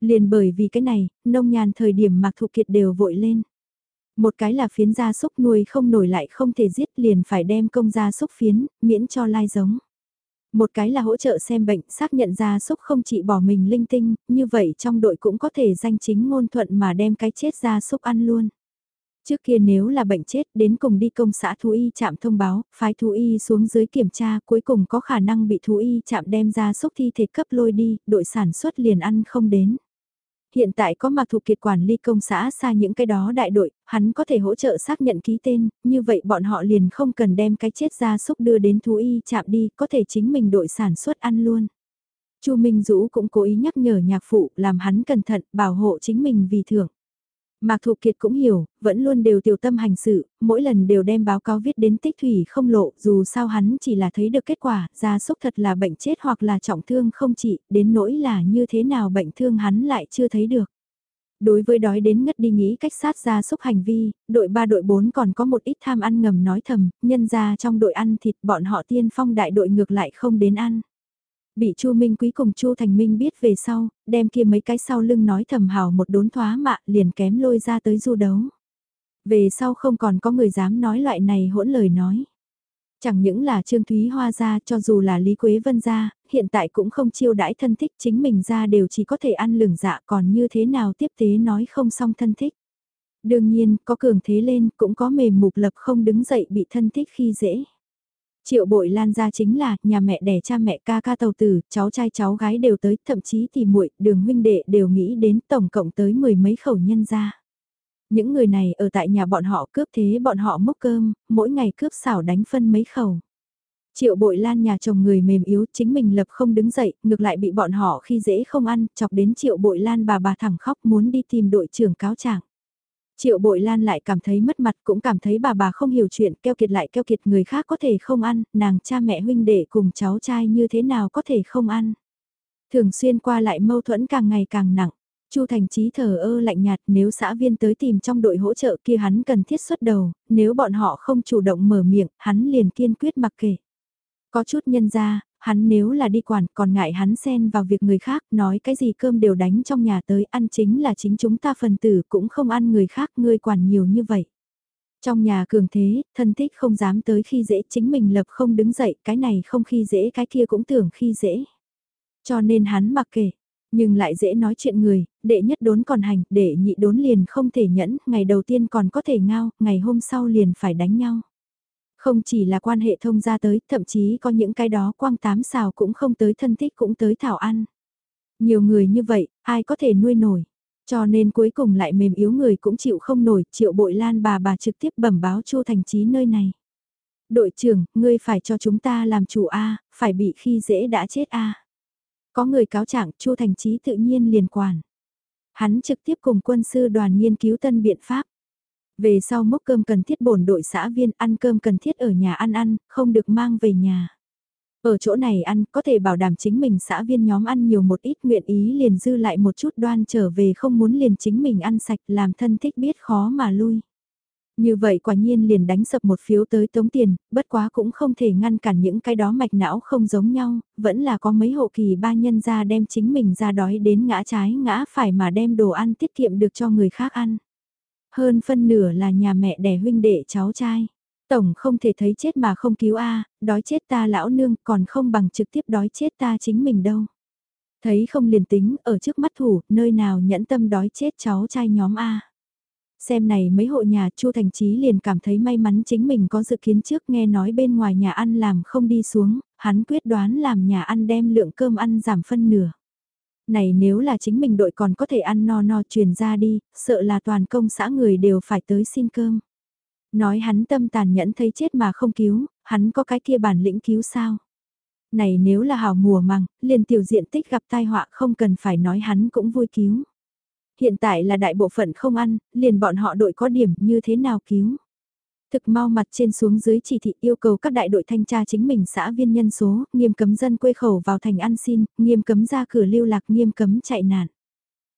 Liền bởi vì cái này, nông nhàn thời điểm mặc thụ kiệt đều vội lên. Một cái là phiến gia súc nuôi không nổi lại không thể giết liền phải đem công gia súc phiến, miễn cho lai giống. Một cái là hỗ trợ xem bệnh, xác nhận ra súc không chỉ bỏ mình linh tinh, như vậy trong đội cũng có thể danh chính ngôn thuận mà đem cái chết ra súc ăn luôn. Trước kia nếu là bệnh chết đến cùng đi công xã thú y chạm thông báo, phái thú y xuống dưới kiểm tra cuối cùng có khả năng bị thú y chạm đem ra xúc thi thể cấp lôi đi, đội sản xuất liền ăn không đến. Hiện tại có mặc thuộc kiệt quản ly công xã xa những cái đó đại đội, hắn có thể hỗ trợ xác nhận ký tên, như vậy bọn họ liền không cần đem cái chết ra xúc đưa đến thú y chạm đi, có thể chính mình đội sản xuất ăn luôn. Chu Minh Dũ cũng cố ý nhắc nhở nhạc phụ làm hắn cẩn thận bảo hộ chính mình vì thưởng. Mạc Thụ Kiệt cũng hiểu, vẫn luôn đều tiểu tâm hành sự, mỗi lần đều đem báo cáo viết đến tích thủy không lộ, dù sao hắn chỉ là thấy được kết quả, gia súc thật là bệnh chết hoặc là trọng thương không trị, đến nỗi là như thế nào bệnh thương hắn lại chưa thấy được. Đối với đói đến ngất đi nghĩ cách sát gia súc hành vi, đội 3 đội 4 còn có một ít tham ăn ngầm nói thầm, nhân ra trong đội ăn thịt bọn họ tiên phong đại đội ngược lại không đến ăn. Bị Chu Minh Quý cùng Chu Thành Minh biết về sau, đem kia mấy cái sau lưng nói thầm hào một đốn thoá mạ liền kém lôi ra tới du đấu. Về sau không còn có người dám nói loại này hỗn lời nói. Chẳng những là Trương Thúy Hoa ra cho dù là Lý Quế Vân ra, hiện tại cũng không chiêu đãi thân thích chính mình ra đều chỉ có thể ăn lửng dạ còn như thế nào tiếp tế nói không xong thân thích. Đương nhiên, có cường thế lên cũng có mềm mục lập không đứng dậy bị thân thích khi dễ. Triệu bội lan ra chính là nhà mẹ đẻ cha mẹ ca ca tàu tử, cháu trai cháu gái đều tới, thậm chí thì muội đường huynh đệ đều nghĩ đến tổng cộng tới mười mấy khẩu nhân ra. Những người này ở tại nhà bọn họ cướp thế bọn họ mốc cơm, mỗi ngày cướp xảo đánh phân mấy khẩu. Triệu bội lan nhà chồng người mềm yếu chính mình lập không đứng dậy, ngược lại bị bọn họ khi dễ không ăn, chọc đến triệu bội lan bà bà thẳng khóc muốn đi tìm đội trưởng cáo trạng. Triệu bội lan lại cảm thấy mất mặt cũng cảm thấy bà bà không hiểu chuyện keo kiệt lại keo kiệt người khác có thể không ăn, nàng cha mẹ huynh đệ cùng cháu trai như thế nào có thể không ăn. Thường xuyên qua lại mâu thuẫn càng ngày càng nặng. Chu Thành Chí thờ ơ lạnh nhạt nếu xã viên tới tìm trong đội hỗ trợ kia hắn cần thiết xuất đầu, nếu bọn họ không chủ động mở miệng, hắn liền kiên quyết mặc kệ. Có chút nhân ra, hắn nếu là đi quản còn ngại hắn xen vào việc người khác nói cái gì cơm đều đánh trong nhà tới ăn chính là chính chúng ta phần tử cũng không ăn người khác ngươi quản nhiều như vậy. Trong nhà cường thế, thân thích không dám tới khi dễ chính mình lập không đứng dậy cái này không khi dễ cái kia cũng tưởng khi dễ. Cho nên hắn mặc kệ, nhưng lại dễ nói chuyện người, đệ nhất đốn còn hành, đệ nhị đốn liền không thể nhẫn, ngày đầu tiên còn có thể ngao, ngày hôm sau liền phải đánh nhau. Không chỉ là quan hệ thông ra tới, thậm chí có những cái đó quang tám xào cũng không tới thân thích cũng tới thảo ăn. Nhiều người như vậy, ai có thể nuôi nổi. Cho nên cuối cùng lại mềm yếu người cũng chịu không nổi, triệu bội lan bà bà trực tiếp bẩm báo chu thành trí nơi này. Đội trưởng, ngươi phải cho chúng ta làm chủ A, phải bị khi dễ đã chết A. Có người cáo trạng chu thành trí tự nhiên liền quản. Hắn trực tiếp cùng quân sư đoàn nghiên cứu tân biện pháp. Về sau mốc cơm cần thiết bổn đội xã viên ăn cơm cần thiết ở nhà ăn ăn, không được mang về nhà. Ở chỗ này ăn có thể bảo đảm chính mình xã viên nhóm ăn nhiều một ít nguyện ý liền dư lại một chút đoan trở về không muốn liền chính mình ăn sạch làm thân thích biết khó mà lui. Như vậy quả nhiên liền đánh sập một phiếu tới tống tiền, bất quá cũng không thể ngăn cản những cái đó mạch não không giống nhau, vẫn là có mấy hộ kỳ ba nhân ra đem chính mình ra đói đến ngã trái ngã phải mà đem đồ ăn tiết kiệm được cho người khác ăn. Hơn phân nửa là nhà mẹ đẻ huynh đệ cháu trai. Tổng không thể thấy chết mà không cứu a đói chết ta lão nương còn không bằng trực tiếp đói chết ta chính mình đâu. Thấy không liền tính, ở trước mắt thủ, nơi nào nhẫn tâm đói chết cháu trai nhóm A. Xem này mấy hộ nhà Chu Thành Chí liền cảm thấy may mắn chính mình có dự kiến trước nghe nói bên ngoài nhà ăn làm không đi xuống, hắn quyết đoán làm nhà ăn đem lượng cơm ăn giảm phân nửa. Này nếu là chính mình đội còn có thể ăn no no truyền ra đi, sợ là toàn công xã người đều phải tới xin cơm. Nói hắn tâm tàn nhẫn thấy chết mà không cứu, hắn có cái kia bản lĩnh cứu sao? Này nếu là hào mùa màng, liền tiểu diện tích gặp tai họa không cần phải nói hắn cũng vui cứu. Hiện tại là đại bộ phận không ăn, liền bọn họ đội có điểm như thế nào cứu. Thực mau mặt trên xuống dưới chỉ thị yêu cầu các đại đội thanh tra chính mình xã viên nhân số, nghiêm cấm dân quê khẩu vào thành ăn xin, nghiêm cấm ra cửa lưu lạc, nghiêm cấm chạy nạn.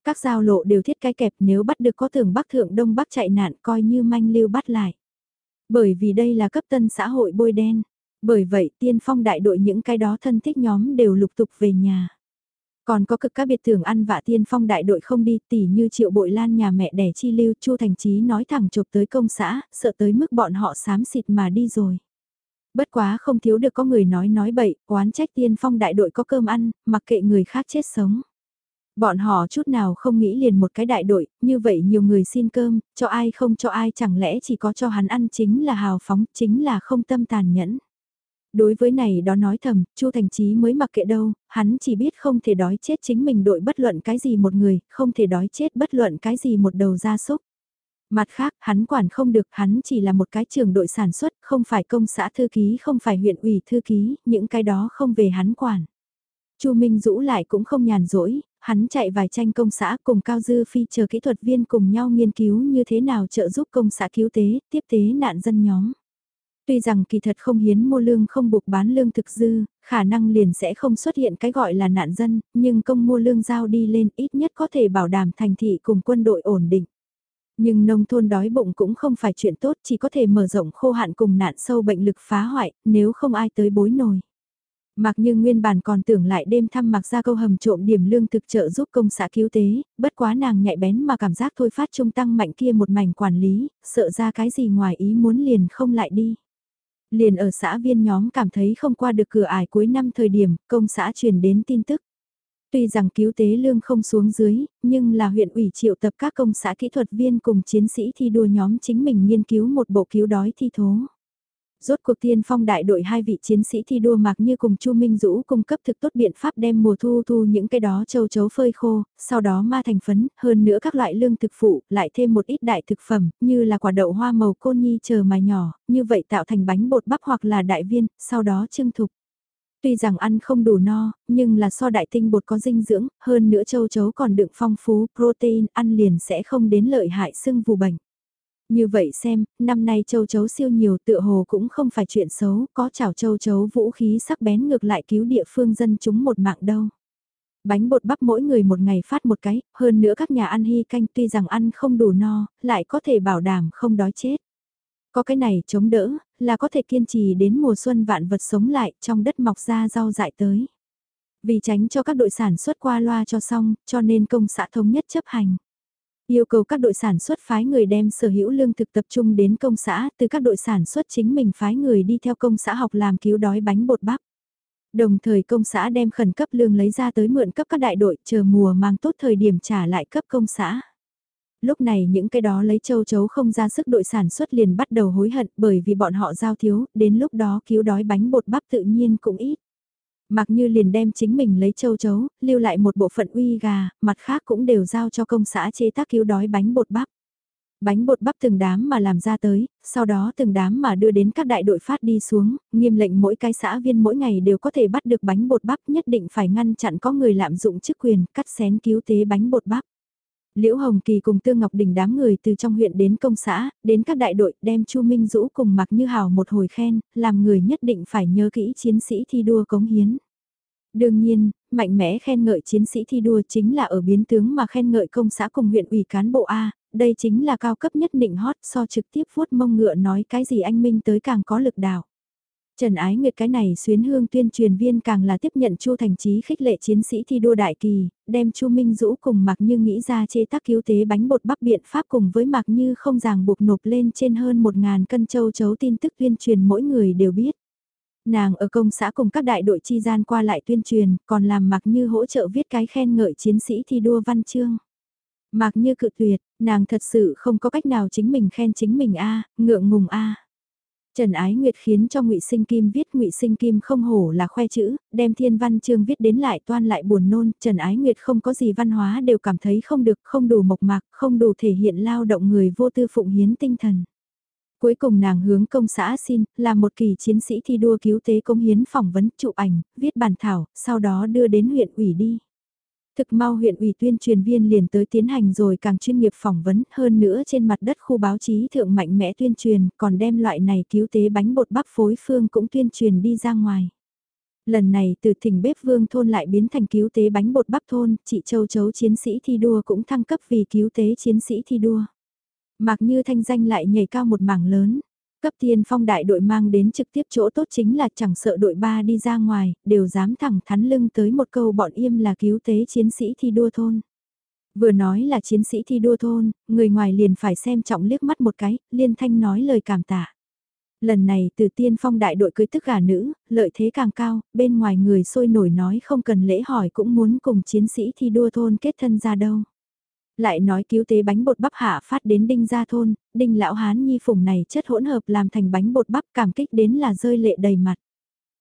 Các giao lộ đều thiết cái kẹp nếu bắt được có tưởng bắc thượng đông bắc chạy nạn coi như manh lưu bắt lại. Bởi vì đây là cấp tân xã hội bôi đen. Bởi vậy tiên phong đại đội những cái đó thân thích nhóm đều lục tục về nhà. Còn có cực các biệt thưởng ăn vạ tiên phong đại đội không đi tỉ như triệu bội lan nhà mẹ đẻ chi lưu chu thành trí nói thẳng chụp tới công xã, sợ tới mức bọn họ xám xịt mà đi rồi. Bất quá không thiếu được có người nói nói bậy, oán trách tiên phong đại đội có cơm ăn, mặc kệ người khác chết sống. Bọn họ chút nào không nghĩ liền một cái đại đội, như vậy nhiều người xin cơm, cho ai không cho ai chẳng lẽ chỉ có cho hắn ăn chính là hào phóng, chính là không tâm tàn nhẫn. Đối với này đó nói thầm, Chu Thành Chí mới mặc kệ đâu, hắn chỉ biết không thể đói chết chính mình đội bất luận cái gì một người, không thể đói chết bất luận cái gì một đầu gia súc. Mặt khác, hắn quản không được, hắn chỉ là một cái trường đội sản xuất, không phải công xã thư ký, không phải huyện ủy thư ký, những cái đó không về hắn quản. Chu Minh Dũ lại cũng không nhàn rỗi, hắn chạy vài tranh công xã cùng Cao Dư Phi chờ kỹ thuật viên cùng nhau nghiên cứu như thế nào trợ giúp công xã cứu tế, tiếp tế nạn dân nhóm. Tuy rằng kỳ thật không hiến mua lương không buộc bán lương thực dư, khả năng liền sẽ không xuất hiện cái gọi là nạn dân, nhưng công mua lương giao đi lên ít nhất có thể bảo đảm thành thị cùng quân đội ổn định. Nhưng nông thôn đói bụng cũng không phải chuyện tốt, chỉ có thể mở rộng khô hạn cùng nạn sâu bệnh lực phá hoại, nếu không ai tới bối nồi. Mặc như nguyên bản còn tưởng lại đêm thăm mặc ra câu hầm trộm điểm lương thực trợ giúp công xã cứu tế, bất quá nàng nhạy bén mà cảm giác thôi phát trung tăng mạnh kia một mảnh quản lý, sợ ra cái gì ngoài ý muốn liền không lại đi. Liền ở xã viên nhóm cảm thấy không qua được cửa ải cuối năm thời điểm, công xã truyền đến tin tức. Tuy rằng cứu tế lương không xuống dưới, nhưng là huyện ủy triệu tập các công xã kỹ thuật viên cùng chiến sĩ thi đua nhóm chính mình nghiên cứu một bộ cứu đói thi thố. Rốt cuộc tiên phong đại đội hai vị chiến sĩ thi đua mặc như cùng Chu Minh Dũ cung cấp thực tốt biện pháp đem mùa thu thu những cái đó châu chấu phơi khô, sau đó ma thành phấn, hơn nữa các loại lương thực phụ, lại thêm một ít đại thực phẩm, như là quả đậu hoa màu côn nhi chờ mài nhỏ, như vậy tạo thành bánh bột bắp hoặc là đại viên, sau đó trưng thục. Tuy rằng ăn không đủ no, nhưng là so đại tinh bột có dinh dưỡng, hơn nữa châu chấu còn đựng phong phú protein, ăn liền sẽ không đến lợi hại xương vù bệnh. Như vậy xem, năm nay châu chấu siêu nhiều tựa hồ cũng không phải chuyện xấu, có chảo châu chấu vũ khí sắc bén ngược lại cứu địa phương dân chúng một mạng đâu. Bánh bột bắp mỗi người một ngày phát một cái, hơn nữa các nhà ăn hy canh tuy rằng ăn không đủ no, lại có thể bảo đảm không đói chết. Có cái này chống đỡ, là có thể kiên trì đến mùa xuân vạn vật sống lại trong đất mọc ra rau dại tới. Vì tránh cho các đội sản xuất qua loa cho xong, cho nên công xã thống nhất chấp hành. Yêu cầu các đội sản xuất phái người đem sở hữu lương thực tập trung đến công xã, từ các đội sản xuất chính mình phái người đi theo công xã học làm cứu đói bánh bột bắp. Đồng thời công xã đem khẩn cấp lương lấy ra tới mượn cấp các đại đội chờ mùa mang tốt thời điểm trả lại cấp công xã. Lúc này những cái đó lấy châu chấu không ra sức đội sản xuất liền bắt đầu hối hận bởi vì bọn họ giao thiếu, đến lúc đó cứu đói bánh bột bắp tự nhiên cũng ít. Mặc như liền đem chính mình lấy châu chấu, lưu lại một bộ phận uy gà, mặt khác cũng đều giao cho công xã chế tác cứu đói bánh bột bắp. Bánh bột bắp từng đám mà làm ra tới, sau đó từng đám mà đưa đến các đại đội phát đi xuống, nghiêm lệnh mỗi cái xã viên mỗi ngày đều có thể bắt được bánh bột bắp nhất định phải ngăn chặn có người lạm dụng chức quyền cắt xén cứu tế bánh bột bắp. Liễu Hồng Kỳ cùng Tương Ngọc Đình đám người từ trong huyện đến công xã, đến các đại đội đem Chu Minh Dũ cùng Mạc Như Hảo một hồi khen, làm người nhất định phải nhớ kỹ chiến sĩ thi đua cống hiến. Đương nhiên, mạnh mẽ khen ngợi chiến sĩ thi đua chính là ở biến tướng mà khen ngợi công xã cùng huyện ủy cán bộ A, đây chính là cao cấp nhất định hot so trực tiếp vuốt mông ngựa nói cái gì anh Minh tới càng có lực đảo. Trần Ái Nguyệt cái này xuyến hương tuyên truyền viên càng là tiếp nhận Chu Thành Chí khích lệ chiến sĩ thi đua đại kỳ, đem Chu Minh Dũ cùng Mạc Như nghĩ ra chế tác cứu tế bánh bột bắp biện pháp cùng với Mạc Như không ràng buộc nộp lên trên hơn 1.000 cân châu chấu tin tức tuyên truyền mỗi người đều biết. Nàng ở công xã cùng các đại đội chi gian qua lại tuyên truyền, còn làm Mạc Như hỗ trợ viết cái khen ngợi chiến sĩ thi đua văn chương. Mạc Như cự tuyệt, nàng thật sự không có cách nào chính mình khen chính mình a, ngượng ngùng a. Trần Ái Nguyệt khiến cho Ngụy Sinh Kim viết Ngụy Sinh Kim không hổ là khoe chữ, đem thiên văn chương viết đến lại toan lại buồn nôn, Trần Ái Nguyệt không có gì văn hóa đều cảm thấy không được, không đủ mộc mạc, không đủ thể hiện lao động người vô tư phụng hiến tinh thần. Cuối cùng nàng hướng công xã xin, là một kỳ chiến sĩ thi đua cứu tế công hiến phỏng vấn, chụp ảnh, viết bản thảo, sau đó đưa đến huyện ủy đi. Thực mau huyện ủy tuyên truyền viên liền tới tiến hành rồi càng chuyên nghiệp phỏng vấn hơn nữa trên mặt đất khu báo chí thượng mạnh mẽ tuyên truyền còn đem loại này cứu tế bánh bột bắp phối phương cũng tuyên truyền đi ra ngoài. Lần này từ thỉnh bếp vương thôn lại biến thành cứu tế bánh bột bắp thôn, chị Châu Chấu chiến sĩ thi đua cũng thăng cấp vì cứu tế chiến sĩ thi đua. Mặc như thanh danh lại nhảy cao một mảng lớn. Cấp tiên phong đại đội mang đến trực tiếp chỗ tốt chính là chẳng sợ đội ba đi ra ngoài, đều dám thẳng thắn lưng tới một câu bọn im là cứu tế chiến sĩ thi đua thôn. Vừa nói là chiến sĩ thi đua thôn, người ngoài liền phải xem trọng liếc mắt một cái, liên thanh nói lời cảm tạ. Lần này từ tiên phong đại đội cưới tức gà nữ, lợi thế càng cao, bên ngoài người sôi nổi nói không cần lễ hỏi cũng muốn cùng chiến sĩ thi đua thôn kết thân ra đâu. Lại nói cứu tế bánh bột bắp hạ phát đến đinh gia thôn, đinh lão hán nhi phùng này chất hỗn hợp làm thành bánh bột bắp cảm kích đến là rơi lệ đầy mặt.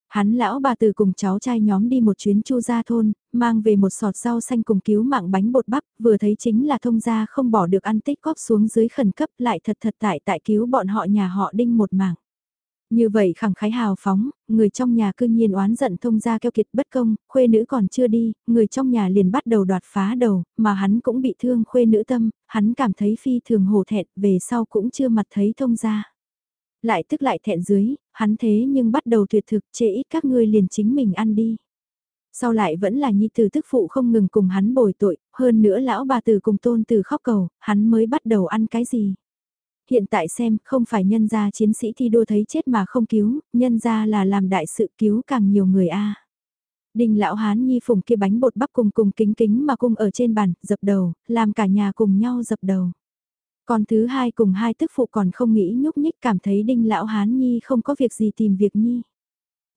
Hắn lão bà từ cùng cháu trai nhóm đi một chuyến chu gia thôn, mang về một sọt rau xanh cùng cứu mạng bánh bột bắp, vừa thấy chính là thông gia không bỏ được ăn tích góp xuống dưới khẩn cấp lại thật thật tại tại cứu bọn họ nhà họ đinh một mạng. Như vậy khẳng khái hào phóng, người trong nhà cư nhiên oán giận thông ra keo kiệt bất công, khuê nữ còn chưa đi, người trong nhà liền bắt đầu đoạt phá đầu, mà hắn cũng bị thương khuê nữ tâm, hắn cảm thấy phi thường hổ thẹn, về sau cũng chưa mặt thấy thông ra. Lại tức lại thẹn dưới, hắn thế nhưng bắt đầu tuyệt thực chế ít các ngươi liền chính mình ăn đi. Sau lại vẫn là nhi tử tức phụ không ngừng cùng hắn bồi tội, hơn nữa lão bà tử cùng tôn tử khóc cầu, hắn mới bắt đầu ăn cái gì. Hiện tại xem, không phải nhân gia chiến sĩ thi đua thấy chết mà không cứu, nhân gia là làm đại sự cứu càng nhiều người a. Đình lão hán nhi phùng kia bánh bột bắp cùng cùng kính kính mà cung ở trên bàn, dập đầu, làm cả nhà cùng nhau dập đầu. Còn thứ hai cùng hai tức phụ còn không nghĩ nhúc nhích cảm thấy đinh lão hán nhi không có việc gì tìm việc nhi.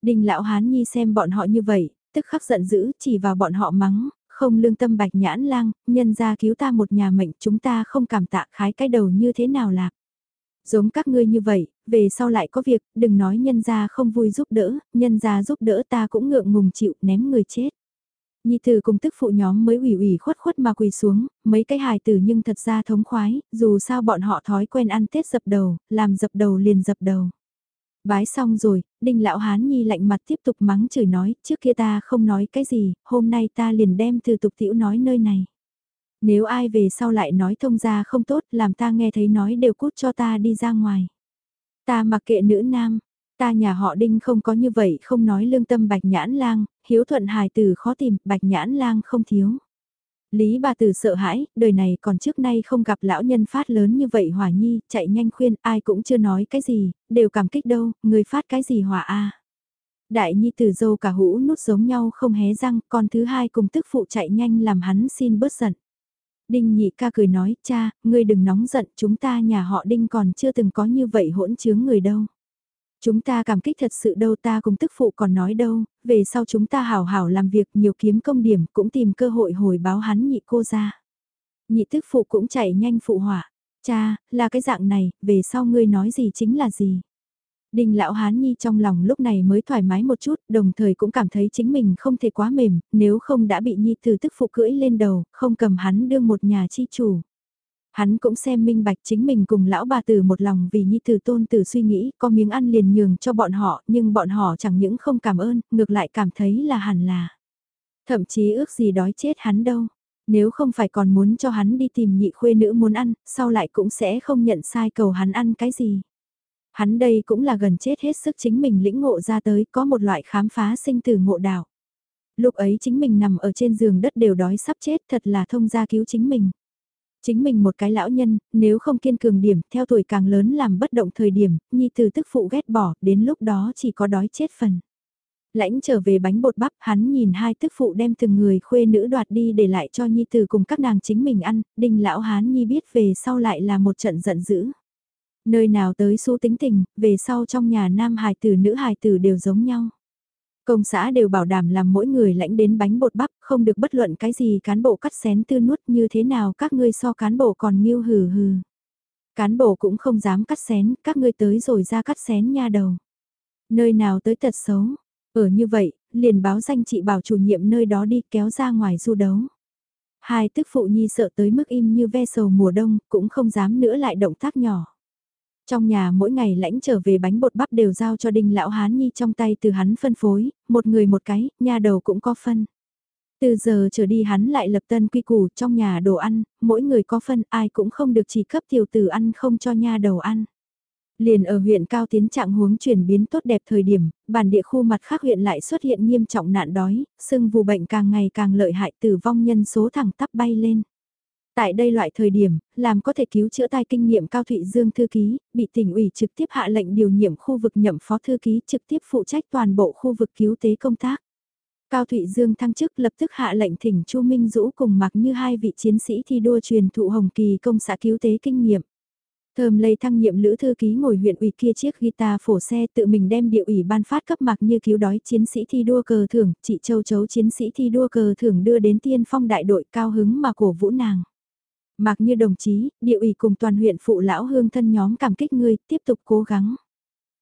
Đinh lão hán nhi xem bọn họ như vậy, tức khắc giận dữ chỉ vào bọn họ mắng, không lương tâm bạch nhãn lang, nhân ra cứu ta một nhà mệnh chúng ta không cảm tạ khái cái đầu như thế nào lạc. Giống các ngươi như vậy, về sau lại có việc, đừng nói nhân gia không vui giúp đỡ, nhân gia giúp đỡ ta cũng ngượng ngùng chịu ném người chết. Nhi tử cùng tức phụ nhóm mới ủy ủy khuất khuất mà quỳ xuống, mấy cái hài tử nhưng thật ra thống khoái, dù sao bọn họ thói quen ăn Tết dập đầu, làm dập đầu liền dập đầu. Bái xong rồi, đinh lão hán nhi lạnh mặt tiếp tục mắng chửi nói, trước kia ta không nói cái gì, hôm nay ta liền đem từ tục tiểu nói nơi này. Nếu ai về sau lại nói thông ra không tốt làm ta nghe thấy nói đều cút cho ta đi ra ngoài. Ta mặc kệ nữ nam, ta nhà họ đinh không có như vậy không nói lương tâm bạch nhãn lang, hiếu thuận hài tử khó tìm, bạch nhãn lang không thiếu. Lý bà tử sợ hãi, đời này còn trước nay không gặp lão nhân phát lớn như vậy hỏa nhi, chạy nhanh khuyên, ai cũng chưa nói cái gì, đều cảm kích đâu, người phát cái gì hỏa a Đại nhi tử dâu cả hũ nút giống nhau không hé răng, còn thứ hai cùng tức phụ chạy nhanh làm hắn xin bớt giận. Đinh nhị ca cười nói, cha, ngươi đừng nóng giận, chúng ta nhà họ đinh còn chưa từng có như vậy hỗn chướng người đâu. Chúng ta cảm kích thật sự đâu ta cùng tức phụ còn nói đâu, về sau chúng ta hảo hảo làm việc nhiều kiếm công điểm cũng tìm cơ hội hồi báo hắn nhị cô ra. Nhị tức phụ cũng chạy nhanh phụ hỏa, cha, là cái dạng này, về sau ngươi nói gì chính là gì. Đinh lão hán nhi trong lòng lúc này mới thoải mái một chút, đồng thời cũng cảm thấy chính mình không thể quá mềm, nếu không đã bị nhi từ tức phụ cưỡi lên đầu, không cầm hắn đương một nhà chi chủ. Hắn cũng xem minh bạch chính mình cùng lão bà tử một lòng vì nhi tử tôn tử suy nghĩ, có miếng ăn liền nhường cho bọn họ, nhưng bọn họ chẳng những không cảm ơn, ngược lại cảm thấy là hẳn là. Thậm chí ước gì đói chết hắn đâu. Nếu không phải còn muốn cho hắn đi tìm nhị khuê nữ muốn ăn, sau lại cũng sẽ không nhận sai cầu hắn ăn cái gì. Hắn đây cũng là gần chết hết sức chính mình lĩnh ngộ ra tới có một loại khám phá sinh từ ngộ đạo. Lúc ấy chính mình nằm ở trên giường đất đều đói sắp chết thật là thông gia cứu chính mình. Chính mình một cái lão nhân, nếu không kiên cường điểm, theo tuổi càng lớn làm bất động thời điểm, nhi từ tức phụ ghét bỏ, đến lúc đó chỉ có đói chết phần. Lãnh trở về bánh bột bắp, hắn nhìn hai tức phụ đem từng người khuê nữ đoạt đi để lại cho nhi từ cùng các nàng chính mình ăn, đinh lão hán nhi biết về sau lại là một trận giận dữ. Nơi nào tới su tính tình, về sau trong nhà nam hài tử nữ hài tử đều giống nhau. Công xã đều bảo đảm làm mỗi người lãnh đến bánh bột bắp, không được bất luận cái gì cán bộ cắt xén tư nuốt như thế nào các ngươi so cán bộ còn nghiêu hừ hừ. Cán bộ cũng không dám cắt xén, các ngươi tới rồi ra cắt xén nha đầu. Nơi nào tới tật xấu, ở như vậy, liền báo danh chị bảo chủ nhiệm nơi đó đi kéo ra ngoài du đấu. Hai tức phụ nhi sợ tới mức im như ve sầu mùa đông, cũng không dám nữa lại động tác nhỏ. Trong nhà mỗi ngày lãnh trở về bánh bột bắp đều giao cho đinh lão hán nhi trong tay từ hắn phân phối, một người một cái, nhà đầu cũng có phân. Từ giờ trở đi hắn lại lập tân quy củ trong nhà đồ ăn, mỗi người có phân ai cũng không được chỉ cấp tiểu tử ăn không cho nha đầu ăn. Liền ở huyện Cao Tiến trạng huống chuyển biến tốt đẹp thời điểm, bản địa khu mặt khác huyện lại xuất hiện nghiêm trọng nạn đói, sưng vù bệnh càng ngày càng lợi hại tử vong nhân số thẳng tắp bay lên. Tại đây loại thời điểm, làm có thể cứu chữa tai kinh nghiệm Cao Thụy Dương thư ký, bị tỉnh ủy trực tiếp hạ lệnh điều nhiệm khu vực nhậm phó thư ký trực tiếp phụ trách toàn bộ khu vực cứu tế công tác. Cao Thụy Dương thăng chức lập tức hạ lệnh thỉnh Chu Minh Dũ cùng mặc như hai vị chiến sĩ thi đua truyền thụ Hồng Kỳ công xã cứu tế kinh nghiệm. Thơm lây thăng nhiệm lữ thư ký ngồi huyện ủy kia chiếc guitar phổ xe tự mình đem địa ủy ban phát cấp mặc như cứu đói chiến sĩ thi đua cờ thưởng, chị Châu Chấu chiến sĩ thi đua cờ thưởng đưa đến tiên phong đại đội cao hứng mà cổ vũ nàng. Mặc như đồng chí, địa ủy cùng toàn huyện phụ lão hương thân nhóm cảm kích ngươi, tiếp tục cố gắng.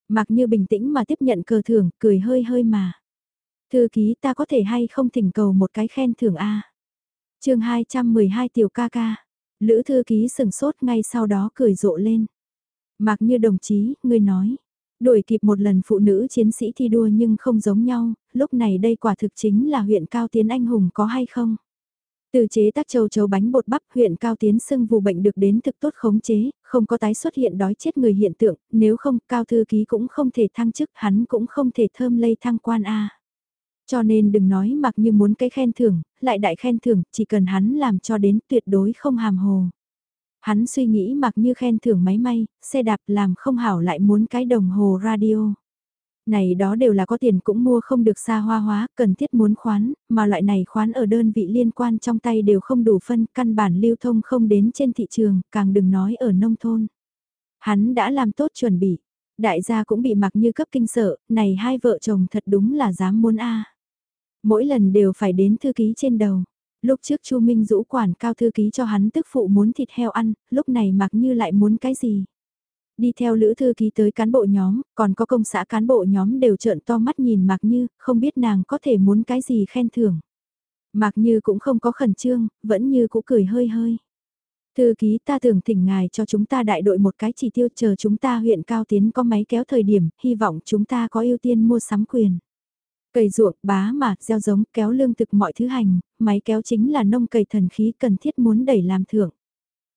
Mặc như bình tĩnh mà tiếp nhận cờ thưởng, cười hơi hơi mà. Thư ký ta có thể hay không thỉnh cầu một cái khen thưởng A. Chương 212 tiểu ca ca. Lữ thư ký sừng sốt ngay sau đó cười rộ lên. Mặc như đồng chí, ngươi nói. Đổi kịp một lần phụ nữ chiến sĩ thi đua nhưng không giống nhau, lúc này đây quả thực chính là huyện Cao Tiến Anh Hùng có hay không? Từ chế tác châu chấu bánh bột bắp huyện Cao Tiến sưng vù bệnh được đến thực tốt khống chế, không có tái xuất hiện đói chết người hiện tượng, nếu không Cao Thư Ký cũng không thể thăng chức, hắn cũng không thể thơm lây thăng quan A. Cho nên đừng nói mặc như muốn cái khen thưởng, lại đại khen thưởng, chỉ cần hắn làm cho đến tuyệt đối không hàm hồ. Hắn suy nghĩ mặc như khen thưởng máy may, xe đạp làm không hảo lại muốn cái đồng hồ radio. Này đó đều là có tiền cũng mua không được xa hoa hóa, cần thiết muốn khoán, mà loại này khoán ở đơn vị liên quan trong tay đều không đủ phân, căn bản lưu thông không đến trên thị trường, càng đừng nói ở nông thôn. Hắn đã làm tốt chuẩn bị, đại gia cũng bị mặc như cấp kinh sợ, này hai vợ chồng thật đúng là dám muốn a Mỗi lần đều phải đến thư ký trên đầu. Lúc trước Chu Minh Dũ quản cao thư ký cho hắn tức phụ muốn thịt heo ăn, lúc này mặc như lại muốn cái gì. Đi theo lữ thư ký tới cán bộ nhóm, còn có công xã cán bộ nhóm đều trợn to mắt nhìn Mạc Như, không biết nàng có thể muốn cái gì khen thưởng. Mạc Như cũng không có khẩn trương, vẫn như cũ cười hơi hơi. Thư ký ta tưởng thỉnh ngài cho chúng ta đại đội một cái chỉ tiêu chờ chúng ta huyện cao tiến có máy kéo thời điểm, hy vọng chúng ta có ưu tiên mua sắm quyền. Cày ruộng, bá mà, gieo giống, kéo lương thực mọi thứ hành, máy kéo chính là nông cày thần khí cần thiết muốn đẩy làm thưởng.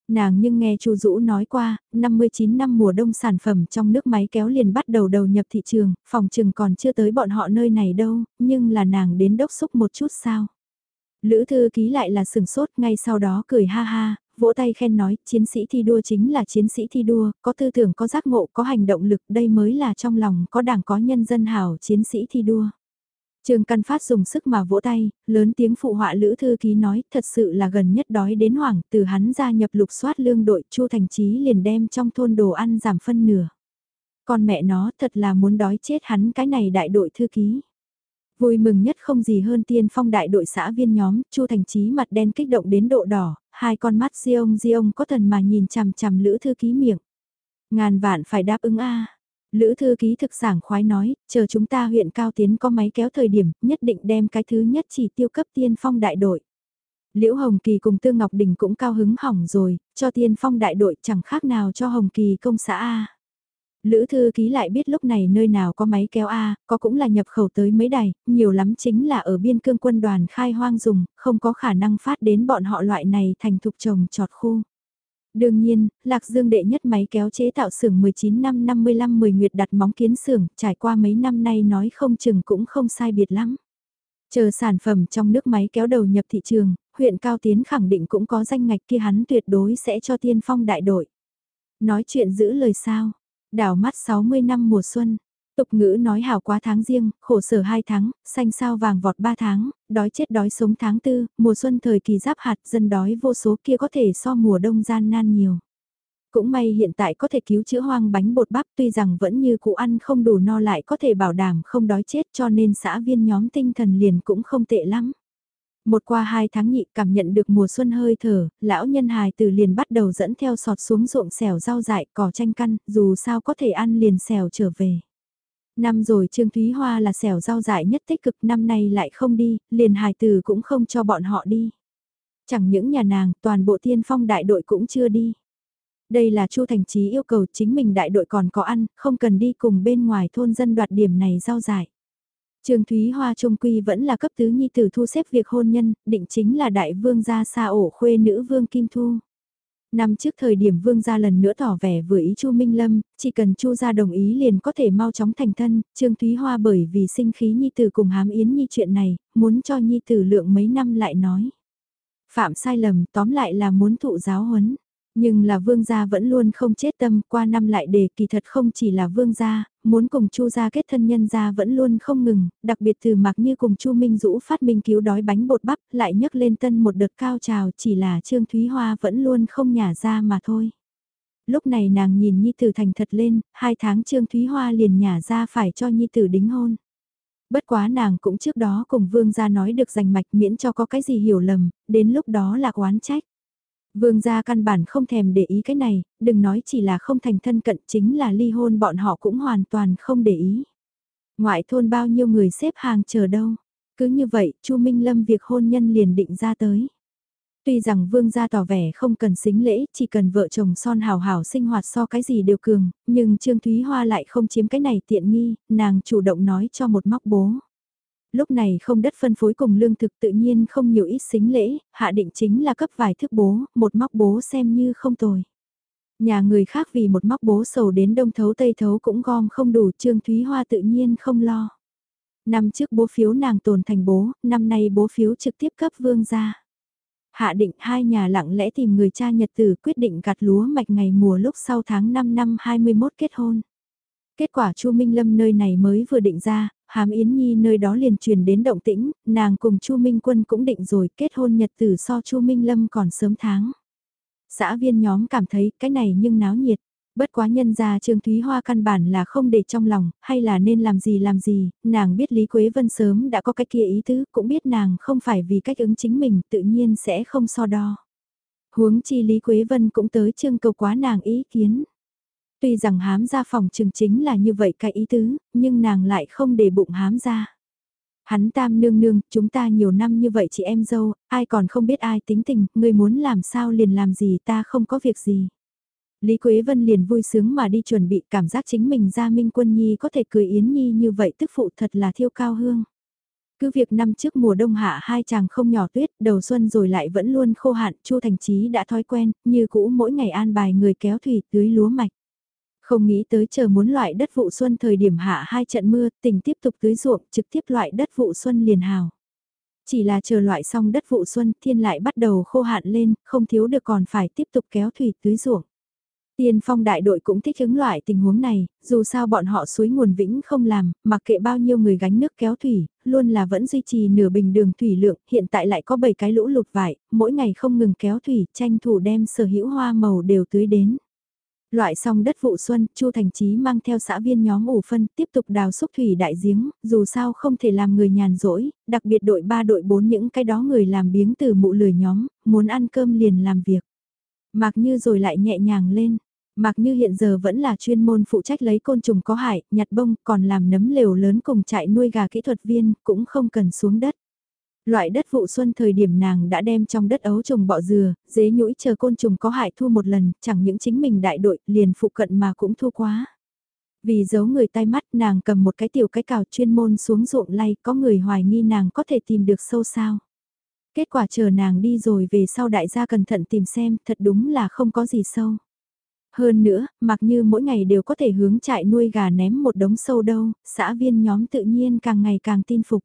Nàng nhưng nghe Chu Dũ nói qua, 59 năm mùa đông sản phẩm trong nước máy kéo liền bắt đầu đầu nhập thị trường, phòng trừng còn chưa tới bọn họ nơi này đâu, nhưng là nàng đến đốc xúc một chút sao. Lữ thư ký lại là sừng sốt ngay sau đó cười ha ha, vỗ tay khen nói, chiến sĩ thi đua chính là chiến sĩ thi đua, có tư tưởng có giác ngộ có hành động lực, đây mới là trong lòng có đảng có nhân dân hảo chiến sĩ thi đua. Trương Căn Phát dùng sức mà vỗ tay, lớn tiếng phụ họa Lữ Thư Ký nói thật sự là gần nhất đói đến hoảng, từ hắn gia nhập lục soát lương đội Chu Thành Chí liền đem trong thôn đồ ăn giảm phân nửa. Con mẹ nó thật là muốn đói chết hắn cái này đại đội thư ký. Vui mừng nhất không gì hơn tiên phong đại đội xã viên nhóm, Chu Thành Chí mặt đen kích động đến độ đỏ, hai con mắt riêng riêng có thần mà nhìn chằm chằm Lữ Thư Ký miệng. Ngàn vạn phải đáp ứng a Lữ thư ký thực sảng khoái nói, chờ chúng ta huyện cao tiến có máy kéo thời điểm, nhất định đem cái thứ nhất chỉ tiêu cấp tiên phong đại đội. Liễu Hồng Kỳ cùng Tương Ngọc Đình cũng cao hứng hỏng rồi, cho tiên phong đại đội chẳng khác nào cho Hồng Kỳ công xã A. Lữ thư ký lại biết lúc này nơi nào có máy kéo A, có cũng là nhập khẩu tới mấy đài, nhiều lắm chính là ở biên cương quân đoàn khai hoang dùng, không có khả năng phát đến bọn họ loại này thành thục trồng trọt khu. Đương nhiên, Lạc Dương đệ nhất máy kéo chế tạo xưởng 19 năm 55 10 nguyệt đặt móng kiến xưởng, trải qua mấy năm nay nói không chừng cũng không sai biệt lắm. Chờ sản phẩm trong nước máy kéo đầu nhập thị trường, huyện Cao Tiến khẳng định cũng có danh ngạch kia hắn tuyệt đối sẽ cho tiên phong đại đội. Nói chuyện giữ lời sao, đảo mắt 60 năm mùa xuân. Tục ngữ nói hảo quá tháng riêng, khổ sở 2 tháng, xanh sao vàng vọt 3 tháng, đói chết đói sống tháng 4, mùa xuân thời kỳ giáp hạt dân đói vô số kia có thể so mùa đông gian nan nhiều. Cũng may hiện tại có thể cứu chữa hoang bánh bột bắp tuy rằng vẫn như cụ ăn không đủ no lại có thể bảo đảm không đói chết cho nên xã viên nhóm tinh thần liền cũng không tệ lắm. Một qua hai tháng nhị cảm nhận được mùa xuân hơi thở, lão nhân hài từ liền bắt đầu dẫn theo sọt xuống ruộng xẻo rau dại cỏ chanh căn, dù sao có thể ăn liền xẻo trở về. Năm rồi Trương Thúy Hoa là xẻo rau dại nhất tích cực năm nay lại không đi, liền hài từ cũng không cho bọn họ đi. Chẳng những nhà nàng, toàn bộ tiên phong đại đội cũng chưa đi. Đây là Chu Thành Chí yêu cầu chính mình đại đội còn có ăn, không cần đi cùng bên ngoài thôn dân đoạt điểm này rau dại. Trương Thúy Hoa Trung Quy vẫn là cấp tứ nhi tử thu xếp việc hôn nhân, định chính là đại vương gia xa ổ khuê nữ vương Kim Thu. Năm trước thời điểm vương gia lần nữa tỏ vẻ vừa ý Chu Minh Lâm, chỉ cần Chu gia đồng ý liền có thể mau chóng thành thân, Trương Thúy Hoa bởi vì sinh khí nhi tử cùng hám yến nhi chuyện này, muốn cho nhi tử lượng mấy năm lại nói. Phạm sai lầm tóm lại là muốn thụ giáo huấn. Nhưng là vương gia vẫn luôn không chết tâm, qua năm lại đề kỳ thật không chỉ là vương gia, muốn cùng chu gia kết thân nhân gia vẫn luôn không ngừng, đặc biệt từ mặc như cùng chu Minh Dũ phát minh cứu đói bánh bột bắp, lại nhấc lên tân một đợt cao trào chỉ là Trương Thúy Hoa vẫn luôn không nhả ra mà thôi. Lúc này nàng nhìn Nhi Tử thành thật lên, hai tháng Trương Thúy Hoa liền nhả ra phải cho Nhi Tử đính hôn. Bất quá nàng cũng trước đó cùng vương gia nói được rành mạch miễn cho có cái gì hiểu lầm, đến lúc đó là oán trách. Vương gia căn bản không thèm để ý cái này, đừng nói chỉ là không thành thân cận chính là ly hôn bọn họ cũng hoàn toàn không để ý. Ngoại thôn bao nhiêu người xếp hàng chờ đâu. Cứ như vậy, Chu Minh Lâm việc hôn nhân liền định ra tới. Tuy rằng vương gia tỏ vẻ không cần xính lễ, chỉ cần vợ chồng son hào hào sinh hoạt so cái gì đều cường, nhưng Trương Thúy Hoa lại không chiếm cái này tiện nghi, nàng chủ động nói cho một móc bố lúc này không đất phân phối cùng lương thực tự nhiên không nhiều ít xính lễ, hạ định chính là cấp vài thức bố, một móc bố xem như không tồi. Nhà người khác vì một móc bố sầu đến đông thấu tây thấu cũng gom không đủ Trương Thúy Hoa tự nhiên không lo. Năm trước bố phiếu nàng tồn thành bố, năm nay bố phiếu trực tiếp cấp vương ra. Hạ định hai nhà lặng lẽ tìm người cha nhật tử quyết định gặt lúa mạch ngày mùa lúc sau tháng 5 năm 21 kết hôn. Kết quả Chu Minh Lâm nơi này mới vừa định ra, Hàm Yến Nhi nơi đó liền truyền đến động tĩnh, nàng cùng Chu Minh Quân cũng định rồi kết hôn nhật tử so Chu Minh Lâm còn sớm tháng. Xã viên nhóm cảm thấy cái này nhưng náo nhiệt. Bất quá nhân ra Trương Thúy Hoa căn bản là không để trong lòng, hay là nên làm gì làm gì, nàng biết Lý Quế Vân sớm đã có cái kia ý tứ, cũng biết nàng không phải vì cách ứng chính mình tự nhiên sẽ không so đo. Huống chi Lý Quế Vân cũng tới trương cầu quá nàng ý kiến. Tuy rằng hám ra phòng trường chính là như vậy cái ý tứ, nhưng nàng lại không để bụng hám ra. Hắn tam nương nương, chúng ta nhiều năm như vậy chị em dâu, ai còn không biết ai tính tình, người muốn làm sao liền làm gì ta không có việc gì. Lý Quế Vân liền vui sướng mà đi chuẩn bị cảm giác chính mình ra Minh Quân Nhi có thể cười Yến Nhi như vậy tức phụ thật là thiêu cao hương. Cứ việc năm trước mùa đông hạ hai chàng không nhỏ tuyết, đầu xuân rồi lại vẫn luôn khô hạn, Chu Thành Chí đã thói quen, như cũ mỗi ngày an bài người kéo thủy tưới lúa mạch. Không nghĩ tới chờ muốn loại đất vụ xuân thời điểm hạ hai trận mưa, tỉnh tiếp tục tưới ruộng, trực tiếp loại đất vụ xuân liền hào. Chỉ là chờ loại xong đất vụ xuân, thiên lại bắt đầu khô hạn lên, không thiếu được còn phải tiếp tục kéo thủy tưới ruộng. Tiên phong đại đội cũng thích ứng loại tình huống này, dù sao bọn họ suối nguồn vĩnh không làm, mặc kệ bao nhiêu người gánh nước kéo thủy, luôn là vẫn duy trì nửa bình đường thủy lượng, hiện tại lại có 7 cái lũ lụt vải, mỗi ngày không ngừng kéo thủy, tranh thủ đem sở hữu hoa màu đều tưới đến. Loại xong đất vụ xuân, Chu Thành Chí mang theo xã viên nhóm ủ phân tiếp tục đào xúc thủy đại giếng, dù sao không thể làm người nhàn rỗi, đặc biệt đội 3 đội 4 những cái đó người làm biếng từ mụ lười nhóm, muốn ăn cơm liền làm việc. Mạc Như rồi lại nhẹ nhàng lên. Mạc Như hiện giờ vẫn là chuyên môn phụ trách lấy côn trùng có hại, nhặt bông, còn làm nấm lều lớn cùng trại nuôi gà kỹ thuật viên, cũng không cần xuống đất. Loại đất vụ xuân thời điểm nàng đã đem trong đất ấu trùng bọ dừa, dế nhũi chờ côn trùng có hại thu một lần, chẳng những chính mình đại đội liền phụ cận mà cũng thu quá. Vì giấu người tay mắt nàng cầm một cái tiểu cái cào chuyên môn xuống ruộng lay có người hoài nghi nàng có thể tìm được sâu sao. Kết quả chờ nàng đi rồi về sau đại gia cẩn thận tìm xem thật đúng là không có gì sâu. Hơn nữa, mặc như mỗi ngày đều có thể hướng trại nuôi gà ném một đống sâu đâu, xã viên nhóm tự nhiên càng ngày càng tin phục.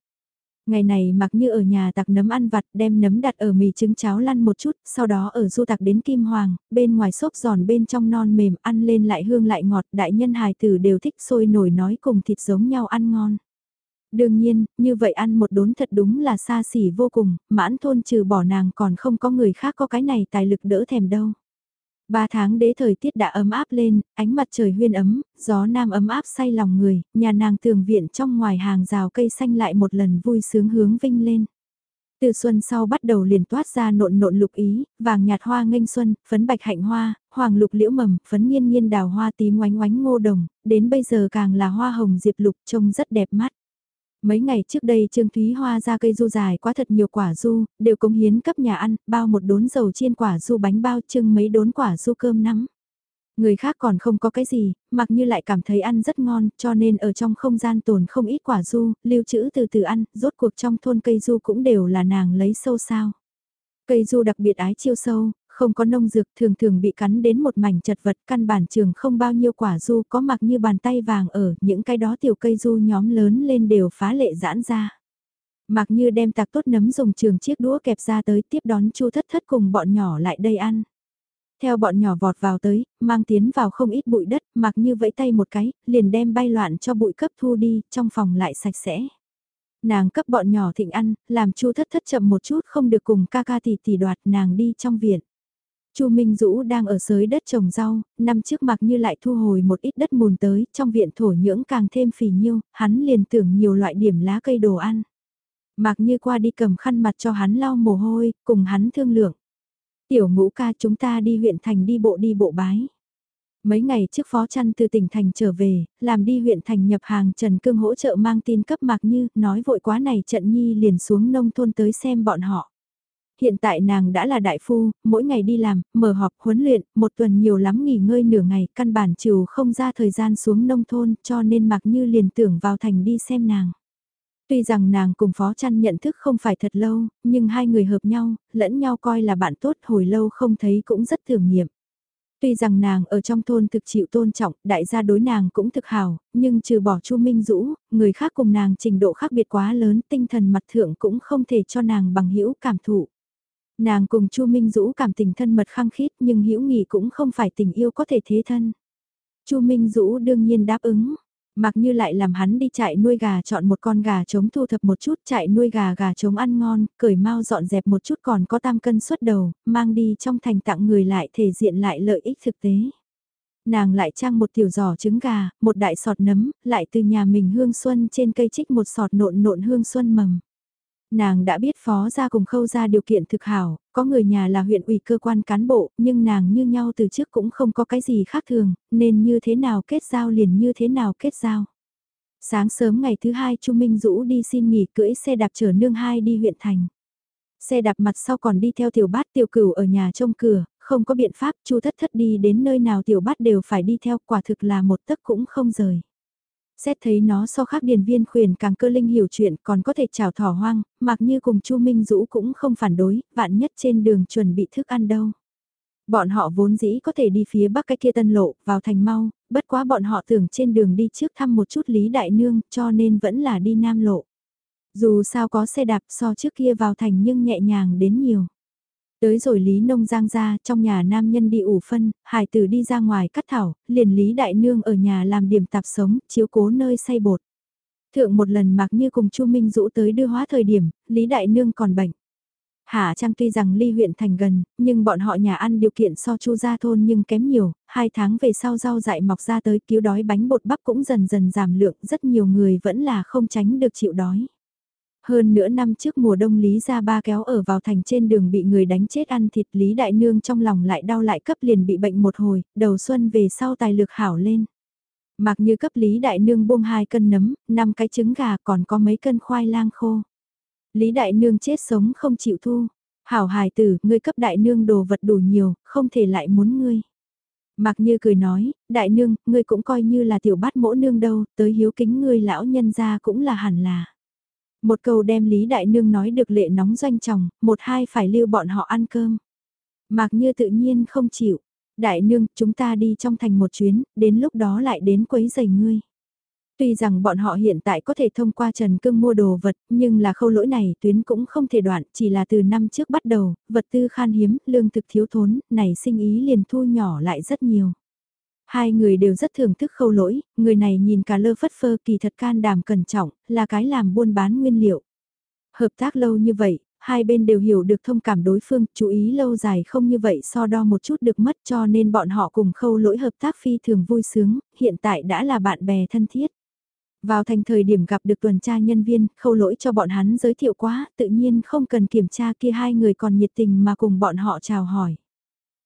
Ngày này mặc như ở nhà tặc nấm ăn vặt đem nấm đặt ở mì trứng cháo lăn một chút, sau đó ở du tặc đến kim hoàng, bên ngoài xốp giòn bên trong non mềm ăn lên lại hương lại ngọt, đại nhân hài tử đều thích sôi nổi nói cùng thịt giống nhau ăn ngon. Đương nhiên, như vậy ăn một đốn thật đúng là xa xỉ vô cùng, mãn thôn trừ bỏ nàng còn không có người khác có cái này tài lực đỡ thèm đâu. Ba tháng đế thời tiết đã ấm áp lên, ánh mặt trời huyên ấm, gió nam ấm áp say lòng người, nhà nàng tường viện trong ngoài hàng rào cây xanh lại một lần vui sướng hướng vinh lên. Từ xuân sau bắt đầu liền toát ra nộn nộn lục ý, vàng nhạt hoa nghênh xuân, phấn bạch hạnh hoa, hoàng lục liễu mầm, phấn nghiên nghiên đào hoa tím oánh oánh ngô đồng, đến bây giờ càng là hoa hồng diệp lục trông rất đẹp mắt. Mấy ngày trước đây Trương Thúy Hoa ra cây du dài quá thật nhiều quả du, đều cống hiến cấp nhà ăn, bao một đốn dầu chiên quả du bánh bao trưng mấy đốn quả du cơm nắm. Người khác còn không có cái gì, mặc như lại cảm thấy ăn rất ngon, cho nên ở trong không gian tồn không ít quả du, lưu trữ từ từ ăn, rốt cuộc trong thôn cây du cũng đều là nàng lấy sâu sao. Cây du đặc biệt ái chiêu sâu, không có nông dược thường thường bị cắn đến một mảnh chật vật căn bản trường không bao nhiêu quả du có mặc như bàn tay vàng ở những cái đó tiểu cây du nhóm lớn lên đều phá lệ giãn ra. Mặc như đem tạc tốt nấm dùng trường chiếc đũa kẹp ra tới tiếp đón chu thất thất cùng bọn nhỏ lại đây ăn. Theo bọn nhỏ vọt vào tới, mang tiến vào không ít bụi đất, mặc như vẫy tay một cái, liền đem bay loạn cho bụi cấp thu đi, trong phòng lại sạch sẽ. Nàng cấp bọn nhỏ thịnh ăn, làm chu thất thất chậm một chút không được cùng ca ca tỷ tỷ đoạt nàng đi trong viện. Chu Minh Dũ đang ở sới đất trồng rau, năm trước mặc như lại thu hồi một ít đất mùn tới, trong viện thổ nhưỡng càng thêm phì nhiêu, hắn liền tưởng nhiều loại điểm lá cây đồ ăn. Mặc như qua đi cầm khăn mặt cho hắn lau mồ hôi, cùng hắn thương lượng. Tiểu ngũ ca chúng ta đi huyện thành đi bộ đi bộ bái. Mấy ngày trước phó chăn từ tỉnh thành trở về, làm đi huyện thành nhập hàng Trần Cương hỗ trợ mang tin cấp Mạc Như, nói vội quá này trận nhi liền xuống nông thôn tới xem bọn họ. Hiện tại nàng đã là đại phu, mỗi ngày đi làm, mở họp, huấn luyện, một tuần nhiều lắm nghỉ ngơi nửa ngày, căn bản trừ không ra thời gian xuống nông thôn cho nên mặc như liền tưởng vào thành đi xem nàng. Tuy rằng nàng cùng Phó Trăn nhận thức không phải thật lâu, nhưng hai người hợp nhau, lẫn nhau coi là bạn tốt hồi lâu không thấy cũng rất thường nghiệm. Tuy rằng nàng ở trong thôn thực chịu tôn trọng, đại gia đối nàng cũng thực hào, nhưng trừ bỏ Chu Minh Dũ, người khác cùng nàng trình độ khác biệt quá lớn, tinh thần mặt thượng cũng không thể cho nàng bằng hữu cảm thụ. Nàng cùng Chu Minh Dũ cảm tình thân mật khăng khít nhưng hữu nghị cũng không phải tình yêu có thể thế thân. Chu Minh Dũ đương nhiên đáp ứng. Mặc như lại làm hắn đi chạy nuôi gà chọn một con gà trống thu thập một chút chạy nuôi gà gà trống ăn ngon, cởi mau dọn dẹp một chút còn có tam cân suất đầu, mang đi trong thành tặng người lại thể diện lại lợi ích thực tế. Nàng lại trang một tiểu giỏ trứng gà, một đại sọt nấm, lại từ nhà mình hương xuân trên cây trích một sọt nộn nộn hương xuân mầm. Nàng đã biết phó ra cùng khâu ra điều kiện thực hảo, có người nhà là huyện ủy cơ quan cán bộ, nhưng nàng như nhau từ trước cũng không có cái gì khác thường, nên như thế nào kết giao liền như thế nào kết giao. Sáng sớm ngày thứ hai Chu Minh Dũ đi xin nghỉ cưỡi xe đạp chở nương hai đi huyện thành. Xe đạp mặt sau còn đi theo tiểu bát tiểu cửu ở nhà trông cửa, không có biện pháp Chu thất thất đi đến nơi nào tiểu bát đều phải đi theo quả thực là một tấc cũng không rời. Xét thấy nó so khác điền viên khuyển càng cơ linh hiểu chuyện còn có thể chào thỏ hoang, mặc như cùng Chu Minh Dũ cũng không phản đối, vạn nhất trên đường chuẩn bị thức ăn đâu. Bọn họ vốn dĩ có thể đi phía bắc cái kia tân lộ, vào thành mau, bất quá bọn họ tưởng trên đường đi trước thăm một chút Lý Đại Nương cho nên vẫn là đi nam lộ. Dù sao có xe đạp so trước kia vào thành nhưng nhẹ nhàng đến nhiều. Tới rồi Lý Nông Giang ra, trong nhà nam nhân đi ủ phân, hải tử đi ra ngoài cắt thảo, liền Lý Đại Nương ở nhà làm điểm tạp sống, chiếu cố nơi say bột. Thượng một lần mặc như cùng Chu Minh Dũ tới đưa hóa thời điểm, Lý Đại Nương còn bệnh. Hạ Trang tuy rằng ly huyện thành gần, nhưng bọn họ nhà ăn điều kiện so chu gia thôn nhưng kém nhiều, hai tháng về sau rau dại mọc ra tới cứu đói bánh bột bắp cũng dần dần giảm lượng, rất nhiều người vẫn là không tránh được chịu đói. Hơn nữa năm trước mùa đông Lý Gia Ba kéo ở vào thành trên đường bị người đánh chết ăn thịt Lý Đại Nương trong lòng lại đau lại cấp liền bị bệnh một hồi, đầu xuân về sau tài lực hảo lên. Mặc như cấp Lý Đại Nương buông hai cân nấm, năm cái trứng gà còn có mấy cân khoai lang khô. Lý Đại Nương chết sống không chịu thu. Hảo hài tử, ngươi cấp Đại Nương đồ vật đủ nhiều, không thể lại muốn ngươi. mặc Như cười nói, đại nương, ngươi cũng coi như là tiểu bát mỗ nương đâu, tới hiếu kính ngươi lão nhân gia cũng là hẳn là. Một câu đem Lý Đại Nương nói được lệ nóng doanh chồng, một hai phải lưu bọn họ ăn cơm. Mạc Như tự nhiên không chịu. Đại Nương, chúng ta đi trong thành một chuyến, đến lúc đó lại đến quấy giày ngươi. Tuy rằng bọn họ hiện tại có thể thông qua Trần Cưng mua đồ vật, nhưng là khâu lỗi này tuyến cũng không thể đoạn, chỉ là từ năm trước bắt đầu, vật tư khan hiếm, lương thực thiếu thốn, này sinh ý liền thu nhỏ lại rất nhiều. Hai người đều rất thưởng thức khâu lỗi, người này nhìn cả lơ phất phơ kỳ thật can đảm cẩn trọng, là cái làm buôn bán nguyên liệu. Hợp tác lâu như vậy, hai bên đều hiểu được thông cảm đối phương, chú ý lâu dài không như vậy so đo một chút được mất cho nên bọn họ cùng khâu lỗi hợp tác phi thường vui sướng, hiện tại đã là bạn bè thân thiết. Vào thành thời điểm gặp được tuần tra nhân viên, khâu lỗi cho bọn hắn giới thiệu quá, tự nhiên không cần kiểm tra kia hai người còn nhiệt tình mà cùng bọn họ chào hỏi.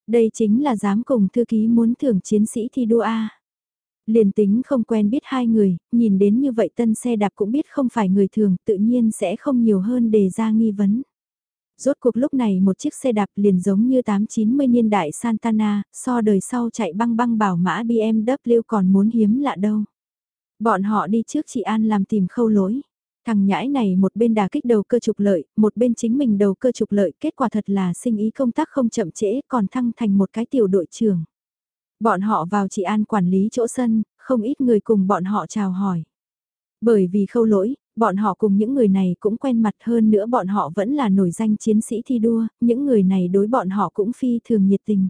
Đây chính là dám cùng thư ký muốn thưởng chiến sĩ thi đua A. Liền tính không quen biết hai người, nhìn đến như vậy tân xe đạp cũng biết không phải người thường, tự nhiên sẽ không nhiều hơn đề ra nghi vấn. Rốt cuộc lúc này một chiếc xe đạp liền giống như 8-90 niên đại Santana, so đời sau chạy băng băng bảo mã BMW còn muốn hiếm lạ đâu. Bọn họ đi trước chị An làm tìm khâu lỗi. Thằng nhãi này một bên đà kích đầu cơ trục lợi, một bên chính mình đầu cơ trục lợi, kết quả thật là sinh ý công tác không chậm trễ, còn thăng thành một cái tiểu đội trưởng. Bọn họ vào chị An quản lý chỗ sân, không ít người cùng bọn họ chào hỏi. Bởi vì khâu lỗi, bọn họ cùng những người này cũng quen mặt hơn nữa bọn họ vẫn là nổi danh chiến sĩ thi đua, những người này đối bọn họ cũng phi thường nhiệt tình.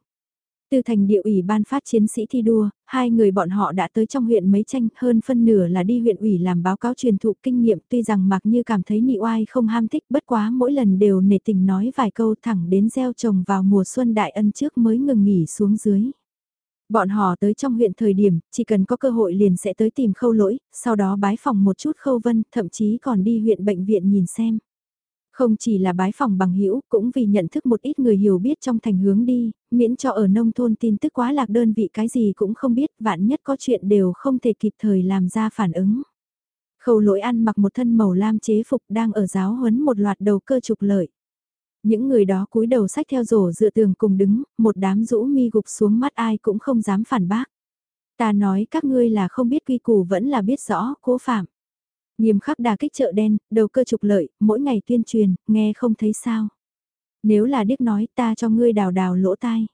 Từ thành địa ủy ban phát chiến sĩ thi đua, hai người bọn họ đã tới trong huyện mấy tranh hơn phân nửa là đi huyện ủy làm báo cáo truyền thụ kinh nghiệm tuy rằng mặc như cảm thấy nị oai không ham thích bất quá mỗi lần đều nể tình nói vài câu thẳng đến gieo trồng vào mùa xuân đại ân trước mới ngừng nghỉ xuống dưới. Bọn họ tới trong huyện thời điểm, chỉ cần có cơ hội liền sẽ tới tìm khâu lỗi, sau đó bái phòng một chút khâu vân, thậm chí còn đi huyện bệnh viện nhìn xem. Không chỉ là bái phòng bằng hữu cũng vì nhận thức một ít người hiểu biết trong thành hướng đi, miễn cho ở nông thôn tin tức quá lạc đơn vị cái gì cũng không biết, vạn nhất có chuyện đều không thể kịp thời làm ra phản ứng. Khâu lỗi ăn mặc một thân màu lam chế phục đang ở giáo huấn một loạt đầu cơ trục lợi. Những người đó cúi đầu sách theo rổ dựa tường cùng đứng, một đám rũ mi gục xuống mắt ai cũng không dám phản bác. Ta nói các ngươi là không biết quy củ vẫn là biết rõ, cố phạm. Nghiêm khắc đà kích chợ đen, đầu cơ trục lợi, mỗi ngày tuyên truyền, nghe không thấy sao. Nếu là điếc nói ta cho ngươi đào đào lỗ tai.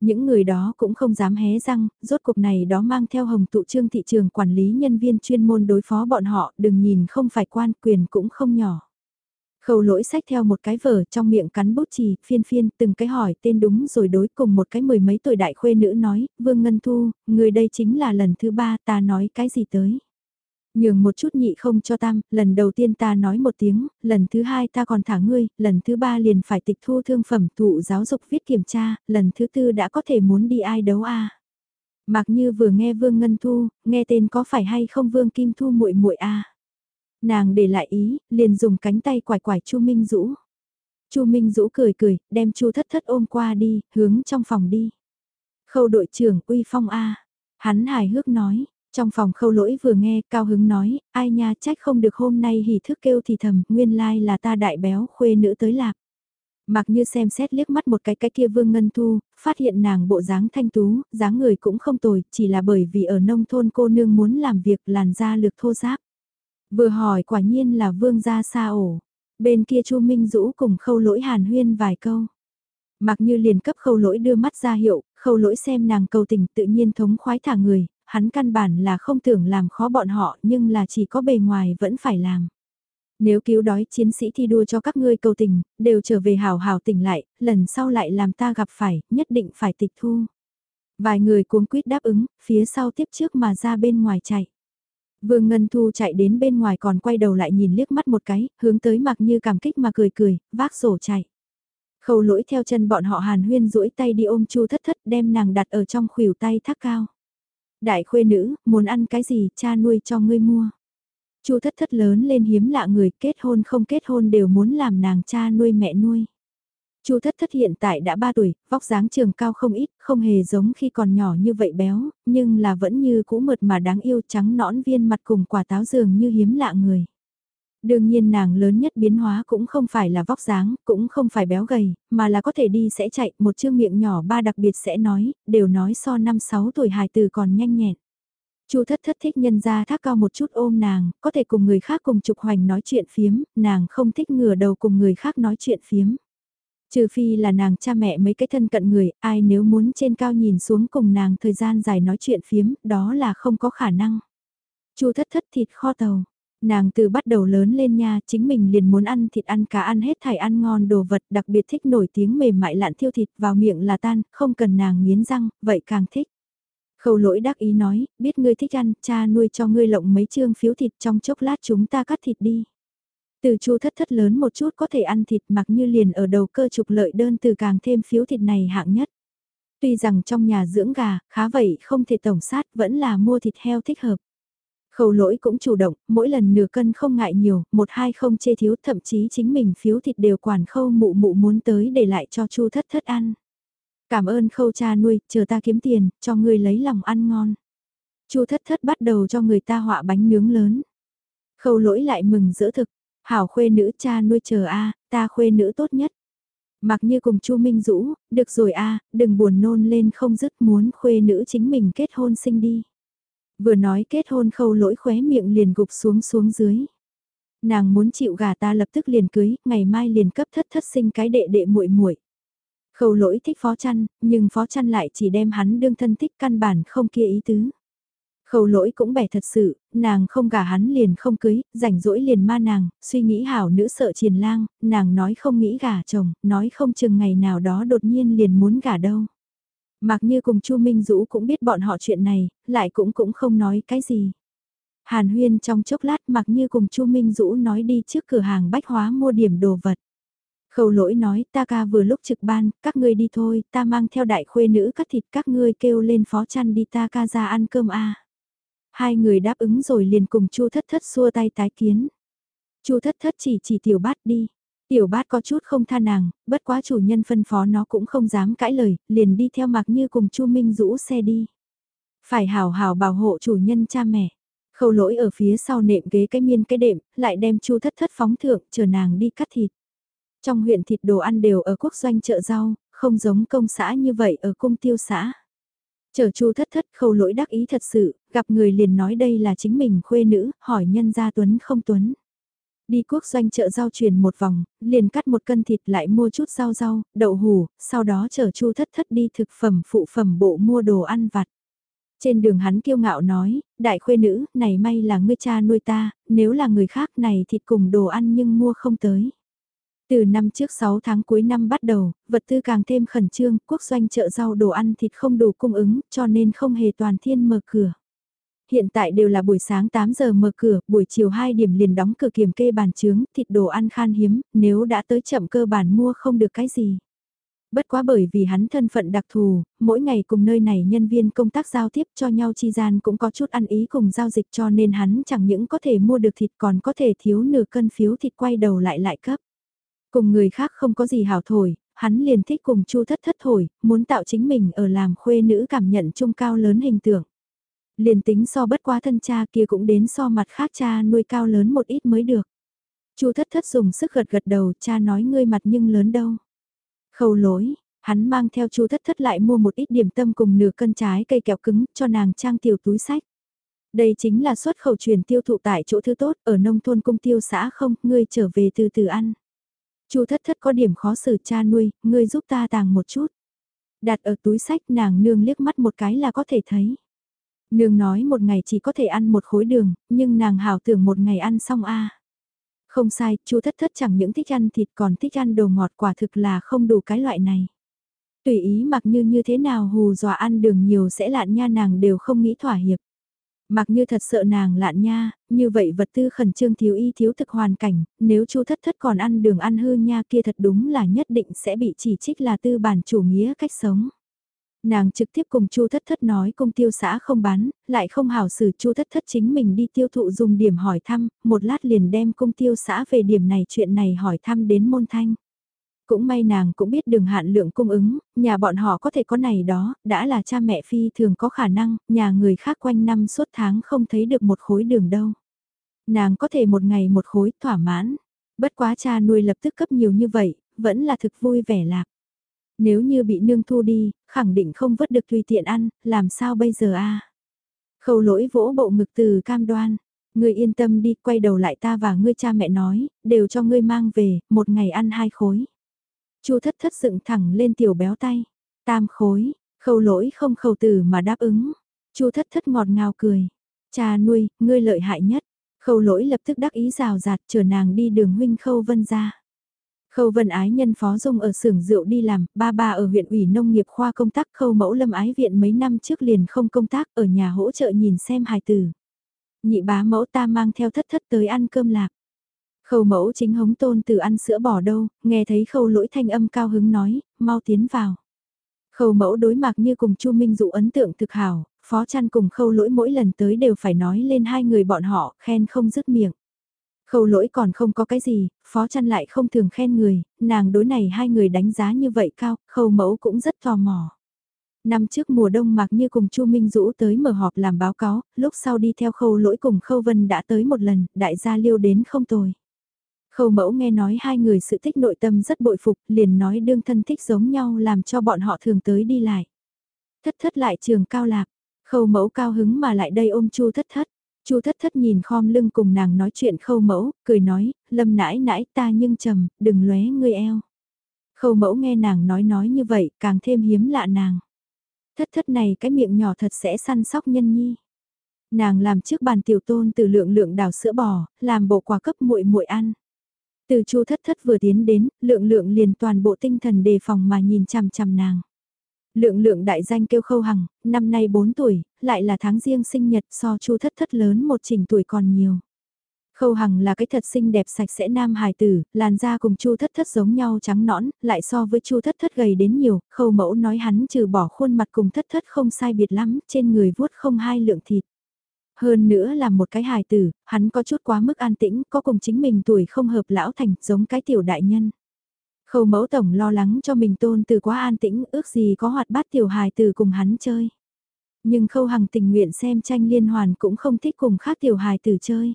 Những người đó cũng không dám hé răng, rốt cuộc này đó mang theo hồng tụ trương thị trường quản lý nhân viên chuyên môn đối phó bọn họ, đừng nhìn không phải quan quyền cũng không nhỏ. Khâu lỗi sách theo một cái vở trong miệng cắn bút chì, phiên phiên, từng cái hỏi tên đúng rồi đối cùng một cái mười mấy tuổi đại khuê nữ nói, Vương Ngân Thu, người đây chính là lần thứ ba ta nói cái gì tới. Nhường một chút nhị không cho tam, lần đầu tiên ta nói một tiếng, lần thứ hai ta còn thả ngươi, lần thứ ba liền phải tịch thu thương phẩm thụ giáo dục viết kiểm tra, lần thứ tư đã có thể muốn đi ai đấu a à. Mặc như vừa nghe Vương Ngân Thu, nghe tên có phải hay không Vương Kim Thu muội muội a Nàng để lại ý, liền dùng cánh tay quải quải Chu Minh Dũ. Chu Minh Dũ cười cười, đem Chu Thất Thất ôm qua đi, hướng trong phòng đi. Khâu đội trưởng uy phong a Hắn hài hước nói, trong phòng khâu lỗi vừa nghe, cao hứng nói, ai nha trách không được hôm nay hỉ thức kêu thì thầm, nguyên lai là ta đại béo khuê nữ tới lạc. Mặc như xem xét liếc mắt một cái cái kia Vương Ngân Thu, phát hiện nàng bộ dáng thanh tú, dáng người cũng không tồi, chỉ là bởi vì ở nông thôn cô nương muốn làm việc làn da lực thô giáp. Vừa hỏi quả nhiên là Vương gia xa ổ, bên kia Chu Minh Dũ cùng khâu lỗi hàn huyên vài câu. Mặc như liền cấp khâu lỗi đưa mắt ra hiệu, khâu lỗi xem nàng cầu tình tự nhiên thống khoái thả người, hắn căn bản là không tưởng làm khó bọn họ nhưng là chỉ có bề ngoài vẫn phải làm. Nếu cứu đói chiến sĩ thi đua cho các ngươi cầu tình, đều trở về hào hào tỉnh lại, lần sau lại làm ta gặp phải, nhất định phải tịch thu. Vài người cuống quýt đáp ứng, phía sau tiếp trước mà ra bên ngoài chạy. Vương Ngân Thu chạy đến bên ngoài còn quay đầu lại nhìn liếc mắt một cái, hướng tới mặc như cảm kích mà cười cười, vác sổ chạy. Khâu lỗi theo chân bọn họ hàn huyên duỗi tay đi ôm chu thất thất đem nàng đặt ở trong khuỷu tay thác cao. Đại khuê nữ, muốn ăn cái gì, cha nuôi cho ngươi mua. Chu thất thất lớn lên hiếm lạ người, kết hôn không kết hôn đều muốn làm nàng cha nuôi mẹ nuôi. Chu thất thất hiện tại đã 3 tuổi, vóc dáng trường cao không ít, không hề giống khi còn nhỏ như vậy béo, nhưng là vẫn như cũ mượt mà đáng yêu trắng nõn viên mặt cùng quả táo dường như hiếm lạ người. Đương nhiên nàng lớn nhất biến hóa cũng không phải là vóc dáng, cũng không phải béo gầy, mà là có thể đi sẽ chạy, một chương miệng nhỏ ba đặc biệt sẽ nói, đều nói so năm sáu tuổi hài từ còn nhanh nhẹn. Chu thất thất thích nhân ra thác cao một chút ôm nàng, có thể cùng người khác cùng trục hoành nói chuyện phiếm, nàng không thích ngửa đầu cùng người khác nói chuyện phiếm. Trừ phi là nàng cha mẹ mấy cái thân cận người, ai nếu muốn trên cao nhìn xuống cùng nàng thời gian dài nói chuyện phiếm, đó là không có khả năng. Chu thất thất thịt kho tàu. Nàng từ bắt đầu lớn lên nha, chính mình liền muốn ăn thịt ăn cá ăn hết thảy ăn ngon đồ vật, đặc biệt thích nổi tiếng mềm mại lạn thiêu thịt vào miệng là tan, không cần nàng nghiến răng, vậy càng thích. Khâu lỗi đắc ý nói, biết ngươi thích ăn, cha nuôi cho ngươi lộng mấy chương phiếu thịt trong chốc lát chúng ta cắt thịt đi. Từ chu thất thất lớn một chút có thể ăn thịt mặc như liền ở đầu cơ trục lợi đơn từ càng thêm phiếu thịt này hạng nhất. Tuy rằng trong nhà dưỡng gà, khá vậy không thể tổng sát vẫn là mua thịt heo thích hợp. Khâu lỗi cũng chủ động, mỗi lần nửa cân không ngại nhiều, một hai không chê thiếu thậm chí chính mình phiếu thịt đều quản khâu mụ mụ muốn tới để lại cho chu thất thất ăn. Cảm ơn khâu cha nuôi, chờ ta kiếm tiền, cho người lấy lòng ăn ngon. chu thất thất bắt đầu cho người ta họa bánh nướng lớn. Khâu lỗi lại mừng giữa thực, hảo khuê nữ cha nuôi chờ a ta khuê nữ tốt nhất. Mặc như cùng chu Minh Dũ, được rồi a đừng buồn nôn lên không dứt muốn khuê nữ chính mình kết hôn sinh đi. Vừa nói kết hôn khâu lỗi khóe miệng liền gục xuống xuống dưới. Nàng muốn chịu gà ta lập tức liền cưới, ngày mai liền cấp thất thất sinh cái đệ đệ muội muội. Khâu lỗi thích phó chăn, nhưng phó chăn lại chỉ đem hắn đương thân thích căn bản không kia ý tứ. Khâu lỗi cũng bẻ thật sự, nàng không gả hắn liền không cưới, rảnh rỗi liền ma nàng, suy nghĩ hảo nữ sợ triền lang, nàng nói không nghĩ gả chồng, nói không chừng ngày nào đó đột nhiên liền muốn gả đâu. Mặc như cùng Chu Minh Dũ cũng biết bọn họ chuyện này, lại cũng cũng không nói cái gì. Hàn huyên trong chốc lát mặc như cùng Chu Minh Dũ nói đi trước cửa hàng bách hóa mua điểm đồ vật. Khâu lỗi nói ta ca vừa lúc trực ban, các ngươi đi thôi, ta mang theo đại khuê nữ cắt thịt các ngươi kêu lên phó chăn đi ta ca ra ăn cơm a Hai người đáp ứng rồi liền cùng chu thất thất xua tay tái kiến. chu thất thất chỉ chỉ tiểu bát đi. Tiểu bát có chút không tha nàng, bất quá chủ nhân phân phó nó cũng không dám cãi lời, liền đi theo mặc như cùng chu Minh rũ xe đi. Phải hào hào bảo hộ chủ nhân cha mẹ. Khâu lỗi ở phía sau nệm ghế cái miên cái đệm, lại đem chu thất thất phóng thượng, chờ nàng đi cắt thịt. Trong huyện thịt đồ ăn đều ở quốc doanh chợ rau, không giống công xã như vậy ở cung tiêu xã. Chờ chu thất thất khâu lỗi đắc ý thật sự, gặp người liền nói đây là chính mình khuê nữ, hỏi nhân gia tuấn không tuấn. Đi quốc doanh chợ rau truyền một vòng, liền cắt một cân thịt lại mua chút rau rau, đậu hủ, sau đó chở chu thất thất đi thực phẩm phụ phẩm bộ mua đồ ăn vặt. Trên đường hắn kiêu ngạo nói, đại khuê nữ, này may là ngươi cha nuôi ta, nếu là người khác này thịt cùng đồ ăn nhưng mua không tới. Từ năm trước 6 tháng cuối năm bắt đầu, vật tư càng thêm khẩn trương, quốc doanh chợ rau đồ ăn thịt không đủ cung ứng, cho nên không hề toàn thiên mở cửa. Hiện tại đều là buổi sáng 8 giờ mở cửa, buổi chiều 2 điểm liền đóng cửa kiểm kê bàn trướng, thịt đồ ăn khan hiếm, nếu đã tới chậm cơ bản mua không được cái gì. Bất quá bởi vì hắn thân phận đặc thù, mỗi ngày cùng nơi này nhân viên công tác giao tiếp cho nhau chi gian cũng có chút ăn ý cùng giao dịch cho nên hắn chẳng những có thể mua được thịt còn có thể thiếu nửa cân phiếu thịt quay đầu lại lại cấp. Cùng người khác không có gì hảo thổi, hắn liền thích cùng chu thất thất thổi, muốn tạo chính mình ở làm khuê nữ cảm nhận trung cao lớn hình tượng. Liền tính so bất quá thân cha kia cũng đến so mặt khác cha nuôi cao lớn một ít mới được. chu thất thất dùng sức gật gật đầu cha nói ngươi mặt nhưng lớn đâu. Khâu lối, hắn mang theo chu thất thất lại mua một ít điểm tâm cùng nửa cân trái cây kẹo cứng cho nàng trang tiểu túi sách. Đây chính là xuất khẩu truyền tiêu thụ tại chỗ thứ tốt ở nông thôn cung tiêu xã không, ngươi trở về từ từ ăn. Chu thất thất có điểm khó xử cha nuôi, ngươi giúp ta tàng một chút. Đặt ở túi sách nàng nương liếc mắt một cái là có thể thấy. Nương nói một ngày chỉ có thể ăn một khối đường, nhưng nàng hảo tưởng một ngày ăn xong a. Không sai, chú thất thất chẳng những thích ăn thịt còn thích ăn đồ ngọt quả thực là không đủ cái loại này. Tùy ý mặc như như thế nào hù dọa ăn đường nhiều sẽ lạn nha nàng đều không nghĩ thỏa hiệp. Mặc như thật sợ nàng lạn nha, như vậy vật tư khẩn trương thiếu y thiếu thực hoàn cảnh, nếu chu thất thất còn ăn đường ăn hư nha kia thật đúng là nhất định sẽ bị chỉ trích là tư bản chủ nghĩa cách sống. Nàng trực tiếp cùng chu thất thất nói công tiêu xã không bán, lại không hảo xử chu thất thất chính mình đi tiêu thụ dùng điểm hỏi thăm, một lát liền đem công tiêu xã về điểm này chuyện này hỏi thăm đến môn thanh. Cũng may nàng cũng biết đường hạn lượng cung ứng, nhà bọn họ có thể có này đó, đã là cha mẹ phi thường có khả năng, nhà người khác quanh năm suốt tháng không thấy được một khối đường đâu. Nàng có thể một ngày một khối thỏa mãn. Bất quá cha nuôi lập tức cấp nhiều như vậy, vẫn là thực vui vẻ lạc. Nếu như bị nương thu đi, khẳng định không vứt được tùy tiện ăn, làm sao bây giờ a? Khâu lỗi vỗ bộ ngực từ cam đoan. Ngươi yên tâm đi, quay đầu lại ta và ngươi cha mẹ nói, đều cho ngươi mang về, một ngày ăn hai khối. Chu thất thất dựng thẳng lên tiểu béo tay. Tam khối, khâu lỗi không khâu từ mà đáp ứng. Chu thất thất ngọt ngào cười. Cha nuôi, ngươi lợi hại nhất. Khâu lỗi lập tức đắc ý rào rạt chờ nàng đi đường huynh khâu vân ra. Khâu Vân Ái nhân phó dung ở xưởng rượu đi làm, ba ba ở huyện ủy nông nghiệp khoa công tác khâu mẫu lâm ái viện mấy năm trước liền không công tác ở nhà hỗ trợ nhìn xem hài tử. Nhị bá mẫu ta mang theo thất thất tới ăn cơm lạc. Khâu mẫu chính hống tôn từ ăn sữa bò đâu, nghe thấy khâu lỗi thanh âm cao hứng nói, mau tiến vào. Khâu mẫu đối mặt như cùng Chu Minh dụ ấn tượng thực hảo, phó chăn cùng khâu lỗi mỗi lần tới đều phải nói lên hai người bọn họ, khen không dứt miệng. Khâu lỗi còn không có cái gì, phó chăn lại không thường khen người, nàng đối này hai người đánh giá như vậy cao, khâu mẫu cũng rất tò mò. Năm trước mùa đông mặc như cùng Chu Minh Dũ tới mở họp làm báo cáo, lúc sau đi theo khâu lỗi cùng khâu vân đã tới một lần, đại gia liêu đến không tồi. Khâu mẫu nghe nói hai người sự thích nội tâm rất bội phục, liền nói đương thân thích giống nhau làm cho bọn họ thường tới đi lại. Thất thất lại trường cao lạc, khâu mẫu cao hứng mà lại đây ôm chu thất thất. Chu thất thất nhìn khom lưng cùng nàng nói chuyện khâu mẫu, cười nói, lâm nãi nãi ta nhưng trầm, đừng lóe ngươi eo. Khâu mẫu nghe nàng nói nói như vậy, càng thêm hiếm lạ nàng. Thất thất này cái miệng nhỏ thật sẽ săn sóc nhân nhi. Nàng làm trước bàn tiểu tôn từ lượng lượng đào sữa bò, làm bộ quà cấp muội muội ăn. Từ chu thất thất vừa tiến đến, lượng lượng liền toàn bộ tinh thần đề phòng mà nhìn chằm chằm nàng. Lượng lượng đại danh kêu khâu hằng, năm nay 4 tuổi, lại là tháng riêng sinh nhật so chu thất thất lớn một trình tuổi còn nhiều. Khâu Hằng là cái thật xinh đẹp sạch sẽ nam hài tử, làn da cùng Chu Thất Thất giống nhau trắng nõn, lại so với Chu Thất Thất gầy đến nhiều, Khâu Mẫu nói hắn trừ bỏ khuôn mặt cùng Thất Thất không sai biệt lắm, trên người vuốt không hai lượng thịt. Hơn nữa là một cái hài tử, hắn có chút quá mức an tĩnh, có cùng chính mình tuổi không hợp lão thành, giống cái tiểu đại nhân. Khâu Mẫu tổng lo lắng cho mình tôn từ quá an tĩnh, ước gì có hoạt bát tiểu hài từ cùng hắn chơi. Nhưng Khâu Hằng tình nguyện xem tranh liên hoàn cũng không thích cùng khác tiểu hài từ chơi.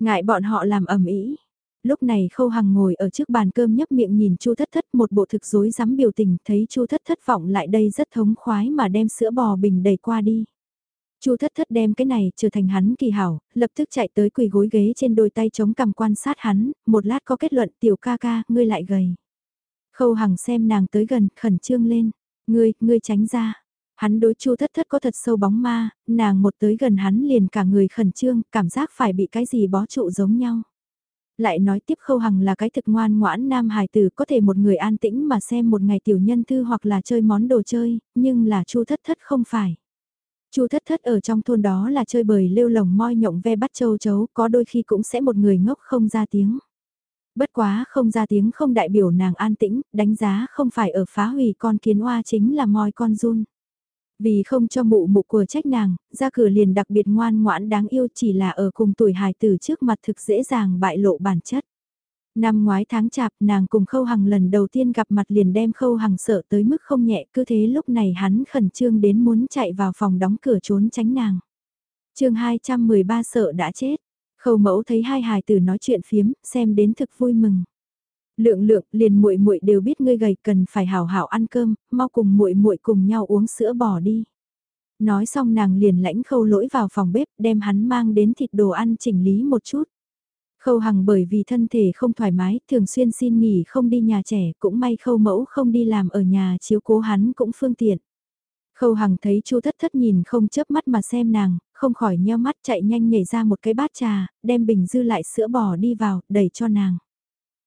Ngại bọn họ làm ẩm ý. Lúc này Khâu Hằng ngồi ở trước bàn cơm nhấp miệng nhìn Chu Thất Thất một bộ thực rối rắm biểu tình, thấy Chu Thất Thất vọng lại đây rất thống khoái mà đem sữa bò bình đầy qua đi. Chu Thất Thất đem cái này trở thành hắn kỳ hảo, lập tức chạy tới quỳ gối ghế trên đôi tay chống cằm quan sát hắn, một lát có kết luận tiểu ca ca, ngươi lại gầy. Khâu Hằng xem nàng tới gần, khẩn trương lên, ngươi, ngươi tránh ra. Hắn đối chu thất thất có thật sâu bóng ma, nàng một tới gần hắn liền cả người khẩn trương, cảm giác phải bị cái gì bó trụ giống nhau. Lại nói tiếp khâu hằng là cái thực ngoan ngoãn nam hài tử có thể một người an tĩnh mà xem một ngày tiểu nhân thư hoặc là chơi món đồ chơi, nhưng là chu thất thất không phải. Chu thất thất ở trong thôn đó là chơi bời lêu lồng moi nhộng ve bắt châu chấu, có đôi khi cũng sẽ một người ngốc không ra tiếng. Bất quá không ra tiếng không đại biểu nàng an tĩnh, đánh giá không phải ở phá hủy con kiến oa chính là moi con run. Vì không cho mụ mụ của trách nàng, ra cửa liền đặc biệt ngoan ngoãn đáng yêu chỉ là ở cùng tuổi hài tử trước mặt thực dễ dàng bại lộ bản chất. Năm ngoái tháng chạp nàng cùng khâu hằng lần đầu tiên gặp mặt liền đem khâu hằng sợ tới mức không nhẹ cứ thế lúc này hắn khẩn trương đến muốn chạy vào phòng đóng cửa trốn tránh nàng. chương 213 sợ đã chết, khâu mẫu thấy hai hài tử nói chuyện phiếm, xem đến thực vui mừng. Lượng lượng liền muội muội đều biết ngươi gầy cần phải hảo hảo ăn cơm, mau cùng muội muội cùng nhau uống sữa bò đi. Nói xong nàng liền lãnh khâu lỗi vào phòng bếp đem hắn mang đến thịt đồ ăn chỉnh lý một chút. Khâu hằng bởi vì thân thể không thoải mái, thường xuyên xin nghỉ không đi nhà trẻ, cũng may khâu mẫu không đi làm ở nhà chiếu cố hắn cũng phương tiện. Khâu hằng thấy chu thất thất nhìn không chớp mắt mà xem nàng, không khỏi nheo mắt chạy nhanh nhảy ra một cái bát trà, đem bình dư lại sữa bò đi vào, đẩy cho nàng.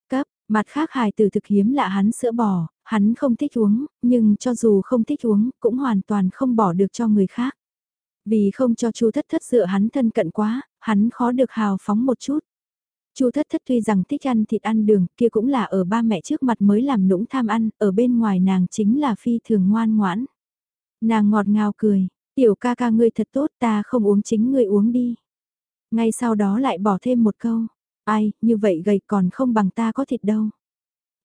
cấp Mặt khác hài từ thực hiếm lạ hắn sữa bò, hắn không thích uống, nhưng cho dù không thích uống, cũng hoàn toàn không bỏ được cho người khác. Vì không cho chu thất thất dựa hắn thân cận quá, hắn khó được hào phóng một chút. Chu thất thất tuy rằng thích ăn thịt ăn đường, kia cũng là ở ba mẹ trước mặt mới làm nũng tham ăn, ở bên ngoài nàng chính là phi thường ngoan ngoãn. Nàng ngọt ngào cười, tiểu ca ca ngươi thật tốt ta không uống chính ngươi uống đi. Ngay sau đó lại bỏ thêm một câu, Ai, như vậy gầy còn không bằng ta có thịt đâu.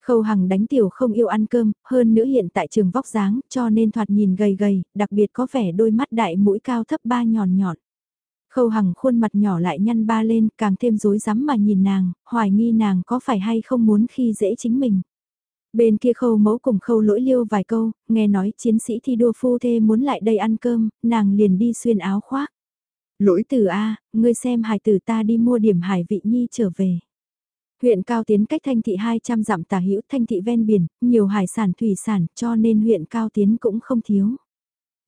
Khâu Hằng đánh tiểu không yêu ăn cơm, hơn nữa hiện tại trường vóc dáng, cho nên thoạt nhìn gầy gầy, đặc biệt có vẻ đôi mắt đại mũi cao thấp ba nhọn nhọn. Khâu Hằng khuôn mặt nhỏ lại nhăn ba lên, càng thêm rối rắm mà nhìn nàng, hoài nghi nàng có phải hay không muốn khi dễ chính mình. Bên kia khâu mẫu cùng khâu lỗi liêu vài câu, nghe nói chiến sĩ thi đua phu thê muốn lại đây ăn cơm, nàng liền đi xuyên áo khoác. Lỗi tử A, ngươi xem hài tử ta đi mua điểm hải vị nhi trở về. Huyện Cao Tiến cách Thanh Thị 200 dặm tả hữu Thanh Thị ven biển, nhiều hải sản thủy sản cho nên huyện Cao Tiến cũng không thiếu.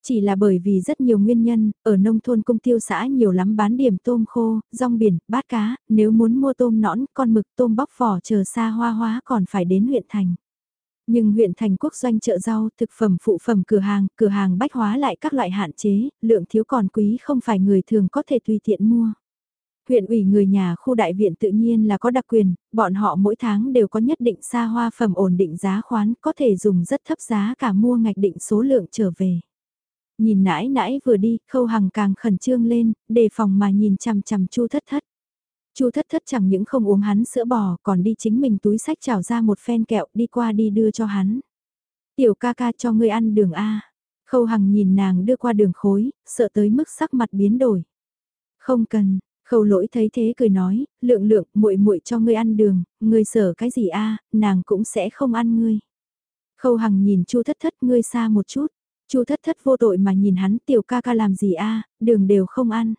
Chỉ là bởi vì rất nhiều nguyên nhân, ở nông thôn công tiêu xã nhiều lắm bán điểm tôm khô, rong biển, bát cá, nếu muốn mua tôm nõn, con mực, tôm bóc vỏ chờ xa hoa hóa còn phải đến huyện thành. Nhưng huyện thành quốc doanh chợ rau, thực phẩm phụ phẩm cửa hàng, cửa hàng bách hóa lại các loại hạn chế, lượng thiếu còn quý không phải người thường có thể tùy tiện mua. Huyện ủy người nhà khu đại viện tự nhiên là có đặc quyền, bọn họ mỗi tháng đều có nhất định xa hoa phẩm ổn định giá khoán, có thể dùng rất thấp giá cả mua ngạch định số lượng trở về. Nhìn nãi nãi vừa đi, khâu hằng càng khẩn trương lên, đề phòng mà nhìn chằm chằm chu thất thất. Chu thất thất chẳng những không uống hắn sữa bò còn đi chính mình túi sách trào ra một phen kẹo đi qua đi đưa cho hắn. Tiểu ca ca cho ngươi ăn đường A. Khâu hằng nhìn nàng đưa qua đường khối, sợ tới mức sắc mặt biến đổi. Không cần, khâu lỗi thấy thế cười nói, lượng lượng muội muội cho ngươi ăn đường, ngươi sợ cái gì a nàng cũng sẽ không ăn ngươi. Khâu hằng nhìn chu thất thất ngươi xa một chút, chu thất thất vô tội mà nhìn hắn tiểu ca ca làm gì a đường đều không ăn.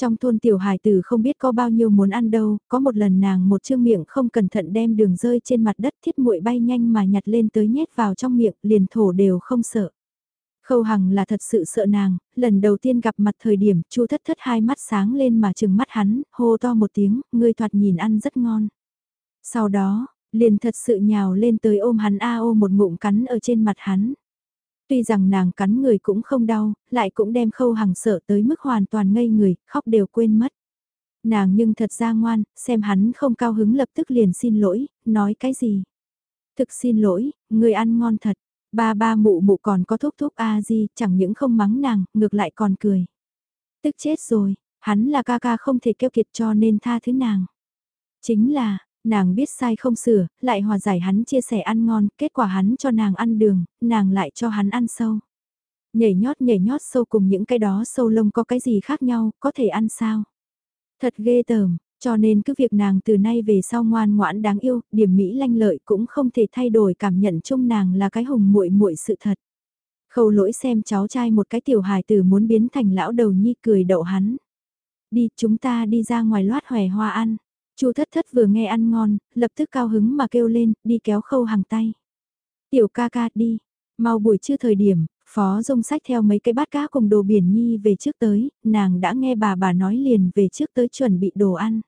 Trong thôn tiểu hài tử không biết có bao nhiêu muốn ăn đâu, có một lần nàng một chương miệng không cẩn thận đem đường rơi trên mặt đất thiết muội bay nhanh mà nhặt lên tới nhét vào trong miệng, liền thổ đều không sợ. Khâu Hằng là thật sự sợ nàng, lần đầu tiên gặp mặt thời điểm chu thất thất hai mắt sáng lên mà chừng mắt hắn, hô to một tiếng, ngươi thoạt nhìn ăn rất ngon. Sau đó, liền thật sự nhào lên tới ôm hắn a ô một ngụm cắn ở trên mặt hắn. Tuy rằng nàng cắn người cũng không đau, lại cũng đem khâu hằng sợ tới mức hoàn toàn ngây người, khóc đều quên mất. Nàng nhưng thật ra ngoan, xem hắn không cao hứng lập tức liền xin lỗi, nói cái gì. Thực xin lỗi, người ăn ngon thật, ba ba mụ mụ còn có thúc thúc a di, chẳng những không mắng nàng, ngược lại còn cười. Tức chết rồi, hắn là ca ca không thể keo kiệt cho nên tha thứ nàng. Chính là, Nàng biết sai không sửa, lại hòa giải hắn chia sẻ ăn ngon, kết quả hắn cho nàng ăn đường, nàng lại cho hắn ăn sâu. Nhảy nhót nhảy nhót sâu cùng những cái đó sâu lông có cái gì khác nhau, có thể ăn sao? Thật ghê tởm, cho nên cứ việc nàng từ nay về sau ngoan ngoãn đáng yêu, điểm mỹ lanh lợi cũng không thể thay đổi cảm nhận chung nàng là cái hùng muội muội sự thật. Khâu lỗi xem cháu trai một cái tiểu hài tử muốn biến thành lão đầu nhi cười đậu hắn. Đi chúng ta đi ra ngoài loát hòe hoa ăn. Chu thất thất vừa nghe ăn ngon, lập tức cao hứng mà kêu lên, đi kéo khâu hàng tay. Tiểu ca ca đi, mau buổi trưa thời điểm, phó dung sách theo mấy cái bát cá cùng đồ biển nhi về trước tới, nàng đã nghe bà bà nói liền về trước tới chuẩn bị đồ ăn.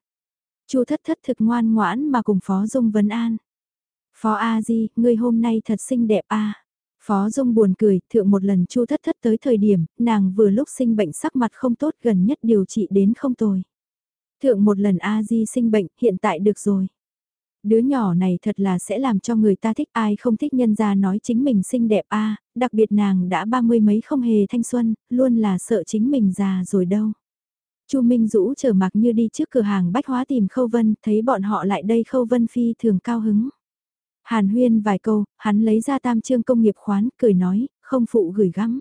Chu thất thất thực ngoan ngoãn mà cùng phó dung vấn an. Phó A Di, người hôm nay thật xinh đẹp a. Phó Dung buồn cười, thượng một lần Chu Thất Thất tới thời điểm, nàng vừa lúc sinh bệnh sắc mặt không tốt gần nhất điều trị đến không tồi. Thượng một lần A Di sinh bệnh, hiện tại được rồi. Đứa nhỏ này thật là sẽ làm cho người ta thích ai không thích nhân ra nói chính mình xinh đẹp a đặc biệt nàng đã ba mươi mấy không hề thanh xuân, luôn là sợ chính mình già rồi đâu. Chu Minh Dũ trở mặc như đi trước cửa hàng bách hóa tìm Khâu Vân, thấy bọn họ lại đây Khâu Vân phi thường cao hứng. Hàn huyên vài câu, hắn lấy ra tam trương công nghiệp khoán, cười nói, không phụ gửi gắm.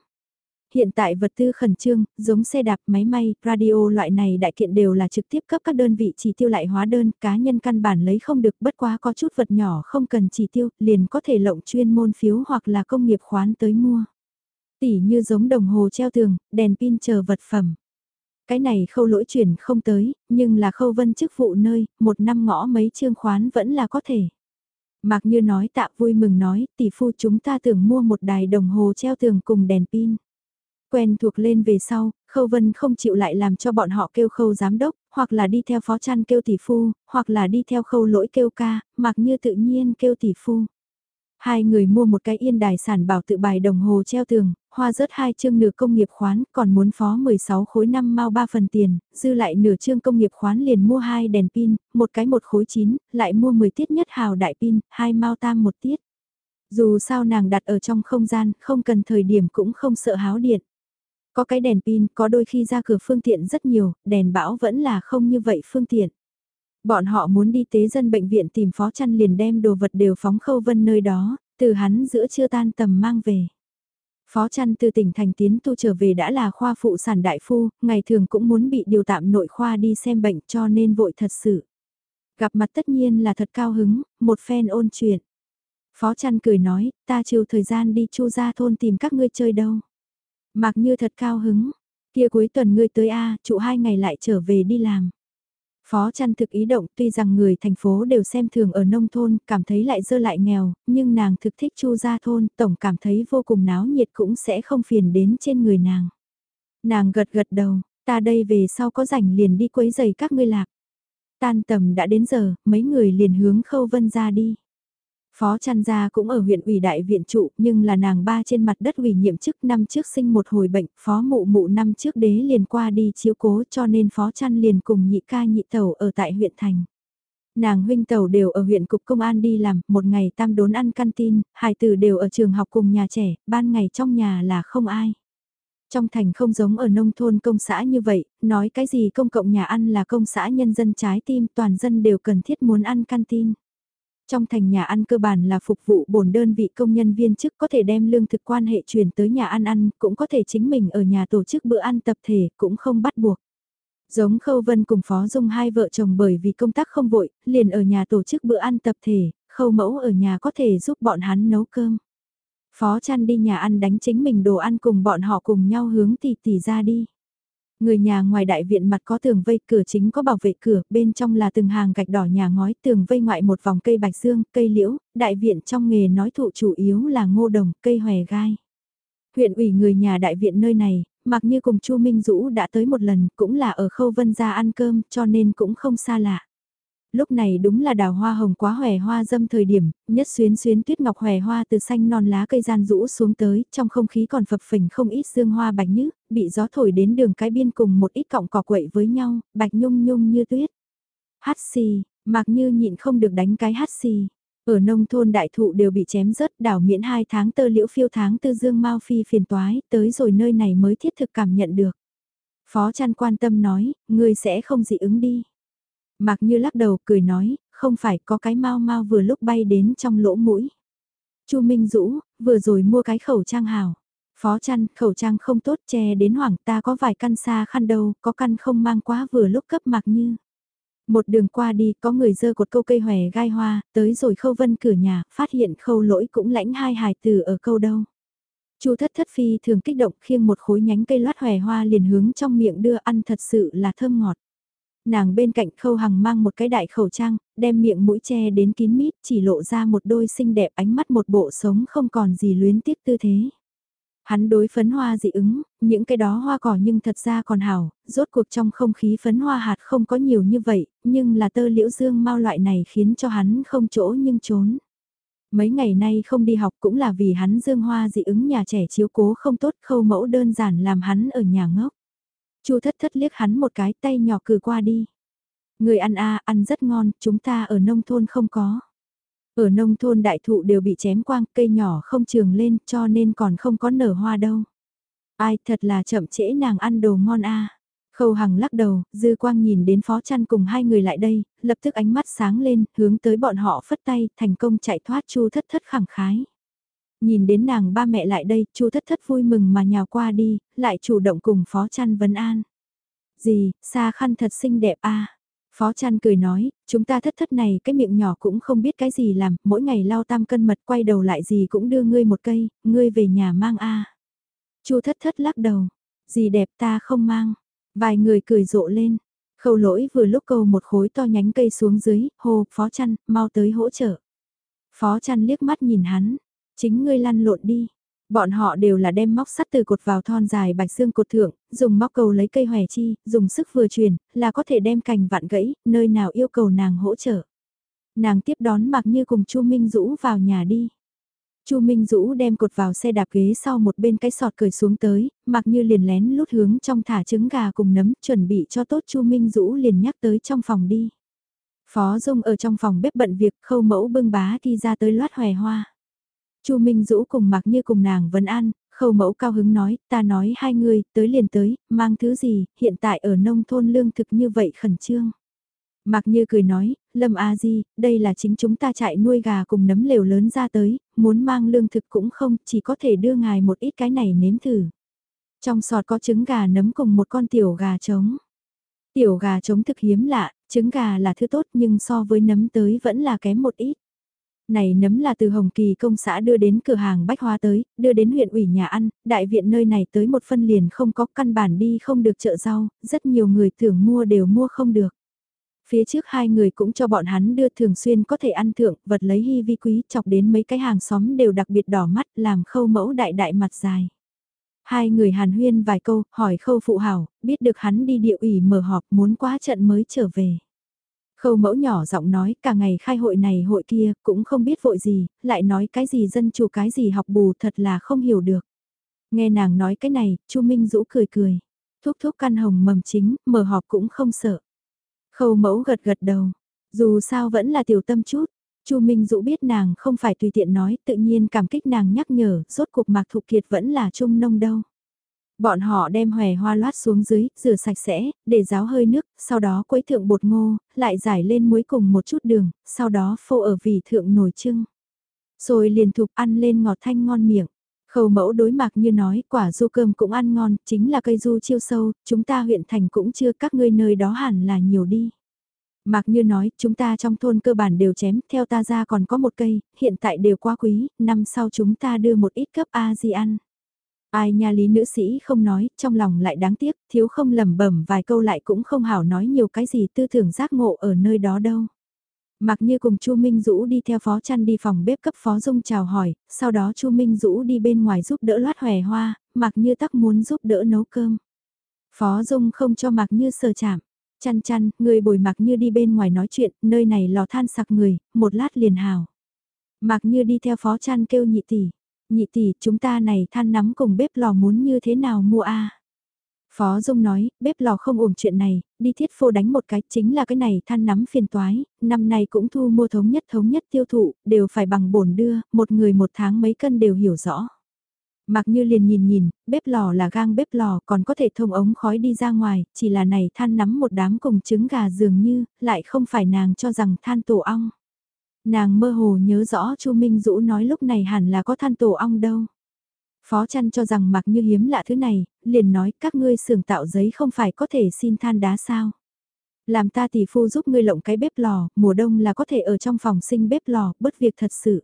Hiện tại vật tư khẩn trương, giống xe đạp, máy may, radio loại này đại kiện đều là trực tiếp cấp các đơn vị chỉ tiêu lại hóa đơn, cá nhân căn bản lấy không được bất quá có chút vật nhỏ không cần chỉ tiêu, liền có thể lộng chuyên môn phiếu hoặc là công nghiệp khoán tới mua. Tỉ như giống đồng hồ treo tường, đèn pin chờ vật phẩm. Cái này khâu lỗi chuyển không tới, nhưng là khâu vân chức vụ nơi, một năm ngõ mấy chương khoán vẫn là có thể. Mạc Như nói tạ vui mừng nói, tỷ phu chúng ta tưởng mua một đài đồng hồ treo tường cùng đèn pin. Quen thuộc lên về sau, Khâu Vân không chịu lại làm cho bọn họ kêu khâu giám đốc, hoặc là đi theo phó chăn kêu tỷ phu, hoặc là đi theo khâu lỗi kêu ca, mặc như tự nhiên kêu tỷ phu. Hai người mua một cái yên đài sản bảo tự bài đồng hồ treo tường, hoa rớt hai chương nửa công nghiệp khoán, còn muốn phó 16 khối 5 mau 3 phần tiền, dư lại nửa chương công nghiệp khoán liền mua hai đèn pin, một cái một khối 9, lại mua 10 tiết nhất hào đại pin, hai mau tam một tiết. Dù sao nàng đặt ở trong không gian, không cần thời điểm cũng không sợ háo điện. Có cái đèn pin, có đôi khi ra cửa phương tiện rất nhiều, đèn bão vẫn là không như vậy phương tiện. Bọn họ muốn đi tế dân bệnh viện tìm phó chăn liền đem đồ vật đều phóng khâu vân nơi đó, từ hắn giữa chưa tan tầm mang về. Phó Trăn từ tỉnh thành tiến tu trở về đã là khoa phụ sản đại phu, ngày thường cũng muốn bị điều tạm nội khoa đi xem bệnh cho nên vội thật sự. Gặp mặt tất nhiên là thật cao hứng, một phen ôn chuyện. Phó Trăn cười nói, ta chiều thời gian đi chu ra thôn tìm các ngươi chơi đâu. Mặc như thật cao hứng, kia cuối tuần ngươi tới A, trụ hai ngày lại trở về đi làm. Phó chăn thực ý động tuy rằng người thành phố đều xem thường ở nông thôn, cảm thấy lại dơ lại nghèo, nhưng nàng thực thích chu ra thôn, tổng cảm thấy vô cùng náo nhiệt cũng sẽ không phiền đến trên người nàng. Nàng gật gật đầu, ta đây về sau có rảnh liền đi quấy giày các ngươi lạc. Tan tầm đã đến giờ, mấy người liền hướng khâu vân ra đi. Phó chăn gia cũng ở huyện ủy đại viện trụ, nhưng là nàng ba trên mặt đất ủy nhiệm chức năm trước sinh một hồi bệnh, phó mụ mụ năm trước đế liền qua đi chiếu cố cho nên phó chăn liền cùng nhị ca nhị tẩu ở tại huyện thành. Nàng huynh tẩu đều ở huyện cục công an đi làm, một ngày tam đốn ăn canteen, hai tử đều ở trường học cùng nhà trẻ, ban ngày trong nhà là không ai. Trong thành không giống ở nông thôn công xã như vậy, nói cái gì công cộng nhà ăn là công xã nhân dân trái tim toàn dân đều cần thiết muốn ăn canteen. Trong thành nhà ăn cơ bản là phục vụ bổn đơn vị công nhân viên chức có thể đem lương thực quan hệ chuyển tới nhà ăn ăn, cũng có thể chính mình ở nhà tổ chức bữa ăn tập thể, cũng không bắt buộc. Giống Khâu Vân cùng Phó Dung hai vợ chồng bởi vì công tác không vội, liền ở nhà tổ chức bữa ăn tập thể, Khâu Mẫu ở nhà có thể giúp bọn hắn nấu cơm. Phó Trăn đi nhà ăn đánh chính mình đồ ăn cùng bọn họ cùng nhau hướng tỷ tỷ ra đi. Người nhà ngoài đại viện mặt có tường vây cửa chính có bảo vệ cửa, bên trong là từng hàng gạch đỏ nhà ngói tường vây ngoại một vòng cây bạch dương, cây liễu, đại viện trong nghề nói thụ chủ yếu là ngô đồng, cây hòe gai. Huyện ủy người nhà đại viện nơi này, mặc như cùng Chu Minh Dũ đã tới một lần, cũng là ở khâu vân gia ăn cơm cho nên cũng không xa lạ lúc này đúng là đào hoa hồng quá hòe hoa dâm thời điểm, nhất xuyến xuyến tuyết ngọc hòe hoa từ xanh non lá cây gian rũ xuống tới, trong không khí còn phập phình không ít dương hoa bạch nhứ, bị gió thổi đến đường cái biên cùng một ít cọng cỏ quậy với nhau, bạch nhung nhung như tuyết. Hát xì, mặc như nhịn không được đánh cái hát xì. Ở nông thôn đại thụ đều bị chém rớt đảo miễn hai tháng tơ liễu phiêu tháng tư dương mau phi phiền toái, tới rồi nơi này mới thiết thực cảm nhận được. Phó chăn quan tâm nói, ngươi sẽ không dị ứng đi. Mạc Như lắc đầu cười nói, không phải có cái mau mau vừa lúc bay đến trong lỗ mũi. Chu Minh Dũ, vừa rồi mua cái khẩu trang hào. Phó chăn, khẩu trang không tốt che đến hoảng ta có vài căn xa khăn đâu, có căn không mang quá vừa lúc cấp Mạc Như. Một đường qua đi, có người dơ cột câu cây hòe gai hoa, tới rồi khâu vân cửa nhà, phát hiện khâu lỗi cũng lãnh hai hài từ ở câu đâu. Chu thất thất phi thường kích động khiêng một khối nhánh cây loát hòe hoa liền hướng trong miệng đưa ăn thật sự là thơm ngọt. Nàng bên cạnh khâu hằng mang một cái đại khẩu trang, đem miệng mũi che đến kín mít, chỉ lộ ra một đôi xinh đẹp ánh mắt một bộ sống không còn gì luyến tiếc tư thế. Hắn đối phấn hoa dị ứng, những cái đó hoa cỏ nhưng thật ra còn hảo, rốt cuộc trong không khí phấn hoa hạt không có nhiều như vậy, nhưng là tơ liễu dương mau loại này khiến cho hắn không chỗ nhưng trốn. Mấy ngày nay không đi học cũng là vì hắn dương hoa dị ứng nhà trẻ chiếu cố không tốt khâu mẫu đơn giản làm hắn ở nhà ngốc. Chu thất thất liếc hắn một cái tay nhỏ cử qua đi. Người ăn a ăn rất ngon, chúng ta ở nông thôn không có. Ở nông thôn đại thụ đều bị chém quang, cây nhỏ không trường lên cho nên còn không có nở hoa đâu. Ai thật là chậm trễ nàng ăn đồ ngon a. Khâu Hằng lắc đầu, dư quang nhìn đến phó chăn cùng hai người lại đây, lập tức ánh mắt sáng lên, hướng tới bọn họ phất tay, thành công chạy thoát chu thất thất khẳng khái. Nhìn đến nàng ba mẹ lại đây, chu thất thất vui mừng mà nhào qua đi, lại chủ động cùng phó chăn vấn an. Gì, xa khăn thật xinh đẹp a Phó chăn cười nói, chúng ta thất thất này cái miệng nhỏ cũng không biết cái gì làm, mỗi ngày lau tam cân mật quay đầu lại gì cũng đưa ngươi một cây, ngươi về nhà mang a chu thất thất lắc đầu, gì đẹp ta không mang. Vài người cười rộ lên, khâu lỗi vừa lúc câu một khối to nhánh cây xuống dưới, hô, phó chăn, mau tới hỗ trợ. Phó chăn liếc mắt nhìn hắn, chính ngươi lăn lộn đi. Bọn họ đều là đem móc sắt từ cột vào thon dài bạch xương cột thượng, dùng móc cầu lấy cây hòe chi, dùng sức vừa truyền, là có thể đem cành vạn gãy, nơi nào yêu cầu nàng hỗ trợ. Nàng tiếp đón mặc như cùng Chu Minh Dũ vào nhà đi. Chu Minh Dũ đem cột vào xe đạp ghế sau một bên cái sọt cởi xuống tới, mặc như liền lén lút hướng trong thả trứng gà cùng nấm chuẩn bị cho tốt Chu Minh Dũ liền nhắc tới trong phòng đi. Phó Dung ở trong phòng bếp bận việc khâu mẫu bưng bá thì ra tới loát hòe hoa. Chu Minh Dũ cùng mặc như cùng nàng vấn an, khâu mẫu cao hứng nói, ta nói hai người, tới liền tới, mang thứ gì, hiện tại ở nông thôn lương thực như vậy khẩn trương. Mạc Như cười nói, Lâm A Di, đây là chính chúng ta chạy nuôi gà cùng nấm lều lớn ra tới, muốn mang lương thực cũng không, chỉ có thể đưa ngài một ít cái này nếm thử. Trong sọt có trứng gà nấm cùng một con tiểu gà trống. Tiểu gà trống thực hiếm lạ, trứng gà là thứ tốt nhưng so với nấm tới vẫn là kém một ít. Này nấm là từ Hồng Kỳ công xã đưa đến cửa hàng bách hóa tới, đưa đến huyện ủy nhà ăn, đại viện nơi này tới một phân liền không có căn bản đi không được chợ rau, rất nhiều người thường mua đều mua không được. Phía trước hai người cũng cho bọn hắn đưa thường xuyên có thể ăn thượng, vật lấy hy vi quý, chọc đến mấy cái hàng xóm đều đặc biệt đỏ mắt, làm khâu mẫu đại đại mặt dài. Hai người hàn huyên vài câu, hỏi khâu phụ hảo, biết được hắn đi địa ủy mở họp muốn quá trận mới trở về. Khâu mẫu nhỏ giọng nói cả ngày khai hội này hội kia cũng không biết vội gì, lại nói cái gì dân chủ cái gì học bù thật là không hiểu được. Nghe nàng nói cái này, chu Minh Dũ cười cười. Thúc thúc căn hồng mầm chính, mở họp cũng không sợ. Khâu mẫu gật gật đầu. Dù sao vẫn là tiểu tâm chút. Chu Minh Dũ biết nàng không phải tùy tiện nói, tự nhiên cảm kích nàng nhắc nhở, rốt cuộc Mạc Thục Kiệt vẫn là trung nông đâu. Bọn họ đem hòe hoa loát xuống dưới, rửa sạch sẽ, để ráo hơi nước, sau đó quấy thượng bột ngô, lại giải lên muối cùng một chút đường, sau đó phô ở vị thượng nồi trưng. Rồi liền thục ăn lên ngọt thanh ngon miệng. Khâu mẫu đối mặt như nói, quả du cơm cũng ăn ngon, chính là cây du chiêu sâu, chúng ta huyện thành cũng chưa các ngươi nơi đó hẳn là nhiều đi. Mạc Như nói, chúng ta trong thôn cơ bản đều chém, theo ta ra còn có một cây, hiện tại đều quá quý, năm sau chúng ta đưa một ít cấp A di ăn. Ai nha lý nữ sĩ không nói, trong lòng lại đáng tiếc, thiếu không lầm bẩm vài câu lại cũng không hảo nói nhiều cái gì tư tưởng giác ngộ ở nơi đó đâu. Mặc như cùng Chu Minh Dũ đi theo phó chăn đi phòng bếp cấp phó dung chào hỏi, sau đó Chu Minh Dũ đi bên ngoài giúp đỡ loát hòe hoa, mặc như tắc muốn giúp đỡ nấu cơm. Phó dung không cho mặc như sờ chạm. Chăn chăn, người bồi mặc như đi bên ngoài nói chuyện, nơi này lò than sặc người, một lát liền hào. Mặc như đi theo phó chăn kêu nhị tỷ, nhị tỷ chúng ta này than nắm cùng bếp lò muốn như thế nào mua a Phó Dung nói, bếp lò không ổn chuyện này, đi thiết phô đánh một cái, chính là cái này than nắm phiền toái, năm nay cũng thu mua thống nhất thống nhất tiêu thụ, đều phải bằng bổn đưa, một người một tháng mấy cân đều hiểu rõ. Mặc như liền nhìn nhìn, bếp lò là gang bếp lò còn có thể thông ống khói đi ra ngoài, chỉ là này than nắm một đám cùng trứng gà dường như, lại không phải nàng cho rằng than tổ ong. Nàng mơ hồ nhớ rõ Chu Minh Dũ nói lúc này hẳn là có than tổ ong đâu. Phó chăn cho rằng mặc như hiếm lạ thứ này, liền nói các ngươi xưởng tạo giấy không phải có thể xin than đá sao. Làm ta tỷ phu giúp ngươi lộng cái bếp lò, mùa đông là có thể ở trong phòng sinh bếp lò, bất việc thật sự.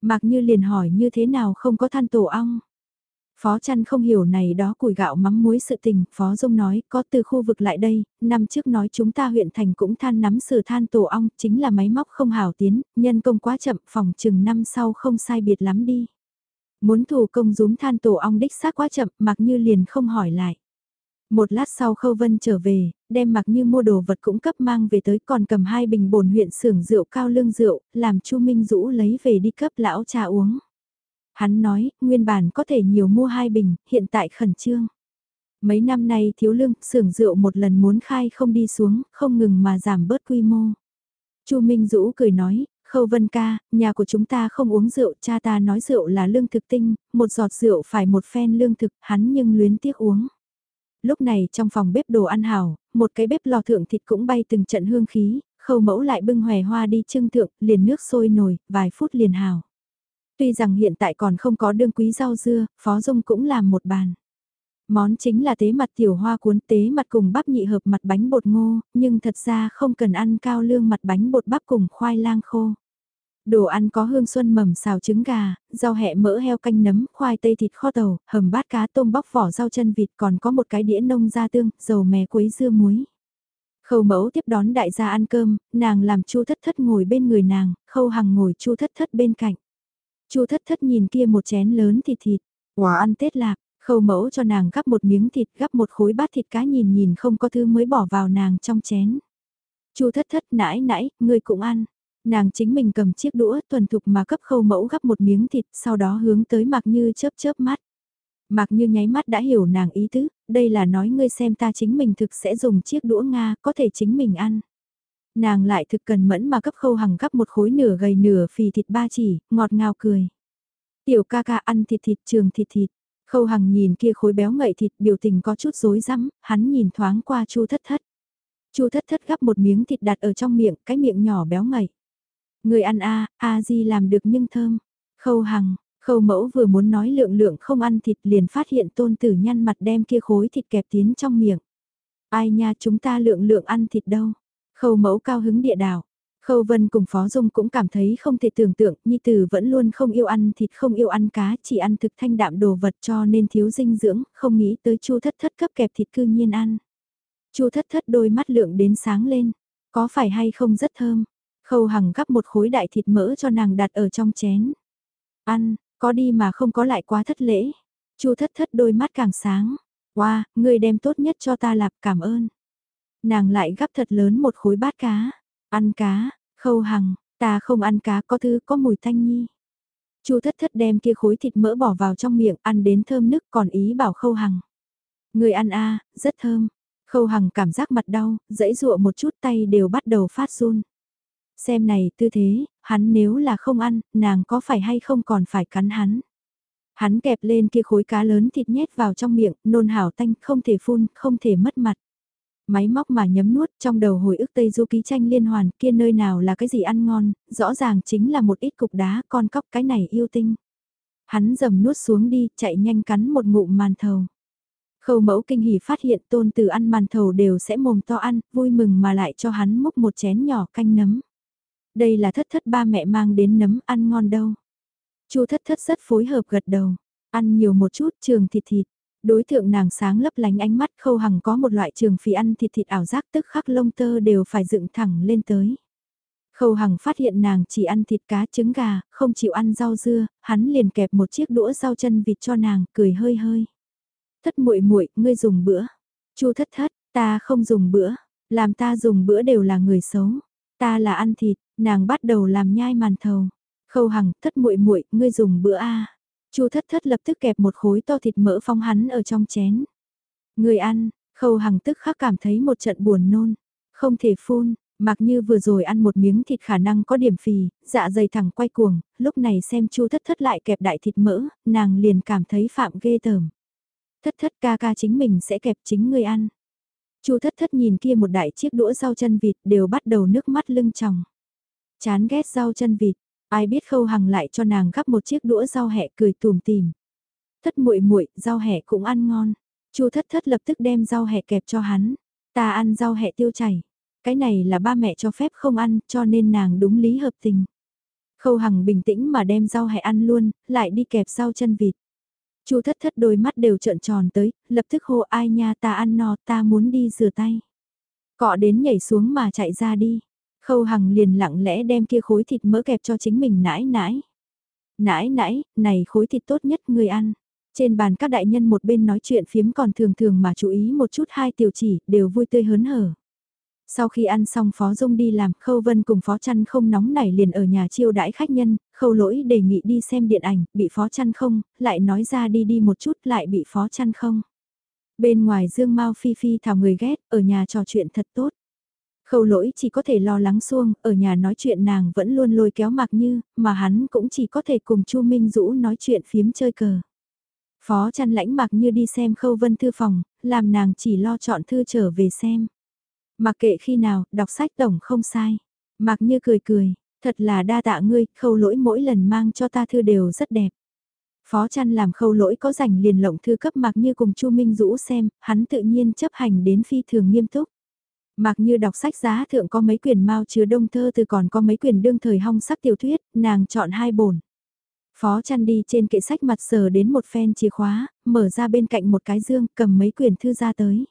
Mặc như liền hỏi như thế nào không có than tổ ong. Phó chăn không hiểu này đó củi gạo mắm muối sự tình, Phó Dung nói, có từ khu vực lại đây, năm trước nói chúng ta huyện thành cũng than nắm sử than tổ ong, chính là máy móc không hảo tiến, nhân công quá chậm, phòng chừng năm sau không sai biệt lắm đi. Muốn thủ công rúm than tổ ong đích xác quá chậm, mặc như liền không hỏi lại. Một lát sau Khâu Vân trở về, đem mặc như mua đồ vật cũng cấp mang về tới còn cầm hai bình bồn huyện xưởng rượu cao lương rượu, làm Chu Minh Dũ lấy về đi cấp lão cha uống. Hắn nói, nguyên bản có thể nhiều mua hai bình, hiện tại khẩn trương. Mấy năm nay thiếu lương, xưởng rượu một lần muốn khai không đi xuống, không ngừng mà giảm bớt quy mô. Chu Minh Dũ cười nói, Khâu Vân ca, nhà của chúng ta không uống rượu, cha ta nói rượu là lương thực tinh, một giọt rượu phải một phen lương thực, hắn nhưng luyến tiếc uống. Lúc này trong phòng bếp đồ ăn hào một cái bếp lò thượng thịt cũng bay từng trận hương khí, khâu mẫu lại bưng hòe hoa đi trưng thượng, liền nước sôi nồi, vài phút liền hào Tuy rằng hiện tại còn không có đương quý rau dưa, Phó Dung cũng làm một bàn. Món chính là tế mặt tiểu hoa cuốn tế mặt cùng bắp nhị hợp mặt bánh bột ngô, nhưng thật ra không cần ăn cao lương mặt bánh bột bắp cùng khoai lang khô. Đồ ăn có hương xuân mầm xào trứng gà, rau hẹ mỡ heo canh nấm, khoai tây thịt kho tàu, hầm bát cá tôm bóc vỏ rau chân vịt còn có một cái đĩa nông gia tương, dầu mè quấy dưa muối. Khâu mẫu tiếp đón đại gia ăn cơm, nàng làm chu thất thất ngồi bên người nàng, khâu hằng ngồi chu thất thất bên cạnh chu thất thất nhìn kia một chén lớn thịt thịt, quả ăn tết lạc, khâu mẫu cho nàng gắp một miếng thịt gắp một khối bát thịt cá nhìn nhìn không có thứ mới bỏ vào nàng trong chén. chu thất thất nãi nãi, ngươi cũng ăn. Nàng chính mình cầm chiếc đũa tuần thục mà cấp khâu mẫu gắp một miếng thịt sau đó hướng tới mặc Như chớp chớp mắt. Mạc Như nháy mắt đã hiểu nàng ý tứ, đây là nói ngươi xem ta chính mình thực sẽ dùng chiếc đũa Nga có thể chính mình ăn. Nàng lại thực cần mẫn mà cấp khâu hằng gắp một khối nửa gầy nửa phì thịt ba chỉ, ngọt ngào cười. Tiểu ca ca ăn thịt thịt trường thịt thịt, khâu hằng nhìn kia khối béo ngậy thịt biểu tình có chút rối rắm, hắn nhìn thoáng qua chu thất thất. Chu thất thất gắp một miếng thịt đặt ở trong miệng, cái miệng nhỏ béo ngậy. Người ăn a, a di làm được nhưng thơm. Khâu hằng, khâu mẫu vừa muốn nói lượng lượng không ăn thịt liền phát hiện tôn tử nhăn mặt đem kia khối thịt kẹp tiến trong miệng. Ai nha chúng ta lượng lượng ăn thịt đâu. Khâu mẫu cao hứng địa đạo. Khâu Vân cùng Phó Dung cũng cảm thấy không thể tưởng tượng, Nhi Tử vẫn luôn không yêu ăn thịt không yêu ăn cá, chỉ ăn thực thanh đạm đồ vật cho nên thiếu dinh dưỡng, không nghĩ tới Chu thất thất cấp kẹp thịt cư nhiên ăn. Chu thất thất đôi mắt lượng đến sáng lên, có phải hay không rất thơm. Khâu Hằng gắp một khối đại thịt mỡ cho nàng đặt ở trong chén. Ăn, có đi mà không có lại quá thất lễ. Chu thất thất đôi mắt càng sáng. Wow, người đem tốt nhất cho ta lạp cảm ơn. Nàng lại gắp thật lớn một khối bát cá. Ăn cá, khâu hằng, ta không ăn cá có thứ có mùi thanh nhi. Chu thất thất đem kia khối thịt mỡ bỏ vào trong miệng ăn đến thơm nức còn ý bảo khâu hằng. Người ăn a rất thơm. Khâu hằng cảm giác mặt đau, dãy dụa một chút tay đều bắt đầu phát run. Xem này tư thế, hắn nếu là không ăn, nàng có phải hay không còn phải cắn hắn. Hắn kẹp lên kia khối cá lớn thịt nhét vào trong miệng, nôn hảo tanh, không thể phun, không thể mất mặt. Máy móc mà nhấm nuốt trong đầu hồi ức Tây Du ký tranh liên hoàn kia nơi nào là cái gì ăn ngon, rõ ràng chính là một ít cục đá con cóc cái này yêu tinh. Hắn dầm nuốt xuống đi, chạy nhanh cắn một ngụm màn thầu. Khâu mẫu kinh hỉ phát hiện tôn từ ăn màn thầu đều sẽ mồm to ăn, vui mừng mà lại cho hắn múc một chén nhỏ canh nấm. Đây là thất thất ba mẹ mang đến nấm ăn ngon đâu. Chu thất thất rất phối hợp gật đầu, ăn nhiều một chút trường thịt thịt. Đối tượng nàng sáng lấp lánh ánh mắt khâu hằng có một loại trường phì ăn thịt thịt ảo giác tức khắc lông tơ đều phải dựng thẳng lên tới. Khâu Hằng phát hiện nàng chỉ ăn thịt cá trứng gà, không chịu ăn rau dưa, hắn liền kẹp một chiếc đũa rau chân vịt cho nàng, cười hơi hơi. Thất muội muội, ngươi dùng bữa. Chu thất thất, ta không dùng bữa, làm ta dùng bữa đều là người xấu. Ta là ăn thịt, nàng bắt đầu làm nhai màn thầu. Khâu Hằng, thất muội muội, ngươi dùng bữa a. Chu thất thất lập tức kẹp một khối to thịt mỡ phong hắn ở trong chén. Người ăn, khâu hằng tức khắc cảm thấy một trận buồn nôn. Không thể phun, mặc như vừa rồi ăn một miếng thịt khả năng có điểm phì, dạ dày thẳng quay cuồng, lúc này xem chu thất thất lại kẹp đại thịt mỡ, nàng liền cảm thấy phạm ghê tởm. Thất thất ca ca chính mình sẽ kẹp chính người ăn. chu thất thất nhìn kia một đại chiếc đũa rau chân vịt đều bắt đầu nước mắt lưng tròng. Chán ghét rau chân vịt, Ai biết khâu hằng lại cho nàng gắp một chiếc đũa rau hẹ cười tùm tìm. Thất muội muội rau hẹ cũng ăn ngon. Chu thất thất lập tức đem rau hẹ kẹp cho hắn. Ta ăn rau hẹ tiêu chảy. Cái này là ba mẹ cho phép không ăn cho nên nàng đúng lý hợp tình. Khâu hằng bình tĩnh mà đem rau hẹ ăn luôn, lại đi kẹp rau chân vịt. Chu thất thất đôi mắt đều trợn tròn tới, lập tức hô ai nha ta ăn no ta muốn đi rửa tay. Cọ đến nhảy xuống mà chạy ra đi. Khâu Hằng liền lặng lẽ đem kia khối thịt mỡ kẹp cho chính mình nãi nãi. Nãi nãi, này khối thịt tốt nhất người ăn. Trên bàn các đại nhân một bên nói chuyện phiếm còn thường thường mà chú ý một chút hai tiểu chỉ, đều vui tươi hớn hở. Sau khi ăn xong Phó Dung đi làm, Khâu Vân cùng Phó Trăn không nóng nảy liền ở nhà chiêu đãi khách nhân, Khâu Lỗi đề nghị đi xem điện ảnh, bị Phó Trăn không, lại nói ra đi đi một chút lại bị Phó Trăn không. Bên ngoài Dương Mao Phi Phi thảo người ghét, ở nhà trò chuyện thật tốt. Khâu lỗi chỉ có thể lo lắng xuông, ở nhà nói chuyện nàng vẫn luôn lôi kéo mặc như, mà hắn cũng chỉ có thể cùng Chu Minh Dũ nói chuyện phiếm chơi cờ. Phó chăn lãnh mặc như đi xem khâu vân thư phòng, làm nàng chỉ lo chọn thư trở về xem. Mặc kệ khi nào, đọc sách tổng không sai. Mặc như cười cười, thật là đa tạ ngươi, khâu lỗi mỗi lần mang cho ta thư đều rất đẹp. Phó chăn làm khâu lỗi có rảnh liền lộng thư cấp mặc như cùng Chu Minh Dũ xem, hắn tự nhiên chấp hành đến phi thường nghiêm túc. Mặc như đọc sách giá thượng có mấy quyển mau chứa đông thơ từ còn có mấy quyển đương thời hong sắc tiểu thuyết, nàng chọn hai bổn. Phó chăn đi trên kệ sách mặt sờ đến một phen chìa khóa, mở ra bên cạnh một cái dương, cầm mấy quyển thư ra tới.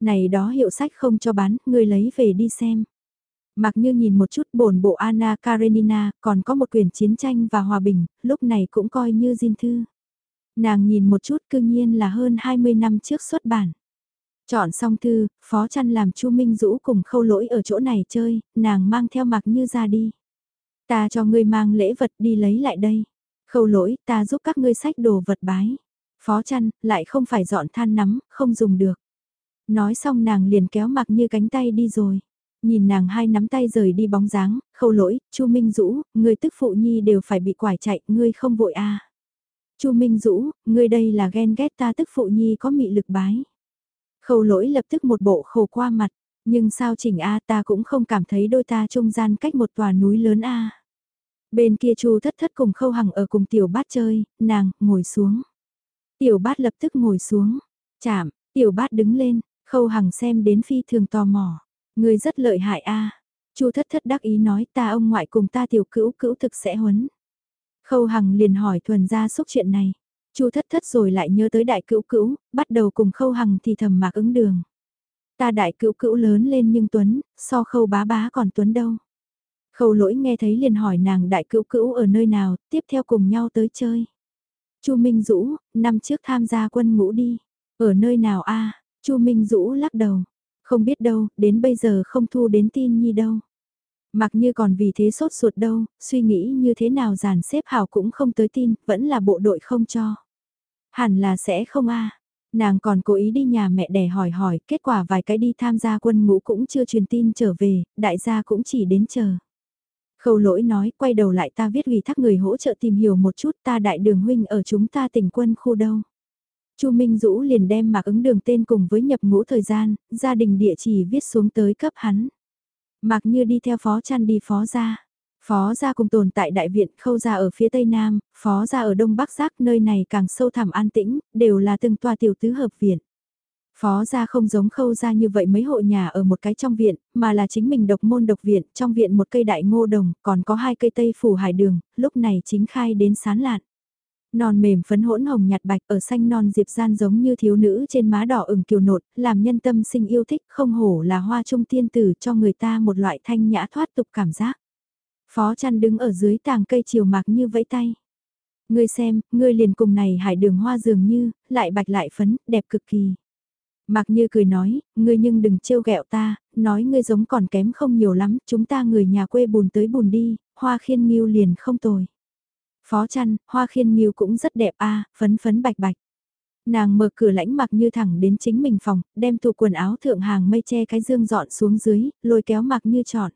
Này đó hiệu sách không cho bán, người lấy về đi xem. Mặc như nhìn một chút bổn bộ Anna Karenina, còn có một quyển chiến tranh và hòa bình, lúc này cũng coi như diên thư. Nàng nhìn một chút cương nhiên là hơn 20 năm trước xuất bản. Chọn xong thư, phó chăn làm Chu Minh Dũ cùng khâu lỗi ở chỗ này chơi, nàng mang theo mặc như ra đi. Ta cho ngươi mang lễ vật đi lấy lại đây. Khâu lỗi, ta giúp các ngươi sách đồ vật bái. Phó chăn, lại không phải dọn than nắm, không dùng được. Nói xong nàng liền kéo mặc như cánh tay đi rồi. Nhìn nàng hai nắm tay rời đi bóng dáng, khâu lỗi, Chu Minh Dũ, người tức phụ nhi đều phải bị quải chạy, ngươi không vội à. Chu Minh Dũ, ngươi đây là ghen ghét ta tức phụ nhi có mị lực bái. Khâu lỗi lập tức một bộ khổ qua mặt, Nhưng sao chỉnh A ta cũng không cảm thấy đôi ta trung gian cách một tòa núi lớn A. Bên kia chu thất thất cùng khâu hằng ở cùng tiểu bát chơi, nàng, ngồi xuống. Tiểu bát lập tức ngồi xuống, chạm, tiểu bát đứng lên, khâu hằng xem đến phi thường tò mò. Người rất lợi hại a chu thất thất đắc ý nói ta ông ngoại cùng ta tiểu cữu cữu thực sẽ huấn. Khâu hằng liền hỏi thuần ra xúc chuyện này chu thất thất rồi lại nhớ tới đại cữu cữu, bắt đầu cùng khâu hằng thì thầm mạc ứng đường. Ta đại cữu cữu lớn lên nhưng Tuấn, so khâu bá bá còn Tuấn đâu. Khâu lỗi nghe thấy liền hỏi nàng đại cữu cữu ở nơi nào, tiếp theo cùng nhau tới chơi. Chu Minh Dũ, năm trước tham gia quân ngũ đi. Ở nơi nào a Chu Minh Dũ lắc đầu. Không biết đâu, đến bây giờ không thu đến tin nhi đâu. Mặc như còn vì thế sốt ruột đâu, suy nghĩ như thế nào giàn xếp hảo cũng không tới tin, vẫn là bộ đội không cho. Hẳn là sẽ không a Nàng còn cố ý đi nhà mẹ đẻ hỏi hỏi, kết quả vài cái đi tham gia quân ngũ cũng chưa truyền tin trở về, đại gia cũng chỉ đến chờ. Khâu lỗi nói, quay đầu lại ta viết ủy thác người hỗ trợ tìm hiểu một chút ta đại đường huynh ở chúng ta tỉnh quân khu đâu. Chu Minh Dũ liền đem mạc ứng đường tên cùng với nhập ngũ thời gian, gia đình địa chỉ viết xuống tới cấp hắn. Mạc như đi theo phó chăn đi phó gia. Phó gia cùng tồn tại đại viện khâu gia ở phía tây nam, phó gia ở đông bắc giác nơi này càng sâu thẳm an tĩnh, đều là từng tòa tiểu tứ hợp viện. Phó gia không giống khâu gia như vậy mấy hộ nhà ở một cái trong viện, mà là chính mình độc môn độc viện, trong viện một cây đại ngô đồng, còn có hai cây tây phủ hải đường, lúc này chính khai đến sán lạn. Non mềm phấn hỗn hồng nhạt bạch ở xanh non diệp gian giống như thiếu nữ trên má đỏ ửng kiều nột, làm nhân tâm sinh yêu thích không hổ là hoa trung tiên tử cho người ta một loại thanh nhã thoát tục cảm giác. Phó chăn đứng ở dưới tàng cây chiều mạc như vẫy tay. Ngươi xem, ngươi liền cùng này hải đường hoa dường như, lại bạch lại phấn, đẹp cực kỳ. Mạc Như cười nói, ngươi nhưng đừng trêu ghẹo ta, nói ngươi giống còn kém không nhiều lắm, chúng ta người nhà quê bùn tới bùn đi, hoa khiên nghiêu liền không tồi. Phó chăn, hoa khiên nghiêu cũng rất đẹp a phấn phấn bạch bạch. Nàng mở cửa lãnh mặc như thẳng đến chính mình phòng, đem tủ quần áo thượng hàng mây che cái dương dọn xuống dưới, lôi kéo mặc như chọn.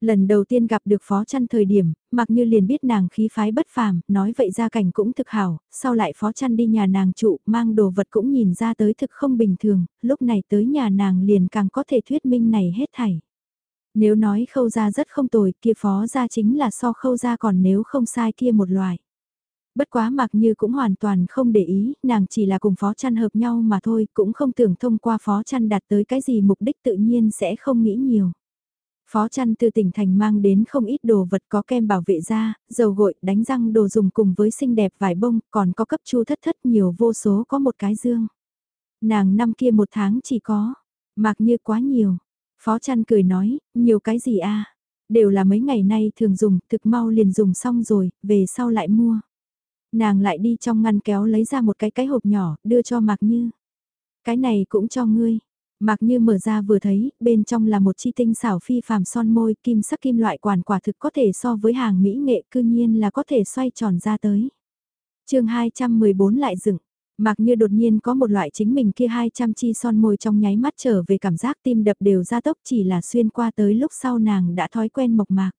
Lần đầu tiên gặp được phó chăn thời điểm, mặc như liền biết nàng khí phái bất phàm, nói vậy gia cảnh cũng thực hảo, sau lại phó chăn đi nhà nàng trụ, mang đồ vật cũng nhìn ra tới thực không bình thường, lúc này tới nhà nàng liền càng có thể thuyết minh này hết thảy. Nếu nói khâu ra rất không tồi kia phó ra chính là so khâu ra còn nếu không sai kia một loại. Bất quá mặc như cũng hoàn toàn không để ý, nàng chỉ là cùng phó chăn hợp nhau mà thôi, cũng không tưởng thông qua phó chăn đạt tới cái gì mục đích tự nhiên sẽ không nghĩ nhiều. Phó chăn từ tỉnh thành mang đến không ít đồ vật có kem bảo vệ da, dầu gội, đánh răng đồ dùng cùng với xinh đẹp vải bông, còn có cấp chu thất thất nhiều vô số có một cái dương. Nàng năm kia một tháng chỉ có, mặc như quá nhiều. Phó chăn cười nói, nhiều cái gì a Đều là mấy ngày nay thường dùng, thực mau liền dùng xong rồi, về sau lại mua. Nàng lại đi trong ngăn kéo lấy ra một cái cái hộp nhỏ, đưa cho Mạc Như. Cái này cũng cho ngươi, Mạc như mở ra vừa thấy, bên trong là một chi tinh xảo phi phàm son môi kim sắc kim loại quản quả thực có thể so với hàng mỹ nghệ cư nhiên là có thể xoay tròn ra tới. chương 214 lại dựng, Mạc như đột nhiên có một loại chính mình kia 200 chi son môi trong nháy mắt trở về cảm giác tim đập đều ra tốc chỉ là xuyên qua tới lúc sau nàng đã thói quen mộc mạc.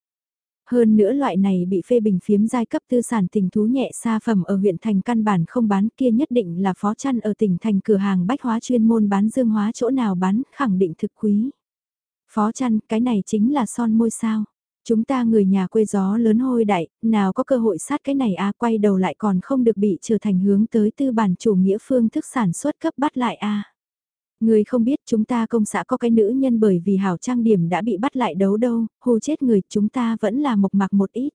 Hơn nữa loại này bị phê bình phiếm giai cấp tư sản tình thú nhẹ xa phẩm ở huyện thành căn bản không bán kia nhất định là phó chăn ở tỉnh thành cửa hàng bách hóa chuyên môn bán dương hóa chỗ nào bán khẳng định thực quý. Phó chăn, cái này chính là son môi sao. Chúng ta người nhà quê gió lớn hôi đại, nào có cơ hội sát cái này a quay đầu lại còn không được bị trở thành hướng tới tư bản chủ nghĩa phương thức sản xuất cấp bắt lại a Người không biết chúng ta công xã có cái nữ nhân bởi vì hảo trang điểm đã bị bắt lại đấu đâu, hù chết người chúng ta vẫn là mộc mạc một ít.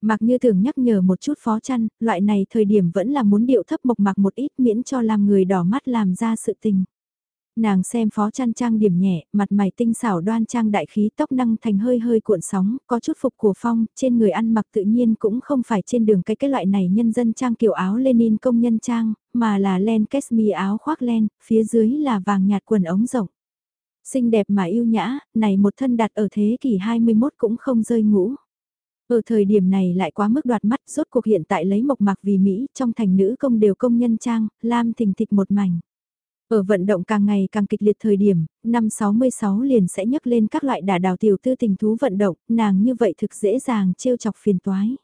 Mặc như thường nhắc nhở một chút phó chăn, loại này thời điểm vẫn là muốn điệu thấp mộc mạc một ít miễn cho làm người đỏ mắt làm ra sự tình. Nàng xem phó chăn trang điểm nhẹ, mặt mày tinh xảo đoan trang đại khí tóc năng thành hơi hơi cuộn sóng, có chút phục của phong, trên người ăn mặc tự nhiên cũng không phải trên đường cái cái loại này nhân dân trang kiểu áo Lenin công nhân trang, mà là len cashmere áo khoác len, phía dưới là vàng nhạt quần ống rộng. Xinh đẹp mà yêu nhã, này một thân đặt ở thế kỷ 21 cũng không rơi ngũ. Ở thời điểm này lại quá mức đoạt mắt, rốt cuộc hiện tại lấy mộc mạc vì Mỹ, trong thành nữ công đều công nhân trang, lam thình thịch một mảnh. Ở vận động càng ngày càng kịch liệt thời điểm, năm 66 liền sẽ nhấc lên các loại đả đào tiểu tư tình thú vận động, nàng như vậy thực dễ dàng trêu chọc phiền toái.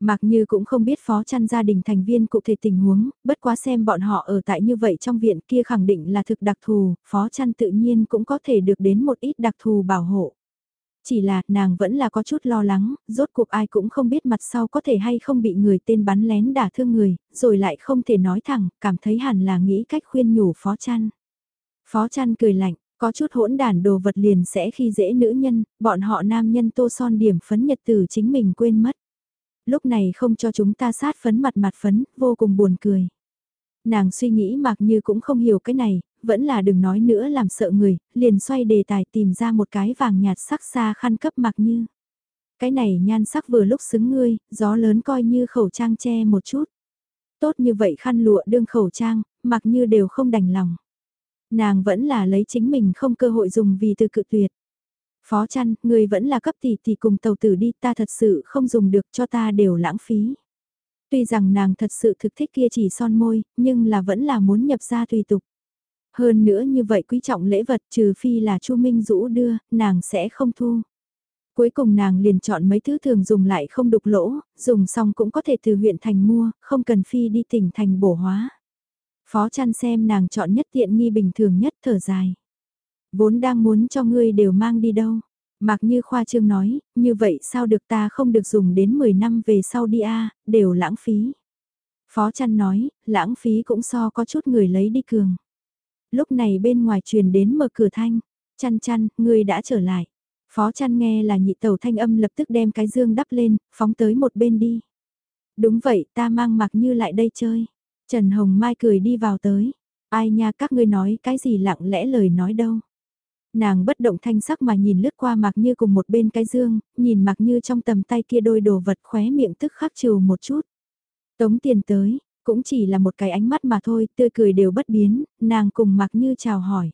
Mặc như cũng không biết phó chăn gia đình thành viên cụ thể tình huống, bất quá xem bọn họ ở tại như vậy trong viện kia khẳng định là thực đặc thù, phó chăn tự nhiên cũng có thể được đến một ít đặc thù bảo hộ. Chỉ là nàng vẫn là có chút lo lắng, rốt cuộc ai cũng không biết mặt sau có thể hay không bị người tên bắn lén đả thương người, rồi lại không thể nói thẳng, cảm thấy hẳn là nghĩ cách khuyên nhủ phó chăn. Phó chăn cười lạnh, có chút hỗn đản đồ vật liền sẽ khi dễ nữ nhân, bọn họ nam nhân tô son điểm phấn nhật từ chính mình quên mất. Lúc này không cho chúng ta sát phấn mặt mặt phấn, vô cùng buồn cười. Nàng suy nghĩ mặc như cũng không hiểu cái này, vẫn là đừng nói nữa làm sợ người, liền xoay đề tài tìm ra một cái vàng nhạt sắc xa khăn cấp mặc như. Cái này nhan sắc vừa lúc xứng ngươi, gió lớn coi như khẩu trang che một chút. Tốt như vậy khăn lụa đương khẩu trang, mặc như đều không đành lòng. Nàng vẫn là lấy chính mình không cơ hội dùng vì từ cự tuyệt. Phó chăn, người vẫn là cấp tỷ tỷ cùng tàu tử đi, ta thật sự không dùng được cho ta đều lãng phí. Tuy rằng nàng thật sự thực thích kia chỉ son môi, nhưng là vẫn là muốn nhập ra tùy tục. Hơn nữa như vậy quý trọng lễ vật trừ phi là Chu Minh Dũ đưa, nàng sẽ không thu. Cuối cùng nàng liền chọn mấy thứ thường dùng lại không đục lỗ, dùng xong cũng có thể từ huyện thành mua, không cần phi đi tỉnh thành bổ hóa. Phó chăn xem nàng chọn nhất tiện nghi bình thường nhất thở dài. Vốn đang muốn cho ngươi đều mang đi đâu. Mặc như khoa trương nói, như vậy sao được ta không được dùng đến 10 năm về sau đi a đều lãng phí. Phó chăn nói, lãng phí cũng so có chút người lấy đi cường. Lúc này bên ngoài truyền đến mở cửa thanh, chăn chăn, ngươi đã trở lại. Phó chăn nghe là nhị tàu thanh âm lập tức đem cái dương đắp lên, phóng tới một bên đi. Đúng vậy, ta mang mặc như lại đây chơi. Trần Hồng Mai cười đi vào tới. Ai nha các ngươi nói cái gì lặng lẽ lời nói đâu. Nàng bất động thanh sắc mà nhìn lướt qua mặc như cùng một bên cái dương, nhìn mặc như trong tầm tay kia đôi đồ vật khóe miệng tức khắc trừ một chút. Tống tiền tới, cũng chỉ là một cái ánh mắt mà thôi, tươi cười đều bất biến, nàng cùng mặc như chào hỏi.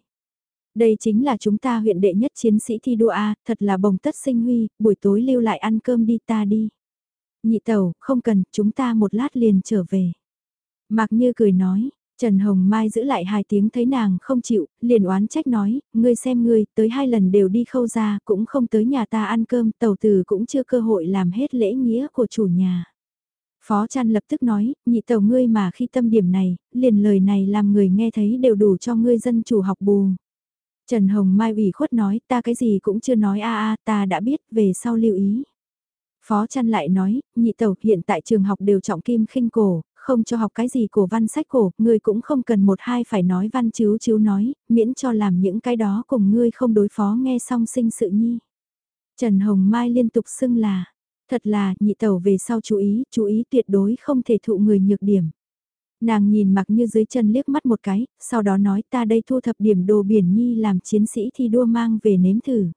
Đây chính là chúng ta huyện đệ nhất chiến sĩ thi đua A, thật là bồng tất sinh huy, buổi tối lưu lại ăn cơm đi ta đi. Nhị tàu, không cần, chúng ta một lát liền trở về. Mạc Như cười nói, Trần Hồng Mai giữ lại hai tiếng thấy nàng không chịu, liền oán trách nói, ngươi xem ngươi, tới hai lần đều đi khâu ra, cũng không tới nhà ta ăn cơm, tàu từ cũng chưa cơ hội làm hết lễ nghĩa của chủ nhà. Phó Trăn lập tức nói, nhị tàu ngươi mà khi tâm điểm này, liền lời này làm người nghe thấy đều đủ cho ngươi dân chủ học bù. Trần Hồng Mai ủy khuất nói, ta cái gì cũng chưa nói a a, ta đã biết, về sau lưu ý. Phó Trăn lại nói, nhị tàu hiện tại trường học đều trọng kim khinh cổ, không cho học cái gì cổ văn sách cổ, ngươi cũng không cần một hai phải nói văn chiếu chiếu nói, miễn cho làm những cái đó cùng ngươi không đối phó nghe xong sinh sự nhi. Trần Hồng Mai liên tục xưng là, thật là nhị tẩu về sau chú ý, chú ý tuyệt đối không thể thụ người nhược điểm. Nàng nhìn mặc như dưới chân liếc mắt một cái, sau đó nói ta đây thu thập điểm đồ biển nhi làm chiến sĩ thi đua mang về nếm thử.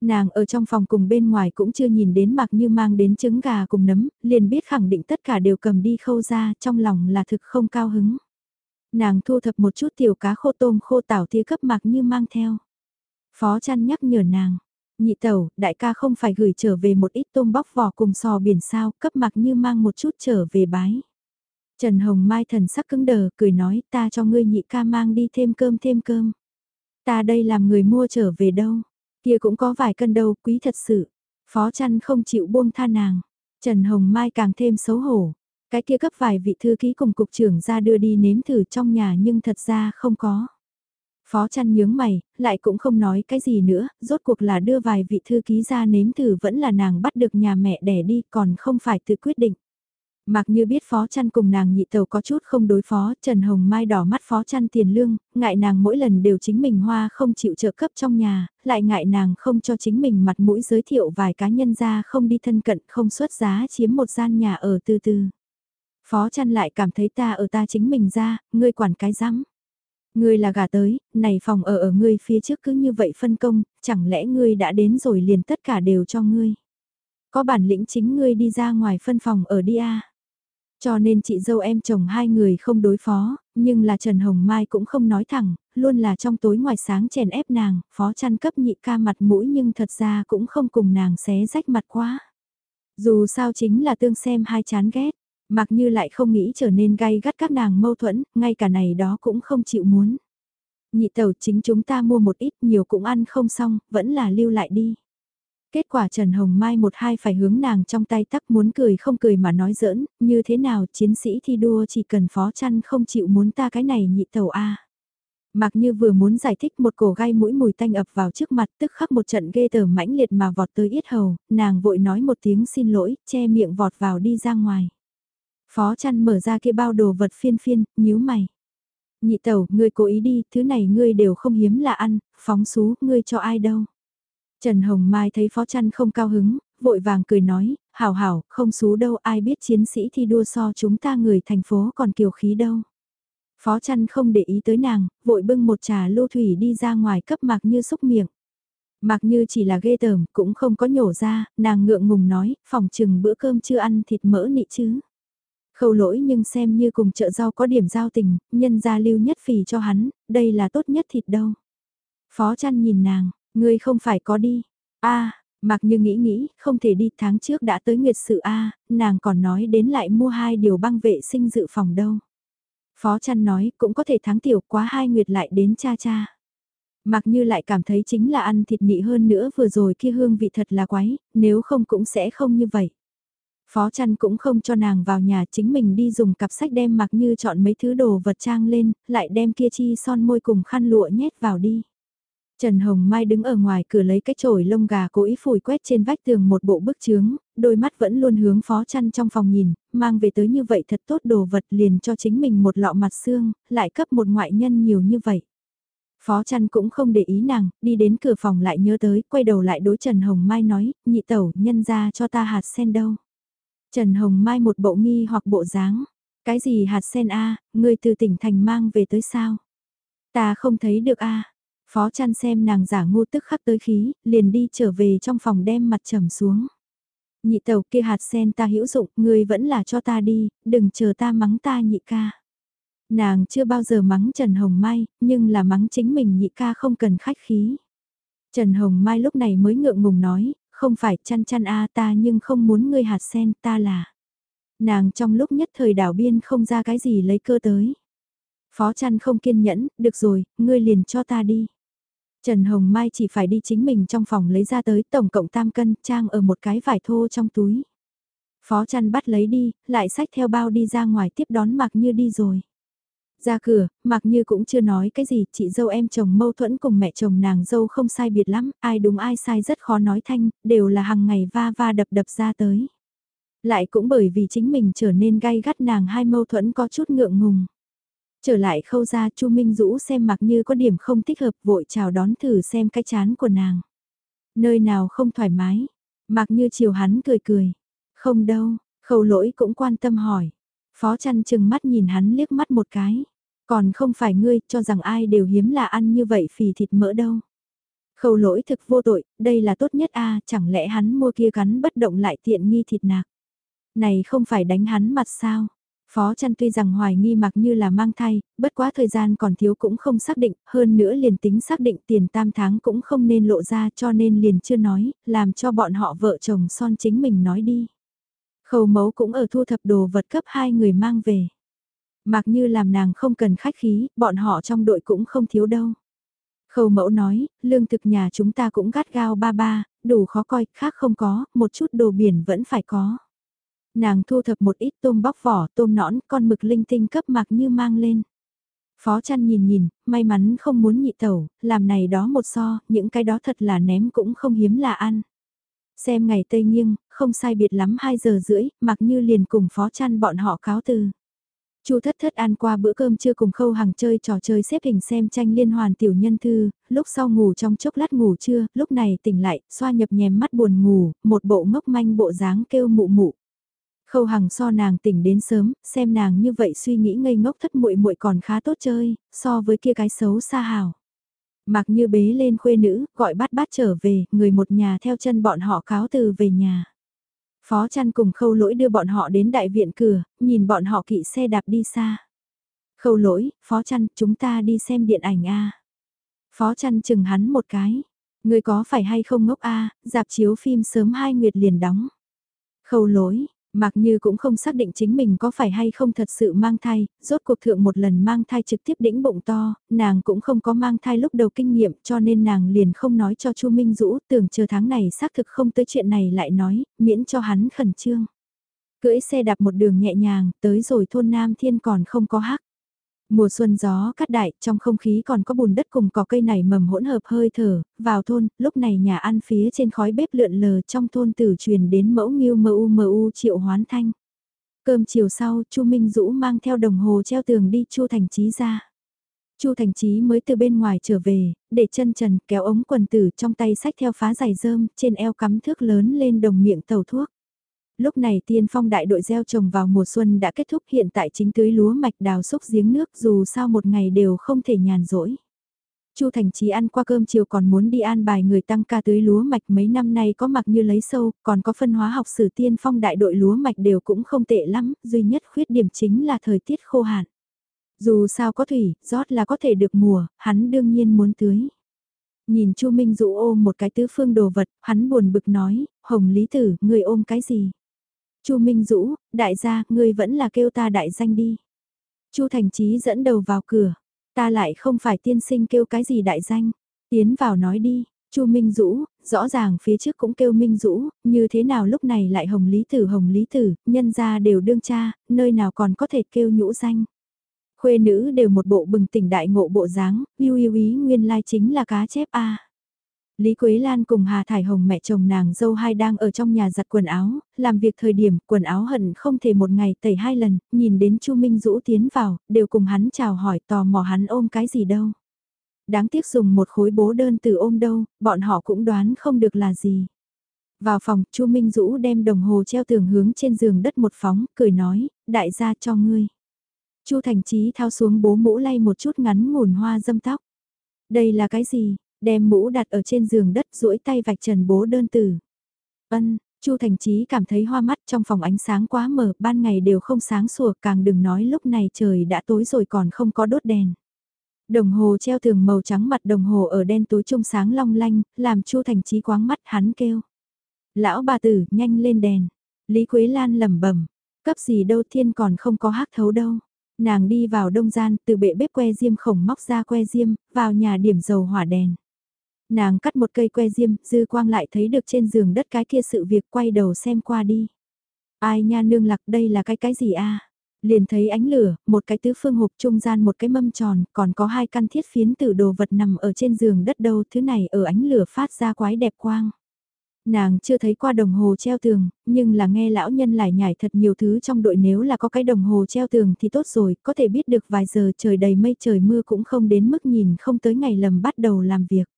Nàng ở trong phòng cùng bên ngoài cũng chưa nhìn đến mặc như mang đến trứng gà cùng nấm, liền biết khẳng định tất cả đều cầm đi khâu ra, trong lòng là thực không cao hứng. Nàng thu thập một chút tiểu cá khô tôm khô tảo tia cấp mặc như mang theo. Phó chăn nhắc nhở nàng, nhị tẩu, đại ca không phải gửi trở về một ít tôm bóc vỏ cùng sò biển sao, cấp mặc như mang một chút trở về bái. Trần Hồng Mai thần sắc cứng đờ, cười nói ta cho ngươi nhị ca mang đi thêm cơm thêm cơm. Ta đây làm người mua trở về đâu. Kia cũng có vài cân đâu, quý thật sự. Phó chăn không chịu buông tha nàng. Trần Hồng Mai càng thêm xấu hổ. Cái kia cấp vài vị thư ký cùng cục trưởng ra đưa đi nếm thử trong nhà nhưng thật ra không có. Phó chăn nhướng mày, lại cũng không nói cái gì nữa, rốt cuộc là đưa vài vị thư ký ra nếm thử vẫn là nàng bắt được nhà mẹ đẻ đi còn không phải tự quyết định. Mặc như biết phó chăn cùng nàng nhị tàu có chút không đối phó, Trần Hồng Mai đỏ mắt phó chăn tiền lương, ngại nàng mỗi lần đều chính mình hoa không chịu trợ cấp trong nhà, lại ngại nàng không cho chính mình mặt mũi giới thiệu vài cá nhân ra không đi thân cận không xuất giá chiếm một gian nhà ở từ từ. Phó chăn lại cảm thấy ta ở ta chính mình ra, ngươi quản cái rắm Ngươi là gà tới, này phòng ở ở ngươi phía trước cứ như vậy phân công, chẳng lẽ ngươi đã đến rồi liền tất cả đều cho ngươi. Có bản lĩnh chính ngươi đi ra ngoài phân phòng ở đi a cho nên chị dâu em chồng hai người không đối phó, nhưng là Trần Hồng Mai cũng không nói thẳng, luôn là trong tối ngoài sáng chèn ép nàng, phó chăn cấp nhị ca mặt mũi nhưng thật ra cũng không cùng nàng xé rách mặt quá. Dù sao chính là tương xem hai chán ghét, mặc như lại không nghĩ trở nên gay gắt các nàng mâu thuẫn, ngay cả này đó cũng không chịu muốn. Nhị tàu chính chúng ta mua một ít nhiều cũng ăn không xong, vẫn là lưu lại đi. Kết quả Trần Hồng Mai một hai phải hướng nàng trong tay tắc muốn cười không cười mà nói giỡn, như thế nào chiến sĩ thi đua chỉ cần phó chăn không chịu muốn ta cái này nhị tàu A. Mặc như vừa muốn giải thích một cổ gai mũi mùi tanh ập vào trước mặt tức khắc một trận ghê tởm mãnh liệt mà vọt tới yết hầu, nàng vội nói một tiếng xin lỗi, che miệng vọt vào đi ra ngoài. Phó chăn mở ra kia bao đồ vật phiên phiên, nhíu mày. Nhị tẩu, ngươi cố ý đi, thứ này ngươi đều không hiếm là ăn, phóng xú, ngươi cho ai đâu. Trần Hồng Mai thấy phó chăn không cao hứng, vội vàng cười nói, hảo hảo, không xú đâu ai biết chiến sĩ thi đua so chúng ta người thành phố còn kiều khí đâu. Phó chăn không để ý tới nàng, vội bưng một trà lô thủy đi ra ngoài cấp mạc như xúc miệng. Mạc như chỉ là ghê tởm, cũng không có nhổ ra, nàng ngượng ngùng nói, phòng chừng bữa cơm chưa ăn thịt mỡ nị chứ. Khâu lỗi nhưng xem như cùng chợ rau có điểm giao tình, nhân gia lưu nhất phì cho hắn, đây là tốt nhất thịt đâu. Phó chăn nhìn nàng, ngươi không phải có đi. a mặc như nghĩ nghĩ, không thể đi tháng trước đã tới nguyệt sự a nàng còn nói đến lại mua hai điều băng vệ sinh dự phòng đâu. Phó chăn nói cũng có thể tháng tiểu quá hai nguyệt lại đến cha cha. Mặc như lại cảm thấy chính là ăn thịt nị hơn nữa vừa rồi kia hương vị thật là quái, nếu không cũng sẽ không như vậy. Phó chăn cũng không cho nàng vào nhà chính mình đi dùng cặp sách đem mặc như chọn mấy thứ đồ vật trang lên, lại đem kia chi son môi cùng khăn lụa nhét vào đi. Trần Hồng Mai đứng ở ngoài cửa lấy cái chổi lông gà cố ý phủi quét trên vách tường một bộ bức chướng, đôi mắt vẫn luôn hướng phó chăn trong phòng nhìn, mang về tới như vậy thật tốt đồ vật liền cho chính mình một lọ mặt xương, lại cấp một ngoại nhân nhiều như vậy. Phó chăn cũng không để ý nàng, đi đến cửa phòng lại nhớ tới, quay đầu lại đối Trần Hồng Mai nói, nhị tẩu, nhân ra cho ta hạt sen đâu. Trần Hồng Mai một bộ nghi hoặc bộ dáng. Cái gì hạt sen a người từ tỉnh thành mang về tới sao? Ta không thấy được a Phó chăn xem nàng giả ngu tức khắc tới khí, liền đi trở về trong phòng đem mặt trầm xuống. Nhị tàu kia hạt sen ta hữu dụng, người vẫn là cho ta đi, đừng chờ ta mắng ta nhị ca. Nàng chưa bao giờ mắng Trần Hồng Mai, nhưng là mắng chính mình nhị ca không cần khách khí. Trần Hồng Mai lúc này mới ngượng ngùng nói, không phải chăn chăn a ta nhưng không muốn ngươi hạt sen ta là. Nàng trong lúc nhất thời đảo biên không ra cái gì lấy cơ tới. Phó chăn không kiên nhẫn, được rồi, ngươi liền cho ta đi. Trần Hồng Mai chỉ phải đi chính mình trong phòng lấy ra tới tổng cộng tam cân trang ở một cái vải thô trong túi. Phó chăn bắt lấy đi, lại xách theo bao đi ra ngoài tiếp đón mặc như đi rồi. Ra cửa, mặc như cũng chưa nói cái gì, chị dâu em chồng mâu thuẫn cùng mẹ chồng nàng dâu không sai biệt lắm, ai đúng ai sai rất khó nói thanh, đều là hàng ngày va va đập đập ra tới. Lại cũng bởi vì chính mình trở nên gay gắt nàng hai mâu thuẫn có chút ngượng ngùng. Trở lại khâu ra Chu Minh Dũ xem mặc như có điểm không thích hợp vội chào đón thử xem cái chán của nàng. Nơi nào không thoải mái, mặc như chiều hắn cười cười. Không đâu, khâu lỗi cũng quan tâm hỏi. Phó chăn chừng mắt nhìn hắn liếc mắt một cái. Còn không phải ngươi cho rằng ai đều hiếm là ăn như vậy phì thịt mỡ đâu. Khâu lỗi thực vô tội, đây là tốt nhất a chẳng lẽ hắn mua kia gắn bất động lại tiện nghi thịt nạc. Này không phải đánh hắn mặt sao? Phó chăn tuy rằng hoài nghi mặc như là mang thai, bất quá thời gian còn thiếu cũng không xác định, hơn nữa liền tính xác định tiền tam tháng cũng không nên lộ ra cho nên liền chưa nói, làm cho bọn họ vợ chồng son chính mình nói đi. Khâu mấu cũng ở thu thập đồ vật cấp hai người mang về. Mặc như làm nàng không cần khách khí, bọn họ trong đội cũng không thiếu đâu. Khâu mẫu nói, lương thực nhà chúng ta cũng gắt gao ba ba, đủ khó coi, khác không có, một chút đồ biển vẫn phải có. Nàng thu thập một ít tôm bóc vỏ, tôm nõn, con mực linh tinh cấp mặc như mang lên. Phó chăn nhìn nhìn, may mắn không muốn nhị tẩu, làm này đó một so, những cái đó thật là ném cũng không hiếm là ăn. Xem ngày tây nghiêng, không sai biệt lắm 2 giờ rưỡi, mặc như liền cùng phó chăn bọn họ cáo từ. Chu thất thất ăn qua bữa cơm trưa cùng khâu hàng chơi trò chơi xếp hình xem tranh liên hoàn tiểu nhân thư, lúc sau ngủ trong chốc lát ngủ trưa, lúc này tỉnh lại, xoa nhập nhèm mắt buồn ngủ, một bộ ngốc manh bộ dáng kêu mụ mụ. Khâu Hằng so nàng tỉnh đến sớm, xem nàng như vậy suy nghĩ ngây ngốc thất muội muội còn khá tốt chơi, so với kia cái xấu xa hào. Mặc như bế lên khuê nữ, gọi bát bát trở về, người một nhà theo chân bọn họ cáo từ về nhà. Phó chăn cùng khâu lỗi đưa bọn họ đến đại viện cửa, nhìn bọn họ kỵ xe đạp đi xa. Khâu lỗi, phó chăn, chúng ta đi xem điện ảnh a Phó chăn chừng hắn một cái. Người có phải hay không ngốc a dạp chiếu phim sớm hai nguyệt liền đóng. Khâu lỗi, Mặc như cũng không xác định chính mình có phải hay không thật sự mang thai, rốt cuộc thượng một lần mang thai trực tiếp đĩnh bụng to, nàng cũng không có mang thai lúc đầu kinh nghiệm cho nên nàng liền không nói cho Chu Minh Dũ tưởng chờ tháng này xác thực không tới chuyện này lại nói, miễn cho hắn khẩn trương. Cưỡi xe đạp một đường nhẹ nhàng, tới rồi thôn Nam Thiên còn không có hắc. Mùa xuân gió cắt đại, trong không khí còn có bùn đất cùng cỏ cây này mầm hỗn hợp hơi thở, vào thôn, lúc này nhà ăn phía trên khói bếp lượn lờ trong thôn tử truyền đến mẫu nghiêu mơ u mơ u triệu hoán thanh. Cơm chiều sau, Chu Minh Dũ mang theo đồng hồ treo tường đi Chu Thành Chí ra. Chu Thành Chí mới từ bên ngoài trở về, để chân trần kéo ống quần tử trong tay sách theo phá giày rơm, trên eo cắm thước lớn lên đồng miệng tàu thuốc. Lúc này tiên phong đại đội gieo trồng vào mùa xuân đã kết thúc hiện tại chính tưới lúa mạch đào xúc giếng nước dù sao một ngày đều không thể nhàn rỗi. Chu Thành Chí ăn qua cơm chiều còn muốn đi an bài người tăng ca tưới lúa mạch mấy năm nay có mặc như lấy sâu, còn có phân hóa học sử tiên phong đại đội lúa mạch đều cũng không tệ lắm, duy nhất khuyết điểm chính là thời tiết khô hạn. Dù sao có thủy, rót là có thể được mùa, hắn đương nhiên muốn tưới. Nhìn Chu Minh Dụ ôm một cái tứ phương đồ vật, hắn buồn bực nói, Hồng Lý Tử, người ôm cái gì? Chu Minh Dũ, đại gia, ngươi vẫn là kêu ta đại danh đi. Chu Thành Chí dẫn đầu vào cửa, ta lại không phải tiên sinh kêu cái gì đại danh, tiến vào nói đi. Chu Minh Dũ, rõ ràng phía trước cũng kêu Minh Dũ, như thế nào lúc này lại Hồng Lý Tử Hồng Lý Tử, nhân gia đều đương cha, nơi nào còn có thể kêu nhũ danh. Khuê nữ đều một bộ bừng tỉnh đại ngộ bộ dáng, yêu yêu ý nguyên lai chính là cá chép a. Lý Quế Lan cùng Hà Thải Hồng mẹ chồng nàng dâu hai đang ở trong nhà giặt quần áo, làm việc thời điểm quần áo hận không thể một ngày tẩy hai lần, nhìn đến Chu Minh Dũ tiến vào, đều cùng hắn chào hỏi tò mò hắn ôm cái gì đâu. Đáng tiếc dùng một khối bố đơn từ ôm đâu, bọn họ cũng đoán không được là gì. Vào phòng, Chu Minh Dũ đem đồng hồ treo tường hướng trên giường đất một phóng, cười nói, đại gia cho ngươi. Chu Thành Chí thao xuống bố mũ lay một chút ngắn ngủn hoa dâm tóc. Đây là cái gì? Đem mũ đặt ở trên giường đất duỗi tay vạch trần bố đơn tử. Ân, Chu Thành Chí cảm thấy hoa mắt trong phòng ánh sáng quá mờ, ban ngày đều không sáng sủa, càng đừng nói lúc này trời đã tối rồi còn không có đốt đèn. Đồng hồ treo tường màu trắng mặt đồng hồ ở đen tối trung sáng long lanh, làm Chu Thành Chí quáng mắt hắn kêu. Lão bà tử, nhanh lên đèn. Lý Quế Lan lẩm bẩm, cấp gì đâu thiên còn không có hắc thấu đâu. Nàng đi vào đông gian, từ bệ bếp que diêm khổng móc ra que diêm, vào nhà điểm dầu hỏa đèn. Nàng cắt một cây que diêm, dư quang lại thấy được trên giường đất cái kia sự việc quay đầu xem qua đi. Ai nha nương lạc đây là cái cái gì a Liền thấy ánh lửa, một cái tứ phương hộp trung gian một cái mâm tròn, còn có hai căn thiết phiến tử đồ vật nằm ở trên giường đất đâu, thứ này ở ánh lửa phát ra quái đẹp quang. Nàng chưa thấy qua đồng hồ treo tường, nhưng là nghe lão nhân lại nhảy thật nhiều thứ trong đội nếu là có cái đồng hồ treo tường thì tốt rồi, có thể biết được vài giờ trời đầy mây trời mưa cũng không đến mức nhìn không tới ngày lầm bắt đầu làm việc.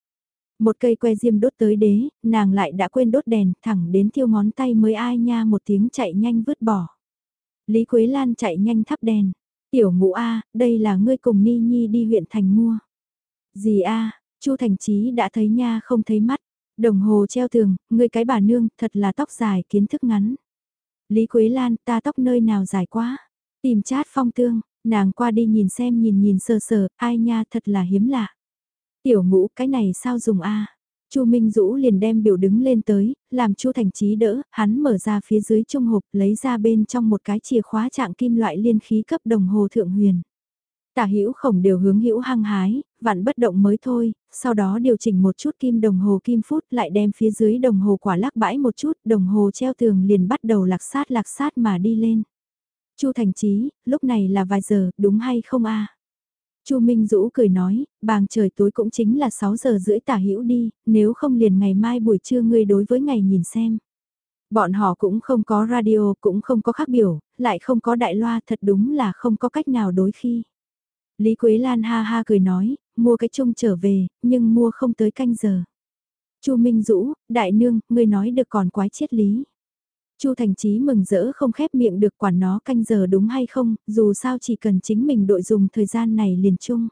Một cây que diêm đốt tới đế, nàng lại đã quên đốt đèn, thẳng đến tiêu ngón tay mới ai nha một tiếng chạy nhanh vứt bỏ. Lý Quế Lan chạy nhanh thắp đèn. Tiểu ngũ A, đây là ngươi cùng Ni Nhi đi huyện thành mua. Gì A, Chu Thành Chí đã thấy nha không thấy mắt. Đồng hồ treo tường, ngươi cái bà nương, thật là tóc dài kiến thức ngắn. Lý Quế Lan, ta tóc nơi nào dài quá. Tìm chát phong tương, nàng qua đi nhìn xem nhìn nhìn sờ sờ, ai nha thật là hiếm lạ. Tiểu ngũ cái này sao dùng a? Chu Minh Dũ liền đem biểu đứng lên tới, làm Chu Thành Chí đỡ, hắn mở ra phía dưới trung hộp, lấy ra bên trong một cái chìa khóa trạng kim loại liên khí cấp đồng hồ thượng huyền. Tả hữu khổng đều hướng hữu hăng hái, vạn bất động mới thôi, sau đó điều chỉnh một chút kim đồng hồ kim phút lại đem phía dưới đồng hồ quả lắc bãi một chút, đồng hồ treo tường liền bắt đầu lạc sát lạc sát mà đi lên. Chu Thành Chí, lúc này là vài giờ, đúng hay không a? Chu Minh Dũ cười nói, bàng trời tối cũng chính là 6 giờ rưỡi tả hữu đi, nếu không liền ngày mai buổi trưa ngươi đối với ngày nhìn xem. Bọn họ cũng không có radio, cũng không có khác biểu, lại không có đại loa, thật đúng là không có cách nào đối khi. Lý Quế Lan ha ha cười nói, mua cái chung trở về, nhưng mua không tới canh giờ. Chu Minh Dũ, đại nương, ngươi nói được còn quái triết lý. Chu Thành Chí mừng rỡ không khép miệng được quản nó canh giờ đúng hay không, dù sao chỉ cần chính mình đội dùng thời gian này liền chung.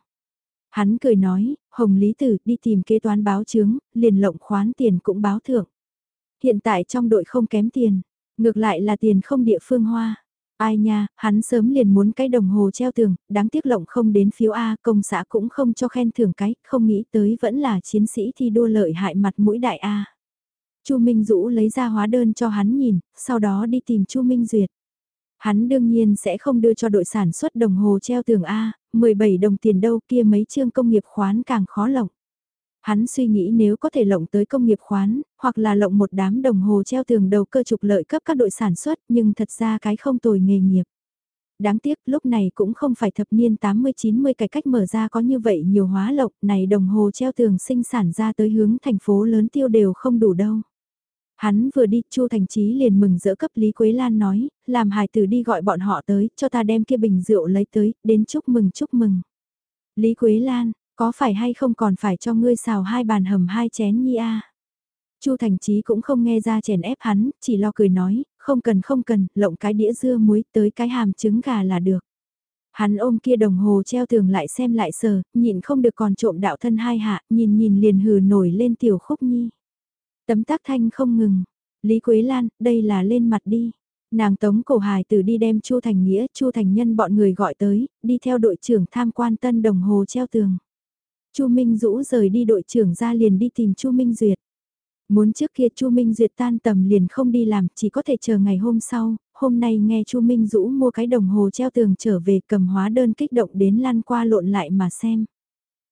Hắn cười nói, Hồng Lý Tử đi tìm kế toán báo chứng, liền lộng khoán tiền cũng báo thưởng. Hiện tại trong đội không kém tiền, ngược lại là tiền không địa phương hoa. Ai nha, hắn sớm liền muốn cái đồng hồ treo tường, đáng tiếc lộng không đến phiếu A, công xã cũng không cho khen thưởng cái, không nghĩ tới vẫn là chiến sĩ thi đua lợi hại mặt mũi đại A. Chu Minh Dũ lấy ra hóa đơn cho hắn nhìn, sau đó đi tìm Chu Minh Duyệt. Hắn đương nhiên sẽ không đưa cho đội sản xuất đồng hồ treo tường A, 17 đồng tiền đâu kia mấy chương công nghiệp khoán càng khó lộng. Hắn suy nghĩ nếu có thể lộng tới công nghiệp khoán, hoặc là lộng một đám đồng hồ treo tường đầu cơ trục lợi cấp các đội sản xuất nhưng thật ra cái không tồi nghề nghiệp. Đáng tiếc lúc này cũng không phải thập niên 80-90 cái cách mở ra có như vậy nhiều hóa lộng này đồng hồ treo tường sinh sản ra tới hướng thành phố lớn tiêu đều không đủ đâu. Hắn vừa đi, Chu Thành Chí liền mừng rỡ cấp Lý Quế Lan nói, làm hài tử đi gọi bọn họ tới, cho ta đem kia bình rượu lấy tới, đến chúc mừng chúc mừng. Lý Quế Lan, có phải hay không còn phải cho ngươi xào hai bàn hầm hai chén nhi a? Chu Thành Chí cũng không nghe ra chèn ép hắn, chỉ lo cười nói, không cần không cần, lộng cái đĩa dưa muối tới cái hàm trứng gà là được. Hắn ôm kia đồng hồ treo tường lại xem lại sờ, nhịn không được còn trộm đạo thân hai hạ, nhìn nhìn liền hừ nổi lên tiểu khúc nhi. Tấm tác thanh không ngừng. Lý Quế Lan, đây là lên mặt đi. Nàng tống cổ hài tử đi đem Chu Thành Nghĩa, Chu Thành Nhân bọn người gọi tới, đi theo đội trưởng tham quan tân đồng hồ treo tường. Chu Minh Dũ rời đi đội trưởng ra liền đi tìm Chu Minh Duyệt. Muốn trước kia Chu Minh Duyệt tan tầm liền không đi làm, chỉ có thể chờ ngày hôm sau, hôm nay nghe Chu Minh Dũ mua cái đồng hồ treo tường trở về cầm hóa đơn kích động đến lan qua lộn lại mà xem.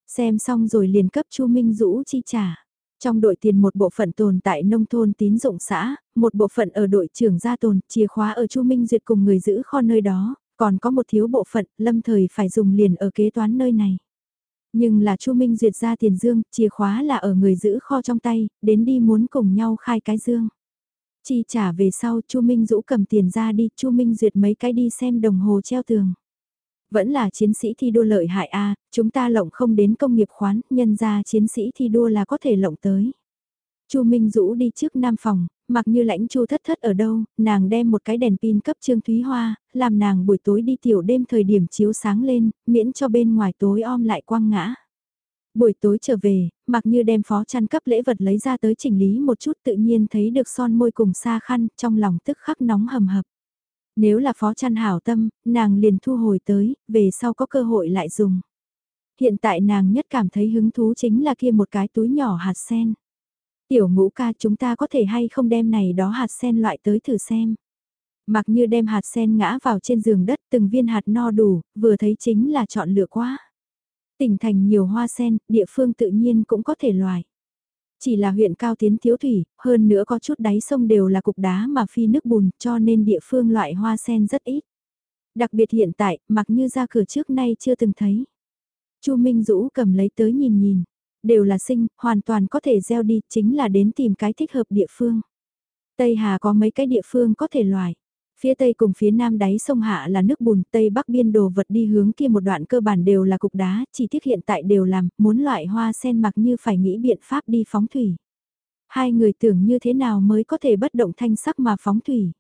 Xem xong rồi liền cấp Chu Minh Dũ chi trả. Trong đội tiền một bộ phận tồn tại nông thôn tín dụng xã, một bộ phận ở đội trưởng gia tồn, chìa khóa ở Chu Minh Duyệt cùng người giữ kho nơi đó, còn có một thiếu bộ phận lâm thời phải dùng liền ở kế toán nơi này. Nhưng là Chu Minh Duyệt ra tiền dương, chìa khóa là ở người giữ kho trong tay, đến đi muốn cùng nhau khai cái dương. Chi trả về sau Chu Minh Dũ cầm tiền ra đi, Chu Minh Duyệt mấy cái đi xem đồng hồ treo tường. Vẫn là chiến sĩ thi đua lợi hại a chúng ta lộng không đến công nghiệp khoán, nhân ra chiến sĩ thi đua là có thể lộng tới. Chu Minh Dũ đi trước nam phòng, mặc như lãnh Chu thất thất ở đâu, nàng đem một cái đèn pin cấp Trương Thúy Hoa, làm nàng buổi tối đi tiểu đêm thời điểm chiếu sáng lên, miễn cho bên ngoài tối om lại quang ngã. Buổi tối trở về, mặc như đem phó chăn cấp lễ vật lấy ra tới chỉnh lý một chút tự nhiên thấy được son môi cùng xa khăn, trong lòng tức khắc nóng hầm hập. Nếu là phó chăn hảo tâm, nàng liền thu hồi tới, về sau có cơ hội lại dùng. Hiện tại nàng nhất cảm thấy hứng thú chính là kia một cái túi nhỏ hạt sen. Tiểu ngũ ca chúng ta có thể hay không đem này đó hạt sen loại tới thử xem. Mặc như đem hạt sen ngã vào trên giường đất từng viên hạt no đủ, vừa thấy chính là chọn lựa quá. Tỉnh thành nhiều hoa sen, địa phương tự nhiên cũng có thể loại. Chỉ là huyện cao tiến thiếu thủy, hơn nữa có chút đáy sông đều là cục đá mà phi nước bùn cho nên địa phương loại hoa sen rất ít. Đặc biệt hiện tại, mặc như ra cửa trước nay chưa từng thấy. Chu Minh Dũ cầm lấy tới nhìn nhìn, đều là sinh, hoàn toàn có thể gieo đi, chính là đến tìm cái thích hợp địa phương. Tây Hà có mấy cái địa phương có thể loại. Phía tây cùng phía nam đáy sông Hạ là nước bùn, tây bắc biên đồ vật đi hướng kia một đoạn cơ bản đều là cục đá, chỉ tiếc hiện tại đều làm, muốn loại hoa sen mặc như phải nghĩ biện pháp đi phóng thủy. Hai người tưởng như thế nào mới có thể bất động thanh sắc mà phóng thủy.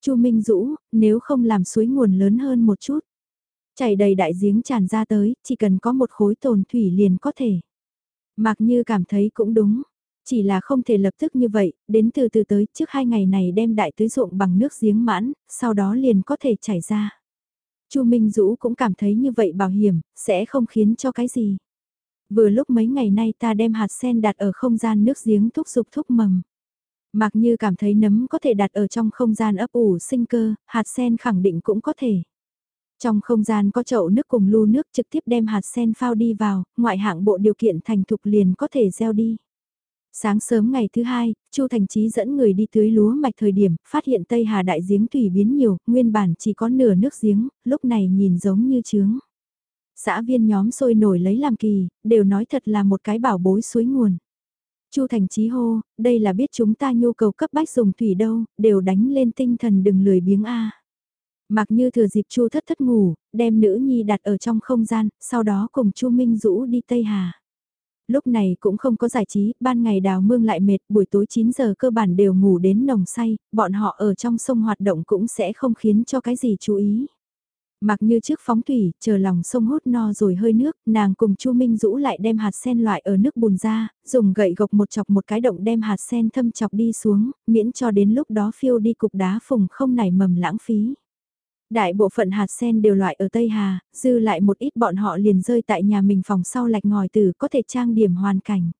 Chu Minh Dũ, nếu không làm suối nguồn lớn hơn một chút, chảy đầy đại giếng tràn ra tới, chỉ cần có một khối tồn thủy liền có thể. Mạc Như cảm thấy cũng đúng, chỉ là không thể lập tức như vậy, đến từ từ tới trước hai ngày này đem đại tưới ruộng bằng nước giếng mãn, sau đó liền có thể chảy ra. Chu Minh Dũ cũng cảm thấy như vậy bảo hiểm, sẽ không khiến cho cái gì. Vừa lúc mấy ngày nay ta đem hạt sen đặt ở không gian nước giếng thúc dục thúc mầm. Mặc như cảm thấy nấm có thể đặt ở trong không gian ấp ủ sinh cơ, hạt sen khẳng định cũng có thể. Trong không gian có chậu nước cùng lu nước trực tiếp đem hạt sen phao đi vào, ngoại hạng bộ điều kiện thành thục liền có thể gieo đi. Sáng sớm ngày thứ hai, Chu Thành Chí dẫn người đi tưới lúa mạch thời điểm, phát hiện Tây Hà đại giếng thủy biến nhiều, nguyên bản chỉ có nửa nước giếng, lúc này nhìn giống như trướng. Xã viên nhóm sôi nổi lấy làm kỳ, đều nói thật là một cái bảo bối suối nguồn. Chu Thành Chí hô, đây là biết chúng ta nhu cầu cấp bách dùng thủy đâu, đều đánh lên tinh thần đừng lười biếng a. Mặc như thừa dịp Chu thất thất ngủ, đem nữ nhi đặt ở trong không gian, sau đó cùng Chu Minh Dũ đi Tây Hà lúc này cũng không có giải trí, ban ngày đào mương lại mệt, buổi tối 9 giờ cơ bản đều ngủ đến nồng say, bọn họ ở trong sông hoạt động cũng sẽ không khiến cho cái gì chú ý. Mặc như trước phóng thủy, chờ lòng sông hút no rồi hơi nước, nàng cùng Chu Minh Dũ lại đem hạt sen loại ở nước bùn ra, dùng gậy gộc một chọc một cái động đem hạt sen thâm chọc đi xuống, miễn cho đến lúc đó phiêu đi cục đá phùng không nảy mầm lãng phí. Đại bộ phận hạt sen đều loại ở Tây Hà, dư lại một ít bọn họ liền rơi tại nhà mình phòng sau lạch ngòi từ có thể trang điểm hoàn cảnh.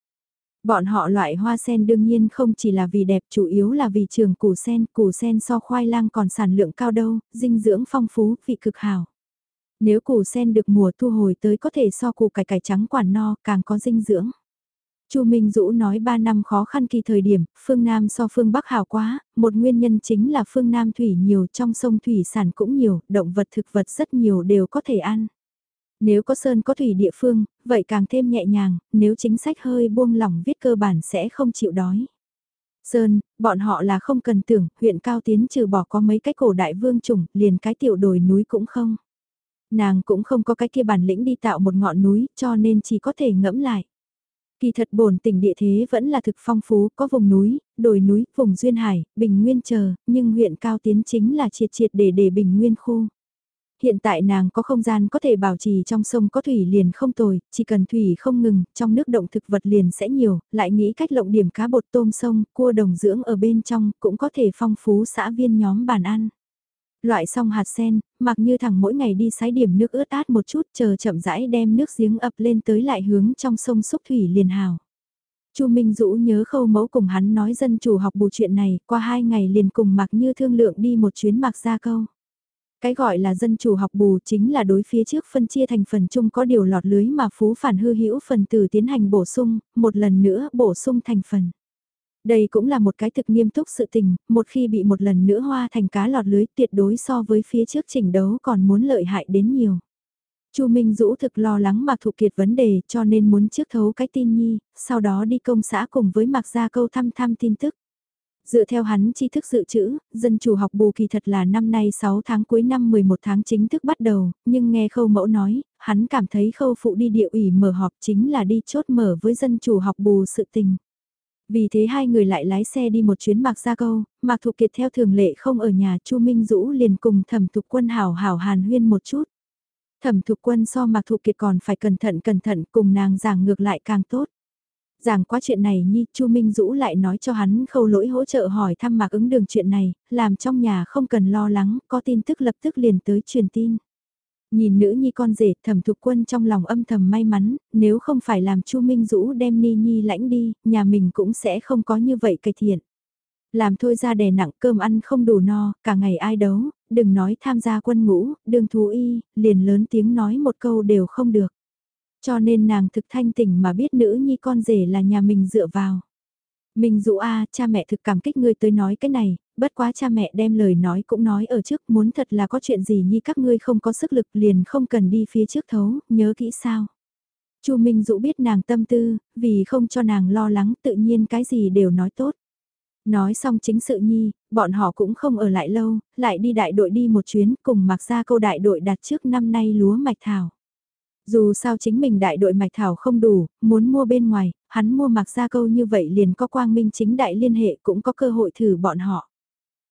Bọn họ loại hoa sen đương nhiên không chỉ là vì đẹp chủ yếu là vì trường củ sen, củ sen so khoai lang còn sản lượng cao đâu, dinh dưỡng phong phú, vị cực hảo. Nếu củ sen được mùa thu hồi tới có thể so củ cải cải trắng quản no càng có dinh dưỡng. Chu Minh Dũ nói 3 năm khó khăn kỳ thời điểm, phương Nam so phương Bắc hảo quá, một nguyên nhân chính là phương Nam thủy nhiều trong sông thủy sản cũng nhiều, động vật thực vật rất nhiều đều có thể ăn. Nếu có sơn có thủy địa phương, vậy càng thêm nhẹ nhàng, nếu chính sách hơi buông lỏng viết cơ bản sẽ không chịu đói. Sơn, bọn họ là không cần tưởng, huyện Cao Tiến trừ bỏ có mấy cái cổ đại vương trùng, liền cái tiểu đồi núi cũng không. Nàng cũng không có cái kia bản lĩnh đi tạo một ngọn núi, cho nên chỉ có thể ngẫm lại. Kỳ thật bổn tỉnh địa thế vẫn là thực phong phú, có vùng núi, đồi núi, vùng duyên hải, bình nguyên chờ, nhưng huyện Cao Tiến chính là triệt triệt để để bình nguyên khu hiện tại nàng có không gian có thể bảo trì trong sông có thủy liền không tồi, chỉ cần thủy không ngừng, trong nước động thực vật liền sẽ nhiều, lại nghĩ cách lộng điểm cá bột tôm sông, cua đồng dưỡng ở bên trong, cũng có thể phong phú xã viên nhóm bàn ăn. Loại xong hạt sen, mặc như thẳng mỗi ngày đi sái điểm nước ướt át một chút chờ chậm rãi đem nước giếng ập lên tới lại hướng trong sông xúc thủy liền hào. Chu Minh Dũ nhớ khâu mẫu cùng hắn nói dân chủ học bù chuyện này, qua hai ngày liền cùng mặc như thương lượng đi một chuyến mặc ra câu. Cái gọi là dân chủ học bù chính là đối phía trước phân chia thành phần chung có điều lọt lưới mà phú phản hư hữu phần tử tiến hành bổ sung, một lần nữa bổ sung thành phần. Đây cũng là một cái thực nghiêm túc sự tình, một khi bị một lần nữa hoa thành cá lọt lưới tuyệt đối so với phía trước chỉnh đấu còn muốn lợi hại đến nhiều. Chu Minh Dũ thực lo lắng Mạc Thụ Kiệt vấn đề cho nên muốn trước thấu cái tin nhi, sau đó đi công xã cùng với Mạc Gia Câu thăm thăm tin tức. Dựa theo hắn tri thức dự trữ, dân chủ học bù kỳ thật là năm nay 6 tháng cuối năm 11 tháng chính thức bắt đầu, nhưng nghe khâu mẫu nói, hắn cảm thấy khâu phụ đi địa ủy mở họp chính là đi chốt mở với dân chủ học bù sự tình. Vì thế hai người lại lái xe đi một chuyến Mạc Gia Câu, Mạc Thục Kiệt theo thường lệ không ở nhà Chu Minh Dũ liền cùng thẩm thục quân hảo hảo hàn huyên một chút. Thẩm thục quân so Mạc Thục Kiệt còn phải cẩn thận cẩn thận cùng nàng giảng ngược lại càng tốt. Giảng qua chuyện này Nhi, Chu Minh Dũ lại nói cho hắn khâu lỗi hỗ trợ hỏi thăm mạc ứng đường chuyện này, làm trong nhà không cần lo lắng, có tin tức lập tức liền tới truyền tin. Nhìn nữ nhi con rể thẩm thục quân trong lòng âm thầm may mắn, nếu không phải làm Chu Minh Dũ đem Ni Nhi lãnh đi, nhà mình cũng sẽ không có như vậy cải thiện. Làm thôi ra đè nặng cơm ăn không đủ no, cả ngày ai đấu, đừng nói tham gia quân ngũ, đường thú y, liền lớn tiếng nói một câu đều không được. Cho nên nàng thực thanh tỉnh mà biết nữ nhi con rể là nhà mình dựa vào. Mình dụ a cha mẹ thực cảm kích ngươi tới nói cái này, bất quá cha mẹ đem lời nói cũng nói ở trước muốn thật là có chuyện gì nhi các ngươi không có sức lực liền không cần đi phía trước thấu, nhớ kỹ sao. Chu Minh Dũ biết nàng tâm tư, vì không cho nàng lo lắng tự nhiên cái gì đều nói tốt. Nói xong chính sự nhi, bọn họ cũng không ở lại lâu, lại đi đại đội đi một chuyến cùng mặc ra câu đại đội đặt trước năm nay lúa mạch thảo. Dù sao chính mình đại đội mạch thảo không đủ, muốn mua bên ngoài, hắn mua mặc ra câu như vậy liền có quang minh chính đại liên hệ cũng có cơ hội thử bọn họ.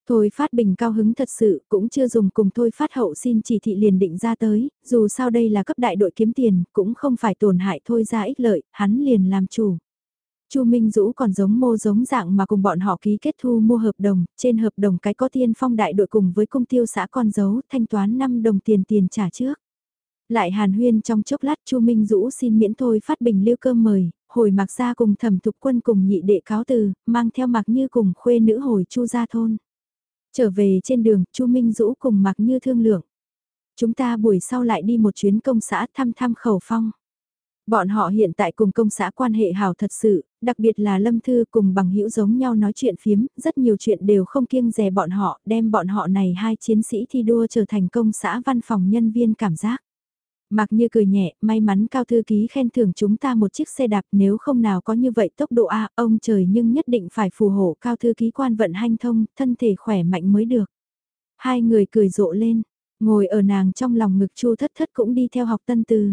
Thôi phát bình cao hứng thật sự cũng chưa dùng cùng thôi phát hậu xin chỉ thị liền định ra tới, dù sao đây là cấp đại đội kiếm tiền, cũng không phải tổn hại thôi ra ích lợi, hắn liền làm chủ. Chu Minh Dũ còn giống mô giống dạng mà cùng bọn họ ký kết thu mua hợp đồng, trên hợp đồng cái có tiên phong đại đội cùng với công tiêu xã con dấu thanh toán 5 đồng tiền tiền trả trước. Lại hàn huyên trong chốc lát Chu Minh Dũ xin miễn thôi phát bình lưu cơm mời, hồi mặc ra cùng thẩm thục quân cùng nhị đệ cáo từ, mang theo mặc như cùng khuê nữ hồi Chu ra thôn. Trở về trên đường, Chu Minh Dũ cùng mặc như thương lượng. Chúng ta buổi sau lại đi một chuyến công xã thăm thăm khẩu phong. Bọn họ hiện tại cùng công xã quan hệ hào thật sự, đặc biệt là Lâm Thư cùng bằng hữu giống nhau nói chuyện phiếm, rất nhiều chuyện đều không kiêng dè bọn họ, đem bọn họ này hai chiến sĩ thi đua trở thành công xã văn phòng nhân viên cảm giác. Mặc như cười nhẹ, may mắn cao thư ký khen thưởng chúng ta một chiếc xe đạp nếu không nào có như vậy tốc độ A, ông trời nhưng nhất định phải phù hộ cao thư ký quan vận hanh thông, thân thể khỏe mạnh mới được. Hai người cười rộ lên, ngồi ở nàng trong lòng ngực chu thất thất cũng đi theo học tân từ.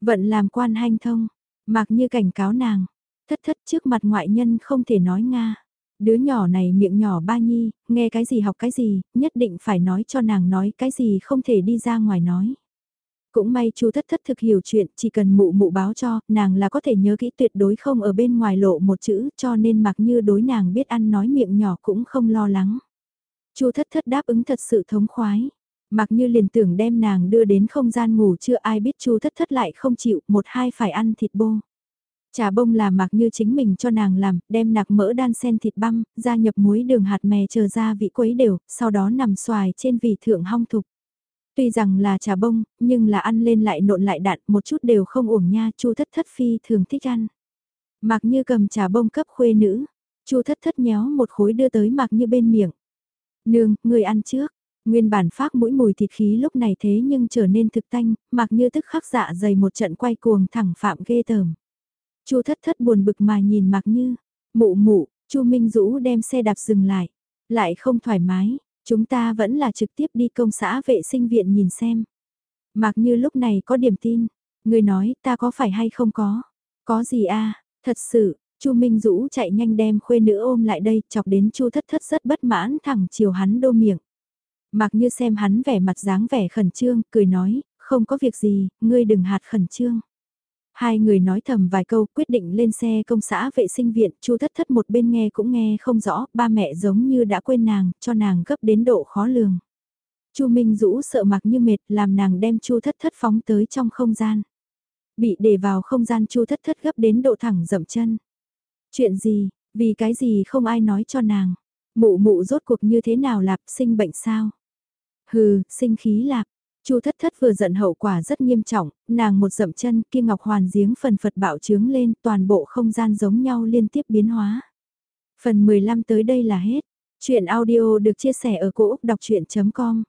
Vận làm quan hanh thông, mặc như cảnh cáo nàng, thất thất trước mặt ngoại nhân không thể nói Nga. Đứa nhỏ này miệng nhỏ ba nhi, nghe cái gì học cái gì, nhất định phải nói cho nàng nói cái gì không thể đi ra ngoài nói. Cũng may chu thất thất thực hiểu chuyện, chỉ cần mụ mụ báo cho, nàng là có thể nhớ kỹ tuyệt đối không ở bên ngoài lộ một chữ, cho nên mặc như đối nàng biết ăn nói miệng nhỏ cũng không lo lắng. chu thất thất đáp ứng thật sự thống khoái. Mặc như liền tưởng đem nàng đưa đến không gian ngủ chưa ai biết chu thất thất lại không chịu, một hai phải ăn thịt bô. Trà bông là mặc như chính mình cho nàng làm, đem nạc mỡ đan sen thịt băm, gia nhập muối đường hạt mè chờ ra vị quấy đều, sau đó nằm xoài trên vị thượng hong thục. Tuy rằng là trà bông, nhưng là ăn lên lại nộn lại đạn một chút đều không uổng nha, chu thất thất phi thường thích ăn. Mặc như cầm trà bông cấp khuê nữ, chu thất thất nhéo một khối đưa tới mặc như bên miệng. Nương, người ăn trước. Nguyên bản phát mũi mùi thịt khí lúc này thế nhưng trở nên thực tanh, mặc như tức khắc dạ dày một trận quay cuồng thẳng phạm ghê tởm. Chu thất thất buồn bực mà nhìn mặc như, mụ mụ, Chu Minh Dũ đem xe đạp dừng lại, lại không thoải mái, chúng ta vẫn là trực tiếp đi công xã vệ sinh viện nhìn xem. Mặc như lúc này có điểm tin, người nói ta có phải hay không có, có gì a thật sự, Chu Minh Dũ chạy nhanh đem khuê nữ ôm lại đây, chọc đến Chu Thất Thất rất bất mãn thẳng chiều hắn đô miệng. Mặc như xem hắn vẻ mặt dáng vẻ khẩn trương, cười nói, không có việc gì, ngươi đừng hạt khẩn trương. Hai người nói thầm vài câu quyết định lên xe công xã vệ sinh viện, chu thất thất một bên nghe cũng nghe không rõ, ba mẹ giống như đã quên nàng, cho nàng gấp đến độ khó lường. chu Minh Dũ sợ mặc như mệt làm nàng đem chu thất thất phóng tới trong không gian. Bị để vào không gian chu thất thất gấp đến độ thẳng dậm chân. Chuyện gì, vì cái gì không ai nói cho nàng. Mụ mụ rốt cuộc như thế nào lạp sinh bệnh sao? Hừ, sinh khí lạp. Chu thất thất vừa giận hậu quả rất nghiêm trọng, nàng một dậm chân kia ngọc hoàn giếng phần phật bạo trướng lên toàn bộ không gian giống nhau liên tiếp biến hóa. Phần 15 tới đây là hết. Chuyện audio được chia sẻ ở cỗ đọc chuyện.com